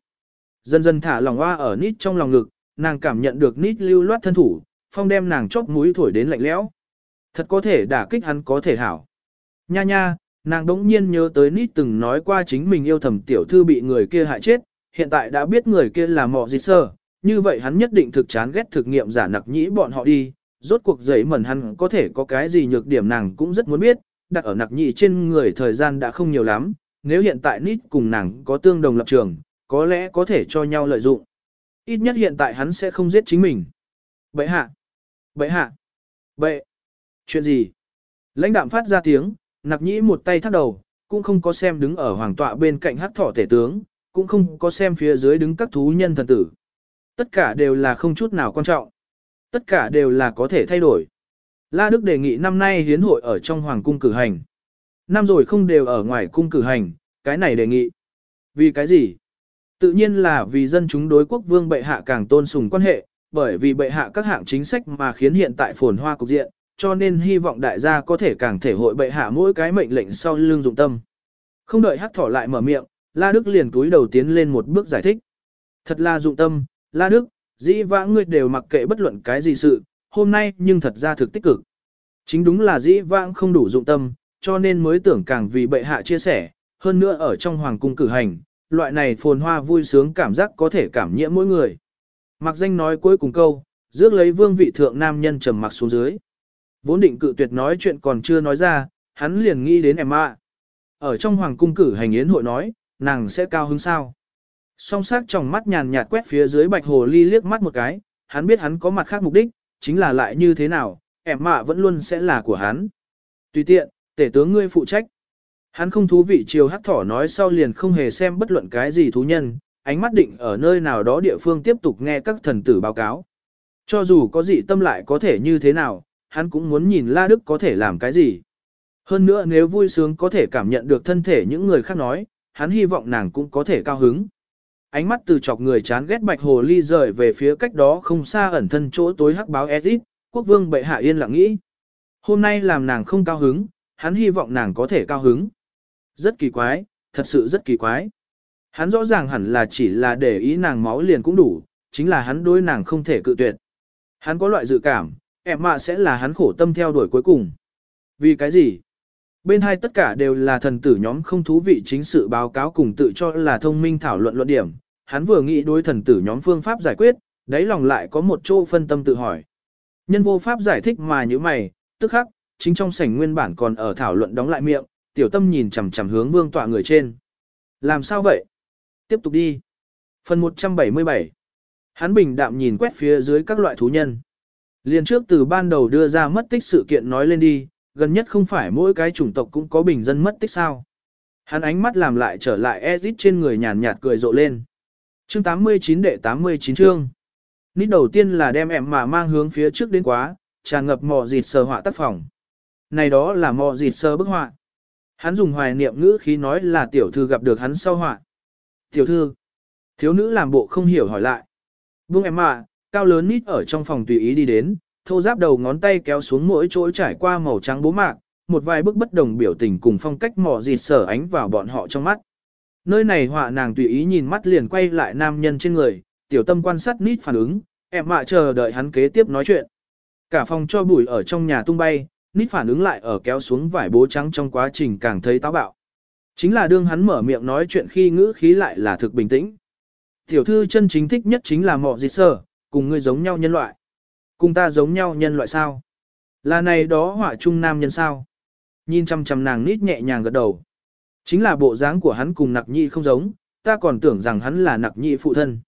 Dần dần thả lòng hoa ở nít trong lòng ngực, nàng cảm nhận được nít lưu loát thân thủ, phong đem nàng chóp mũi thổi đến lạnh lẽo. Thật có thể đả kích hắn có thể hảo. Nha nha, nàng đống nhiên nhớ tới nít từng nói qua chính mình yêu thầm tiểu thư bị người kia hại chết, hiện tại đã biết người kia là mọ gì sơ, như vậy hắn nhất định thực chán ghét thực nghiệm giả nặc nhĩ bọn họ đi, rốt cuộc giấy mẩn hắn có thể có cái gì nhược điểm nàng cũng rất muốn biết, đặt ở nặc nhĩ trên người thời gian đã không nhiều lắm, nếu hiện tại nít cùng nàng có tương đồng lập trường, có lẽ có thể cho nhau lợi dụng. Ít nhất hiện tại hắn sẽ không giết chính mình. Bệ hạ! Bệ hạ! Bệ! Chuyện gì? Lãnh đạm phát ra tiếng, nặc nhĩ một tay thắt đầu, cũng không có xem đứng ở hoàng tọa bên cạnh hắc thỏ tể tướng, cũng không có xem phía dưới đứng các thú nhân thần tử. Tất cả đều là không chút nào quan trọng. Tất cả đều là có thể thay đổi. La Đức đề nghị năm nay hiến hội ở trong hoàng cung cử hành. Năm rồi không đều ở ngoài cung cử hành, cái này đề nghị. Vì cái gì? Tự nhiên là vì dân chúng đối quốc vương bệ hạ càng tôn sùng quan hệ, bởi vì bệ hạ các hạng chính sách mà khiến hiện tại phồn hoa cục diện, cho nên hy vọng đại gia có thể càng thể hội bệ hạ mỗi cái mệnh lệnh sau lưng dụng tâm. Không đợi hắc thỏ lại mở miệng, La Đức liền túi đầu tiến lên một bước giải thích. Thật là dụng tâm, La Đức, dĩ vãng ngươi đều mặc kệ bất luận cái gì sự, hôm nay nhưng thật ra thực tích cực. Chính đúng là dĩ vãng không đủ dụng tâm, cho nên mới tưởng càng vì bệ hạ chia sẻ, hơn nữa ở trong hoàng cung cử hành, loại này phồn hoa vui sướng cảm giác có thể cảm nhiễm mỗi người. Mặc danh nói cuối cùng câu, rước lấy vương vị thượng nam nhân trầm mặc xuống dưới. Vốn định cự tuyệt nói chuyện còn chưa nói ra, hắn liền nghĩ đến em ạ. Ở trong hoàng cung cử hành yến hội nói, nàng sẽ cao hứng sao. Song sắc trong mắt nhàn nhạt quét phía dưới bạch hồ ly liếc mắt một cái, hắn biết hắn có mặt khác mục đích, chính là lại như thế nào, em mạ vẫn luôn sẽ là của hắn. Tùy tiện, tể tướng ngươi phụ trách. Hắn không thú vị chiều hắc thỏ nói sau liền không hề xem bất luận cái gì thú nhân, ánh mắt định ở nơi nào đó địa phương tiếp tục nghe các thần tử báo cáo. Cho dù có gì tâm lại có thể như thế nào, hắn cũng muốn nhìn La Đức có thể làm cái gì. Hơn nữa nếu vui sướng có thể cảm nhận được thân thể những người khác nói, hắn hy vọng nàng cũng có thể cao hứng. Ánh mắt từ chọc người chán ghét bạch hồ ly rời về phía cách đó không xa ẩn thân chỗ tối hắc báo Edith, quốc vương bệ hạ yên lặng nghĩ. Hôm nay làm nàng không cao hứng, hắn hy vọng nàng có thể cao hứng. Rất kỳ quái, thật sự rất kỳ quái. Hắn rõ ràng hẳn là chỉ là để ý nàng máu liền cũng đủ, chính là hắn đối nàng không thể cự tuyệt. Hắn có loại dự cảm, em mạ sẽ là hắn khổ tâm theo đuổi cuối cùng. Vì cái gì? Bên hai tất cả đều là thần tử nhóm không thú vị chính sự báo cáo cùng tự cho là thông minh thảo luận luận điểm. Hắn vừa nghĩ đối thần tử nhóm phương pháp giải quyết, đáy lòng lại có một chỗ phân tâm tự hỏi. Nhân vô pháp giải thích mà như mày, tức khắc, chính trong sảnh nguyên bản còn ở thảo luận đóng lại miệng, tiểu tâm nhìn chằm chằm hướng vương tọa người trên. Làm sao vậy? Tiếp tục đi. Phần 177 Hắn bình đạm nhìn quét phía dưới các loại thú nhân. Liên trước từ ban đầu đưa ra mất tích sự kiện nói lên đi, gần nhất không phải mỗi cái chủng tộc cũng có bình dân mất tích sao. Hắn ánh mắt làm lại trở lại Edith trên người nhàn nhạt cười rộ lên. Chương 89 đệ 89 chương. Nít đầu tiên là đem em mà mang hướng phía trước đến quá, tràn ngập mò dịt sờ họa tác phòng. Này đó là mò dịt sờ bức họa. Hắn dùng hoài niệm ngữ khí nói là tiểu thư gặp được hắn sau họa. Tiểu thư. Thiếu nữ làm bộ không hiểu hỏi lại. Vương em mà, cao lớn nít ở trong phòng tùy ý đi đến, thô giáp đầu ngón tay kéo xuống mỗi chỗ trải qua màu trắng bố mạc, một vài bức bất đồng biểu tình cùng phong cách mỏ dịt sở ánh vào bọn họ trong mắt. Nơi này họa nàng tùy ý nhìn mắt liền quay lại nam nhân trên người, tiểu tâm quan sát nít phản ứng, em mạ chờ đợi hắn kế tiếp nói chuyện. Cả phòng cho bụi ở trong nhà tung bay, nít phản ứng lại ở kéo xuống vải bố trắng trong quá trình càng thấy táo bạo. Chính là đương hắn mở miệng nói chuyện khi ngữ khí lại là thực bình tĩnh. Tiểu thư chân chính thích nhất chính là mọ dịt sở, cùng ngươi giống nhau nhân loại. Cùng ta giống nhau nhân loại sao? Là này đó họa trung nam nhân sao? Nhìn chăm chăm nàng nít nhẹ nhàng gật đầu. Chính là bộ dáng của hắn cùng nặc nhị không giống, ta còn tưởng rằng hắn là nặc nhị phụ thân.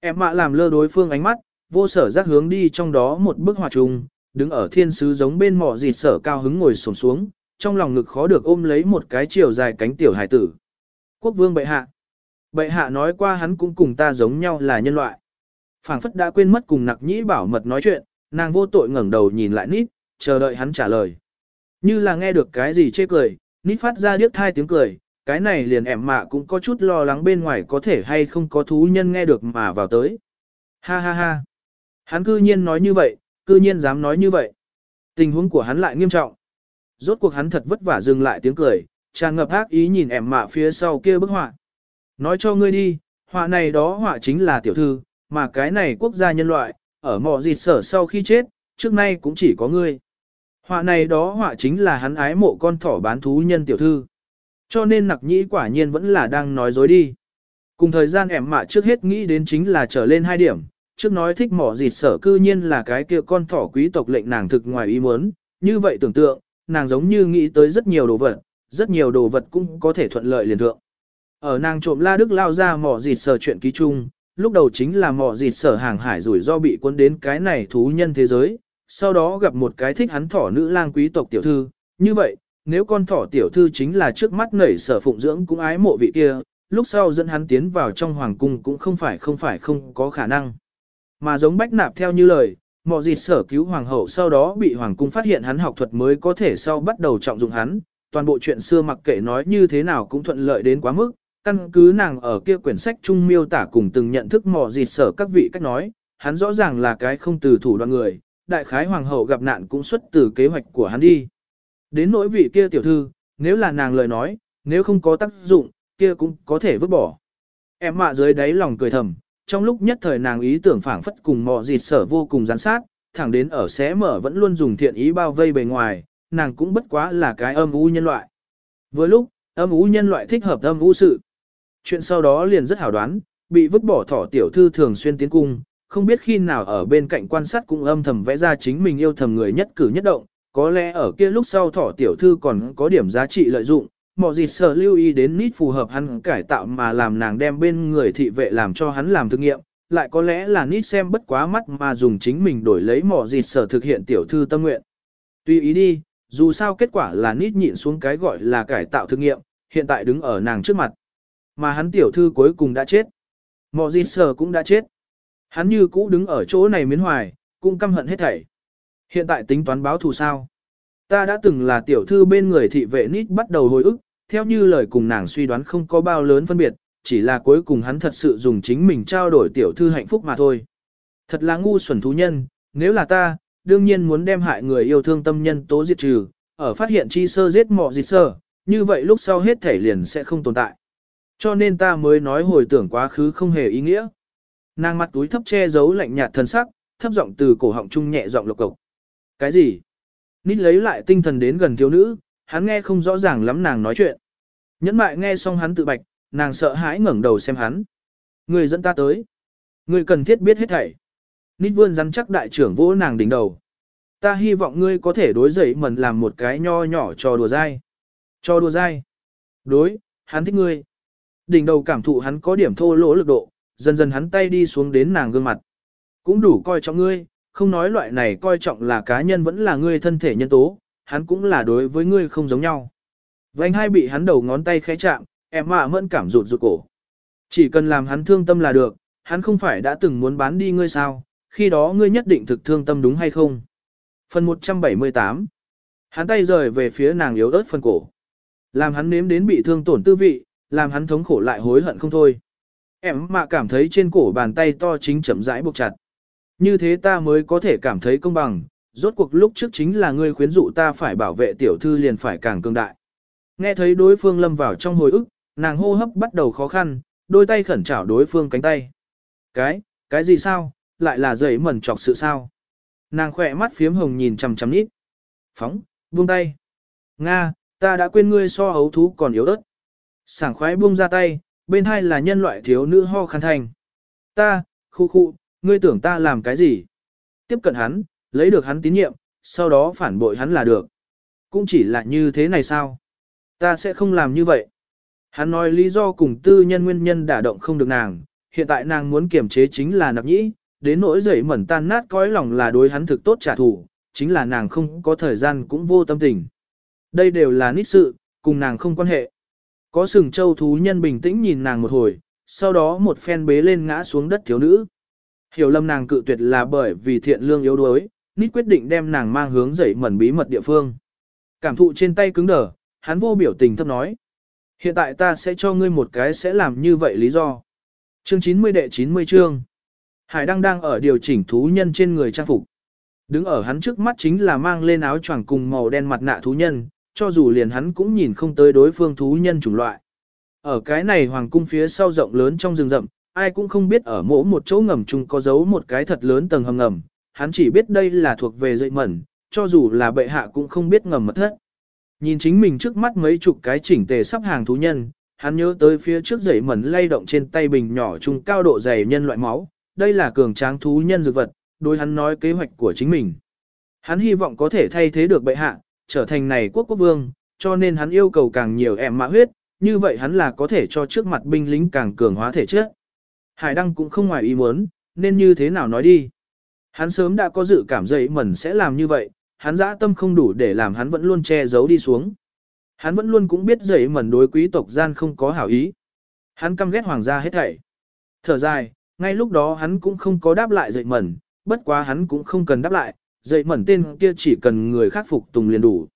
Em mạ làm lơ đối phương ánh mắt, vô sở giác hướng đi trong đó một bức họa trùng, đứng ở thiên sứ giống bên mỏ dịt sở cao hứng ngồi sổm xuống, trong lòng ngực khó được ôm lấy một cái chiều dài cánh tiểu hải tử. Quốc vương bệ hạ. Bệ hạ nói qua hắn cũng cùng ta giống nhau là nhân loại phảng phất đã quên mất cùng nặc nhĩ bảo mật nói chuyện, nàng vô tội ngẩng đầu nhìn lại nít, chờ đợi hắn trả lời. Như là nghe được cái gì chê cười, nít phát ra điếc thai tiếng cười, cái này liền ẻm mạ cũng có chút lo lắng bên ngoài có thể hay không có thú nhân nghe được mà vào tới. Ha ha ha. Hắn cư nhiên nói như vậy, cư nhiên dám nói như vậy. Tình huống của hắn lại nghiêm trọng. Rốt cuộc hắn thật vất vả dừng lại tiếng cười, tràn ngập ác ý nhìn ẻm mạ phía sau kia bức họa. Nói cho ngươi đi, họa này đó họa chính là tiểu thư, mà cái này quốc gia nhân loại, ở mỏ dịt sở sau khi chết, trước nay cũng chỉ có ngươi. Họa này đó họa chính là hắn ái mộ con thỏ bán thú nhân tiểu thư. Cho nên nặc nhĩ quả nhiên vẫn là đang nói dối đi. Cùng thời gian ẻm mạ trước hết nghĩ đến chính là trở lên hai điểm, trước nói thích mỏ dịt sở cư nhiên là cái kia con thỏ quý tộc lệnh nàng thực ngoài ý muốn, như vậy tưởng tượng, nàng giống như nghĩ tới rất nhiều đồ vật, rất nhiều đồ vật cũng có thể thuận lợi liền thượng. Ở nàng trộm la đức lao ra mỏ dịt sở chuyện ký chung, lúc đầu chính là mỏ dịt sở hàng hải rủi do bị cuốn đến cái này thú nhân thế giới, sau đó gặp một cái thích hắn thỏ nữ lang quý tộc tiểu thư, như vậy, nếu con thỏ tiểu thư chính là trước mắt nảy sở phụng dưỡng cũng ái mộ vị kia, lúc sau dẫn hắn tiến vào trong hoàng cung cũng không phải không phải không có khả năng. Mà giống bách nạp theo như lời, mọ dịt sở cứu hoàng hậu sau đó bị hoàng cung phát hiện hắn học thuật mới có thể sau bắt đầu trọng dụng hắn, toàn bộ chuyện xưa mặc kệ nói như thế nào cũng thuận lợi đến quá mức, căn cứ nàng ở kia quyển sách trung miêu tả cùng từng nhận thức mò dịt sở các vị cách nói, hắn rõ ràng là cái không từ thủ đoạn người, đại khái hoàng hậu gặp nạn cũng xuất từ kế hoạch của hắn đi. Đến nỗi vị kia tiểu thư, nếu là nàng lời nói, nếu không có tác dụng, kia cũng có thể vứt bỏ. Em mạ dưới đáy lòng cười thầm, trong lúc nhất thời nàng ý tưởng phảng phất cùng mò dịt sở vô cùng gián sát, thẳng đến ở xé mở vẫn luôn dùng thiện ý bao vây bề ngoài, nàng cũng bất quá là cái âm u nhân loại. Vừa lúc, âm u nhân loại thích hợp âm u sự. Chuyện sau đó liền rất hảo đoán, bị vứt bỏ thỏ tiểu thư thường xuyên tiến cung, không biết khi nào ở bên cạnh quan sát cũng âm thầm vẽ ra chính mình yêu thầm người nhất cử nhất động, có lẽ ở kia lúc sau thỏ tiểu thư còn có điểm giá trị lợi dụng, mọi gì sở lưu ý đến nít phù hợp hắn cải tạo mà làm nàng đem bên người thị vệ làm cho hắn làm thực nghiệm, lại có lẽ là nít xem bất quá mắt mà dùng chính mình đổi lấy mỏ gì sở thực hiện tiểu thư tâm nguyện. Tùy ý đi, dù sao kết quả là nít nhịn xuống cái gọi là cải tạo thực nghiệm, hiện tại đứng ở nàng trước mặt. Mà hắn tiểu thư cuối cùng đã chết. mọ gì sở cũng đã chết. Hắn như cũ đứng ở chỗ này miến hoài, cũng căm hận hết thảy. Hiện tại tính toán báo thù sao? Ta đã từng là tiểu thư bên người thị vệ nít bắt đầu hồi ức, theo như lời cùng nàng suy đoán không có bao lớn phân biệt, chỉ là cuối cùng hắn thật sự dùng chính mình trao đổi tiểu thư hạnh phúc mà thôi. Thật là ngu xuẩn thú nhân, nếu là ta, đương nhiên muốn đem hại người yêu thương tâm nhân tố diệt trừ, ở phát hiện chi sơ giết mọ dịch sơ, như vậy lúc sau hết thể liền sẽ không tồn tại. Cho nên ta mới nói hồi tưởng quá khứ không hề ý nghĩa. Nàng mặt túi thấp che giấu lạnh nhạt thân sắc, thấp giọng từ cổ họng trung nhẹ giọng lộc cộc. Cái gì? Nít lấy lại tinh thần đến gần thiếu nữ, hắn nghe không rõ ràng lắm nàng nói chuyện. Nhẫn mại nghe xong hắn tự bạch, nàng sợ hãi ngẩng đầu xem hắn. Người dẫn ta tới. Người cần thiết biết hết thảy. Nít vươn rắn chắc đại trưởng vỗ nàng đỉnh đầu. Ta hy vọng ngươi có thể đối dậy mần làm một cái nho nhỏ cho đùa dai. Cho đùa dai. Đối, hắn thích ngươi. Đỉnh đầu cảm thụ hắn có điểm thô lỗ lực độ, dần dần hắn tay đi xuống đến nàng gương mặt. Cũng đủ coi trọng ngươi, không nói loại này coi trọng là cá nhân vẫn là ngươi thân thể nhân tố, hắn cũng là đối với ngươi không giống nhau. Vành hai bị hắn đầu ngón tay khẽ chạm, em mạ mẫn cảm rụt rụt cổ. Chỉ cần làm hắn thương tâm là được, hắn không phải đã từng muốn bán đi ngươi sao, khi đó ngươi nhất định thực thương tâm đúng hay không. Phần 178 Hắn tay rời về phía nàng yếu ớt phần cổ. Làm hắn nếm đến bị thương tổn tư vị, làm hắn thống khổ lại hối hận không thôi. Em mà cảm thấy trên cổ bàn tay to chính chậm rãi buộc chặt. Như thế ta mới có thể cảm thấy công bằng, rốt cuộc lúc trước chính là ngươi khuyến dụ ta phải bảo vệ tiểu thư liền phải càng cường đại. Nghe thấy đối phương lâm vào trong hồi ức, nàng hô hấp bắt đầu khó khăn, đôi tay khẩn trảo đối phương cánh tay. Cái, cái gì sao, lại là dậy mẩn trọc sự sao? Nàng khỏe mắt phiếm hồng nhìn chằm chằm nít. Phóng, buông tay. Nga, ta đã quên ngươi so hấu thú còn yếu ớt. Sảng khoái buông ra tay, bên hai là nhân loại thiếu nữ ho khăn thành. Ta, khu khu, ngươi tưởng ta làm cái gì? Tiếp cận hắn, lấy được hắn tín nhiệm, sau đó phản bội hắn là được. Cũng chỉ là như thế này sao? Ta sẽ không làm như vậy. Hắn nói lý do cùng tư nhân nguyên nhân đả động không được nàng, hiện tại nàng muốn kiềm chế chính là nạp nhĩ, đến nỗi dậy mẩn tan nát cõi lòng là đối hắn thực tốt trả thù, chính là nàng không có thời gian cũng vô tâm tình. Đây đều là nít sự, cùng nàng không quan hệ. Có sừng châu thú nhân bình tĩnh nhìn nàng một hồi, sau đó một phen bế lên ngã xuống đất thiếu nữ. Hiểu lầm nàng cự tuyệt là bởi vì thiện lương yếu đuối, nít quyết định đem nàng mang hướng dậy mẩn bí mật địa phương. Cảm thụ trên tay cứng đờ, hắn vô biểu tình thấp nói. Hiện tại ta sẽ cho ngươi một cái sẽ làm như vậy lý do. Chương 90 đệ 90 chương. Hải Đăng đang ở điều chỉnh thú nhân trên người trang phục. Đứng ở hắn trước mắt chính là mang lên áo choàng cùng màu đen mặt nạ thú nhân, cho dù liền hắn cũng nhìn không tới đối phương thú nhân chủng loại. Ở cái này hoàng cung phía sau rộng lớn trong rừng rậm, ai cũng không biết ở mỗi một chỗ ngầm chung có giấu một cái thật lớn tầng hầm ngầm, hắn chỉ biết đây là thuộc về dậy mẩn, cho dù là bệ hạ cũng không biết ngầm mật thất. Nhìn chính mình trước mắt mấy chục cái chỉnh tề sắp hàng thú nhân, hắn nhớ tới phía trước dậy mẩn lay động trên tay bình nhỏ chung cao độ dày nhân loại máu, đây là cường tráng thú nhân dược vật, đối hắn nói kế hoạch của chính mình. Hắn hy vọng có thể thay thế được bệ hạ, trở thành này quốc quốc vương, cho nên hắn yêu cầu càng nhiều em mã huyết, như vậy hắn là có thể cho trước mặt binh lính càng cường hóa thể chất. Hải Đăng cũng không ngoài ý muốn, nên như thế nào nói đi. Hắn sớm đã có dự cảm dậy mẩn sẽ làm như vậy, hắn dã tâm không đủ để làm hắn vẫn luôn che giấu đi xuống. Hắn vẫn luôn cũng biết dậy mẩn đối quý tộc gian không có hảo ý. Hắn căm ghét hoàng gia hết thảy. Thở dài, ngay lúc đó hắn cũng không có đáp lại dậy mẩn, bất quá hắn cũng không cần đáp lại, dậy mẩn tên kia chỉ cần người khắc phục tùng liền đủ.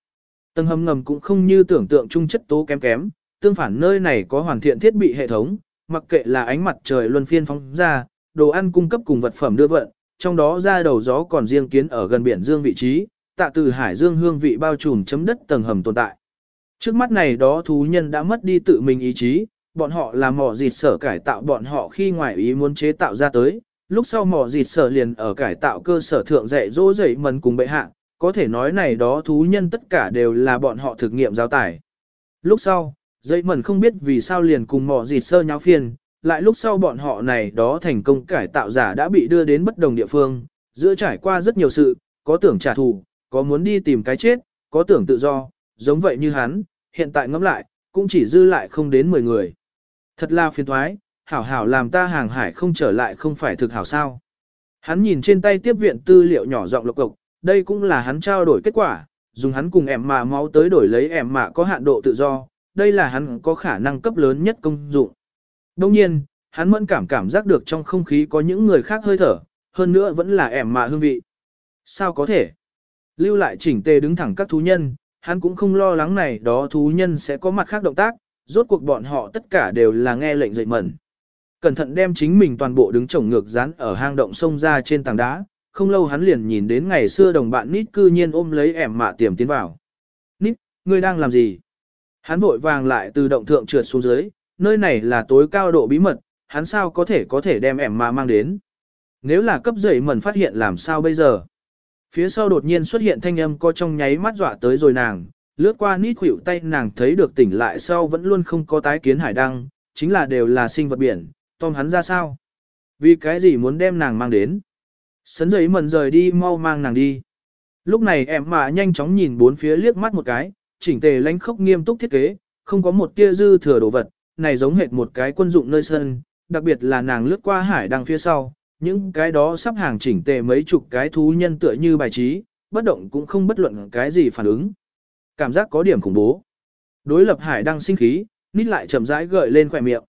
Tầng hầm ngầm cũng không như tưởng tượng trung chất tố kém kém, tương phản nơi này có hoàn thiện thiết bị hệ thống, mặc kệ là ánh mặt trời luân phiên phóng ra, đồ ăn cung cấp cùng vật phẩm đưa vận, trong đó ra đầu gió còn riêng kiến ở gần biển dương vị trí, tạ từ hải dương hương vị bao trùm chấm đất tầng hầm tồn tại. Trước mắt này đó thú nhân đã mất đi tự mình ý chí, bọn họ là mỏ dịt sở cải tạo bọn họ khi ngoài ý muốn chế tạo ra tới, lúc sau mỏ dịt sở liền ở cải tạo cơ sở thượng dạy dỗ dậy mần cùng bệ hạ, có thể nói này đó thú nhân tất cả đều là bọn họ thực nghiệm giáo tải. Lúc sau, dậy mần không biết vì sao liền cùng mỏ dịt sơ nháo phiền, lại lúc sau bọn họ này đó thành công cải tạo giả đã bị đưa đến bất đồng địa phương, giữa trải qua rất nhiều sự, có tưởng trả thù, có muốn đi tìm cái chết, có tưởng tự do, giống vậy như hắn, hiện tại ngẫm lại, cũng chỉ dư lại không đến 10 người. Thật là phiền thoái, hảo hảo làm ta hàng hải không trở lại không phải thực hảo sao. Hắn nhìn trên tay tiếp viện tư liệu nhỏ giọng lộc cộc, đây cũng là hắn trao đổi kết quả, dùng hắn cùng ẻm mạ máu tới đổi lấy ẻm mạ có hạn độ tự do, đây là hắn có khả năng cấp lớn nhất công dụng. Đồng nhiên, hắn mẫn cảm cảm giác được trong không khí có những người khác hơi thở, hơn nữa vẫn là ẻm mạ hương vị. Sao có thể? Lưu lại chỉnh tề đứng thẳng các thú nhân, hắn cũng không lo lắng này đó thú nhân sẽ có mặt khác động tác, rốt cuộc bọn họ tất cả đều là nghe lệnh dậy mẩn. Cẩn thận đem chính mình toàn bộ đứng trồng ngược dán ở hang động sông ra trên tảng đá, không lâu hắn liền nhìn đến ngày xưa đồng bạn Nít cư nhiên ôm lấy ẻm mạ tiềm tiến vào. Nít, ngươi đang làm gì? Hắn vội vàng lại từ động thượng trượt xuống dưới, nơi này là tối cao độ bí mật, hắn sao có thể có thể đem ẻm mạ mang đến. Nếu là cấp dậy mẩn phát hiện làm sao bây giờ? Phía sau đột nhiên xuất hiện thanh âm có trong nháy mắt dọa tới rồi nàng, lướt qua nít khuỷu tay nàng thấy được tỉnh lại sau vẫn luôn không có tái kiến hải đăng, chính là đều là sinh vật biển, Tom hắn ra sao? Vì cái gì muốn đem nàng mang đến? Sấn giấy mần rời đi mau mang nàng đi. Lúc này em mà nhanh chóng nhìn bốn phía liếc mắt một cái, chỉnh tề lánh khốc nghiêm túc thiết kế, không có một tia dư thừa đồ vật, này giống hệt một cái quân dụng nơi sân, đặc biệt là nàng lướt qua hải đăng phía sau, những cái đó sắp hàng chỉnh tề mấy chục cái thú nhân tựa như bài trí, bất động cũng không bất luận cái gì phản ứng. Cảm giác có điểm khủng bố. Đối lập hải đăng sinh khí, nít lại chậm rãi gợi lên khỏe miệng.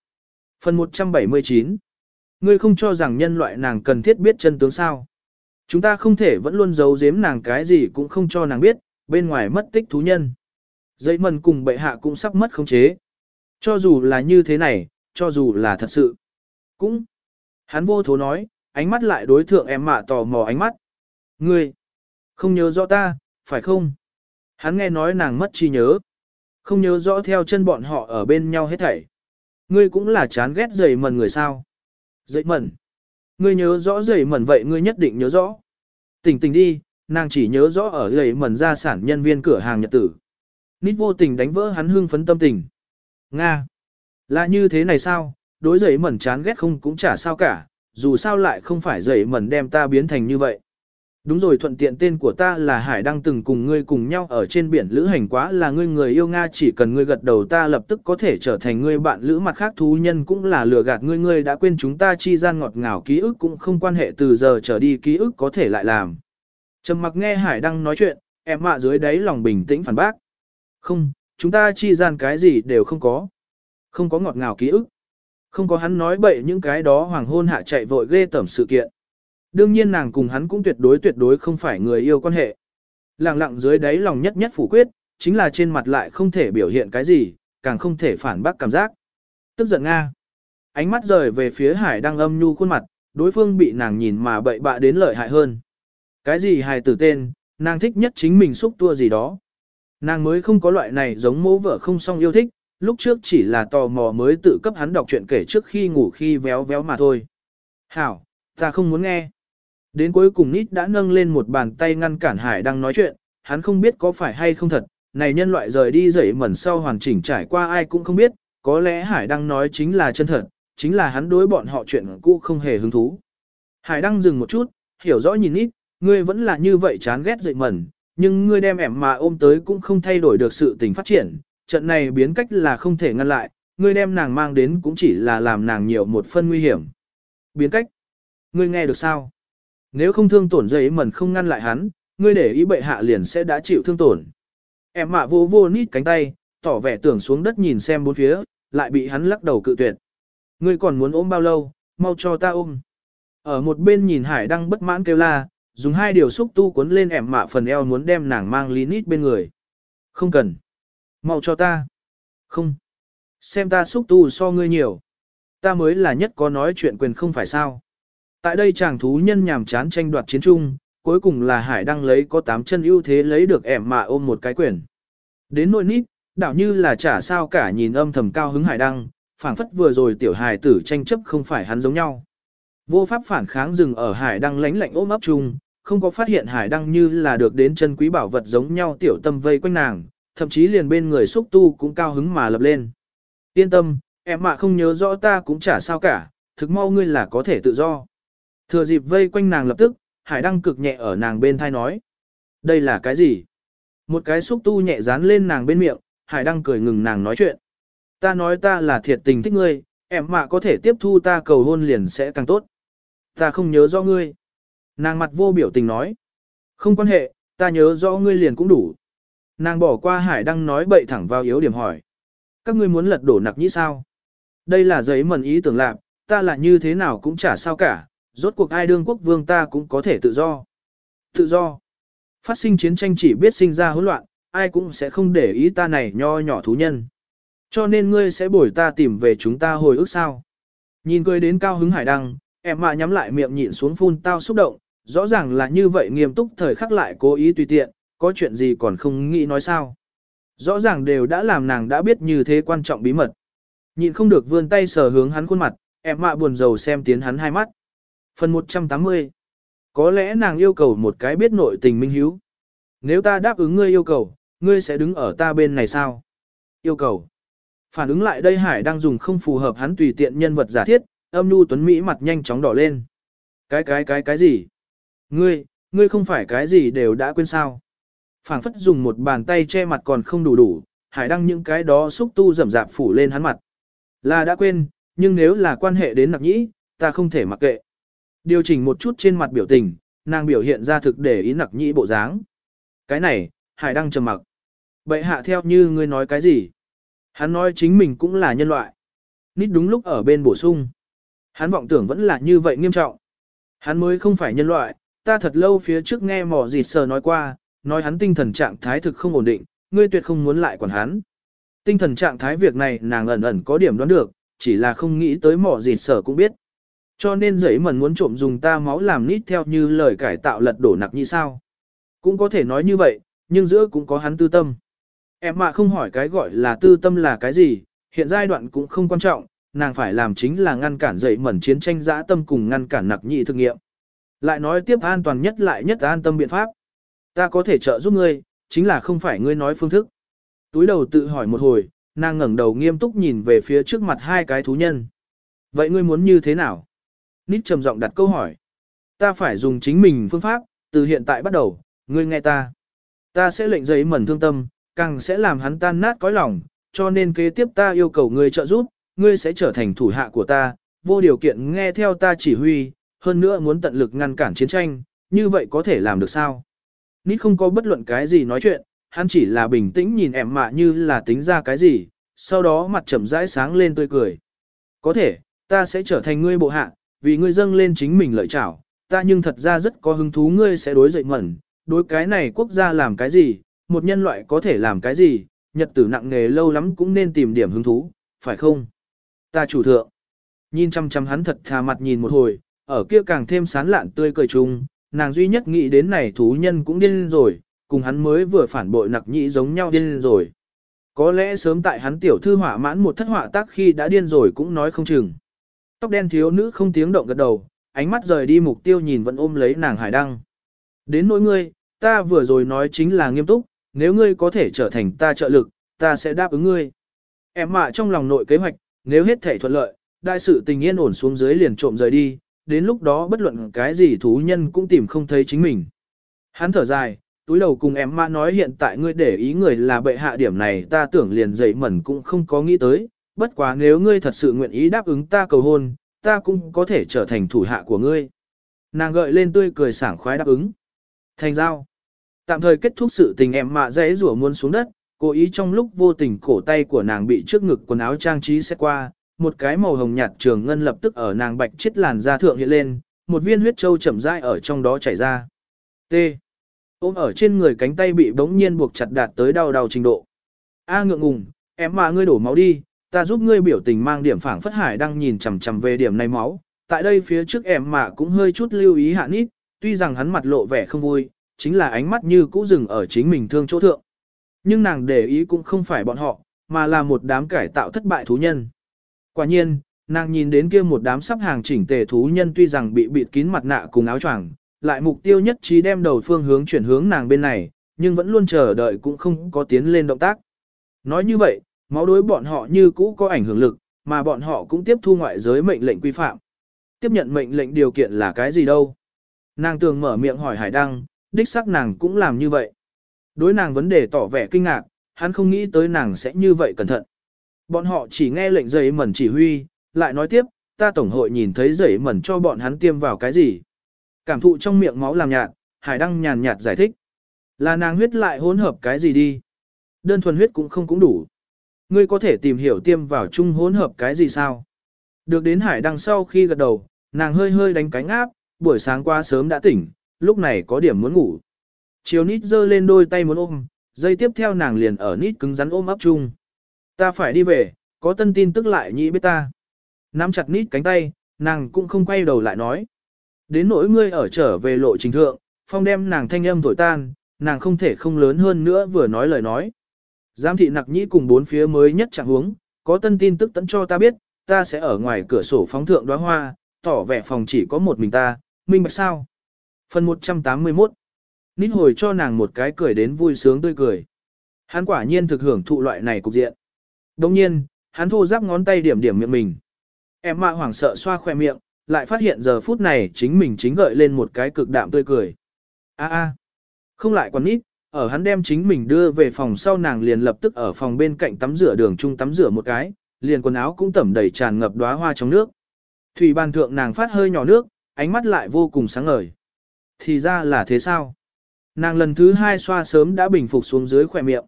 Phần 179 Ngươi không cho rằng nhân loại nàng cần thiết biết chân tướng sao. Chúng ta không thể vẫn luôn giấu giếm nàng cái gì cũng không cho nàng biết, bên ngoài mất tích thú nhân. Dây mần cùng bệ hạ cũng sắp mất khống chế. Cho dù là như thế này, cho dù là thật sự. Cũng. Hắn vô thố nói, ánh mắt lại đối thượng em mạ tò mò ánh mắt. Ngươi. Không nhớ rõ ta, phải không? Hắn nghe nói nàng mất trí nhớ. Không nhớ rõ theo chân bọn họ ở bên nhau hết thảy. Ngươi cũng là chán ghét dày mần người sao. Dậy mẩn. Ngươi nhớ rõ dày mẩn vậy ngươi nhất định nhớ rõ. Tỉnh tỉnh đi, nàng chỉ nhớ rõ ở dày mẩn gia sản nhân viên cửa hàng nhật tử. Nít vô tình đánh vỡ hắn hương phấn tâm tình. Nga. Là như thế này sao, đối dày mẩn chán ghét không cũng chả sao cả, dù sao lại không phải dày mẩn đem ta biến thành như vậy. Đúng rồi thuận tiện tên của ta là Hải đang từng cùng ngươi cùng nhau ở trên biển lữ hành quá là ngươi người yêu Nga chỉ cần ngươi gật đầu ta lập tức có thể trở thành ngươi bạn lữ mặt khác thú nhân cũng là lừa gạt ngươi ngươi đã quên chúng ta chi gian ngọt ngào ký ức cũng không quan hệ từ giờ trở đi ký ức có thể lại làm. Trầm mặc nghe Hải đang nói chuyện, em mạ dưới đáy lòng bình tĩnh phản bác. Không, chúng ta chi gian cái gì đều không có. Không có ngọt ngào ký ức. Không có hắn nói bậy những cái đó hoàng hôn hạ chạy vội ghê tẩm sự kiện. Đương nhiên nàng cùng hắn cũng tuyệt đối tuyệt đối không phải người yêu quan hệ. Lặng lặng dưới đáy lòng nhất nhất phủ quyết, chính là trên mặt lại không thể biểu hiện cái gì, càng không thể phản bác cảm giác. Tức giận Nga. Ánh mắt rời về phía hải đang âm nhu khuôn mặt, đối phương bị nàng nhìn mà bậy bạ đến lợi hại hơn. Cái gì hài tử tên, nàng thích nhất chính mình xúc tua gì đó. Nàng mới không có loại này giống mẫu vợ không song yêu thích, lúc trước chỉ là tò mò mới tự cấp hắn đọc chuyện kể trước khi ngủ khi véo véo mà thôi. Hảo, ta không muốn nghe. Đến cuối cùng Nít đã nâng lên một bàn tay ngăn cản Hải đang nói chuyện, hắn không biết có phải hay không thật, này nhân loại rời đi dậy mẩn sau hoàn chỉnh trải qua ai cũng không biết, có lẽ Hải đang nói chính là chân thật, chính là hắn đối bọn họ chuyện cũ không hề hứng thú. Hải đang dừng một chút, hiểu rõ nhìn Nít, ngươi vẫn là như vậy chán ghét dậy mẩn, nhưng ngươi đem ẻm mà ôm tới cũng không thay đổi được sự tình phát triển, trận này biến cách là không thể ngăn lại, ngươi đem nàng mang đến cũng chỉ là làm nàng nhiều một phân nguy hiểm. Biến cách? Ngươi nghe được sao? Nếu không thương tổn dây mẩn không ngăn lại hắn, ngươi để ý bệ hạ liền sẽ đã chịu thương tổn. Em mạ vô vô nít cánh tay, tỏ vẻ tưởng xuống đất nhìn xem bốn phía, lại bị hắn lắc đầu cự tuyệt. Ngươi còn muốn ôm bao lâu, mau cho ta ôm. Ở một bên nhìn hải đang bất mãn kêu la, dùng hai điều xúc tu cuốn lên em mạ phần eo muốn đem nàng mang lý nít bên người. Không cần. Mau cho ta. Không. Xem ta xúc tu so ngươi nhiều. Ta mới là nhất có nói chuyện quyền không phải sao. Tại đây chàng thú nhân nhàm chán tranh đoạt chiến trung, cuối cùng là hải đăng lấy có tám chân ưu thế lấy được ẻm mà ôm một cái quyền. Đến nội nít, đảo như là chả sao cả nhìn âm thầm cao hứng hải đăng, phảng phất vừa rồi tiểu hải tử tranh chấp không phải hắn giống nhau. Vô pháp phản kháng dừng ở hải đăng lánh lạnh ôm ấp chung, không có phát hiện hải đăng như là được đến chân quý bảo vật giống nhau tiểu tâm vây quanh nàng, thậm chí liền bên người xúc tu cũng cao hứng mà lập lên. Yên tâm, em mà không nhớ rõ ta cũng chả sao cả, thực mau ngươi là có thể tự do. Thừa dịp vây quanh nàng lập tức, hải đăng cực nhẹ ở nàng bên thai nói. Đây là cái gì? Một cái xúc tu nhẹ dán lên nàng bên miệng, hải đăng cười ngừng nàng nói chuyện. Ta nói ta là thiệt tình thích ngươi, em mà có thể tiếp thu ta cầu hôn liền sẽ càng tốt. Ta không nhớ rõ ngươi. Nàng mặt vô biểu tình nói. Không quan hệ, ta nhớ rõ ngươi liền cũng đủ. Nàng bỏ qua hải đăng nói bậy thẳng vào yếu điểm hỏi. Các ngươi muốn lật đổ nặc nhĩ sao? Đây là giấy mần ý tưởng lạc, ta là như thế nào cũng chả sao cả, rốt cuộc ai đương quốc vương ta cũng có thể tự do. Tự do. Phát sinh chiến tranh chỉ biết sinh ra hỗn loạn, ai cũng sẽ không để ý ta này nho nhỏ thú nhân. Cho nên ngươi sẽ bồi ta tìm về chúng ta hồi ức sao. Nhìn cười đến cao hứng hải đăng, em mạ nhắm lại miệng nhịn xuống phun tao xúc động, rõ ràng là như vậy nghiêm túc thời khắc lại cố ý tùy tiện, có chuyện gì còn không nghĩ nói sao. Rõ ràng đều đã làm nàng đã biết như thế quan trọng bí mật. Nhịn không được vươn tay sờ hướng hắn khuôn mặt, em mạ buồn rầu xem tiến hắn hai mắt. Phần 180 Có lẽ nàng yêu cầu một cái biết nội tình minh hiếu. Nếu ta đáp ứng ngươi yêu cầu, ngươi sẽ đứng ở ta bên này sao? Yêu cầu. Phản ứng lại đây Hải đang dùng không phù hợp hắn tùy tiện nhân vật giả thiết, âm nu tuấn Mỹ mặt nhanh chóng đỏ lên. Cái cái cái cái gì? Ngươi, ngươi không phải cái gì đều đã quên sao? phảng phất dùng một bàn tay che mặt còn không đủ đủ, hải đăng những cái đó xúc tu rầm rạp phủ lên hắn mặt. Là đã quên, nhưng nếu là quan hệ đến nặc nhĩ, ta không thể mặc kệ. Điều chỉnh một chút trên mặt biểu tình, nàng biểu hiện ra thực để ý nặc nhĩ bộ dáng. Cái này, hải đăng trầm mặc. Bệ hạ theo như ngươi nói cái gì? Hắn nói chính mình cũng là nhân loại. Nít đúng lúc ở bên bổ sung. Hắn vọng tưởng vẫn là như vậy nghiêm trọng. Hắn mới không phải nhân loại, ta thật lâu phía trước nghe mỏ dịt sờ nói qua, nói hắn tinh thần trạng thái thực không ổn định, ngươi tuyệt không muốn lại quản hắn. Tinh thần trạng thái việc này nàng ẩn ẩn có điểm đoán được, chỉ là không nghĩ tới mỏ dịt sở cũng biết. Cho nên giấy mần muốn trộm dùng ta máu làm nít theo như lời cải tạo lật đổ nặc như sao. Cũng có thể nói như vậy, nhưng giữa cũng có hắn tư tâm. Em mà không hỏi cái gọi là tư tâm là cái gì, hiện giai đoạn cũng không quan trọng, nàng phải làm chính là ngăn cản dậy mẩn chiến tranh dã tâm cùng ngăn cản nặc nhị thực nghiệm. Lại nói tiếp an toàn nhất lại nhất an tâm biện pháp. Ta có thể trợ giúp ngươi, chính là không phải ngươi nói phương thức. Túi đầu tự hỏi một hồi, nàng ngẩng đầu nghiêm túc nhìn về phía trước mặt hai cái thú nhân. Vậy ngươi muốn như thế nào? Nít trầm giọng đặt câu hỏi. Ta phải dùng chính mình phương pháp, từ hiện tại bắt đầu, ngươi nghe ta. Ta sẽ lệnh giấy mẩn thương tâm, càng sẽ làm hắn tan nát cõi lòng, cho nên kế tiếp ta yêu cầu ngươi trợ giúp, ngươi sẽ trở thành thủ hạ của ta, vô điều kiện nghe theo ta chỉ huy, hơn nữa muốn tận lực ngăn cản chiến tranh, như vậy có thể làm được sao? Nít không có bất luận cái gì nói chuyện, hắn chỉ là bình tĩnh nhìn em mạ như là tính ra cái gì, sau đó mặt chậm rãi sáng lên tươi cười. Có thể, ta sẽ trở thành ngươi bộ hạ, vì ngươi dâng lên chính mình lợi trảo, ta nhưng thật ra rất có hứng thú ngươi sẽ đối dậy mẩn, đối cái này quốc gia làm cái gì, một nhân loại có thể làm cái gì, nhật tử nặng nghề lâu lắm cũng nên tìm điểm hứng thú, phải không? Ta chủ thượng. Nhìn chăm chăm hắn thật thà mặt nhìn một hồi, ở kia càng thêm sán lạn tươi cười chung, nàng duy nhất nghĩ đến này thú nhân cũng điên rồi, cùng hắn mới vừa phản bội nặc nhĩ giống nhau điên rồi. Có lẽ sớm tại hắn tiểu thư hỏa mãn một thất họa tác khi đã điên rồi cũng nói không chừng. Tóc đen thiếu nữ không tiếng động gật đầu, ánh mắt rời đi mục tiêu nhìn vẫn ôm lấy nàng hải đăng. Đến nỗi ngươi, ta vừa rồi nói chính là nghiêm túc, nếu ngươi có thể trở thành ta trợ lực, ta sẽ đáp ứng ngươi. Em mạ trong lòng nội kế hoạch, nếu hết thể thuận lợi, đại sự tình yên ổn xuống dưới liền trộm rời đi, đến lúc đó bất luận cái gì thú nhân cũng tìm không thấy chính mình. Hắn thở dài, túi đầu cùng em mạ nói hiện tại ngươi để ý người là bệ hạ điểm này ta tưởng liền dậy mẩn cũng không có nghĩ tới, bất quá nếu ngươi thật sự nguyện ý đáp ứng ta cầu hôn, ta cũng có thể trở thành thủ hạ của ngươi. Nàng gợi lên tươi cười sảng khoái đáp ứng. Thành giao. Tạm thời kết thúc sự tình em mạ dễ rủa muôn xuống đất, cố ý trong lúc vô tình cổ tay của nàng bị trước ngực quần áo trang trí xét qua, một cái màu hồng nhạt trường ngân lập tức ở nàng bạch chết làn da thượng hiện lên, một viên huyết châu chậm rãi ở trong đó chảy ra. T. Ôm ở trên người cánh tay bị bỗng nhiên buộc chặt đạt tới đau đau trình độ. A ngượng ngùng, em mà ngươi đổ máu đi, ta giúp ngươi biểu tình mang điểm phảng phất hải đang nhìn chằm chằm về điểm này máu. Tại đây phía trước em mà cũng hơi chút lưu ý hạ nít, tuy rằng hắn mặt lộ vẻ không vui, chính là ánh mắt như cũ dừng ở chính mình thương chỗ thượng. Nhưng nàng để ý cũng không phải bọn họ, mà là một đám cải tạo thất bại thú nhân. Quả nhiên, nàng nhìn đến kia một đám sắp hàng chỉnh tề thú nhân tuy rằng bị bịt kín mặt nạ cùng áo choàng, lại mục tiêu nhất trí đem đầu phương hướng chuyển hướng nàng bên này, nhưng vẫn luôn chờ đợi cũng không có tiến lên động tác. Nói như vậy, máu đối bọn họ như cũ có ảnh hưởng lực, mà bọn họ cũng tiếp thu ngoại giới mệnh lệnh quy phạm. Tiếp nhận mệnh lệnh điều kiện là cái gì đâu? Nàng tường mở miệng hỏi Hải Đăng, đích xác nàng cũng làm như vậy. Đối nàng vấn đề tỏ vẻ kinh ngạc, hắn không nghĩ tới nàng sẽ như vậy cẩn thận. Bọn họ chỉ nghe lệnh giấy mẩn chỉ huy, lại nói tiếp, ta tổng hội nhìn thấy giấy mẩn cho bọn hắn tiêm vào cái gì. Cảm thụ trong miệng máu làm nhạt, Hải Đăng nhàn nhạt giải thích. Là nàng huyết lại hỗn hợp cái gì đi. Đơn thuần huyết cũng không cũng đủ. Ngươi có thể tìm hiểu tiêm vào chung hỗn hợp cái gì sao? Được đến Hải Đăng sau khi gật đầu, nàng hơi hơi đánh cánh áp, buổi sáng qua sớm đã tỉnh, lúc này có điểm muốn ngủ. Chiều nít giơ lên đôi tay muốn ôm, dây tiếp theo nàng liền ở nít cứng rắn ôm ấp chung. Ta phải đi về, có tân tin tức lại nhị biết ta. Nắm chặt nít cánh tay, nàng cũng không quay đầu lại nói. Đến nỗi ngươi ở trở về lộ trình thượng, phong đem nàng thanh âm thổi tan, nàng không thể không lớn hơn nữa vừa nói lời nói. Giám thị nặc nhĩ cùng bốn phía mới nhất trạng huống, có tân tin tức tẫn cho ta biết, ta sẽ ở ngoài cửa sổ phóng thượng đóa hoa, tỏ vẻ phòng chỉ có một mình ta, minh bạch sao. Phần 181 Nít hồi cho nàng một cái cười đến vui sướng tươi cười. Hắn quả nhiên thực hưởng thụ loại này cục diện. Đồng nhiên, hắn thô giáp ngón tay điểm điểm miệng mình. Em mạ hoảng sợ xoa khoe miệng, lại phát hiện giờ phút này chính mình chính gợi lên một cái cực đạm tươi cười. A a, không lại còn nít, ở hắn đem chính mình đưa về phòng sau nàng liền lập tức ở phòng bên cạnh tắm rửa đường chung tắm rửa một cái, liền quần áo cũng tẩm đầy tràn ngập đóa hoa trong nước. Thủy bàn thượng nàng phát hơi nhỏ nước, ánh mắt lại vô cùng sáng ngời. Thì ra là thế sao? Nàng lần thứ hai xoa sớm đã bình phục xuống dưới khỏe miệng.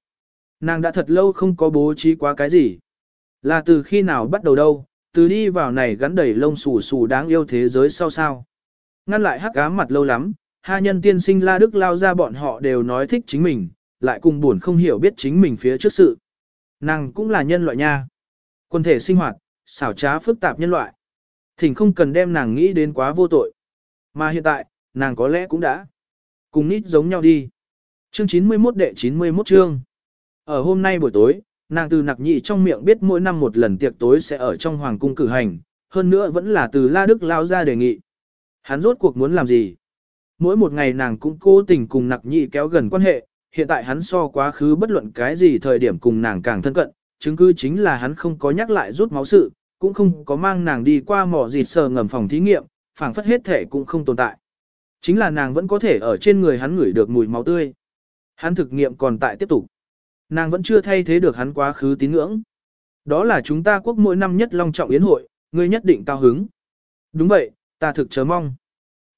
Nàng đã thật lâu không có bố trí quá cái gì. Là từ khi nào bắt đầu đâu, từ đi vào này gắn đầy lông xù xù đáng yêu thế giới sau sao. Ngăn lại hắc ám mặt lâu lắm, ha nhân tiên sinh la đức lao ra bọn họ đều nói thích chính mình, lại cùng buồn không hiểu biết chính mình phía trước sự. Nàng cũng là nhân loại nha. Quân thể sinh hoạt, xảo trá phức tạp nhân loại. Thỉnh không cần đem nàng nghĩ đến quá vô tội. Mà hiện tại, nàng có lẽ cũng đã. Cùng nít giống nhau đi. Chương 91 đệ 91 chương. Ở hôm nay buổi tối, nàng từ nặc nhị trong miệng biết mỗi năm một lần tiệc tối sẽ ở trong hoàng cung cử hành, hơn nữa vẫn là từ La Đức lao ra đề nghị. Hắn rốt cuộc muốn làm gì? Mỗi một ngày nàng cũng cố tình cùng nặc nhị kéo gần quan hệ, hiện tại hắn so quá khứ bất luận cái gì thời điểm cùng nàng càng thân cận, chứng cứ chính là hắn không có nhắc lại rút máu sự, cũng không có mang nàng đi qua mỏ dịt sờ ngầm phòng thí nghiệm, phảng phất hết thể cũng không tồn tại. Chính là nàng vẫn có thể ở trên người hắn ngửi được mùi máu tươi. Hắn thực nghiệm còn tại tiếp tục. Nàng vẫn chưa thay thế được hắn quá khứ tín ngưỡng. Đó là chúng ta quốc mỗi năm nhất long trọng yến hội, ngươi nhất định cao hứng. Đúng vậy, ta thực chờ mong.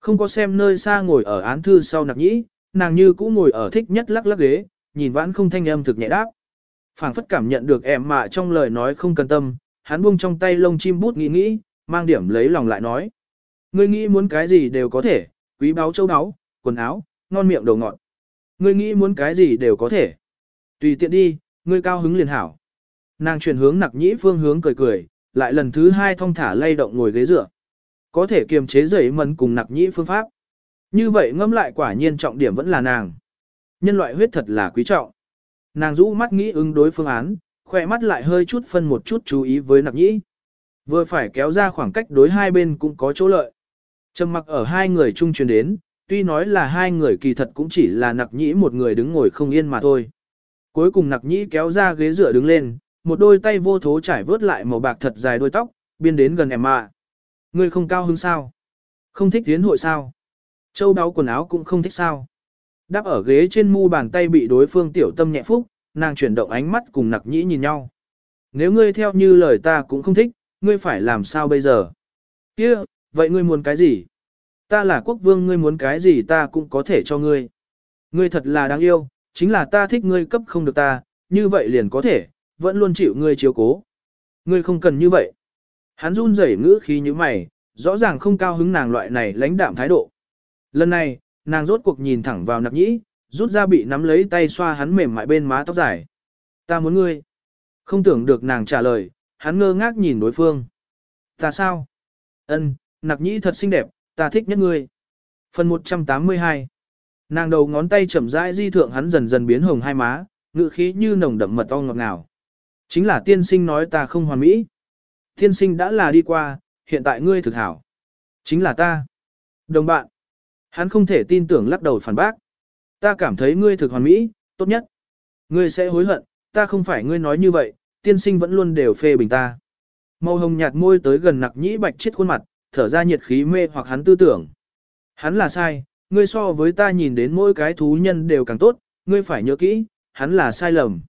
Không có xem nơi xa ngồi ở án thư sau nặc nhĩ, nàng như cũ ngồi ở thích nhất lắc lắc ghế, nhìn vãn không thanh âm thực nhẹ đáp. phảng phất cảm nhận được em mạ trong lời nói không cần tâm, hắn buông trong tay lông chim bút nghĩ nghĩ, mang điểm lấy lòng lại nói. Ngươi nghĩ muốn cái gì đều có thể, quý báu châu áo, quần áo, ngon miệng đồ ngọt. Ngươi nghĩ muốn cái gì đều có thể. Tùy tiện đi, ngươi cao hứng liền hảo. Nàng chuyển hướng nặc nhĩ phương hướng cười cười, lại lần thứ hai thong thả lay động ngồi ghế dựa. Có thể kiềm chế dậy mần cùng nặc nhĩ phương pháp. Như vậy ngâm lại quả nhiên trọng điểm vẫn là nàng. Nhân loại huyết thật là quý trọng. Nàng rũ mắt nghĩ ứng đối phương án, khỏe mắt lại hơi chút phân một chút chú ý với nặc nhĩ. Vừa phải kéo ra khoảng cách đối hai bên cũng có chỗ lợi. Trầm mặc ở hai người chung truyền đến, tuy nói là hai người kỳ thật cũng chỉ là nặc nhĩ một người đứng ngồi không yên mà thôi. Cuối cùng nặc nhĩ kéo ra ghế dựa đứng lên, một đôi tay vô thố trải vớt lại màu bạc thật dài đôi tóc, biên đến gần em ạ. Ngươi không cao hứng sao? Không thích tiến hội sao? Châu đáo quần áo cũng không thích sao? Đáp ở ghế trên mu bàn tay bị đối phương tiểu tâm nhẹ phúc, nàng chuyển động ánh mắt cùng nặc nhĩ nhìn nhau. Nếu ngươi theo như lời ta cũng không thích, ngươi phải làm sao bây giờ? Kia, vậy ngươi muốn cái gì? Ta là quốc vương ngươi muốn cái gì ta cũng có thể cho ngươi. Ngươi thật là đáng yêu, chính là ta thích ngươi cấp không được ta, như vậy liền có thể, vẫn luôn chịu ngươi chiếu cố. Ngươi không cần như vậy. Hắn run rẩy ngữ khí như mày, rõ ràng không cao hứng nàng loại này lãnh đạm thái độ. Lần này, nàng rốt cuộc nhìn thẳng vào nặc nhĩ, rút ra bị nắm lấy tay xoa hắn mềm mại bên má tóc dài. Ta muốn ngươi. Không tưởng được nàng trả lời, hắn ngơ ngác nhìn đối phương. Ta sao? Ân, nặc nhĩ thật xinh đẹp, ta thích nhất ngươi. Phần 182 Nàng đầu ngón tay chậm rãi di thượng hắn dần dần biến hồng hai má, ngự khí như nồng đậm mật ong ngọt ngào. Chính là tiên sinh nói ta không hoàn mỹ. Thiên sinh đã là đi qua, hiện tại ngươi thực hảo. Chính là ta. Đồng bạn. Hắn không thể tin tưởng lắc đầu phản bác. Ta cảm thấy ngươi thực hoàn mỹ, tốt nhất. Ngươi sẽ hối hận, ta không phải ngươi nói như vậy, tiên sinh vẫn luôn đều phê bình ta. Màu hồng nhạt môi tới gần nặc nhĩ bạch chết khuôn mặt, thở ra nhiệt khí mê hoặc hắn tư tưởng. Hắn là sai, ngươi so với ta nhìn đến mỗi cái thú nhân đều càng tốt, ngươi phải nhớ kỹ, hắn là sai lầm.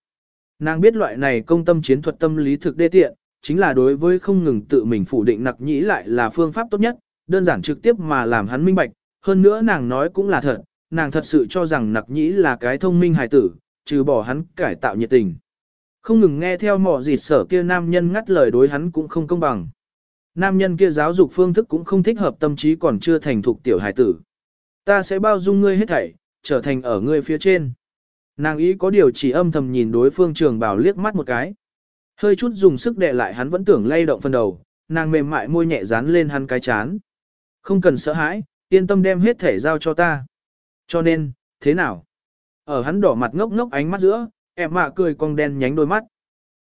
Nàng biết loại này công tâm chiến thuật tâm lý thực đê tiện, chính là đối với không ngừng tự mình phủ định nặc nhĩ lại là phương pháp tốt nhất, đơn giản trực tiếp mà làm hắn minh bạch, hơn nữa nàng nói cũng là thật, nàng thật sự cho rằng nặc nhĩ là cái thông minh hài tử, trừ bỏ hắn cải tạo nhiệt tình. Không ngừng nghe theo mỏ dịt sở kia nam nhân ngắt lời đối hắn cũng không công bằng. Nam nhân kia giáo dục phương thức cũng không thích hợp tâm trí còn chưa thành thục tiểu hài tử. Ta sẽ bao dung ngươi hết thảy, trở thành ở ngươi phía trên. Nàng ý có điều chỉ âm thầm nhìn đối phương trường bảo liếc mắt một cái. Hơi chút dùng sức đè lại hắn vẫn tưởng lay động phần đầu, nàng mềm mại môi nhẹ dán lên hắn cái chán. Không cần sợ hãi, yên tâm đem hết thể giao cho ta. Cho nên, thế nào? Ở hắn đỏ mặt ngốc ngốc ánh mắt giữa, em mạ cười cong đen nhánh đôi mắt.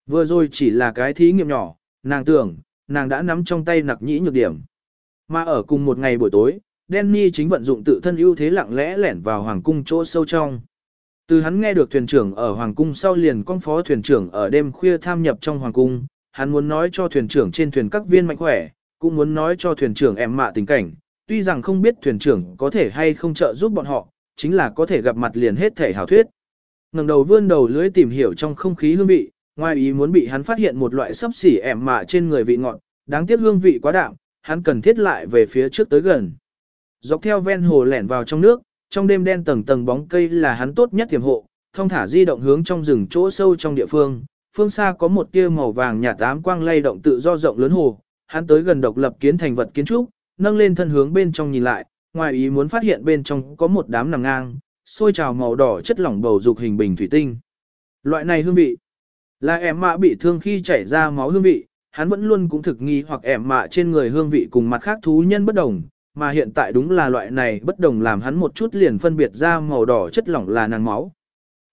Vừa rồi chỉ là cái thí nghiệm nhỏ, nàng tưởng, nàng đã nắm trong tay nặc nhĩ nhược điểm. Mà ở cùng một ngày buổi tối, Danny chính vận dụng tự thân ưu thế lặng lẽ lẻn vào hoàng cung chỗ sâu trong. Từ hắn nghe được thuyền trưởng ở hoàng cung sau liền con phó thuyền trưởng ở đêm khuya tham nhập trong hoàng cung, hắn muốn nói cho thuyền trưởng trên thuyền các viên mạnh khỏe, cũng muốn nói cho thuyền trưởng em mạ tình cảnh, tuy rằng không biết thuyền trưởng có thể hay không trợ giúp bọn họ, chính là có thể gặp mặt liền hết thể hảo thuyết. ngẩng đầu vươn đầu lưới tìm hiểu trong không khí hương vị, ngoài ý muốn bị hắn phát hiện một loại sấp xỉ em mạ trên người vị ngọt, đáng tiếc hương vị quá đạm, hắn cần thiết lại về phía trước tới gần. Dọc theo ven hồ lẻn vào trong nước, trong đêm đen tầng tầng bóng cây là hắn tốt nhất tiềm hộ, thông thả di động hướng trong rừng chỗ sâu trong địa phương, phương xa có một tia màu vàng nhạt ám quang lay động tự do rộng lớn hồ, hắn tới gần độc lập kiến thành vật kiến trúc, nâng lên thân hướng bên trong nhìn lại, ngoài ý muốn phát hiện bên trong có một đám nằm ngang, sôi trào màu đỏ chất lỏng bầu dục hình bình thủy tinh. Loại này hương vị là em mạ bị thương khi chảy ra máu hương vị, hắn vẫn luôn cũng thực nghi hoặc em mạ trên người hương vị cùng mặt khác thú nhân bất đồng, mà hiện tại đúng là loại này bất đồng làm hắn một chút liền phân biệt ra màu đỏ chất lỏng là nàng máu.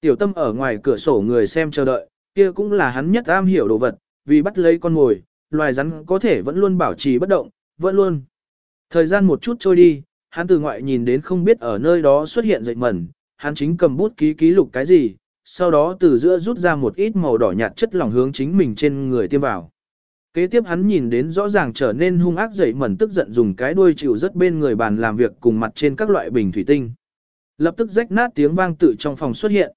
Tiểu tâm ở ngoài cửa sổ người xem chờ đợi, kia cũng là hắn nhất am hiểu đồ vật, vì bắt lấy con ngồi, loài rắn có thể vẫn luôn bảo trì bất động, vẫn luôn. Thời gian một chút trôi đi, hắn từ ngoại nhìn đến không biết ở nơi đó xuất hiện dậy mẩn, hắn chính cầm bút ký ký lục cái gì, sau đó từ giữa rút ra một ít màu đỏ nhạt chất lỏng hướng chính mình trên người tiêm vào. Kế tiếp hắn nhìn đến rõ ràng trở nên hung ác dậy mẩn tức giận dùng cái đuôi chịu rất bên người bàn làm việc cùng mặt trên các loại bình thủy tinh. Lập tức rách nát tiếng vang tự trong phòng xuất hiện.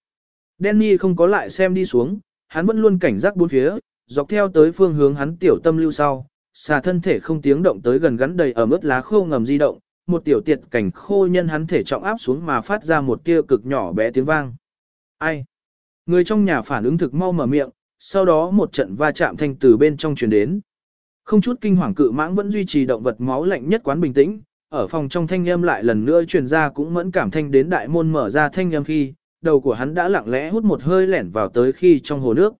Danny không có lại xem đi xuống, hắn vẫn luôn cảnh giác bốn phía, dọc theo tới phương hướng hắn tiểu tâm lưu sau, xà thân thể không tiếng động tới gần gắn đầy ở mức lá khô ngầm di động, một tiểu tiệt cảnh khô nhân hắn thể trọng áp xuống mà phát ra một tia cực nhỏ bé tiếng vang. Ai? Người trong nhà phản ứng thực mau mở miệng, sau đó một trận va chạm thanh từ bên trong truyền đến. Không chút kinh hoàng cự mãng vẫn duy trì động vật máu lạnh nhất quán bình tĩnh, ở phòng trong thanh âm lại lần nữa truyền ra cũng mẫn cảm thanh đến đại môn mở ra thanh âm khi, đầu của hắn đã lặng lẽ hút một hơi lẻn vào tới khi trong hồ nước.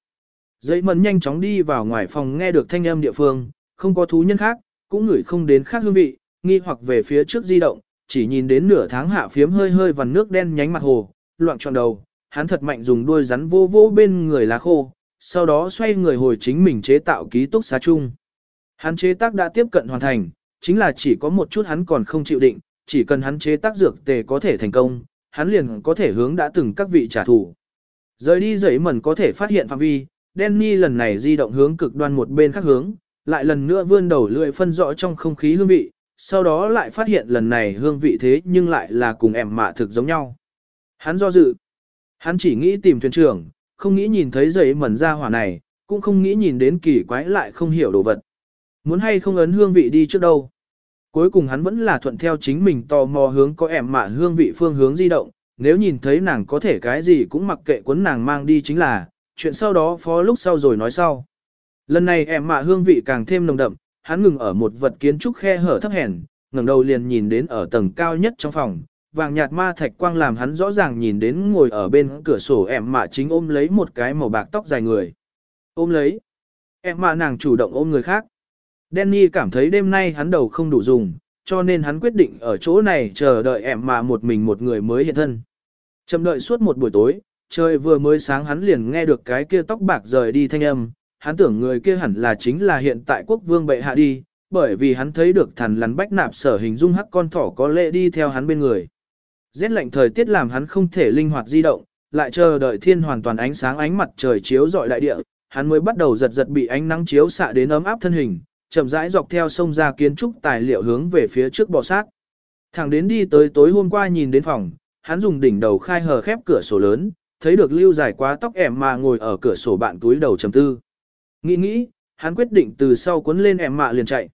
Dây mần nhanh chóng đi vào ngoài phòng nghe được thanh âm địa phương, không có thú nhân khác, cũng ngửi không đến khác hương vị, nghi hoặc về phía trước di động, chỉ nhìn đến nửa tháng hạ phiếm hơi hơi vằn nước đen nhánh mặt hồ, loạn tròn đầu, hắn thật mạnh dùng đuôi rắn vô vô bên người lá khô, sau đó xoay người hồi chính mình chế tạo ký túc xá chung. Hắn chế tác đã tiếp cận hoàn thành, chính là chỉ có một chút hắn còn không chịu định, chỉ cần hắn chế tác dược tề có thể thành công, hắn liền có thể hướng đã từng các vị trả thù. Rời đi giấy mẩn có thể phát hiện phạm vi, Danny lần này di động hướng cực đoan một bên khác hướng, lại lần nữa vươn đầu lưỡi phân rõ trong không khí hương vị, sau đó lại phát hiện lần này hương vị thế nhưng lại là cùng ẻm mạ thực giống nhau. Hắn do dự. Hắn chỉ nghĩ tìm thuyền trưởng, không nghĩ nhìn thấy giấy mẩn ra hỏa này, cũng không nghĩ nhìn đến kỳ quái lại không hiểu đồ vật. Muốn hay không ấn hương vị đi trước đâu. Cuối cùng hắn vẫn là thuận theo chính mình tò mò hướng có ẻm mạ hương vị phương hướng di động, nếu nhìn thấy nàng có thể cái gì cũng mặc kệ quấn nàng mang đi chính là, chuyện sau đó phó lúc sau rồi nói sau. Lần này ẻm mạ hương vị càng thêm nồng đậm, hắn ngừng ở một vật kiến trúc khe hở thấp hèn, ngẩng đầu liền nhìn đến ở tầng cao nhất trong phòng, vàng nhạt ma thạch quang làm hắn rõ ràng nhìn đến ngồi ở bên cửa sổ em mạ chính ôm lấy một cái màu bạc tóc dài người. Ôm lấy. Em mạ nàng chủ động ôm người khác. Danny cảm thấy đêm nay hắn đầu không đủ dùng, cho nên hắn quyết định ở chỗ này chờ đợi em mạ một mình một người mới hiện thân. Chầm đợi suốt một buổi tối, trời vừa mới sáng hắn liền nghe được cái kia tóc bạc rời đi thanh âm, hắn tưởng người kia hẳn là chính là hiện tại quốc vương bệ hạ đi, bởi vì hắn thấy được thần lắn bách nạp sở hình dung hắc con thỏ có lệ đi theo hắn bên người. Rét lạnh thời tiết làm hắn không thể linh hoạt di động, lại chờ đợi thiên hoàn toàn ánh sáng ánh mặt trời chiếu rọi đại địa, hắn mới bắt đầu giật giật bị ánh nắng chiếu xạ đến ấm áp thân hình, chậm rãi dọc theo sông ra kiến trúc tài liệu hướng về phía trước bò sát. Thẳng đến đi tới tối hôm qua nhìn đến phòng, hắn dùng đỉnh đầu khai hờ khép cửa sổ lớn, thấy được lưu dài quá tóc ẻm mà ngồi ở cửa sổ bạn túi đầu trầm tư. Nghĩ nghĩ, hắn quyết định từ sau cuốn lên ẻm mạ liền chạy.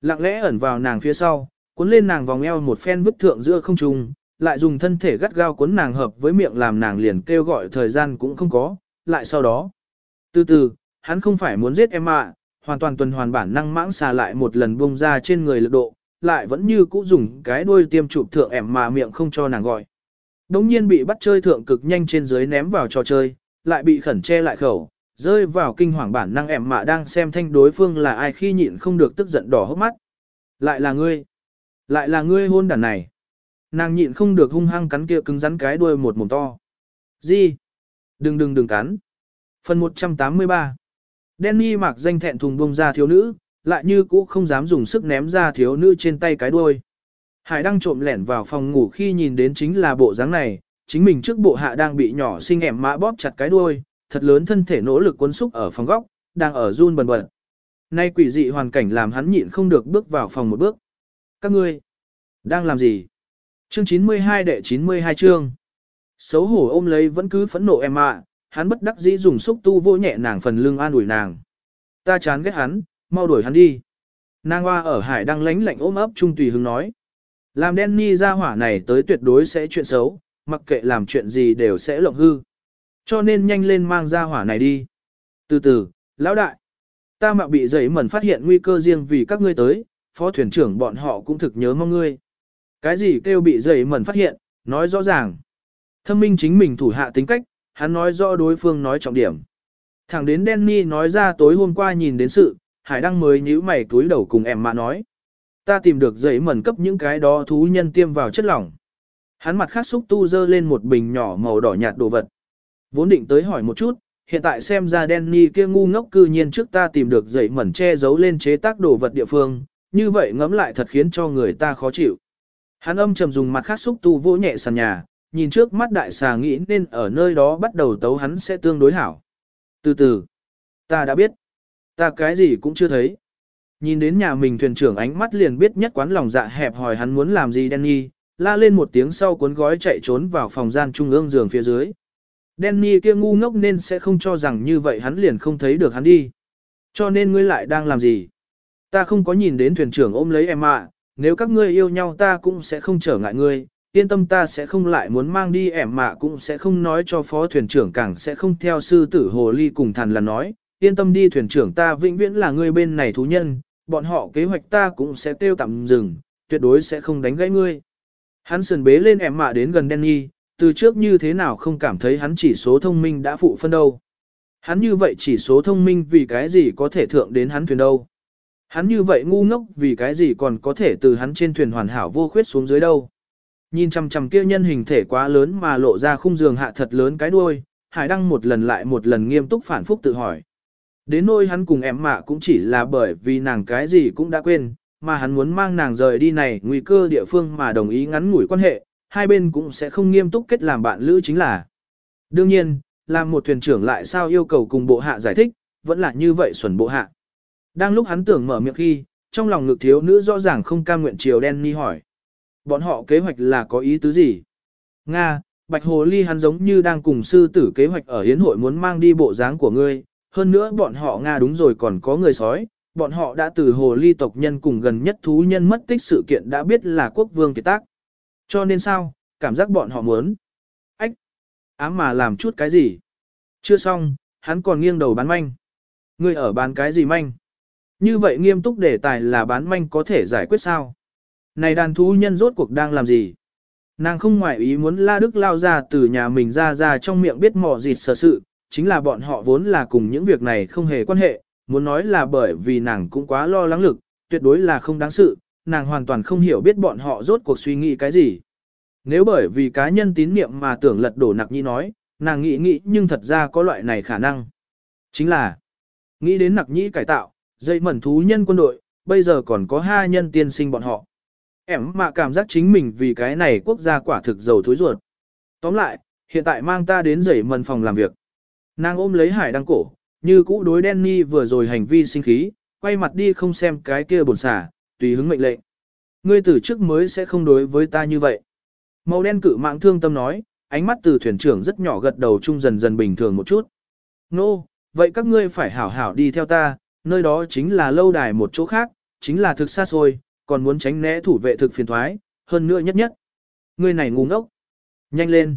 Lặng lẽ ẩn vào nàng phía sau, cuốn lên nàng vòng eo một phen vứt thượng giữa không trung, lại dùng thân thể gắt gao cuốn nàng hợp với miệng làm nàng liền kêu gọi thời gian cũng không có, lại sau đó. Từ từ, hắn không phải muốn giết em ạ, hoàn toàn tuần hoàn bản năng mãng xà lại một lần bung ra trên người lực độ, lại vẫn như cũ dùng cái đuôi tiêm chụp thượng em mà miệng không cho nàng gọi. Đống nhiên bị bắt chơi thượng cực nhanh trên dưới ném vào trò chơi, lại bị khẩn che lại khẩu, rơi vào kinh hoàng bản năng em mạ đang xem thanh đối phương là ai khi nhịn không được tức giận đỏ hốc mắt. Lại là ngươi. Lại là ngươi hôn đàn này. Nàng nhịn không được hung hăng cắn kia cứng rắn cái đuôi một mồm to. Gì? Đừng đừng đừng cắn. Phần 183 Danny mặc danh thẹn thùng bông ra thiếu nữ, lại như cũ không dám dùng sức ném ra thiếu nữ trên tay cái đuôi. Hải đang trộm lẻn vào phòng ngủ khi nhìn đến chính là bộ dáng này, chính mình trước bộ hạ đang bị nhỏ xinh ẻm mã bóp chặt cái đuôi, thật lớn thân thể nỗ lực cuốn xúc ở phòng góc, đang ở run bần bật. Nay quỷ dị hoàn cảnh làm hắn nhịn không được bước vào phòng một bước. Các ngươi, đang làm gì? Chương 92 đệ 92 chương. Xấu hổ ôm lấy vẫn cứ phẫn nộ em ạ, hắn bất đắc dĩ dùng xúc tu vô nhẹ nàng phần lưng an ủi nàng. Ta chán ghét hắn, mau đuổi hắn đi. Nàng hoa ở hải đang lánh lạnh ôm ấp trung tùy hứng nói. Làm đen ni ra hỏa này tới tuyệt đối sẽ chuyện xấu, mặc kệ làm chuyện gì đều sẽ lộng hư. Cho nên nhanh lên mang ra hỏa này đi. Từ từ, lão đại. Ta mạo bị giấy mẩn phát hiện nguy cơ riêng vì các ngươi tới, phó thuyền trưởng bọn họ cũng thực nhớ mong ngươi. Cái gì kêu bị dậy mẩn phát hiện, nói rõ ràng. Thâm minh chính mình thủ hạ tính cách, hắn nói rõ đối phương nói trọng điểm. Thẳng đến Danny nói ra tối hôm qua nhìn đến sự, Hải Đăng mới nhíu mày túi đầu cùng em mà nói. ta tìm được dậy mẩn cấp những cái đó thú nhân tiêm vào chất lỏng. Hắn mặt khác xúc tu dơ lên một bình nhỏ màu đỏ nhạt đồ vật. Vốn định tới hỏi một chút, hiện tại xem ra Danny kia ngu ngốc cư nhiên trước ta tìm được dậy mẩn che giấu lên chế tác đồ vật địa phương, như vậy ngẫm lại thật khiến cho người ta khó chịu. Hắn âm trầm dùng mặt khác xúc tu vỗ nhẹ sàn nhà, nhìn trước mắt đại xà nghĩ nên ở nơi đó bắt đầu tấu hắn sẽ tương đối hảo. Từ từ, ta đã biết, ta cái gì cũng chưa thấy. Nhìn đến nhà mình thuyền trưởng ánh mắt liền biết nhất quán lòng dạ hẹp hỏi hắn muốn làm gì Danny, la lên một tiếng sau cuốn gói chạy trốn vào phòng gian trung ương giường phía dưới. Danny kia ngu ngốc nên sẽ không cho rằng như vậy hắn liền không thấy được hắn đi. Cho nên ngươi lại đang làm gì? Ta không có nhìn đến thuyền trưởng ôm lấy em ạ, nếu các ngươi yêu nhau ta cũng sẽ không trở ngại ngươi, yên tâm ta sẽ không lại muốn mang đi em mạ cũng sẽ không nói cho phó thuyền trưởng càng sẽ không theo sư tử hồ ly cùng thằn là nói, yên tâm đi thuyền trưởng ta vĩnh viễn là ngươi bên này thú nhân, bọn họ kế hoạch ta cũng sẽ tiêu tạm dừng, tuyệt đối sẽ không đánh gãy ngươi. Hắn sườn bế lên em mạ đến gần Danny, từ trước như thế nào không cảm thấy hắn chỉ số thông minh đã phụ phân đâu. Hắn như vậy chỉ số thông minh vì cái gì có thể thượng đến hắn thuyền đâu. Hắn như vậy ngu ngốc vì cái gì còn có thể từ hắn trên thuyền hoàn hảo vô khuyết xuống dưới đâu. Nhìn chằm chằm kia nhân hình thể quá lớn mà lộ ra khung giường hạ thật lớn cái đuôi, Hải Đăng một lần lại một lần nghiêm túc phản phúc tự hỏi. Đến nôi hắn cùng em mạ cũng chỉ là bởi vì nàng cái gì cũng đã quên, mà hắn muốn mang nàng rời đi này nguy cơ địa phương mà đồng ý ngắn ngủi quan hệ, hai bên cũng sẽ không nghiêm túc kết làm bạn lữ chính là. Đương nhiên, làm một thuyền trưởng lại sao yêu cầu cùng bộ hạ giải thích, vẫn là như vậy xuẩn bộ hạ. Đang lúc hắn tưởng mở miệng khi, trong lòng ngực thiếu nữ rõ ràng không cam nguyện chiều đen ni hỏi. Bọn họ kế hoạch là có ý tứ gì? Nga, Bạch Hồ Ly hắn giống như đang cùng sư tử kế hoạch ở hiến hội muốn mang đi bộ dáng của ngươi. Hơn nữa bọn họ Nga đúng rồi còn có người sói. Bọn họ đã từ Hồ Ly tộc nhân cùng gần nhất thú nhân mất tích sự kiện đã biết là quốc vương kiệt tác. Cho nên sao, cảm giác bọn họ muốn. Ách! Ám mà làm chút cái gì? Chưa xong, hắn còn nghiêng đầu bán manh. Ngươi ở bán cái gì manh? Như vậy nghiêm túc đề tài là bán manh có thể giải quyết sao? Này đàn thú nhân rốt cuộc đang làm gì? Nàng không ngoại ý muốn La Đức lao ra từ nhà mình ra ra trong miệng biết mò gì sở sự, chính là bọn họ vốn là cùng những việc này không hề quan hệ, muốn nói là bởi vì nàng cũng quá lo lắng lực, tuyệt đối là không đáng sự, nàng hoàn toàn không hiểu biết bọn họ rốt cuộc suy nghĩ cái gì. Nếu bởi vì cá nhân tín niệm mà tưởng lật đổ nặc nhi nói, nàng nghĩ nghĩ nhưng thật ra có loại này khả năng. Chính là, nghĩ đến nặc nhĩ cải tạo, dây mẩn thú nhân quân đội, bây giờ còn có hai nhân tiên sinh bọn họ. Em mà cảm giác chính mình vì cái này quốc gia quả thực giàu thối ruột. Tóm lại, hiện tại mang ta đến dãy mần phòng làm việc. Nàng ôm lấy hải đăng cổ, như cũ đối Danny vừa rồi hành vi sinh khí, quay mặt đi không xem cái kia bồn xả, tùy hứng mệnh lệnh. Ngươi từ trước mới sẽ không đối với ta như vậy. Màu đen cự mạng thương tâm nói, ánh mắt từ thuyền trưởng rất nhỏ gật đầu chung dần dần bình thường một chút. Nô, no, vậy các ngươi phải hảo hảo đi theo ta, nơi đó chính là lâu đài một chỗ khác, chính là thực xa xôi, còn muốn tránh né thủ vệ thực phiền thoái, hơn nữa nhất nhất. người này ngu ngốc. Nhanh lên.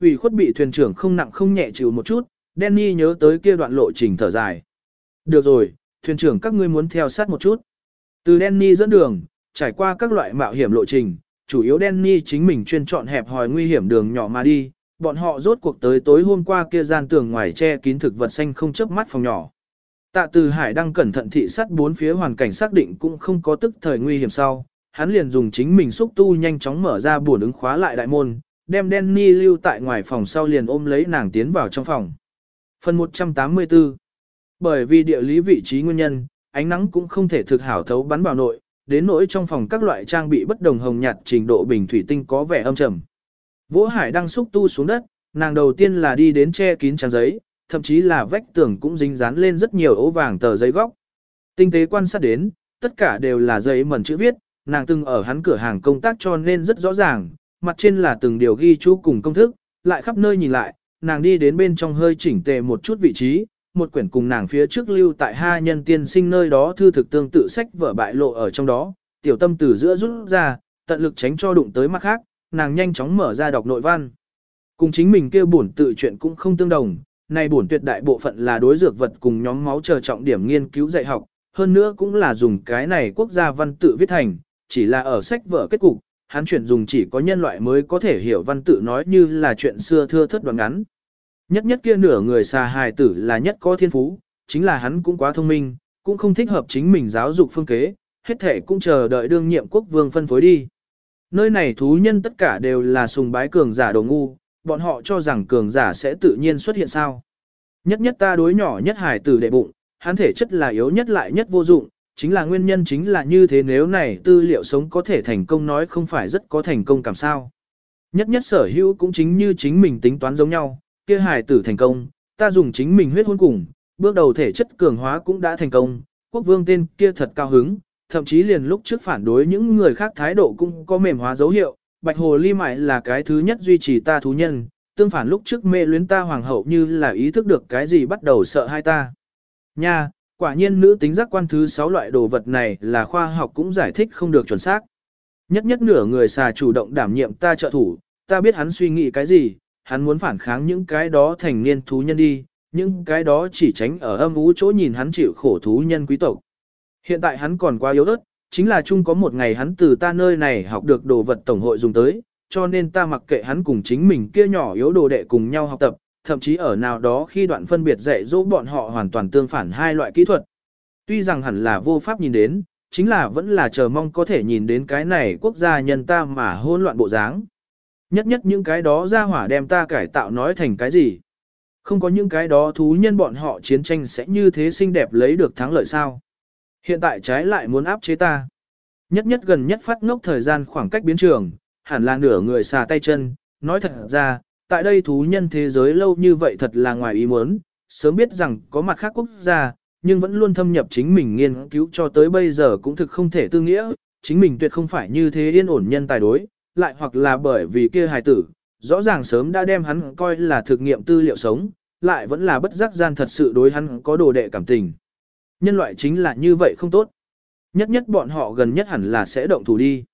ủy khuất bị thuyền trưởng không nặng không nhẹ chịu một chút, Danny nhớ tới kia đoạn lộ trình thở dài. Được rồi, thuyền trưởng các ngươi muốn theo sát một chút. Từ Danny dẫn đường, trải qua các loại mạo hiểm lộ trình, chủ yếu Danny chính mình chuyên chọn hẹp hòi nguy hiểm đường nhỏ mà đi, bọn họ rốt cuộc tới tối hôm qua kia gian tường ngoài che kín thực vật xanh không chớp mắt phòng nhỏ. Tạ từ hải đang cẩn thận thị sát bốn phía hoàn cảnh xác định cũng không có tức thời nguy hiểm sau, hắn liền dùng chính mình xúc tu nhanh chóng mở ra buồn ứng khóa lại đại môn, đem Danny lưu tại ngoài phòng sau liền ôm lấy nàng tiến vào trong phòng. Phần 184 Bởi vì địa lý vị trí nguyên nhân, ánh nắng cũng không thể thực hảo thấu bắn vào nội, đến nỗi trong phòng các loại trang bị bất đồng hồng nhạt trình độ bình thủy tinh có vẻ âm trầm. Vũ Hải đang xúc tu xuống đất, nàng đầu tiên là đi đến che kín trang giấy, thậm chí là vách tường cũng dính dán lên rất nhiều ố vàng tờ giấy góc. Tinh tế quan sát đến, tất cả đều là giấy mẩn chữ viết, nàng từng ở hắn cửa hàng công tác cho nên rất rõ ràng, mặt trên là từng điều ghi chú cùng công thức, lại khắp nơi nhìn lại, nàng đi đến bên trong hơi chỉnh tề một chút vị trí, một quyển cùng nàng phía trước lưu tại ha nhân tiên sinh nơi đó thư thực tương tự sách vở bại lộ ở trong đó, tiểu tâm từ giữa rút ra, tận lực tránh cho đụng tới mặt khác, nàng nhanh chóng mở ra đọc nội văn. Cùng chính mình kêu bổn tự chuyện cũng không tương đồng, này bổn tuyệt đại bộ phận là đối dược vật cùng nhóm máu chờ trọng điểm nghiên cứu dạy học, hơn nữa cũng là dùng cái này quốc gia văn tự viết thành, chỉ là ở sách vở kết cục, hắn chuyển dùng chỉ có nhân loại mới có thể hiểu văn tự nói như là chuyện xưa thưa thất đoạn ngắn. Nhất nhất kia nửa người xà hài tử là nhất có thiên phú, chính là hắn cũng quá thông minh, cũng không thích hợp chính mình giáo dục phương kế, hết thể cũng chờ đợi đương nhiệm quốc vương phân phối đi. Nơi này thú nhân tất cả đều là sùng bái cường giả đồ ngu, bọn họ cho rằng cường giả sẽ tự nhiên xuất hiện sao. Nhất nhất ta đối nhỏ nhất hải tử đệ bụng, hắn thể chất là yếu nhất lại nhất vô dụng, chính là nguyên nhân chính là như thế nếu này tư liệu sống có thể thành công nói không phải rất có thành công cảm sao. Nhất nhất sở hữu cũng chính như chính mình tính toán giống nhau, kia hải tử thành công, ta dùng chính mình huyết hôn cùng, bước đầu thể chất cường hóa cũng đã thành công, quốc vương tên kia thật cao hứng, thậm chí liền lúc trước phản đối những người khác thái độ cũng có mềm hóa dấu hiệu, bạch hồ ly mại là cái thứ nhất duy trì ta thú nhân, tương phản lúc trước mê luyến ta hoàng hậu như là ý thức được cái gì bắt đầu sợ hai ta. Nha, quả nhiên nữ tính giác quan thứ 6 loại đồ vật này là khoa học cũng giải thích không được chuẩn xác. Nhất nhất nửa người xà chủ động đảm nhiệm ta trợ thủ, ta biết hắn suy nghĩ cái gì, hắn muốn phản kháng những cái đó thành niên thú nhân đi, những cái đó chỉ tránh ở âm ú chỗ nhìn hắn chịu khổ thú nhân quý tộc. Hiện tại hắn còn quá yếu ớt, chính là chung có một ngày hắn từ ta nơi này học được đồ vật tổng hội dùng tới, cho nên ta mặc kệ hắn cùng chính mình kia nhỏ yếu đồ đệ cùng nhau học tập, thậm chí ở nào đó khi đoạn phân biệt dạy dỗ bọn họ hoàn toàn tương phản hai loại kỹ thuật. Tuy rằng hẳn là vô pháp nhìn đến, chính là vẫn là chờ mong có thể nhìn đến cái này quốc gia nhân ta mà hỗn loạn bộ dáng. Nhất nhất những cái đó ra hỏa đem ta cải tạo nói thành cái gì. Không có những cái đó thú nhân bọn họ chiến tranh sẽ như thế xinh đẹp lấy được thắng lợi sao. Hiện tại trái lại muốn áp chế ta. Nhất nhất gần nhất phát ngốc thời gian khoảng cách biến trường, hẳn là nửa người xà tay chân, nói thật ra, tại đây thú nhân thế giới lâu như vậy thật là ngoài ý muốn, sớm biết rằng có mặt khác quốc gia, nhưng vẫn luôn thâm nhập chính mình nghiên cứu cho tới bây giờ cũng thực không thể tư nghĩa, chính mình tuyệt không phải như thế yên ổn nhân tài đối, lại hoặc là bởi vì kia hài tử, rõ ràng sớm đã đem hắn coi là thực nghiệm tư liệu sống, lại vẫn là bất giác gian thật sự đối hắn có đồ đệ cảm tình. Nhân loại chính là như vậy không tốt. Nhất nhất bọn họ gần nhất hẳn là sẽ động thủ đi.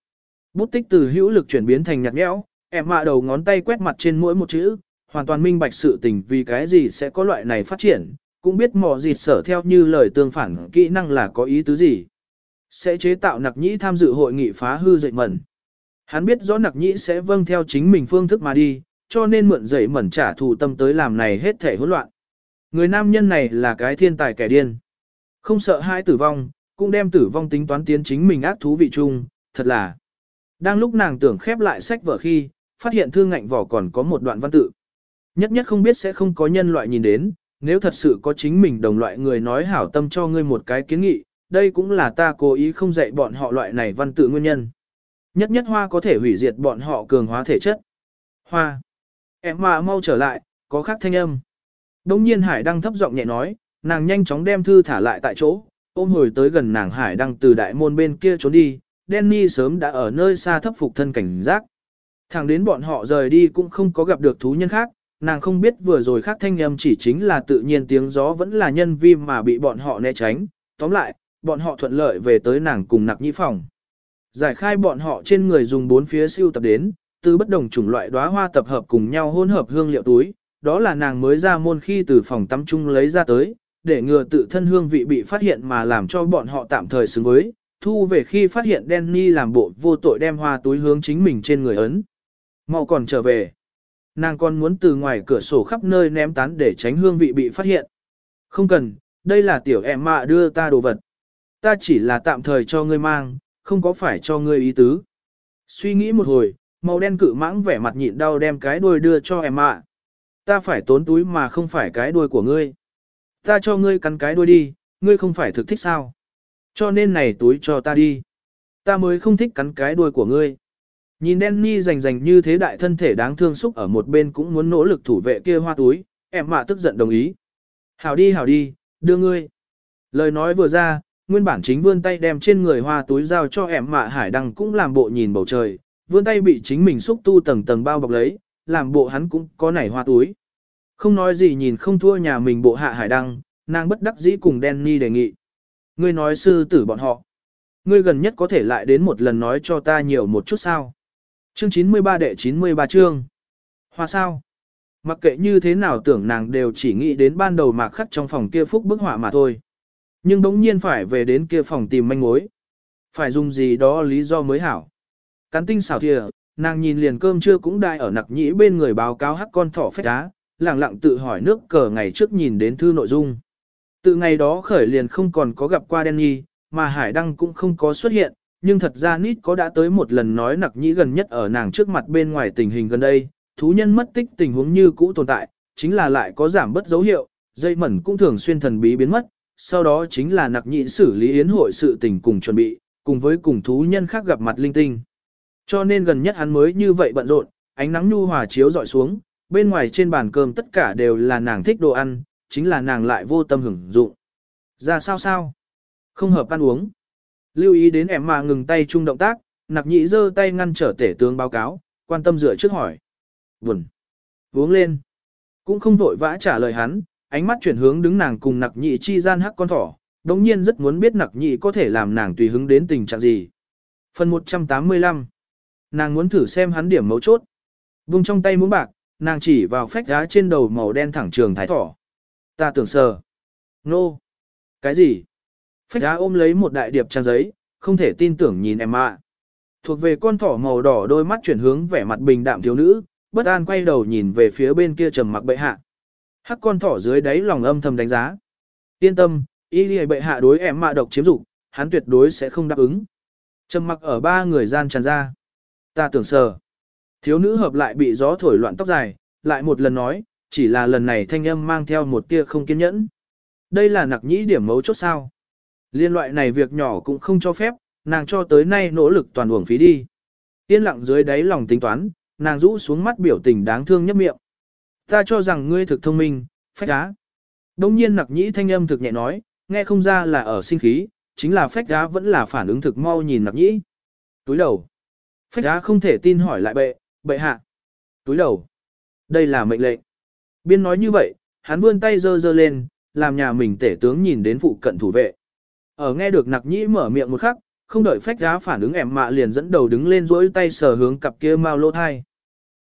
Bút tích từ hữu lực chuyển biến thành nhạt nhẽo, em mạ đầu ngón tay quét mặt trên mỗi một chữ, hoàn toàn minh bạch sự tình vì cái gì sẽ có loại này phát triển, cũng biết mò dịt sở theo như lời tương phản kỹ năng là có ý tứ gì. Sẽ chế tạo nặc nhĩ tham dự hội nghị phá hư dậy mẩn. Hắn biết rõ nặc nhĩ sẽ vâng theo chính mình phương thức mà đi, cho nên mượn dậy mẩn trả thù tâm tới làm này hết thể hỗn loạn. Người nam nhân này là cái thiên tài kẻ điên. Không sợ hai tử vong, cũng đem tử vong tính toán tiến chính mình ác thú vị chung, thật là. Đang lúc nàng tưởng khép lại sách vở khi, phát hiện thư ngạnh vỏ còn có một đoạn văn tự. Nhất nhất không biết sẽ không có nhân loại nhìn đến, nếu thật sự có chính mình đồng loại người nói hảo tâm cho ngươi một cái kiến nghị, đây cũng là ta cố ý không dạy bọn họ loại này văn tự nguyên nhân. Nhất nhất hoa có thể hủy diệt bọn họ cường hóa thể chất. Hoa. Em mà mau trở lại, có khác thanh âm. Đông nhiên Hải đang thấp giọng nhẹ nói, nàng nhanh chóng đem thư thả lại tại chỗ, ôm hồi tới gần nàng Hải Đăng từ đại môn bên kia trốn đi, Danny sớm đã ở nơi xa thấp phục thân cảnh giác. Thẳng đến bọn họ rời đi cũng không có gặp được thú nhân khác, nàng không biết vừa rồi khác thanh âm chỉ chính là tự nhiên tiếng gió vẫn là nhân vi mà bị bọn họ né tránh. Tóm lại, bọn họ thuận lợi về tới nàng cùng nặc nhĩ phòng. Giải khai bọn họ trên người dùng bốn phía siêu tập đến, từ bất đồng chủng loại đóa hoa tập hợp cùng nhau hỗn hợp hương liệu túi, đó là nàng mới ra môn khi từ phòng tắm chung lấy ra tới, để ngừa tự thân hương vị bị phát hiện mà làm cho bọn họ tạm thời xứng với, thu về khi phát hiện Danny làm bộ vô tội đem hoa túi hướng chính mình trên người ấn. Mau còn trở về. Nàng còn muốn từ ngoài cửa sổ khắp nơi ném tán để tránh hương vị bị phát hiện. Không cần, đây là tiểu em mạ đưa ta đồ vật. Ta chỉ là tạm thời cho ngươi mang, không có phải cho ngươi ý tứ. Suy nghĩ một hồi, màu đen cự mãng vẻ mặt nhịn đau đem cái đuôi đưa cho em mạ. Ta phải tốn túi mà không phải cái đuôi của ngươi. Ta cho ngươi cắn cái đuôi đi, ngươi không phải thực thích sao. Cho nên này túi cho ta đi. Ta mới không thích cắn cái đuôi của ngươi. Nhìn Danny rành rành như thế đại thân thể đáng thương xúc ở một bên cũng muốn nỗ lực thủ vệ kia hoa túi, em mạ tức giận đồng ý. Hảo đi hảo đi, đưa ngươi. Lời nói vừa ra, nguyên bản chính vươn tay đem trên người hoa túi giao cho em mạ hải đăng cũng làm bộ nhìn bầu trời, vươn tay bị chính mình xúc tu tầng tầng bao bọc lấy, làm bộ hắn cũng có nảy hoa túi. Không nói gì nhìn không thua nhà mình bộ hạ hải đăng, nàng bất đắc dĩ cùng Danny đề nghị. Ngươi nói sư tử bọn họ. Ngươi gần nhất có thể lại đến một lần nói cho ta nhiều một chút sao. Chương 93 đệ 93 chương. Hoa sao? Mặc kệ như thế nào tưởng nàng đều chỉ nghĩ đến ban đầu mạc khắc trong phòng kia phúc bức họa mà thôi. Nhưng đống nhiên phải về đến kia phòng tìm manh mối. Phải dùng gì đó lý do mới hảo. Cắn tinh xảo thìa, nàng nhìn liền cơm trưa cũng đai ở nặc nhĩ bên người báo cáo hắc con thỏ phách đá, lặng lặng tự hỏi nước cờ ngày trước nhìn đến thư nội dung. Từ ngày đó khởi liền không còn có gặp qua Danny, mà hải đăng cũng không có xuất hiện, nhưng thật ra nít có đã tới một lần nói nặc nhĩ gần nhất ở nàng trước mặt bên ngoài tình hình gần đây, thú nhân mất tích tình huống như cũ tồn tại, chính là lại có giảm bất dấu hiệu, dây mẩn cũng thường xuyên thần bí biến mất, sau đó chính là nặc nhĩ xử lý yến hội sự tình cùng chuẩn bị, cùng với cùng thú nhân khác gặp mặt linh tinh. Cho nên gần nhất hắn mới như vậy bận rộn, ánh nắng nhu hòa chiếu dọi xuống, bên ngoài trên bàn cơm tất cả đều là nàng thích đồ ăn, chính là nàng lại vô tâm hưởng dụng. Ra sao sao? Không hợp ăn uống. Lưu ý đến em mà ngừng tay chung động tác, nặc nhị giơ tay ngăn trở tể tướng báo cáo, quan tâm dựa trước hỏi. Buồn. Uống lên. Cũng không vội vã trả lời hắn, ánh mắt chuyển hướng đứng nàng cùng nặc nhị chi gian hắc con thỏ, đồng nhiên rất muốn biết nặc nhị có thể làm nàng tùy hứng đến tình trạng gì. Phần 185 Nàng muốn thử xem hắn điểm mấu chốt. Vung trong tay muốn bạc, nàng chỉ vào phách đá trên đầu màu đen thẳng trường thái thỏ. Ta tưởng sờ. Nô. Cái gì? Phách đá ôm lấy một đại điệp trang giấy, không thể tin tưởng nhìn em ạ. Thuộc về con thỏ màu đỏ đôi mắt chuyển hướng vẻ mặt bình đạm thiếu nữ, bất an quay đầu nhìn về phía bên kia trầm mặc bệ hạ. Hắc con thỏ dưới đáy lòng âm thầm đánh giá. Yên tâm, y lì bệ hạ đối em mạ độc chiếm dục, hắn tuyệt đối sẽ không đáp ứng. Trầm mặc ở ba người gian tràn ra. Ta tưởng sờ. Thiếu nữ hợp lại bị gió thổi loạn tóc dài, lại một lần nói, chỉ là lần này thanh âm mang theo một tia không kiên nhẫn. Đây là nặc nhĩ điểm mấu chốt sao. Liên loại này việc nhỏ cũng không cho phép, nàng cho tới nay nỗ lực toàn uổng phí đi. Yên lặng dưới đáy lòng tính toán, nàng rũ xuống mắt biểu tình đáng thương nhấp miệng. Ta cho rằng ngươi thực thông minh, phách á. Đông nhiên nặc nhĩ thanh âm thực nhẹ nói, nghe không ra là ở sinh khí, chính là phách á vẫn là phản ứng thực mau nhìn nặc nhĩ. Túi đầu. Phách á không thể tin hỏi lại bệ, bệ hạ. Túi đầu. Đây là mệnh lệnh. Biên nói như vậy, hắn vươn tay giơ giơ lên, làm nhà mình tể tướng nhìn đến phụ cận thủ vệ. Ở nghe được nặc nhĩ mở miệng một khắc, không đợi phách giá phản ứng ẻm mạ liền dẫn đầu đứng lên rỗi tay sờ hướng cặp kia mau lỗ thai.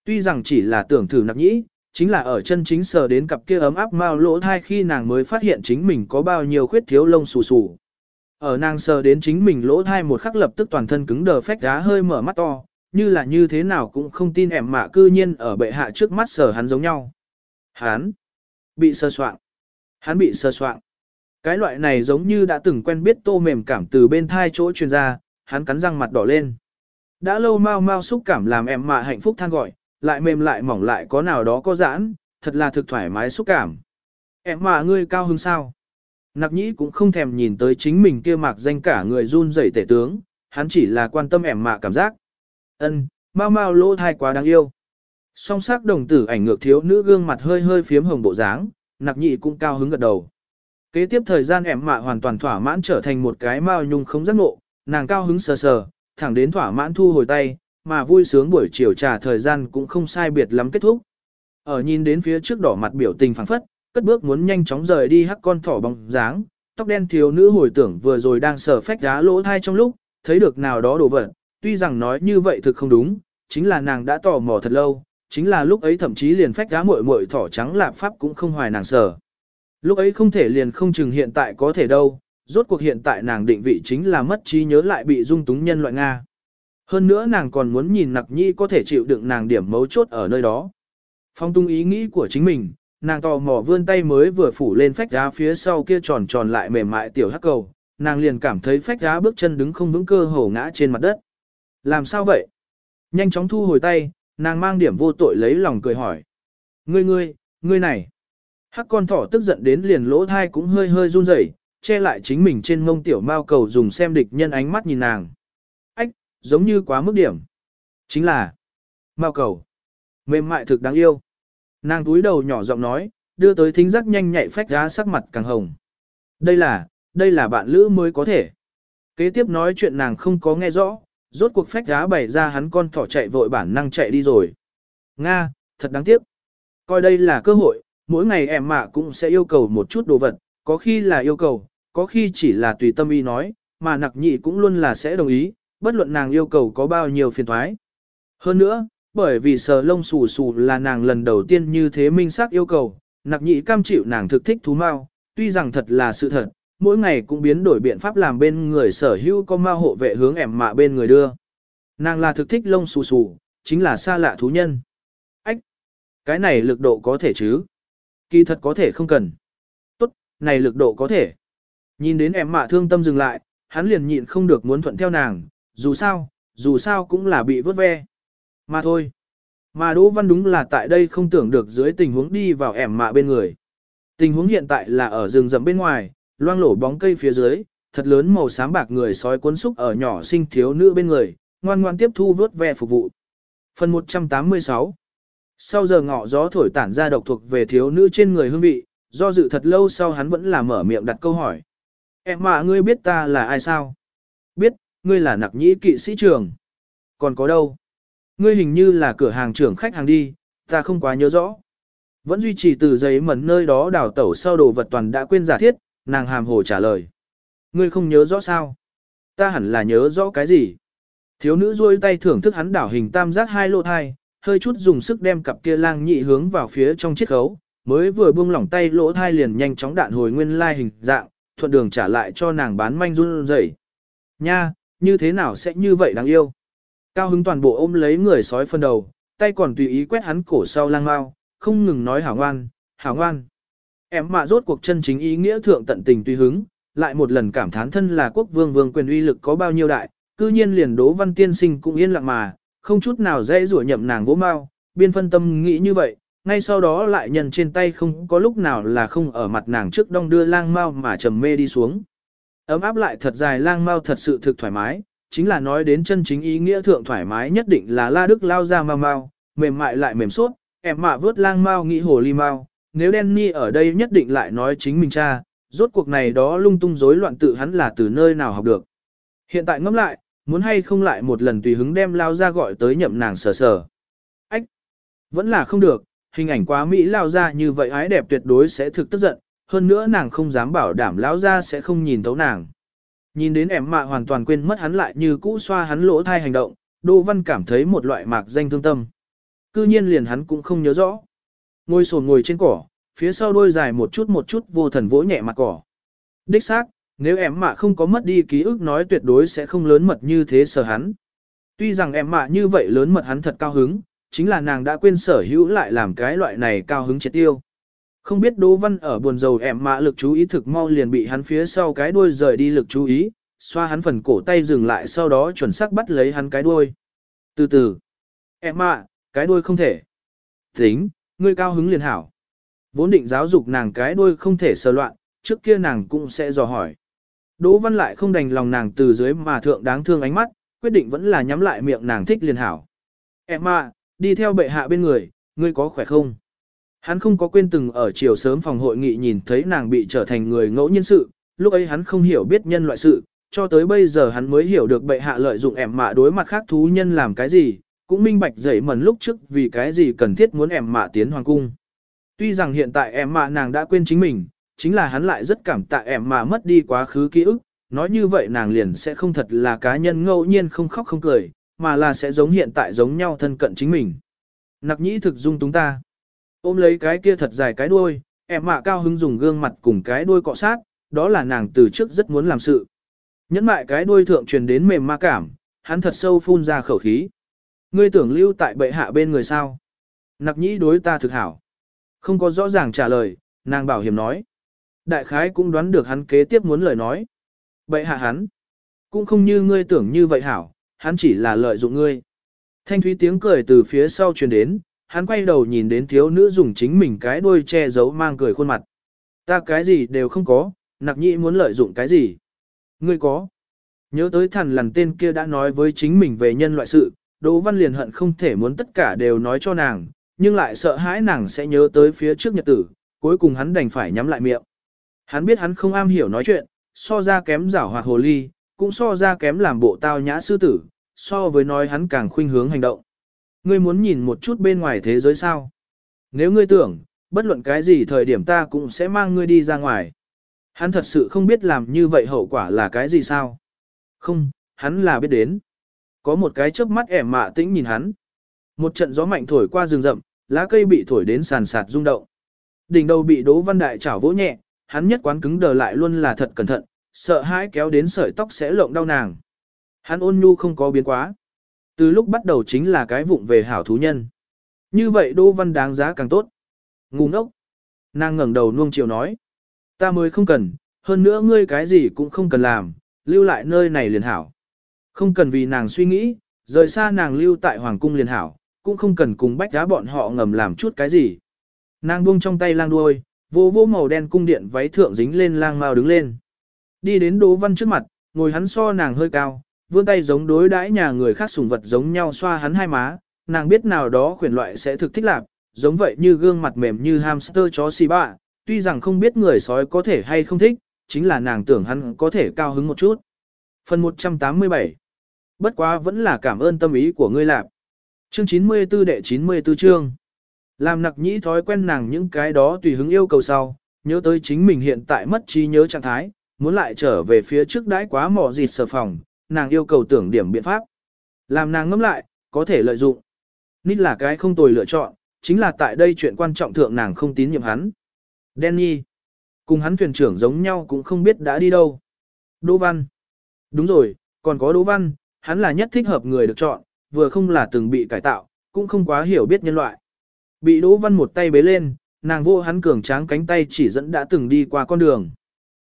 Tuy rằng chỉ là tưởng thử nặc nhĩ, chính là ở chân chính sờ đến cặp kia ấm áp mau lỗ thai khi nàng mới phát hiện chính mình có bao nhiêu khuyết thiếu lông xù xù. Ở nàng sờ đến chính mình lỗ thai một khắc lập tức toàn thân cứng đờ phách giá hơi mở mắt to, như là như thế nào cũng không tin ẻm mạ cư nhiên ở bệ hạ trước mắt sờ hắn giống nhau. Hắn bị sơ soạn. Hắn bị sơ soạn. Cái loại này giống như đã từng quen biết tô mềm cảm từ bên thai chỗ truyền ra, hắn cắn răng mặt đỏ lên. Đã lâu mau mau xúc cảm làm em mạ hạnh phúc than gọi, lại mềm lại mỏng lại có nào đó có giãn, thật là thực thoải mái xúc cảm. Em mạ ngươi cao hứng sao? Nặc nhĩ cũng không thèm nhìn tới chính mình kia mạc danh cả người run rẩy tể tướng, hắn chỉ là quan tâm em mạ cảm giác. Ân, mau mau lỗ thai quá đáng yêu. Song sắc đồng tử ảnh ngược thiếu nữ gương mặt hơi hơi phiếm hồng bộ dáng, nặc nhị cũng cao hứng gật đầu. Kế tiếp thời gian ẻm mạ hoàn toàn thỏa mãn trở thành một cái mao nhung không giác ngộ, nàng cao hứng sờ sờ, thẳng đến thỏa mãn thu hồi tay, mà vui sướng buổi chiều trà thời gian cũng không sai biệt lắm kết thúc. Ở nhìn đến phía trước đỏ mặt biểu tình phảng phất, cất bước muốn nhanh chóng rời đi hắc con thỏ bóng dáng, tóc đen thiếu nữ hồi tưởng vừa rồi đang sờ phách đá lỗ thai trong lúc, thấy được nào đó đồ vật, tuy rằng nói như vậy thực không đúng, chính là nàng đã tò mò thật lâu, chính là lúc ấy thậm chí liền phách đá muội muội thỏ trắng lạp pháp cũng không hoài nàng sở. Lúc ấy không thể liền không chừng hiện tại có thể đâu, rốt cuộc hiện tại nàng định vị chính là mất trí nhớ lại bị dung túng nhân loại Nga. Hơn nữa nàng còn muốn nhìn nặc nhi có thể chịu đựng nàng điểm mấu chốt ở nơi đó. Phong tung ý nghĩ của chính mình, nàng tò mò vươn tay mới vừa phủ lên phách đá phía sau kia tròn tròn lại mềm mại tiểu hắc cầu, nàng liền cảm thấy phách đá bước chân đứng không vững cơ hổ ngã trên mặt đất. Làm sao vậy? Nhanh chóng thu hồi tay, nàng mang điểm vô tội lấy lòng cười hỏi. Ngươi ngươi, ngươi này. Hắc con thỏ tức giận đến liền lỗ thai cũng hơi hơi run rẩy, che lại chính mình trên mông tiểu mao cầu dùng xem địch nhân ánh mắt nhìn nàng. Ách, giống như quá mức điểm. Chính là, mao cầu. Mềm mại thực đáng yêu. Nàng túi đầu nhỏ giọng nói, đưa tới thính giác nhanh nhạy phách giá sắc mặt càng hồng. Đây là, đây là bạn lữ mới có thể. Kế tiếp nói chuyện nàng không có nghe rõ, rốt cuộc phách giá bày ra hắn con thỏ chạy vội bản năng chạy đi rồi. Nga, thật đáng tiếc. Coi đây là cơ hội, mỗi ngày em mạ cũng sẽ yêu cầu một chút đồ vật, có khi là yêu cầu, có khi chỉ là tùy tâm ý nói, mà nặc nhị cũng luôn là sẽ đồng ý, bất luận nàng yêu cầu có bao nhiêu phiền thoái. Hơn nữa, bởi vì sờ lông xù xù là nàng lần đầu tiên như thế minh xác yêu cầu, nặc nhị cam chịu nàng thực thích thú mau, tuy rằng thật là sự thật, mỗi ngày cũng biến đổi biện pháp làm bên người sở hữu có ma hộ vệ hướng ẻm mạ bên người đưa. Nàng là thực thích lông xù xù, chính là xa lạ thú nhân. Ách! Cái này lực độ có thể chứ? Kỳ thật có thể không cần. Tốt, này lực độ có thể. Nhìn đến em mạ thương tâm dừng lại, hắn liền nhịn không được muốn thuận theo nàng, dù sao, dù sao cũng là bị vớt ve. Mà thôi. Mà Đỗ Văn đúng là tại đây không tưởng được dưới tình huống đi vào ẻm mạ bên người. Tình huống hiện tại là ở rừng rậm bên ngoài, loang lổ bóng cây phía dưới, thật lớn màu xám bạc người sói cuốn xúc ở nhỏ sinh thiếu nữ bên người, ngoan ngoan tiếp thu vớt ve phục vụ. Phần 186 Sau giờ ngọ gió thổi tản ra độc thuộc về thiếu nữ trên người hương vị, do dự thật lâu sau hắn vẫn là mở miệng đặt câu hỏi. Em mà ngươi biết ta là ai sao? Biết, ngươi là nặc nhĩ kỵ sĩ trường. Còn có đâu? Ngươi hình như là cửa hàng trưởng khách hàng đi, ta không quá nhớ rõ. Vẫn duy trì từ giấy mẩn nơi đó đào tẩu sau đồ vật toàn đã quên giả thiết, nàng hàm hồ trả lời. Ngươi không nhớ rõ sao? Ta hẳn là nhớ rõ cái gì? Thiếu nữ duỗi tay thưởng thức hắn đảo hình tam giác hai lô thai, hơi chút dùng sức đem cặp kia lang nhị hướng vào phía trong chiếc khấu, mới vừa buông lỏng tay lỗ thai liền nhanh chóng đạn hồi nguyên lai hình dạng, thuận đường trả lại cho nàng bán manh run rẩy. Nha, như thế nào sẽ như vậy đáng yêu? Cao hứng toàn bộ ôm lấy người sói phân đầu, tay còn tùy ý quét hắn cổ sau lang mau, không ngừng nói hảo ngoan, hảo ngoan. Em mạ rốt cuộc chân chính ý nghĩa thượng tận tình tùy hứng, lại một lần cảm thán thân là quốc vương vương quyền uy lực có bao nhiêu đại, cư nhiên liền đố văn tiên sinh cũng yên lặng mà, không chút nào dễ rủa nhậm nàng vỗ mau, biên phân tâm nghĩ như vậy, ngay sau đó lại nhận trên tay không có lúc nào là không ở mặt nàng trước đong đưa lang mau mà trầm mê đi xuống. Ấm áp lại thật dài lang mau thật sự thực thoải mái, chính là nói đến chân chính ý nghĩa thượng thoải mái nhất định là la đức lao ra mau mau, mềm mại lại mềm suốt, em mạ vớt lang mau nghĩ hồ ly mau, nếu Danny ở đây nhất định lại nói chính mình cha, rốt cuộc này đó lung tung rối loạn tự hắn là từ nơi nào học được. Hiện tại ngẫm lại, muốn hay không lại một lần tùy hứng đem lao ra gọi tới nhậm nàng sờ sờ. Ách! Vẫn là không được, hình ảnh quá Mỹ lao ra như vậy ái đẹp tuyệt đối sẽ thực tức giận, hơn nữa nàng không dám bảo đảm lao ra sẽ không nhìn thấu nàng. Nhìn đến em mạ hoàn toàn quên mất hắn lại như cũ xoa hắn lỗ thai hành động, Đỗ Văn cảm thấy một loại mạc danh thương tâm. Cư nhiên liền hắn cũng không nhớ rõ. Ngồi sồn ngồi trên cỏ, phía sau đôi dài một chút một chút vô thần vỗ nhẹ mặt cỏ. Đích xác, nếu em mạ không có mất đi ký ức nói tuyệt đối sẽ không lớn mật như thế sở hắn. Tuy rằng em mạ như vậy lớn mật hắn thật cao hứng, chính là nàng đã quên sở hữu lại làm cái loại này cao hứng triệt tiêu. Không biết Đỗ Văn ở buồn rầu em mạ lực chú ý thực mau liền bị hắn phía sau cái đuôi rời đi lực chú ý, xoa hắn phần cổ tay dừng lại sau đó chuẩn xác bắt lấy hắn cái đuôi. Từ từ, em mạ, cái đuôi không thể. Tính, ngươi cao hứng liền hảo. Vốn định giáo dục nàng cái đuôi không thể sờ loạn, trước kia nàng cũng sẽ dò hỏi. Đỗ Văn lại không đành lòng nàng từ dưới mà thượng đáng thương ánh mắt, quyết định vẫn là nhắm lại miệng nàng thích liền hảo. Em à, đi theo bệ hạ bên người, ngươi có khỏe không? Hắn không có quên từng ở chiều sớm phòng hội nghị nhìn thấy nàng bị trở thành người ngẫu nhiên sự, lúc ấy hắn không hiểu biết nhân loại sự, cho tới bây giờ hắn mới hiểu được bệ hạ lợi dụng ẻm mạ đối mặt khác thú nhân làm cái gì, cũng minh bạch dậy mần lúc trước vì cái gì cần thiết muốn em mạ tiến hoàng cung. Tuy rằng hiện tại em mạ nàng đã quên chính mình, chính là hắn lại rất cảm tạ em mà mất đi quá khứ ký ức, nói như vậy nàng liền sẽ không thật là cá nhân ngẫu nhiên không khóc không cười, mà là sẽ giống hiện tại giống nhau thân cận chính mình. Nặc nhĩ thực dung túng ta. Ôm lấy cái kia thật dài cái đuôi, em mạ cao hứng dùng gương mặt cùng cái đuôi cọ sát, đó là nàng từ trước rất muốn làm sự. Nhẫn mại cái đuôi thượng truyền đến mềm ma cảm, hắn thật sâu phun ra khẩu khí. Ngươi tưởng lưu tại bệ hạ bên người sao? Nặc nhĩ đối ta thực hảo. Không có rõ ràng trả lời, nàng bảo hiểm nói. Đại khái cũng đoán được hắn kế tiếp muốn lời nói. Bệ hạ hắn. Cũng không như ngươi tưởng như vậy hảo, hắn chỉ là lợi dụng ngươi. Thanh thúy tiếng cười từ phía sau truyền đến, hắn quay đầu nhìn đến thiếu nữ dùng chính mình cái đuôi che giấu mang cười khuôn mặt. Ta cái gì đều không có, nặc nhĩ muốn lợi dụng cái gì. Ngươi có. Nhớ tới thần lần tên kia đã nói với chính mình về nhân loại sự, Đỗ Văn liền hận không thể muốn tất cả đều nói cho nàng, nhưng lại sợ hãi nàng sẽ nhớ tới phía trước nhật tử, cuối cùng hắn đành phải nhắm lại miệng. Hắn biết hắn không am hiểu nói chuyện, so ra kém giảo hoạt hồ ly, cũng so ra kém làm bộ tao nhã sư tử, so với nói hắn càng khuynh hướng hành động. Ngươi muốn nhìn một chút bên ngoài thế giới sao? Nếu ngươi tưởng, bất luận cái gì thời điểm ta cũng sẽ mang ngươi đi ra ngoài. Hắn thật sự không biết làm như vậy hậu quả là cái gì sao? Không, hắn là biết đến. Có một cái chớp mắt ẻm mạ tĩnh nhìn hắn. Một trận gió mạnh thổi qua rừng rậm, lá cây bị thổi đến sàn sạt rung động. Đỉnh đầu bị Đỗ Văn Đại chảo vỗ nhẹ, hắn nhất quán cứng đờ lại luôn là thật cẩn thận, sợ hãi kéo đến sợi tóc sẽ lộng đau nàng. Hắn ôn nhu không có biến quá. Từ lúc bắt đầu chính là cái vụng về hảo thú nhân. Như vậy Đỗ Văn đáng giá càng tốt. Ngu ngốc. Nàng ngẩng đầu nuông chiều nói. Ta mới không cần, hơn nữa ngươi cái gì cũng không cần làm, lưu lại nơi này liền hảo. Không cần vì nàng suy nghĩ, rời xa nàng lưu tại hoàng cung liền hảo, cũng không cần cùng bách đá bọn họ ngầm làm chút cái gì. Nàng buông trong tay lang đuôi, vô vô màu đen cung điện váy thượng dính lên lang mao đứng lên. Đi đến Đỗ Văn trước mặt, ngồi hắn so nàng hơi cao, vươn tay giống đối đãi nhà người khác sùng vật giống nhau xoa hắn hai má, nàng biết nào đó khuyển loại sẽ thực thích lạc, giống vậy như gương mặt mềm như hamster chó xì bạ, tuy rằng không biết người sói có thể hay không thích, chính là nàng tưởng hắn có thể cao hứng một chút. Phần 187 Bất quá vẫn là cảm ơn tâm ý của ngươi lạc. Chương 94 đệ 94 chương Làm nặc nhĩ thói quen nàng những cái đó tùy hứng yêu cầu sau, nhớ tới chính mình hiện tại mất trí nhớ trạng thái, muốn lại trở về phía trước đãi quá mỏ dịt sở phòng, nàng yêu cầu tưởng điểm biện pháp. Làm nàng ngẫm lại, có thể lợi dụng. Nít là cái không tồi lựa chọn, chính là tại đây chuyện quan trọng thượng nàng không tín nhiệm hắn. Danny, cùng hắn thuyền trưởng giống nhau cũng không biết đã đi đâu. Đỗ Văn. Đúng rồi, còn có Đỗ Văn, hắn là nhất thích hợp người được chọn, vừa không là từng bị cải tạo, cũng không quá hiểu biết nhân loại. Bị Đỗ Văn một tay bế lên, nàng vô hắn cường tráng cánh tay chỉ dẫn đã từng đi qua con đường.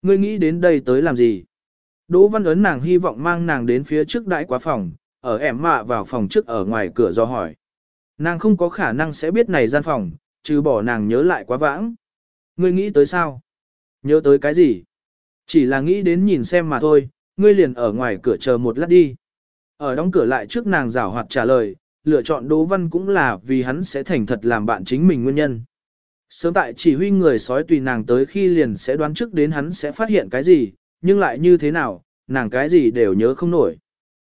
Ngươi nghĩ đến đây tới làm gì? Đỗ Văn ấn nàng hy vọng mang nàng đến phía trước đại quá phòng, ở ẻm mạ vào phòng trước ở ngoài cửa do hỏi. Nàng không có khả năng sẽ biết này gian phòng, trừ bỏ nàng nhớ lại quá vãng. Ngươi nghĩ tới sao? Nhớ tới cái gì? Chỉ là nghĩ đến nhìn xem mà thôi, ngươi liền ở ngoài cửa chờ một lát đi. Ở đóng cửa lại trước nàng rảo hoạt trả lời, lựa chọn Đỗ Văn cũng là vì hắn sẽ thành thật làm bạn chính mình nguyên nhân. Sớm tại chỉ huy người sói tùy nàng tới khi liền sẽ đoán trước đến hắn sẽ phát hiện cái gì, nhưng lại như thế nào, nàng cái gì đều nhớ không nổi.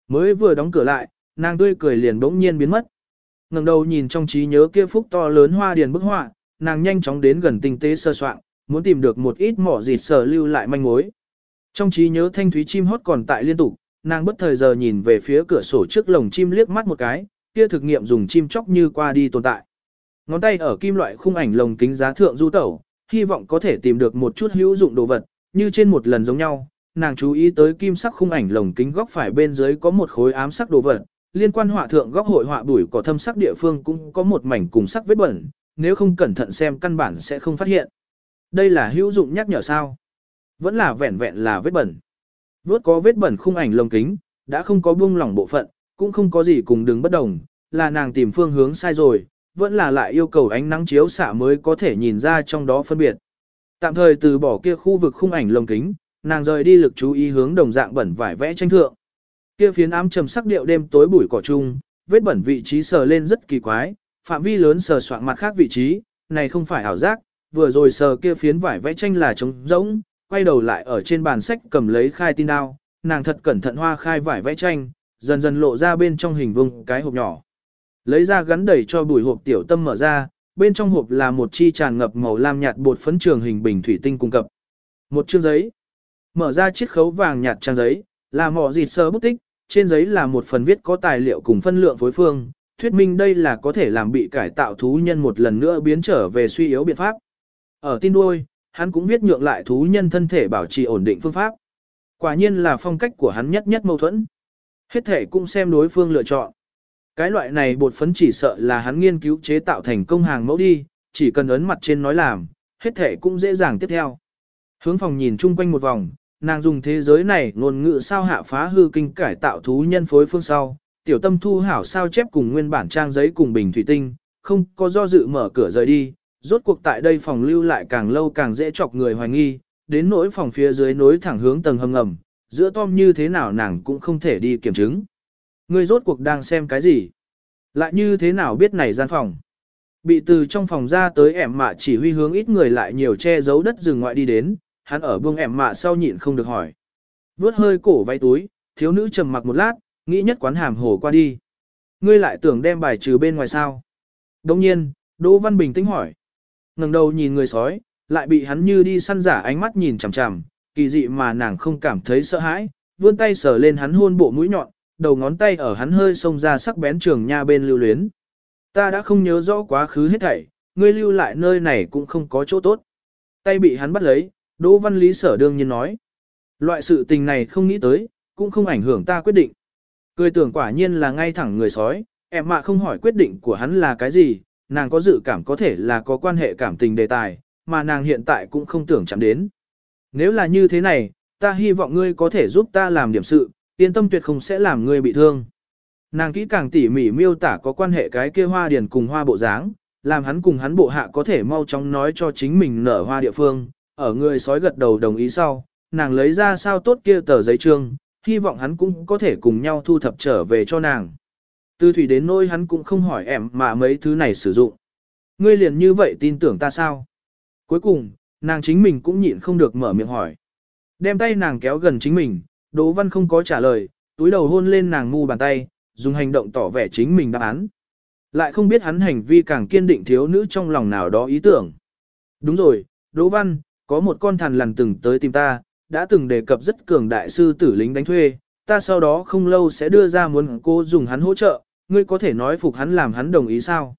Mới vừa đóng cửa lại, nàng tươi cười liền bỗng nhiên biến mất. ngẩng đầu nhìn trong trí nhớ kia phúc to lớn hoa điền bức họa, nàng nhanh chóng đến gần tinh tế sơ soạn, muốn tìm được một ít mỏ dịt sở lưu lại manh mối. Trong trí nhớ thanh thúy chim hót còn tại liên tục, nàng bất thời giờ nhìn về phía cửa sổ trước lồng chim liếc mắt một cái, kia thực nghiệm dùng chim chóc như qua đi tồn tại. Ngón tay ở kim loại khung ảnh lồng kính giá thượng du tẩu, hy vọng có thể tìm được một chút hữu dụng đồ vật, như trên một lần giống nhau, nàng chú ý tới kim sắc khung ảnh lồng kính góc phải bên dưới có một khối ám sắc đồ vật, liên quan họa thượng góc hội họa bụi cỏ thâm sắc địa phương cũng có một mảnh cùng sắc vết bẩn, nếu không cẩn thận xem căn bản sẽ không phát hiện. Đây là hữu dụng nhắc nhở sao? Vẫn là vẹn vẹn là vết bẩn. Vốt có vết bẩn khung ảnh lồng kính, đã không có buông lỏng bộ phận, cũng không có gì cùng đứng bất đồng, là nàng tìm phương hướng sai rồi, vẫn là lại yêu cầu ánh nắng chiếu xạ mới có thể nhìn ra trong đó phân biệt. Tạm thời từ bỏ kia khu vực khung ảnh lồng kính, nàng rời đi lực chú ý hướng đồng dạng bẩn vải vẽ tranh thượng. Kia phiến ám trầm sắc điệu đêm tối bụi cỏ chung, vết bẩn vị trí sờ lên rất kỳ quái, phạm vi lớn sờ soạn mặt khác vị trí, này không phải ảo giác, vừa rồi sờ kia phiến vải vẽ tranh là trống rỗng, quay đầu lại ở trên bàn sách cầm lấy khai tin đao, nàng thật cẩn thận hoa khai vải vẽ tranh, dần dần lộ ra bên trong hình vuông cái hộp nhỏ. Lấy ra gắn đầy cho bùi hộp tiểu tâm mở ra, bên trong hộp là một chi tràn ngập màu lam nhạt bột phấn trường hình bình thủy tinh cung cấp. Một chương giấy. Mở ra chiếc khấu vàng nhạt trang giấy, là mỏ dịt sơ bút tích, trên giấy là một phần viết có tài liệu cùng phân lượng phối phương, thuyết minh đây là có thể làm bị cải tạo thú nhân một lần nữa biến trở về suy yếu biện pháp. Ở tin đuôi, hắn cũng viết nhượng lại thú nhân thân thể bảo trì ổn định phương pháp. Quả nhiên là phong cách của hắn nhất nhất mâu thuẫn. Hết thể cũng xem đối phương lựa chọn. Cái loại này bột phấn chỉ sợ là hắn nghiên cứu chế tạo thành công hàng mẫu đi, chỉ cần ấn mặt trên nói làm, hết thể cũng dễ dàng tiếp theo. Hướng phòng nhìn chung quanh một vòng, nàng dùng thế giới này ngôn ngữ sao hạ phá hư kinh cải tạo thú nhân phối phương sau, tiểu tâm thu hảo sao chép cùng nguyên bản trang giấy cùng bình thủy tinh, không có do dự mở cửa rời đi, rốt cuộc tại đây phòng lưu lại càng lâu càng dễ chọc người hoài nghi, đến nỗi phòng phía dưới nối thẳng hướng tầng hầm ngầm, giữa Tom như thế nào nàng cũng không thể đi kiểm chứng. Ngươi rốt cuộc đang xem cái gì? Lại như thế nào biết này gian phòng? Bị từ trong phòng ra tới ẻm mạ chỉ huy hướng ít người lại nhiều che giấu đất rừng ngoại đi đến, hắn ở buông ẻm mạ sau nhịn không được hỏi. Vướt hơi cổ váy túi, thiếu nữ trầm mặc một lát, nghĩ nhất quán hàm hồ qua đi. Ngươi lại tưởng đem bài trừ bên ngoài sao? Đồng nhiên, Đỗ Văn Bình tĩnh hỏi ngẩng đầu nhìn người sói, lại bị hắn như đi săn giả ánh mắt nhìn chằm chằm, kỳ dị mà nàng không cảm thấy sợ hãi, vươn tay sờ lên hắn hôn bộ mũi nhọn, đầu ngón tay ở hắn hơi xông ra sắc bén trường nha bên lưu luyến. Ta đã không nhớ rõ quá khứ hết thảy, ngươi lưu lại nơi này cũng không có chỗ tốt. Tay bị hắn bắt lấy, Đỗ Văn Lý sở đương nhiên nói. Loại sự tình này không nghĩ tới, cũng không ảnh hưởng ta quyết định. Cười tưởng quả nhiên là ngay thẳng người sói, em mạ không hỏi quyết định của hắn là cái gì, nàng có dự cảm có thể là có quan hệ cảm tình đề tài, mà nàng hiện tại cũng không tưởng chạm đến. Nếu là như thế này, ta hy vọng ngươi có thể giúp ta làm điểm sự, yên tâm tuyệt không sẽ làm ngươi bị thương. Nàng kỹ càng tỉ mỉ miêu tả có quan hệ cái kia hoa điển cùng hoa bộ dáng, làm hắn cùng hắn bộ hạ có thể mau chóng nói cho chính mình nở hoa địa phương, ở người sói gật đầu đồng ý sau, nàng lấy ra sao tốt kia tờ giấy trương, hy vọng hắn cũng có thể cùng nhau thu thập trở về cho nàng. Từ thủy đến nôi hắn cũng không hỏi em mà mấy thứ này sử dụng. Ngươi liền như vậy tin tưởng ta sao? Cuối cùng, nàng chính mình cũng nhịn không được mở miệng hỏi. Đem tay nàng kéo gần chính mình, Đỗ Văn không có trả lời, túi đầu hôn lên nàng ngu bàn tay, dùng hành động tỏ vẻ chính mình đáp án. Lại không biết hắn hành vi càng kiên định thiếu nữ trong lòng nào đó ý tưởng. Đúng rồi, Đỗ Văn, có một con thằn lằn từng tới tìm ta, đã từng đề cập rất cường đại sư tử lính đánh thuê, ta sau đó không lâu sẽ đưa ra muốn cô dùng hắn hỗ trợ, ngươi có thể nói phục hắn làm hắn đồng ý sao?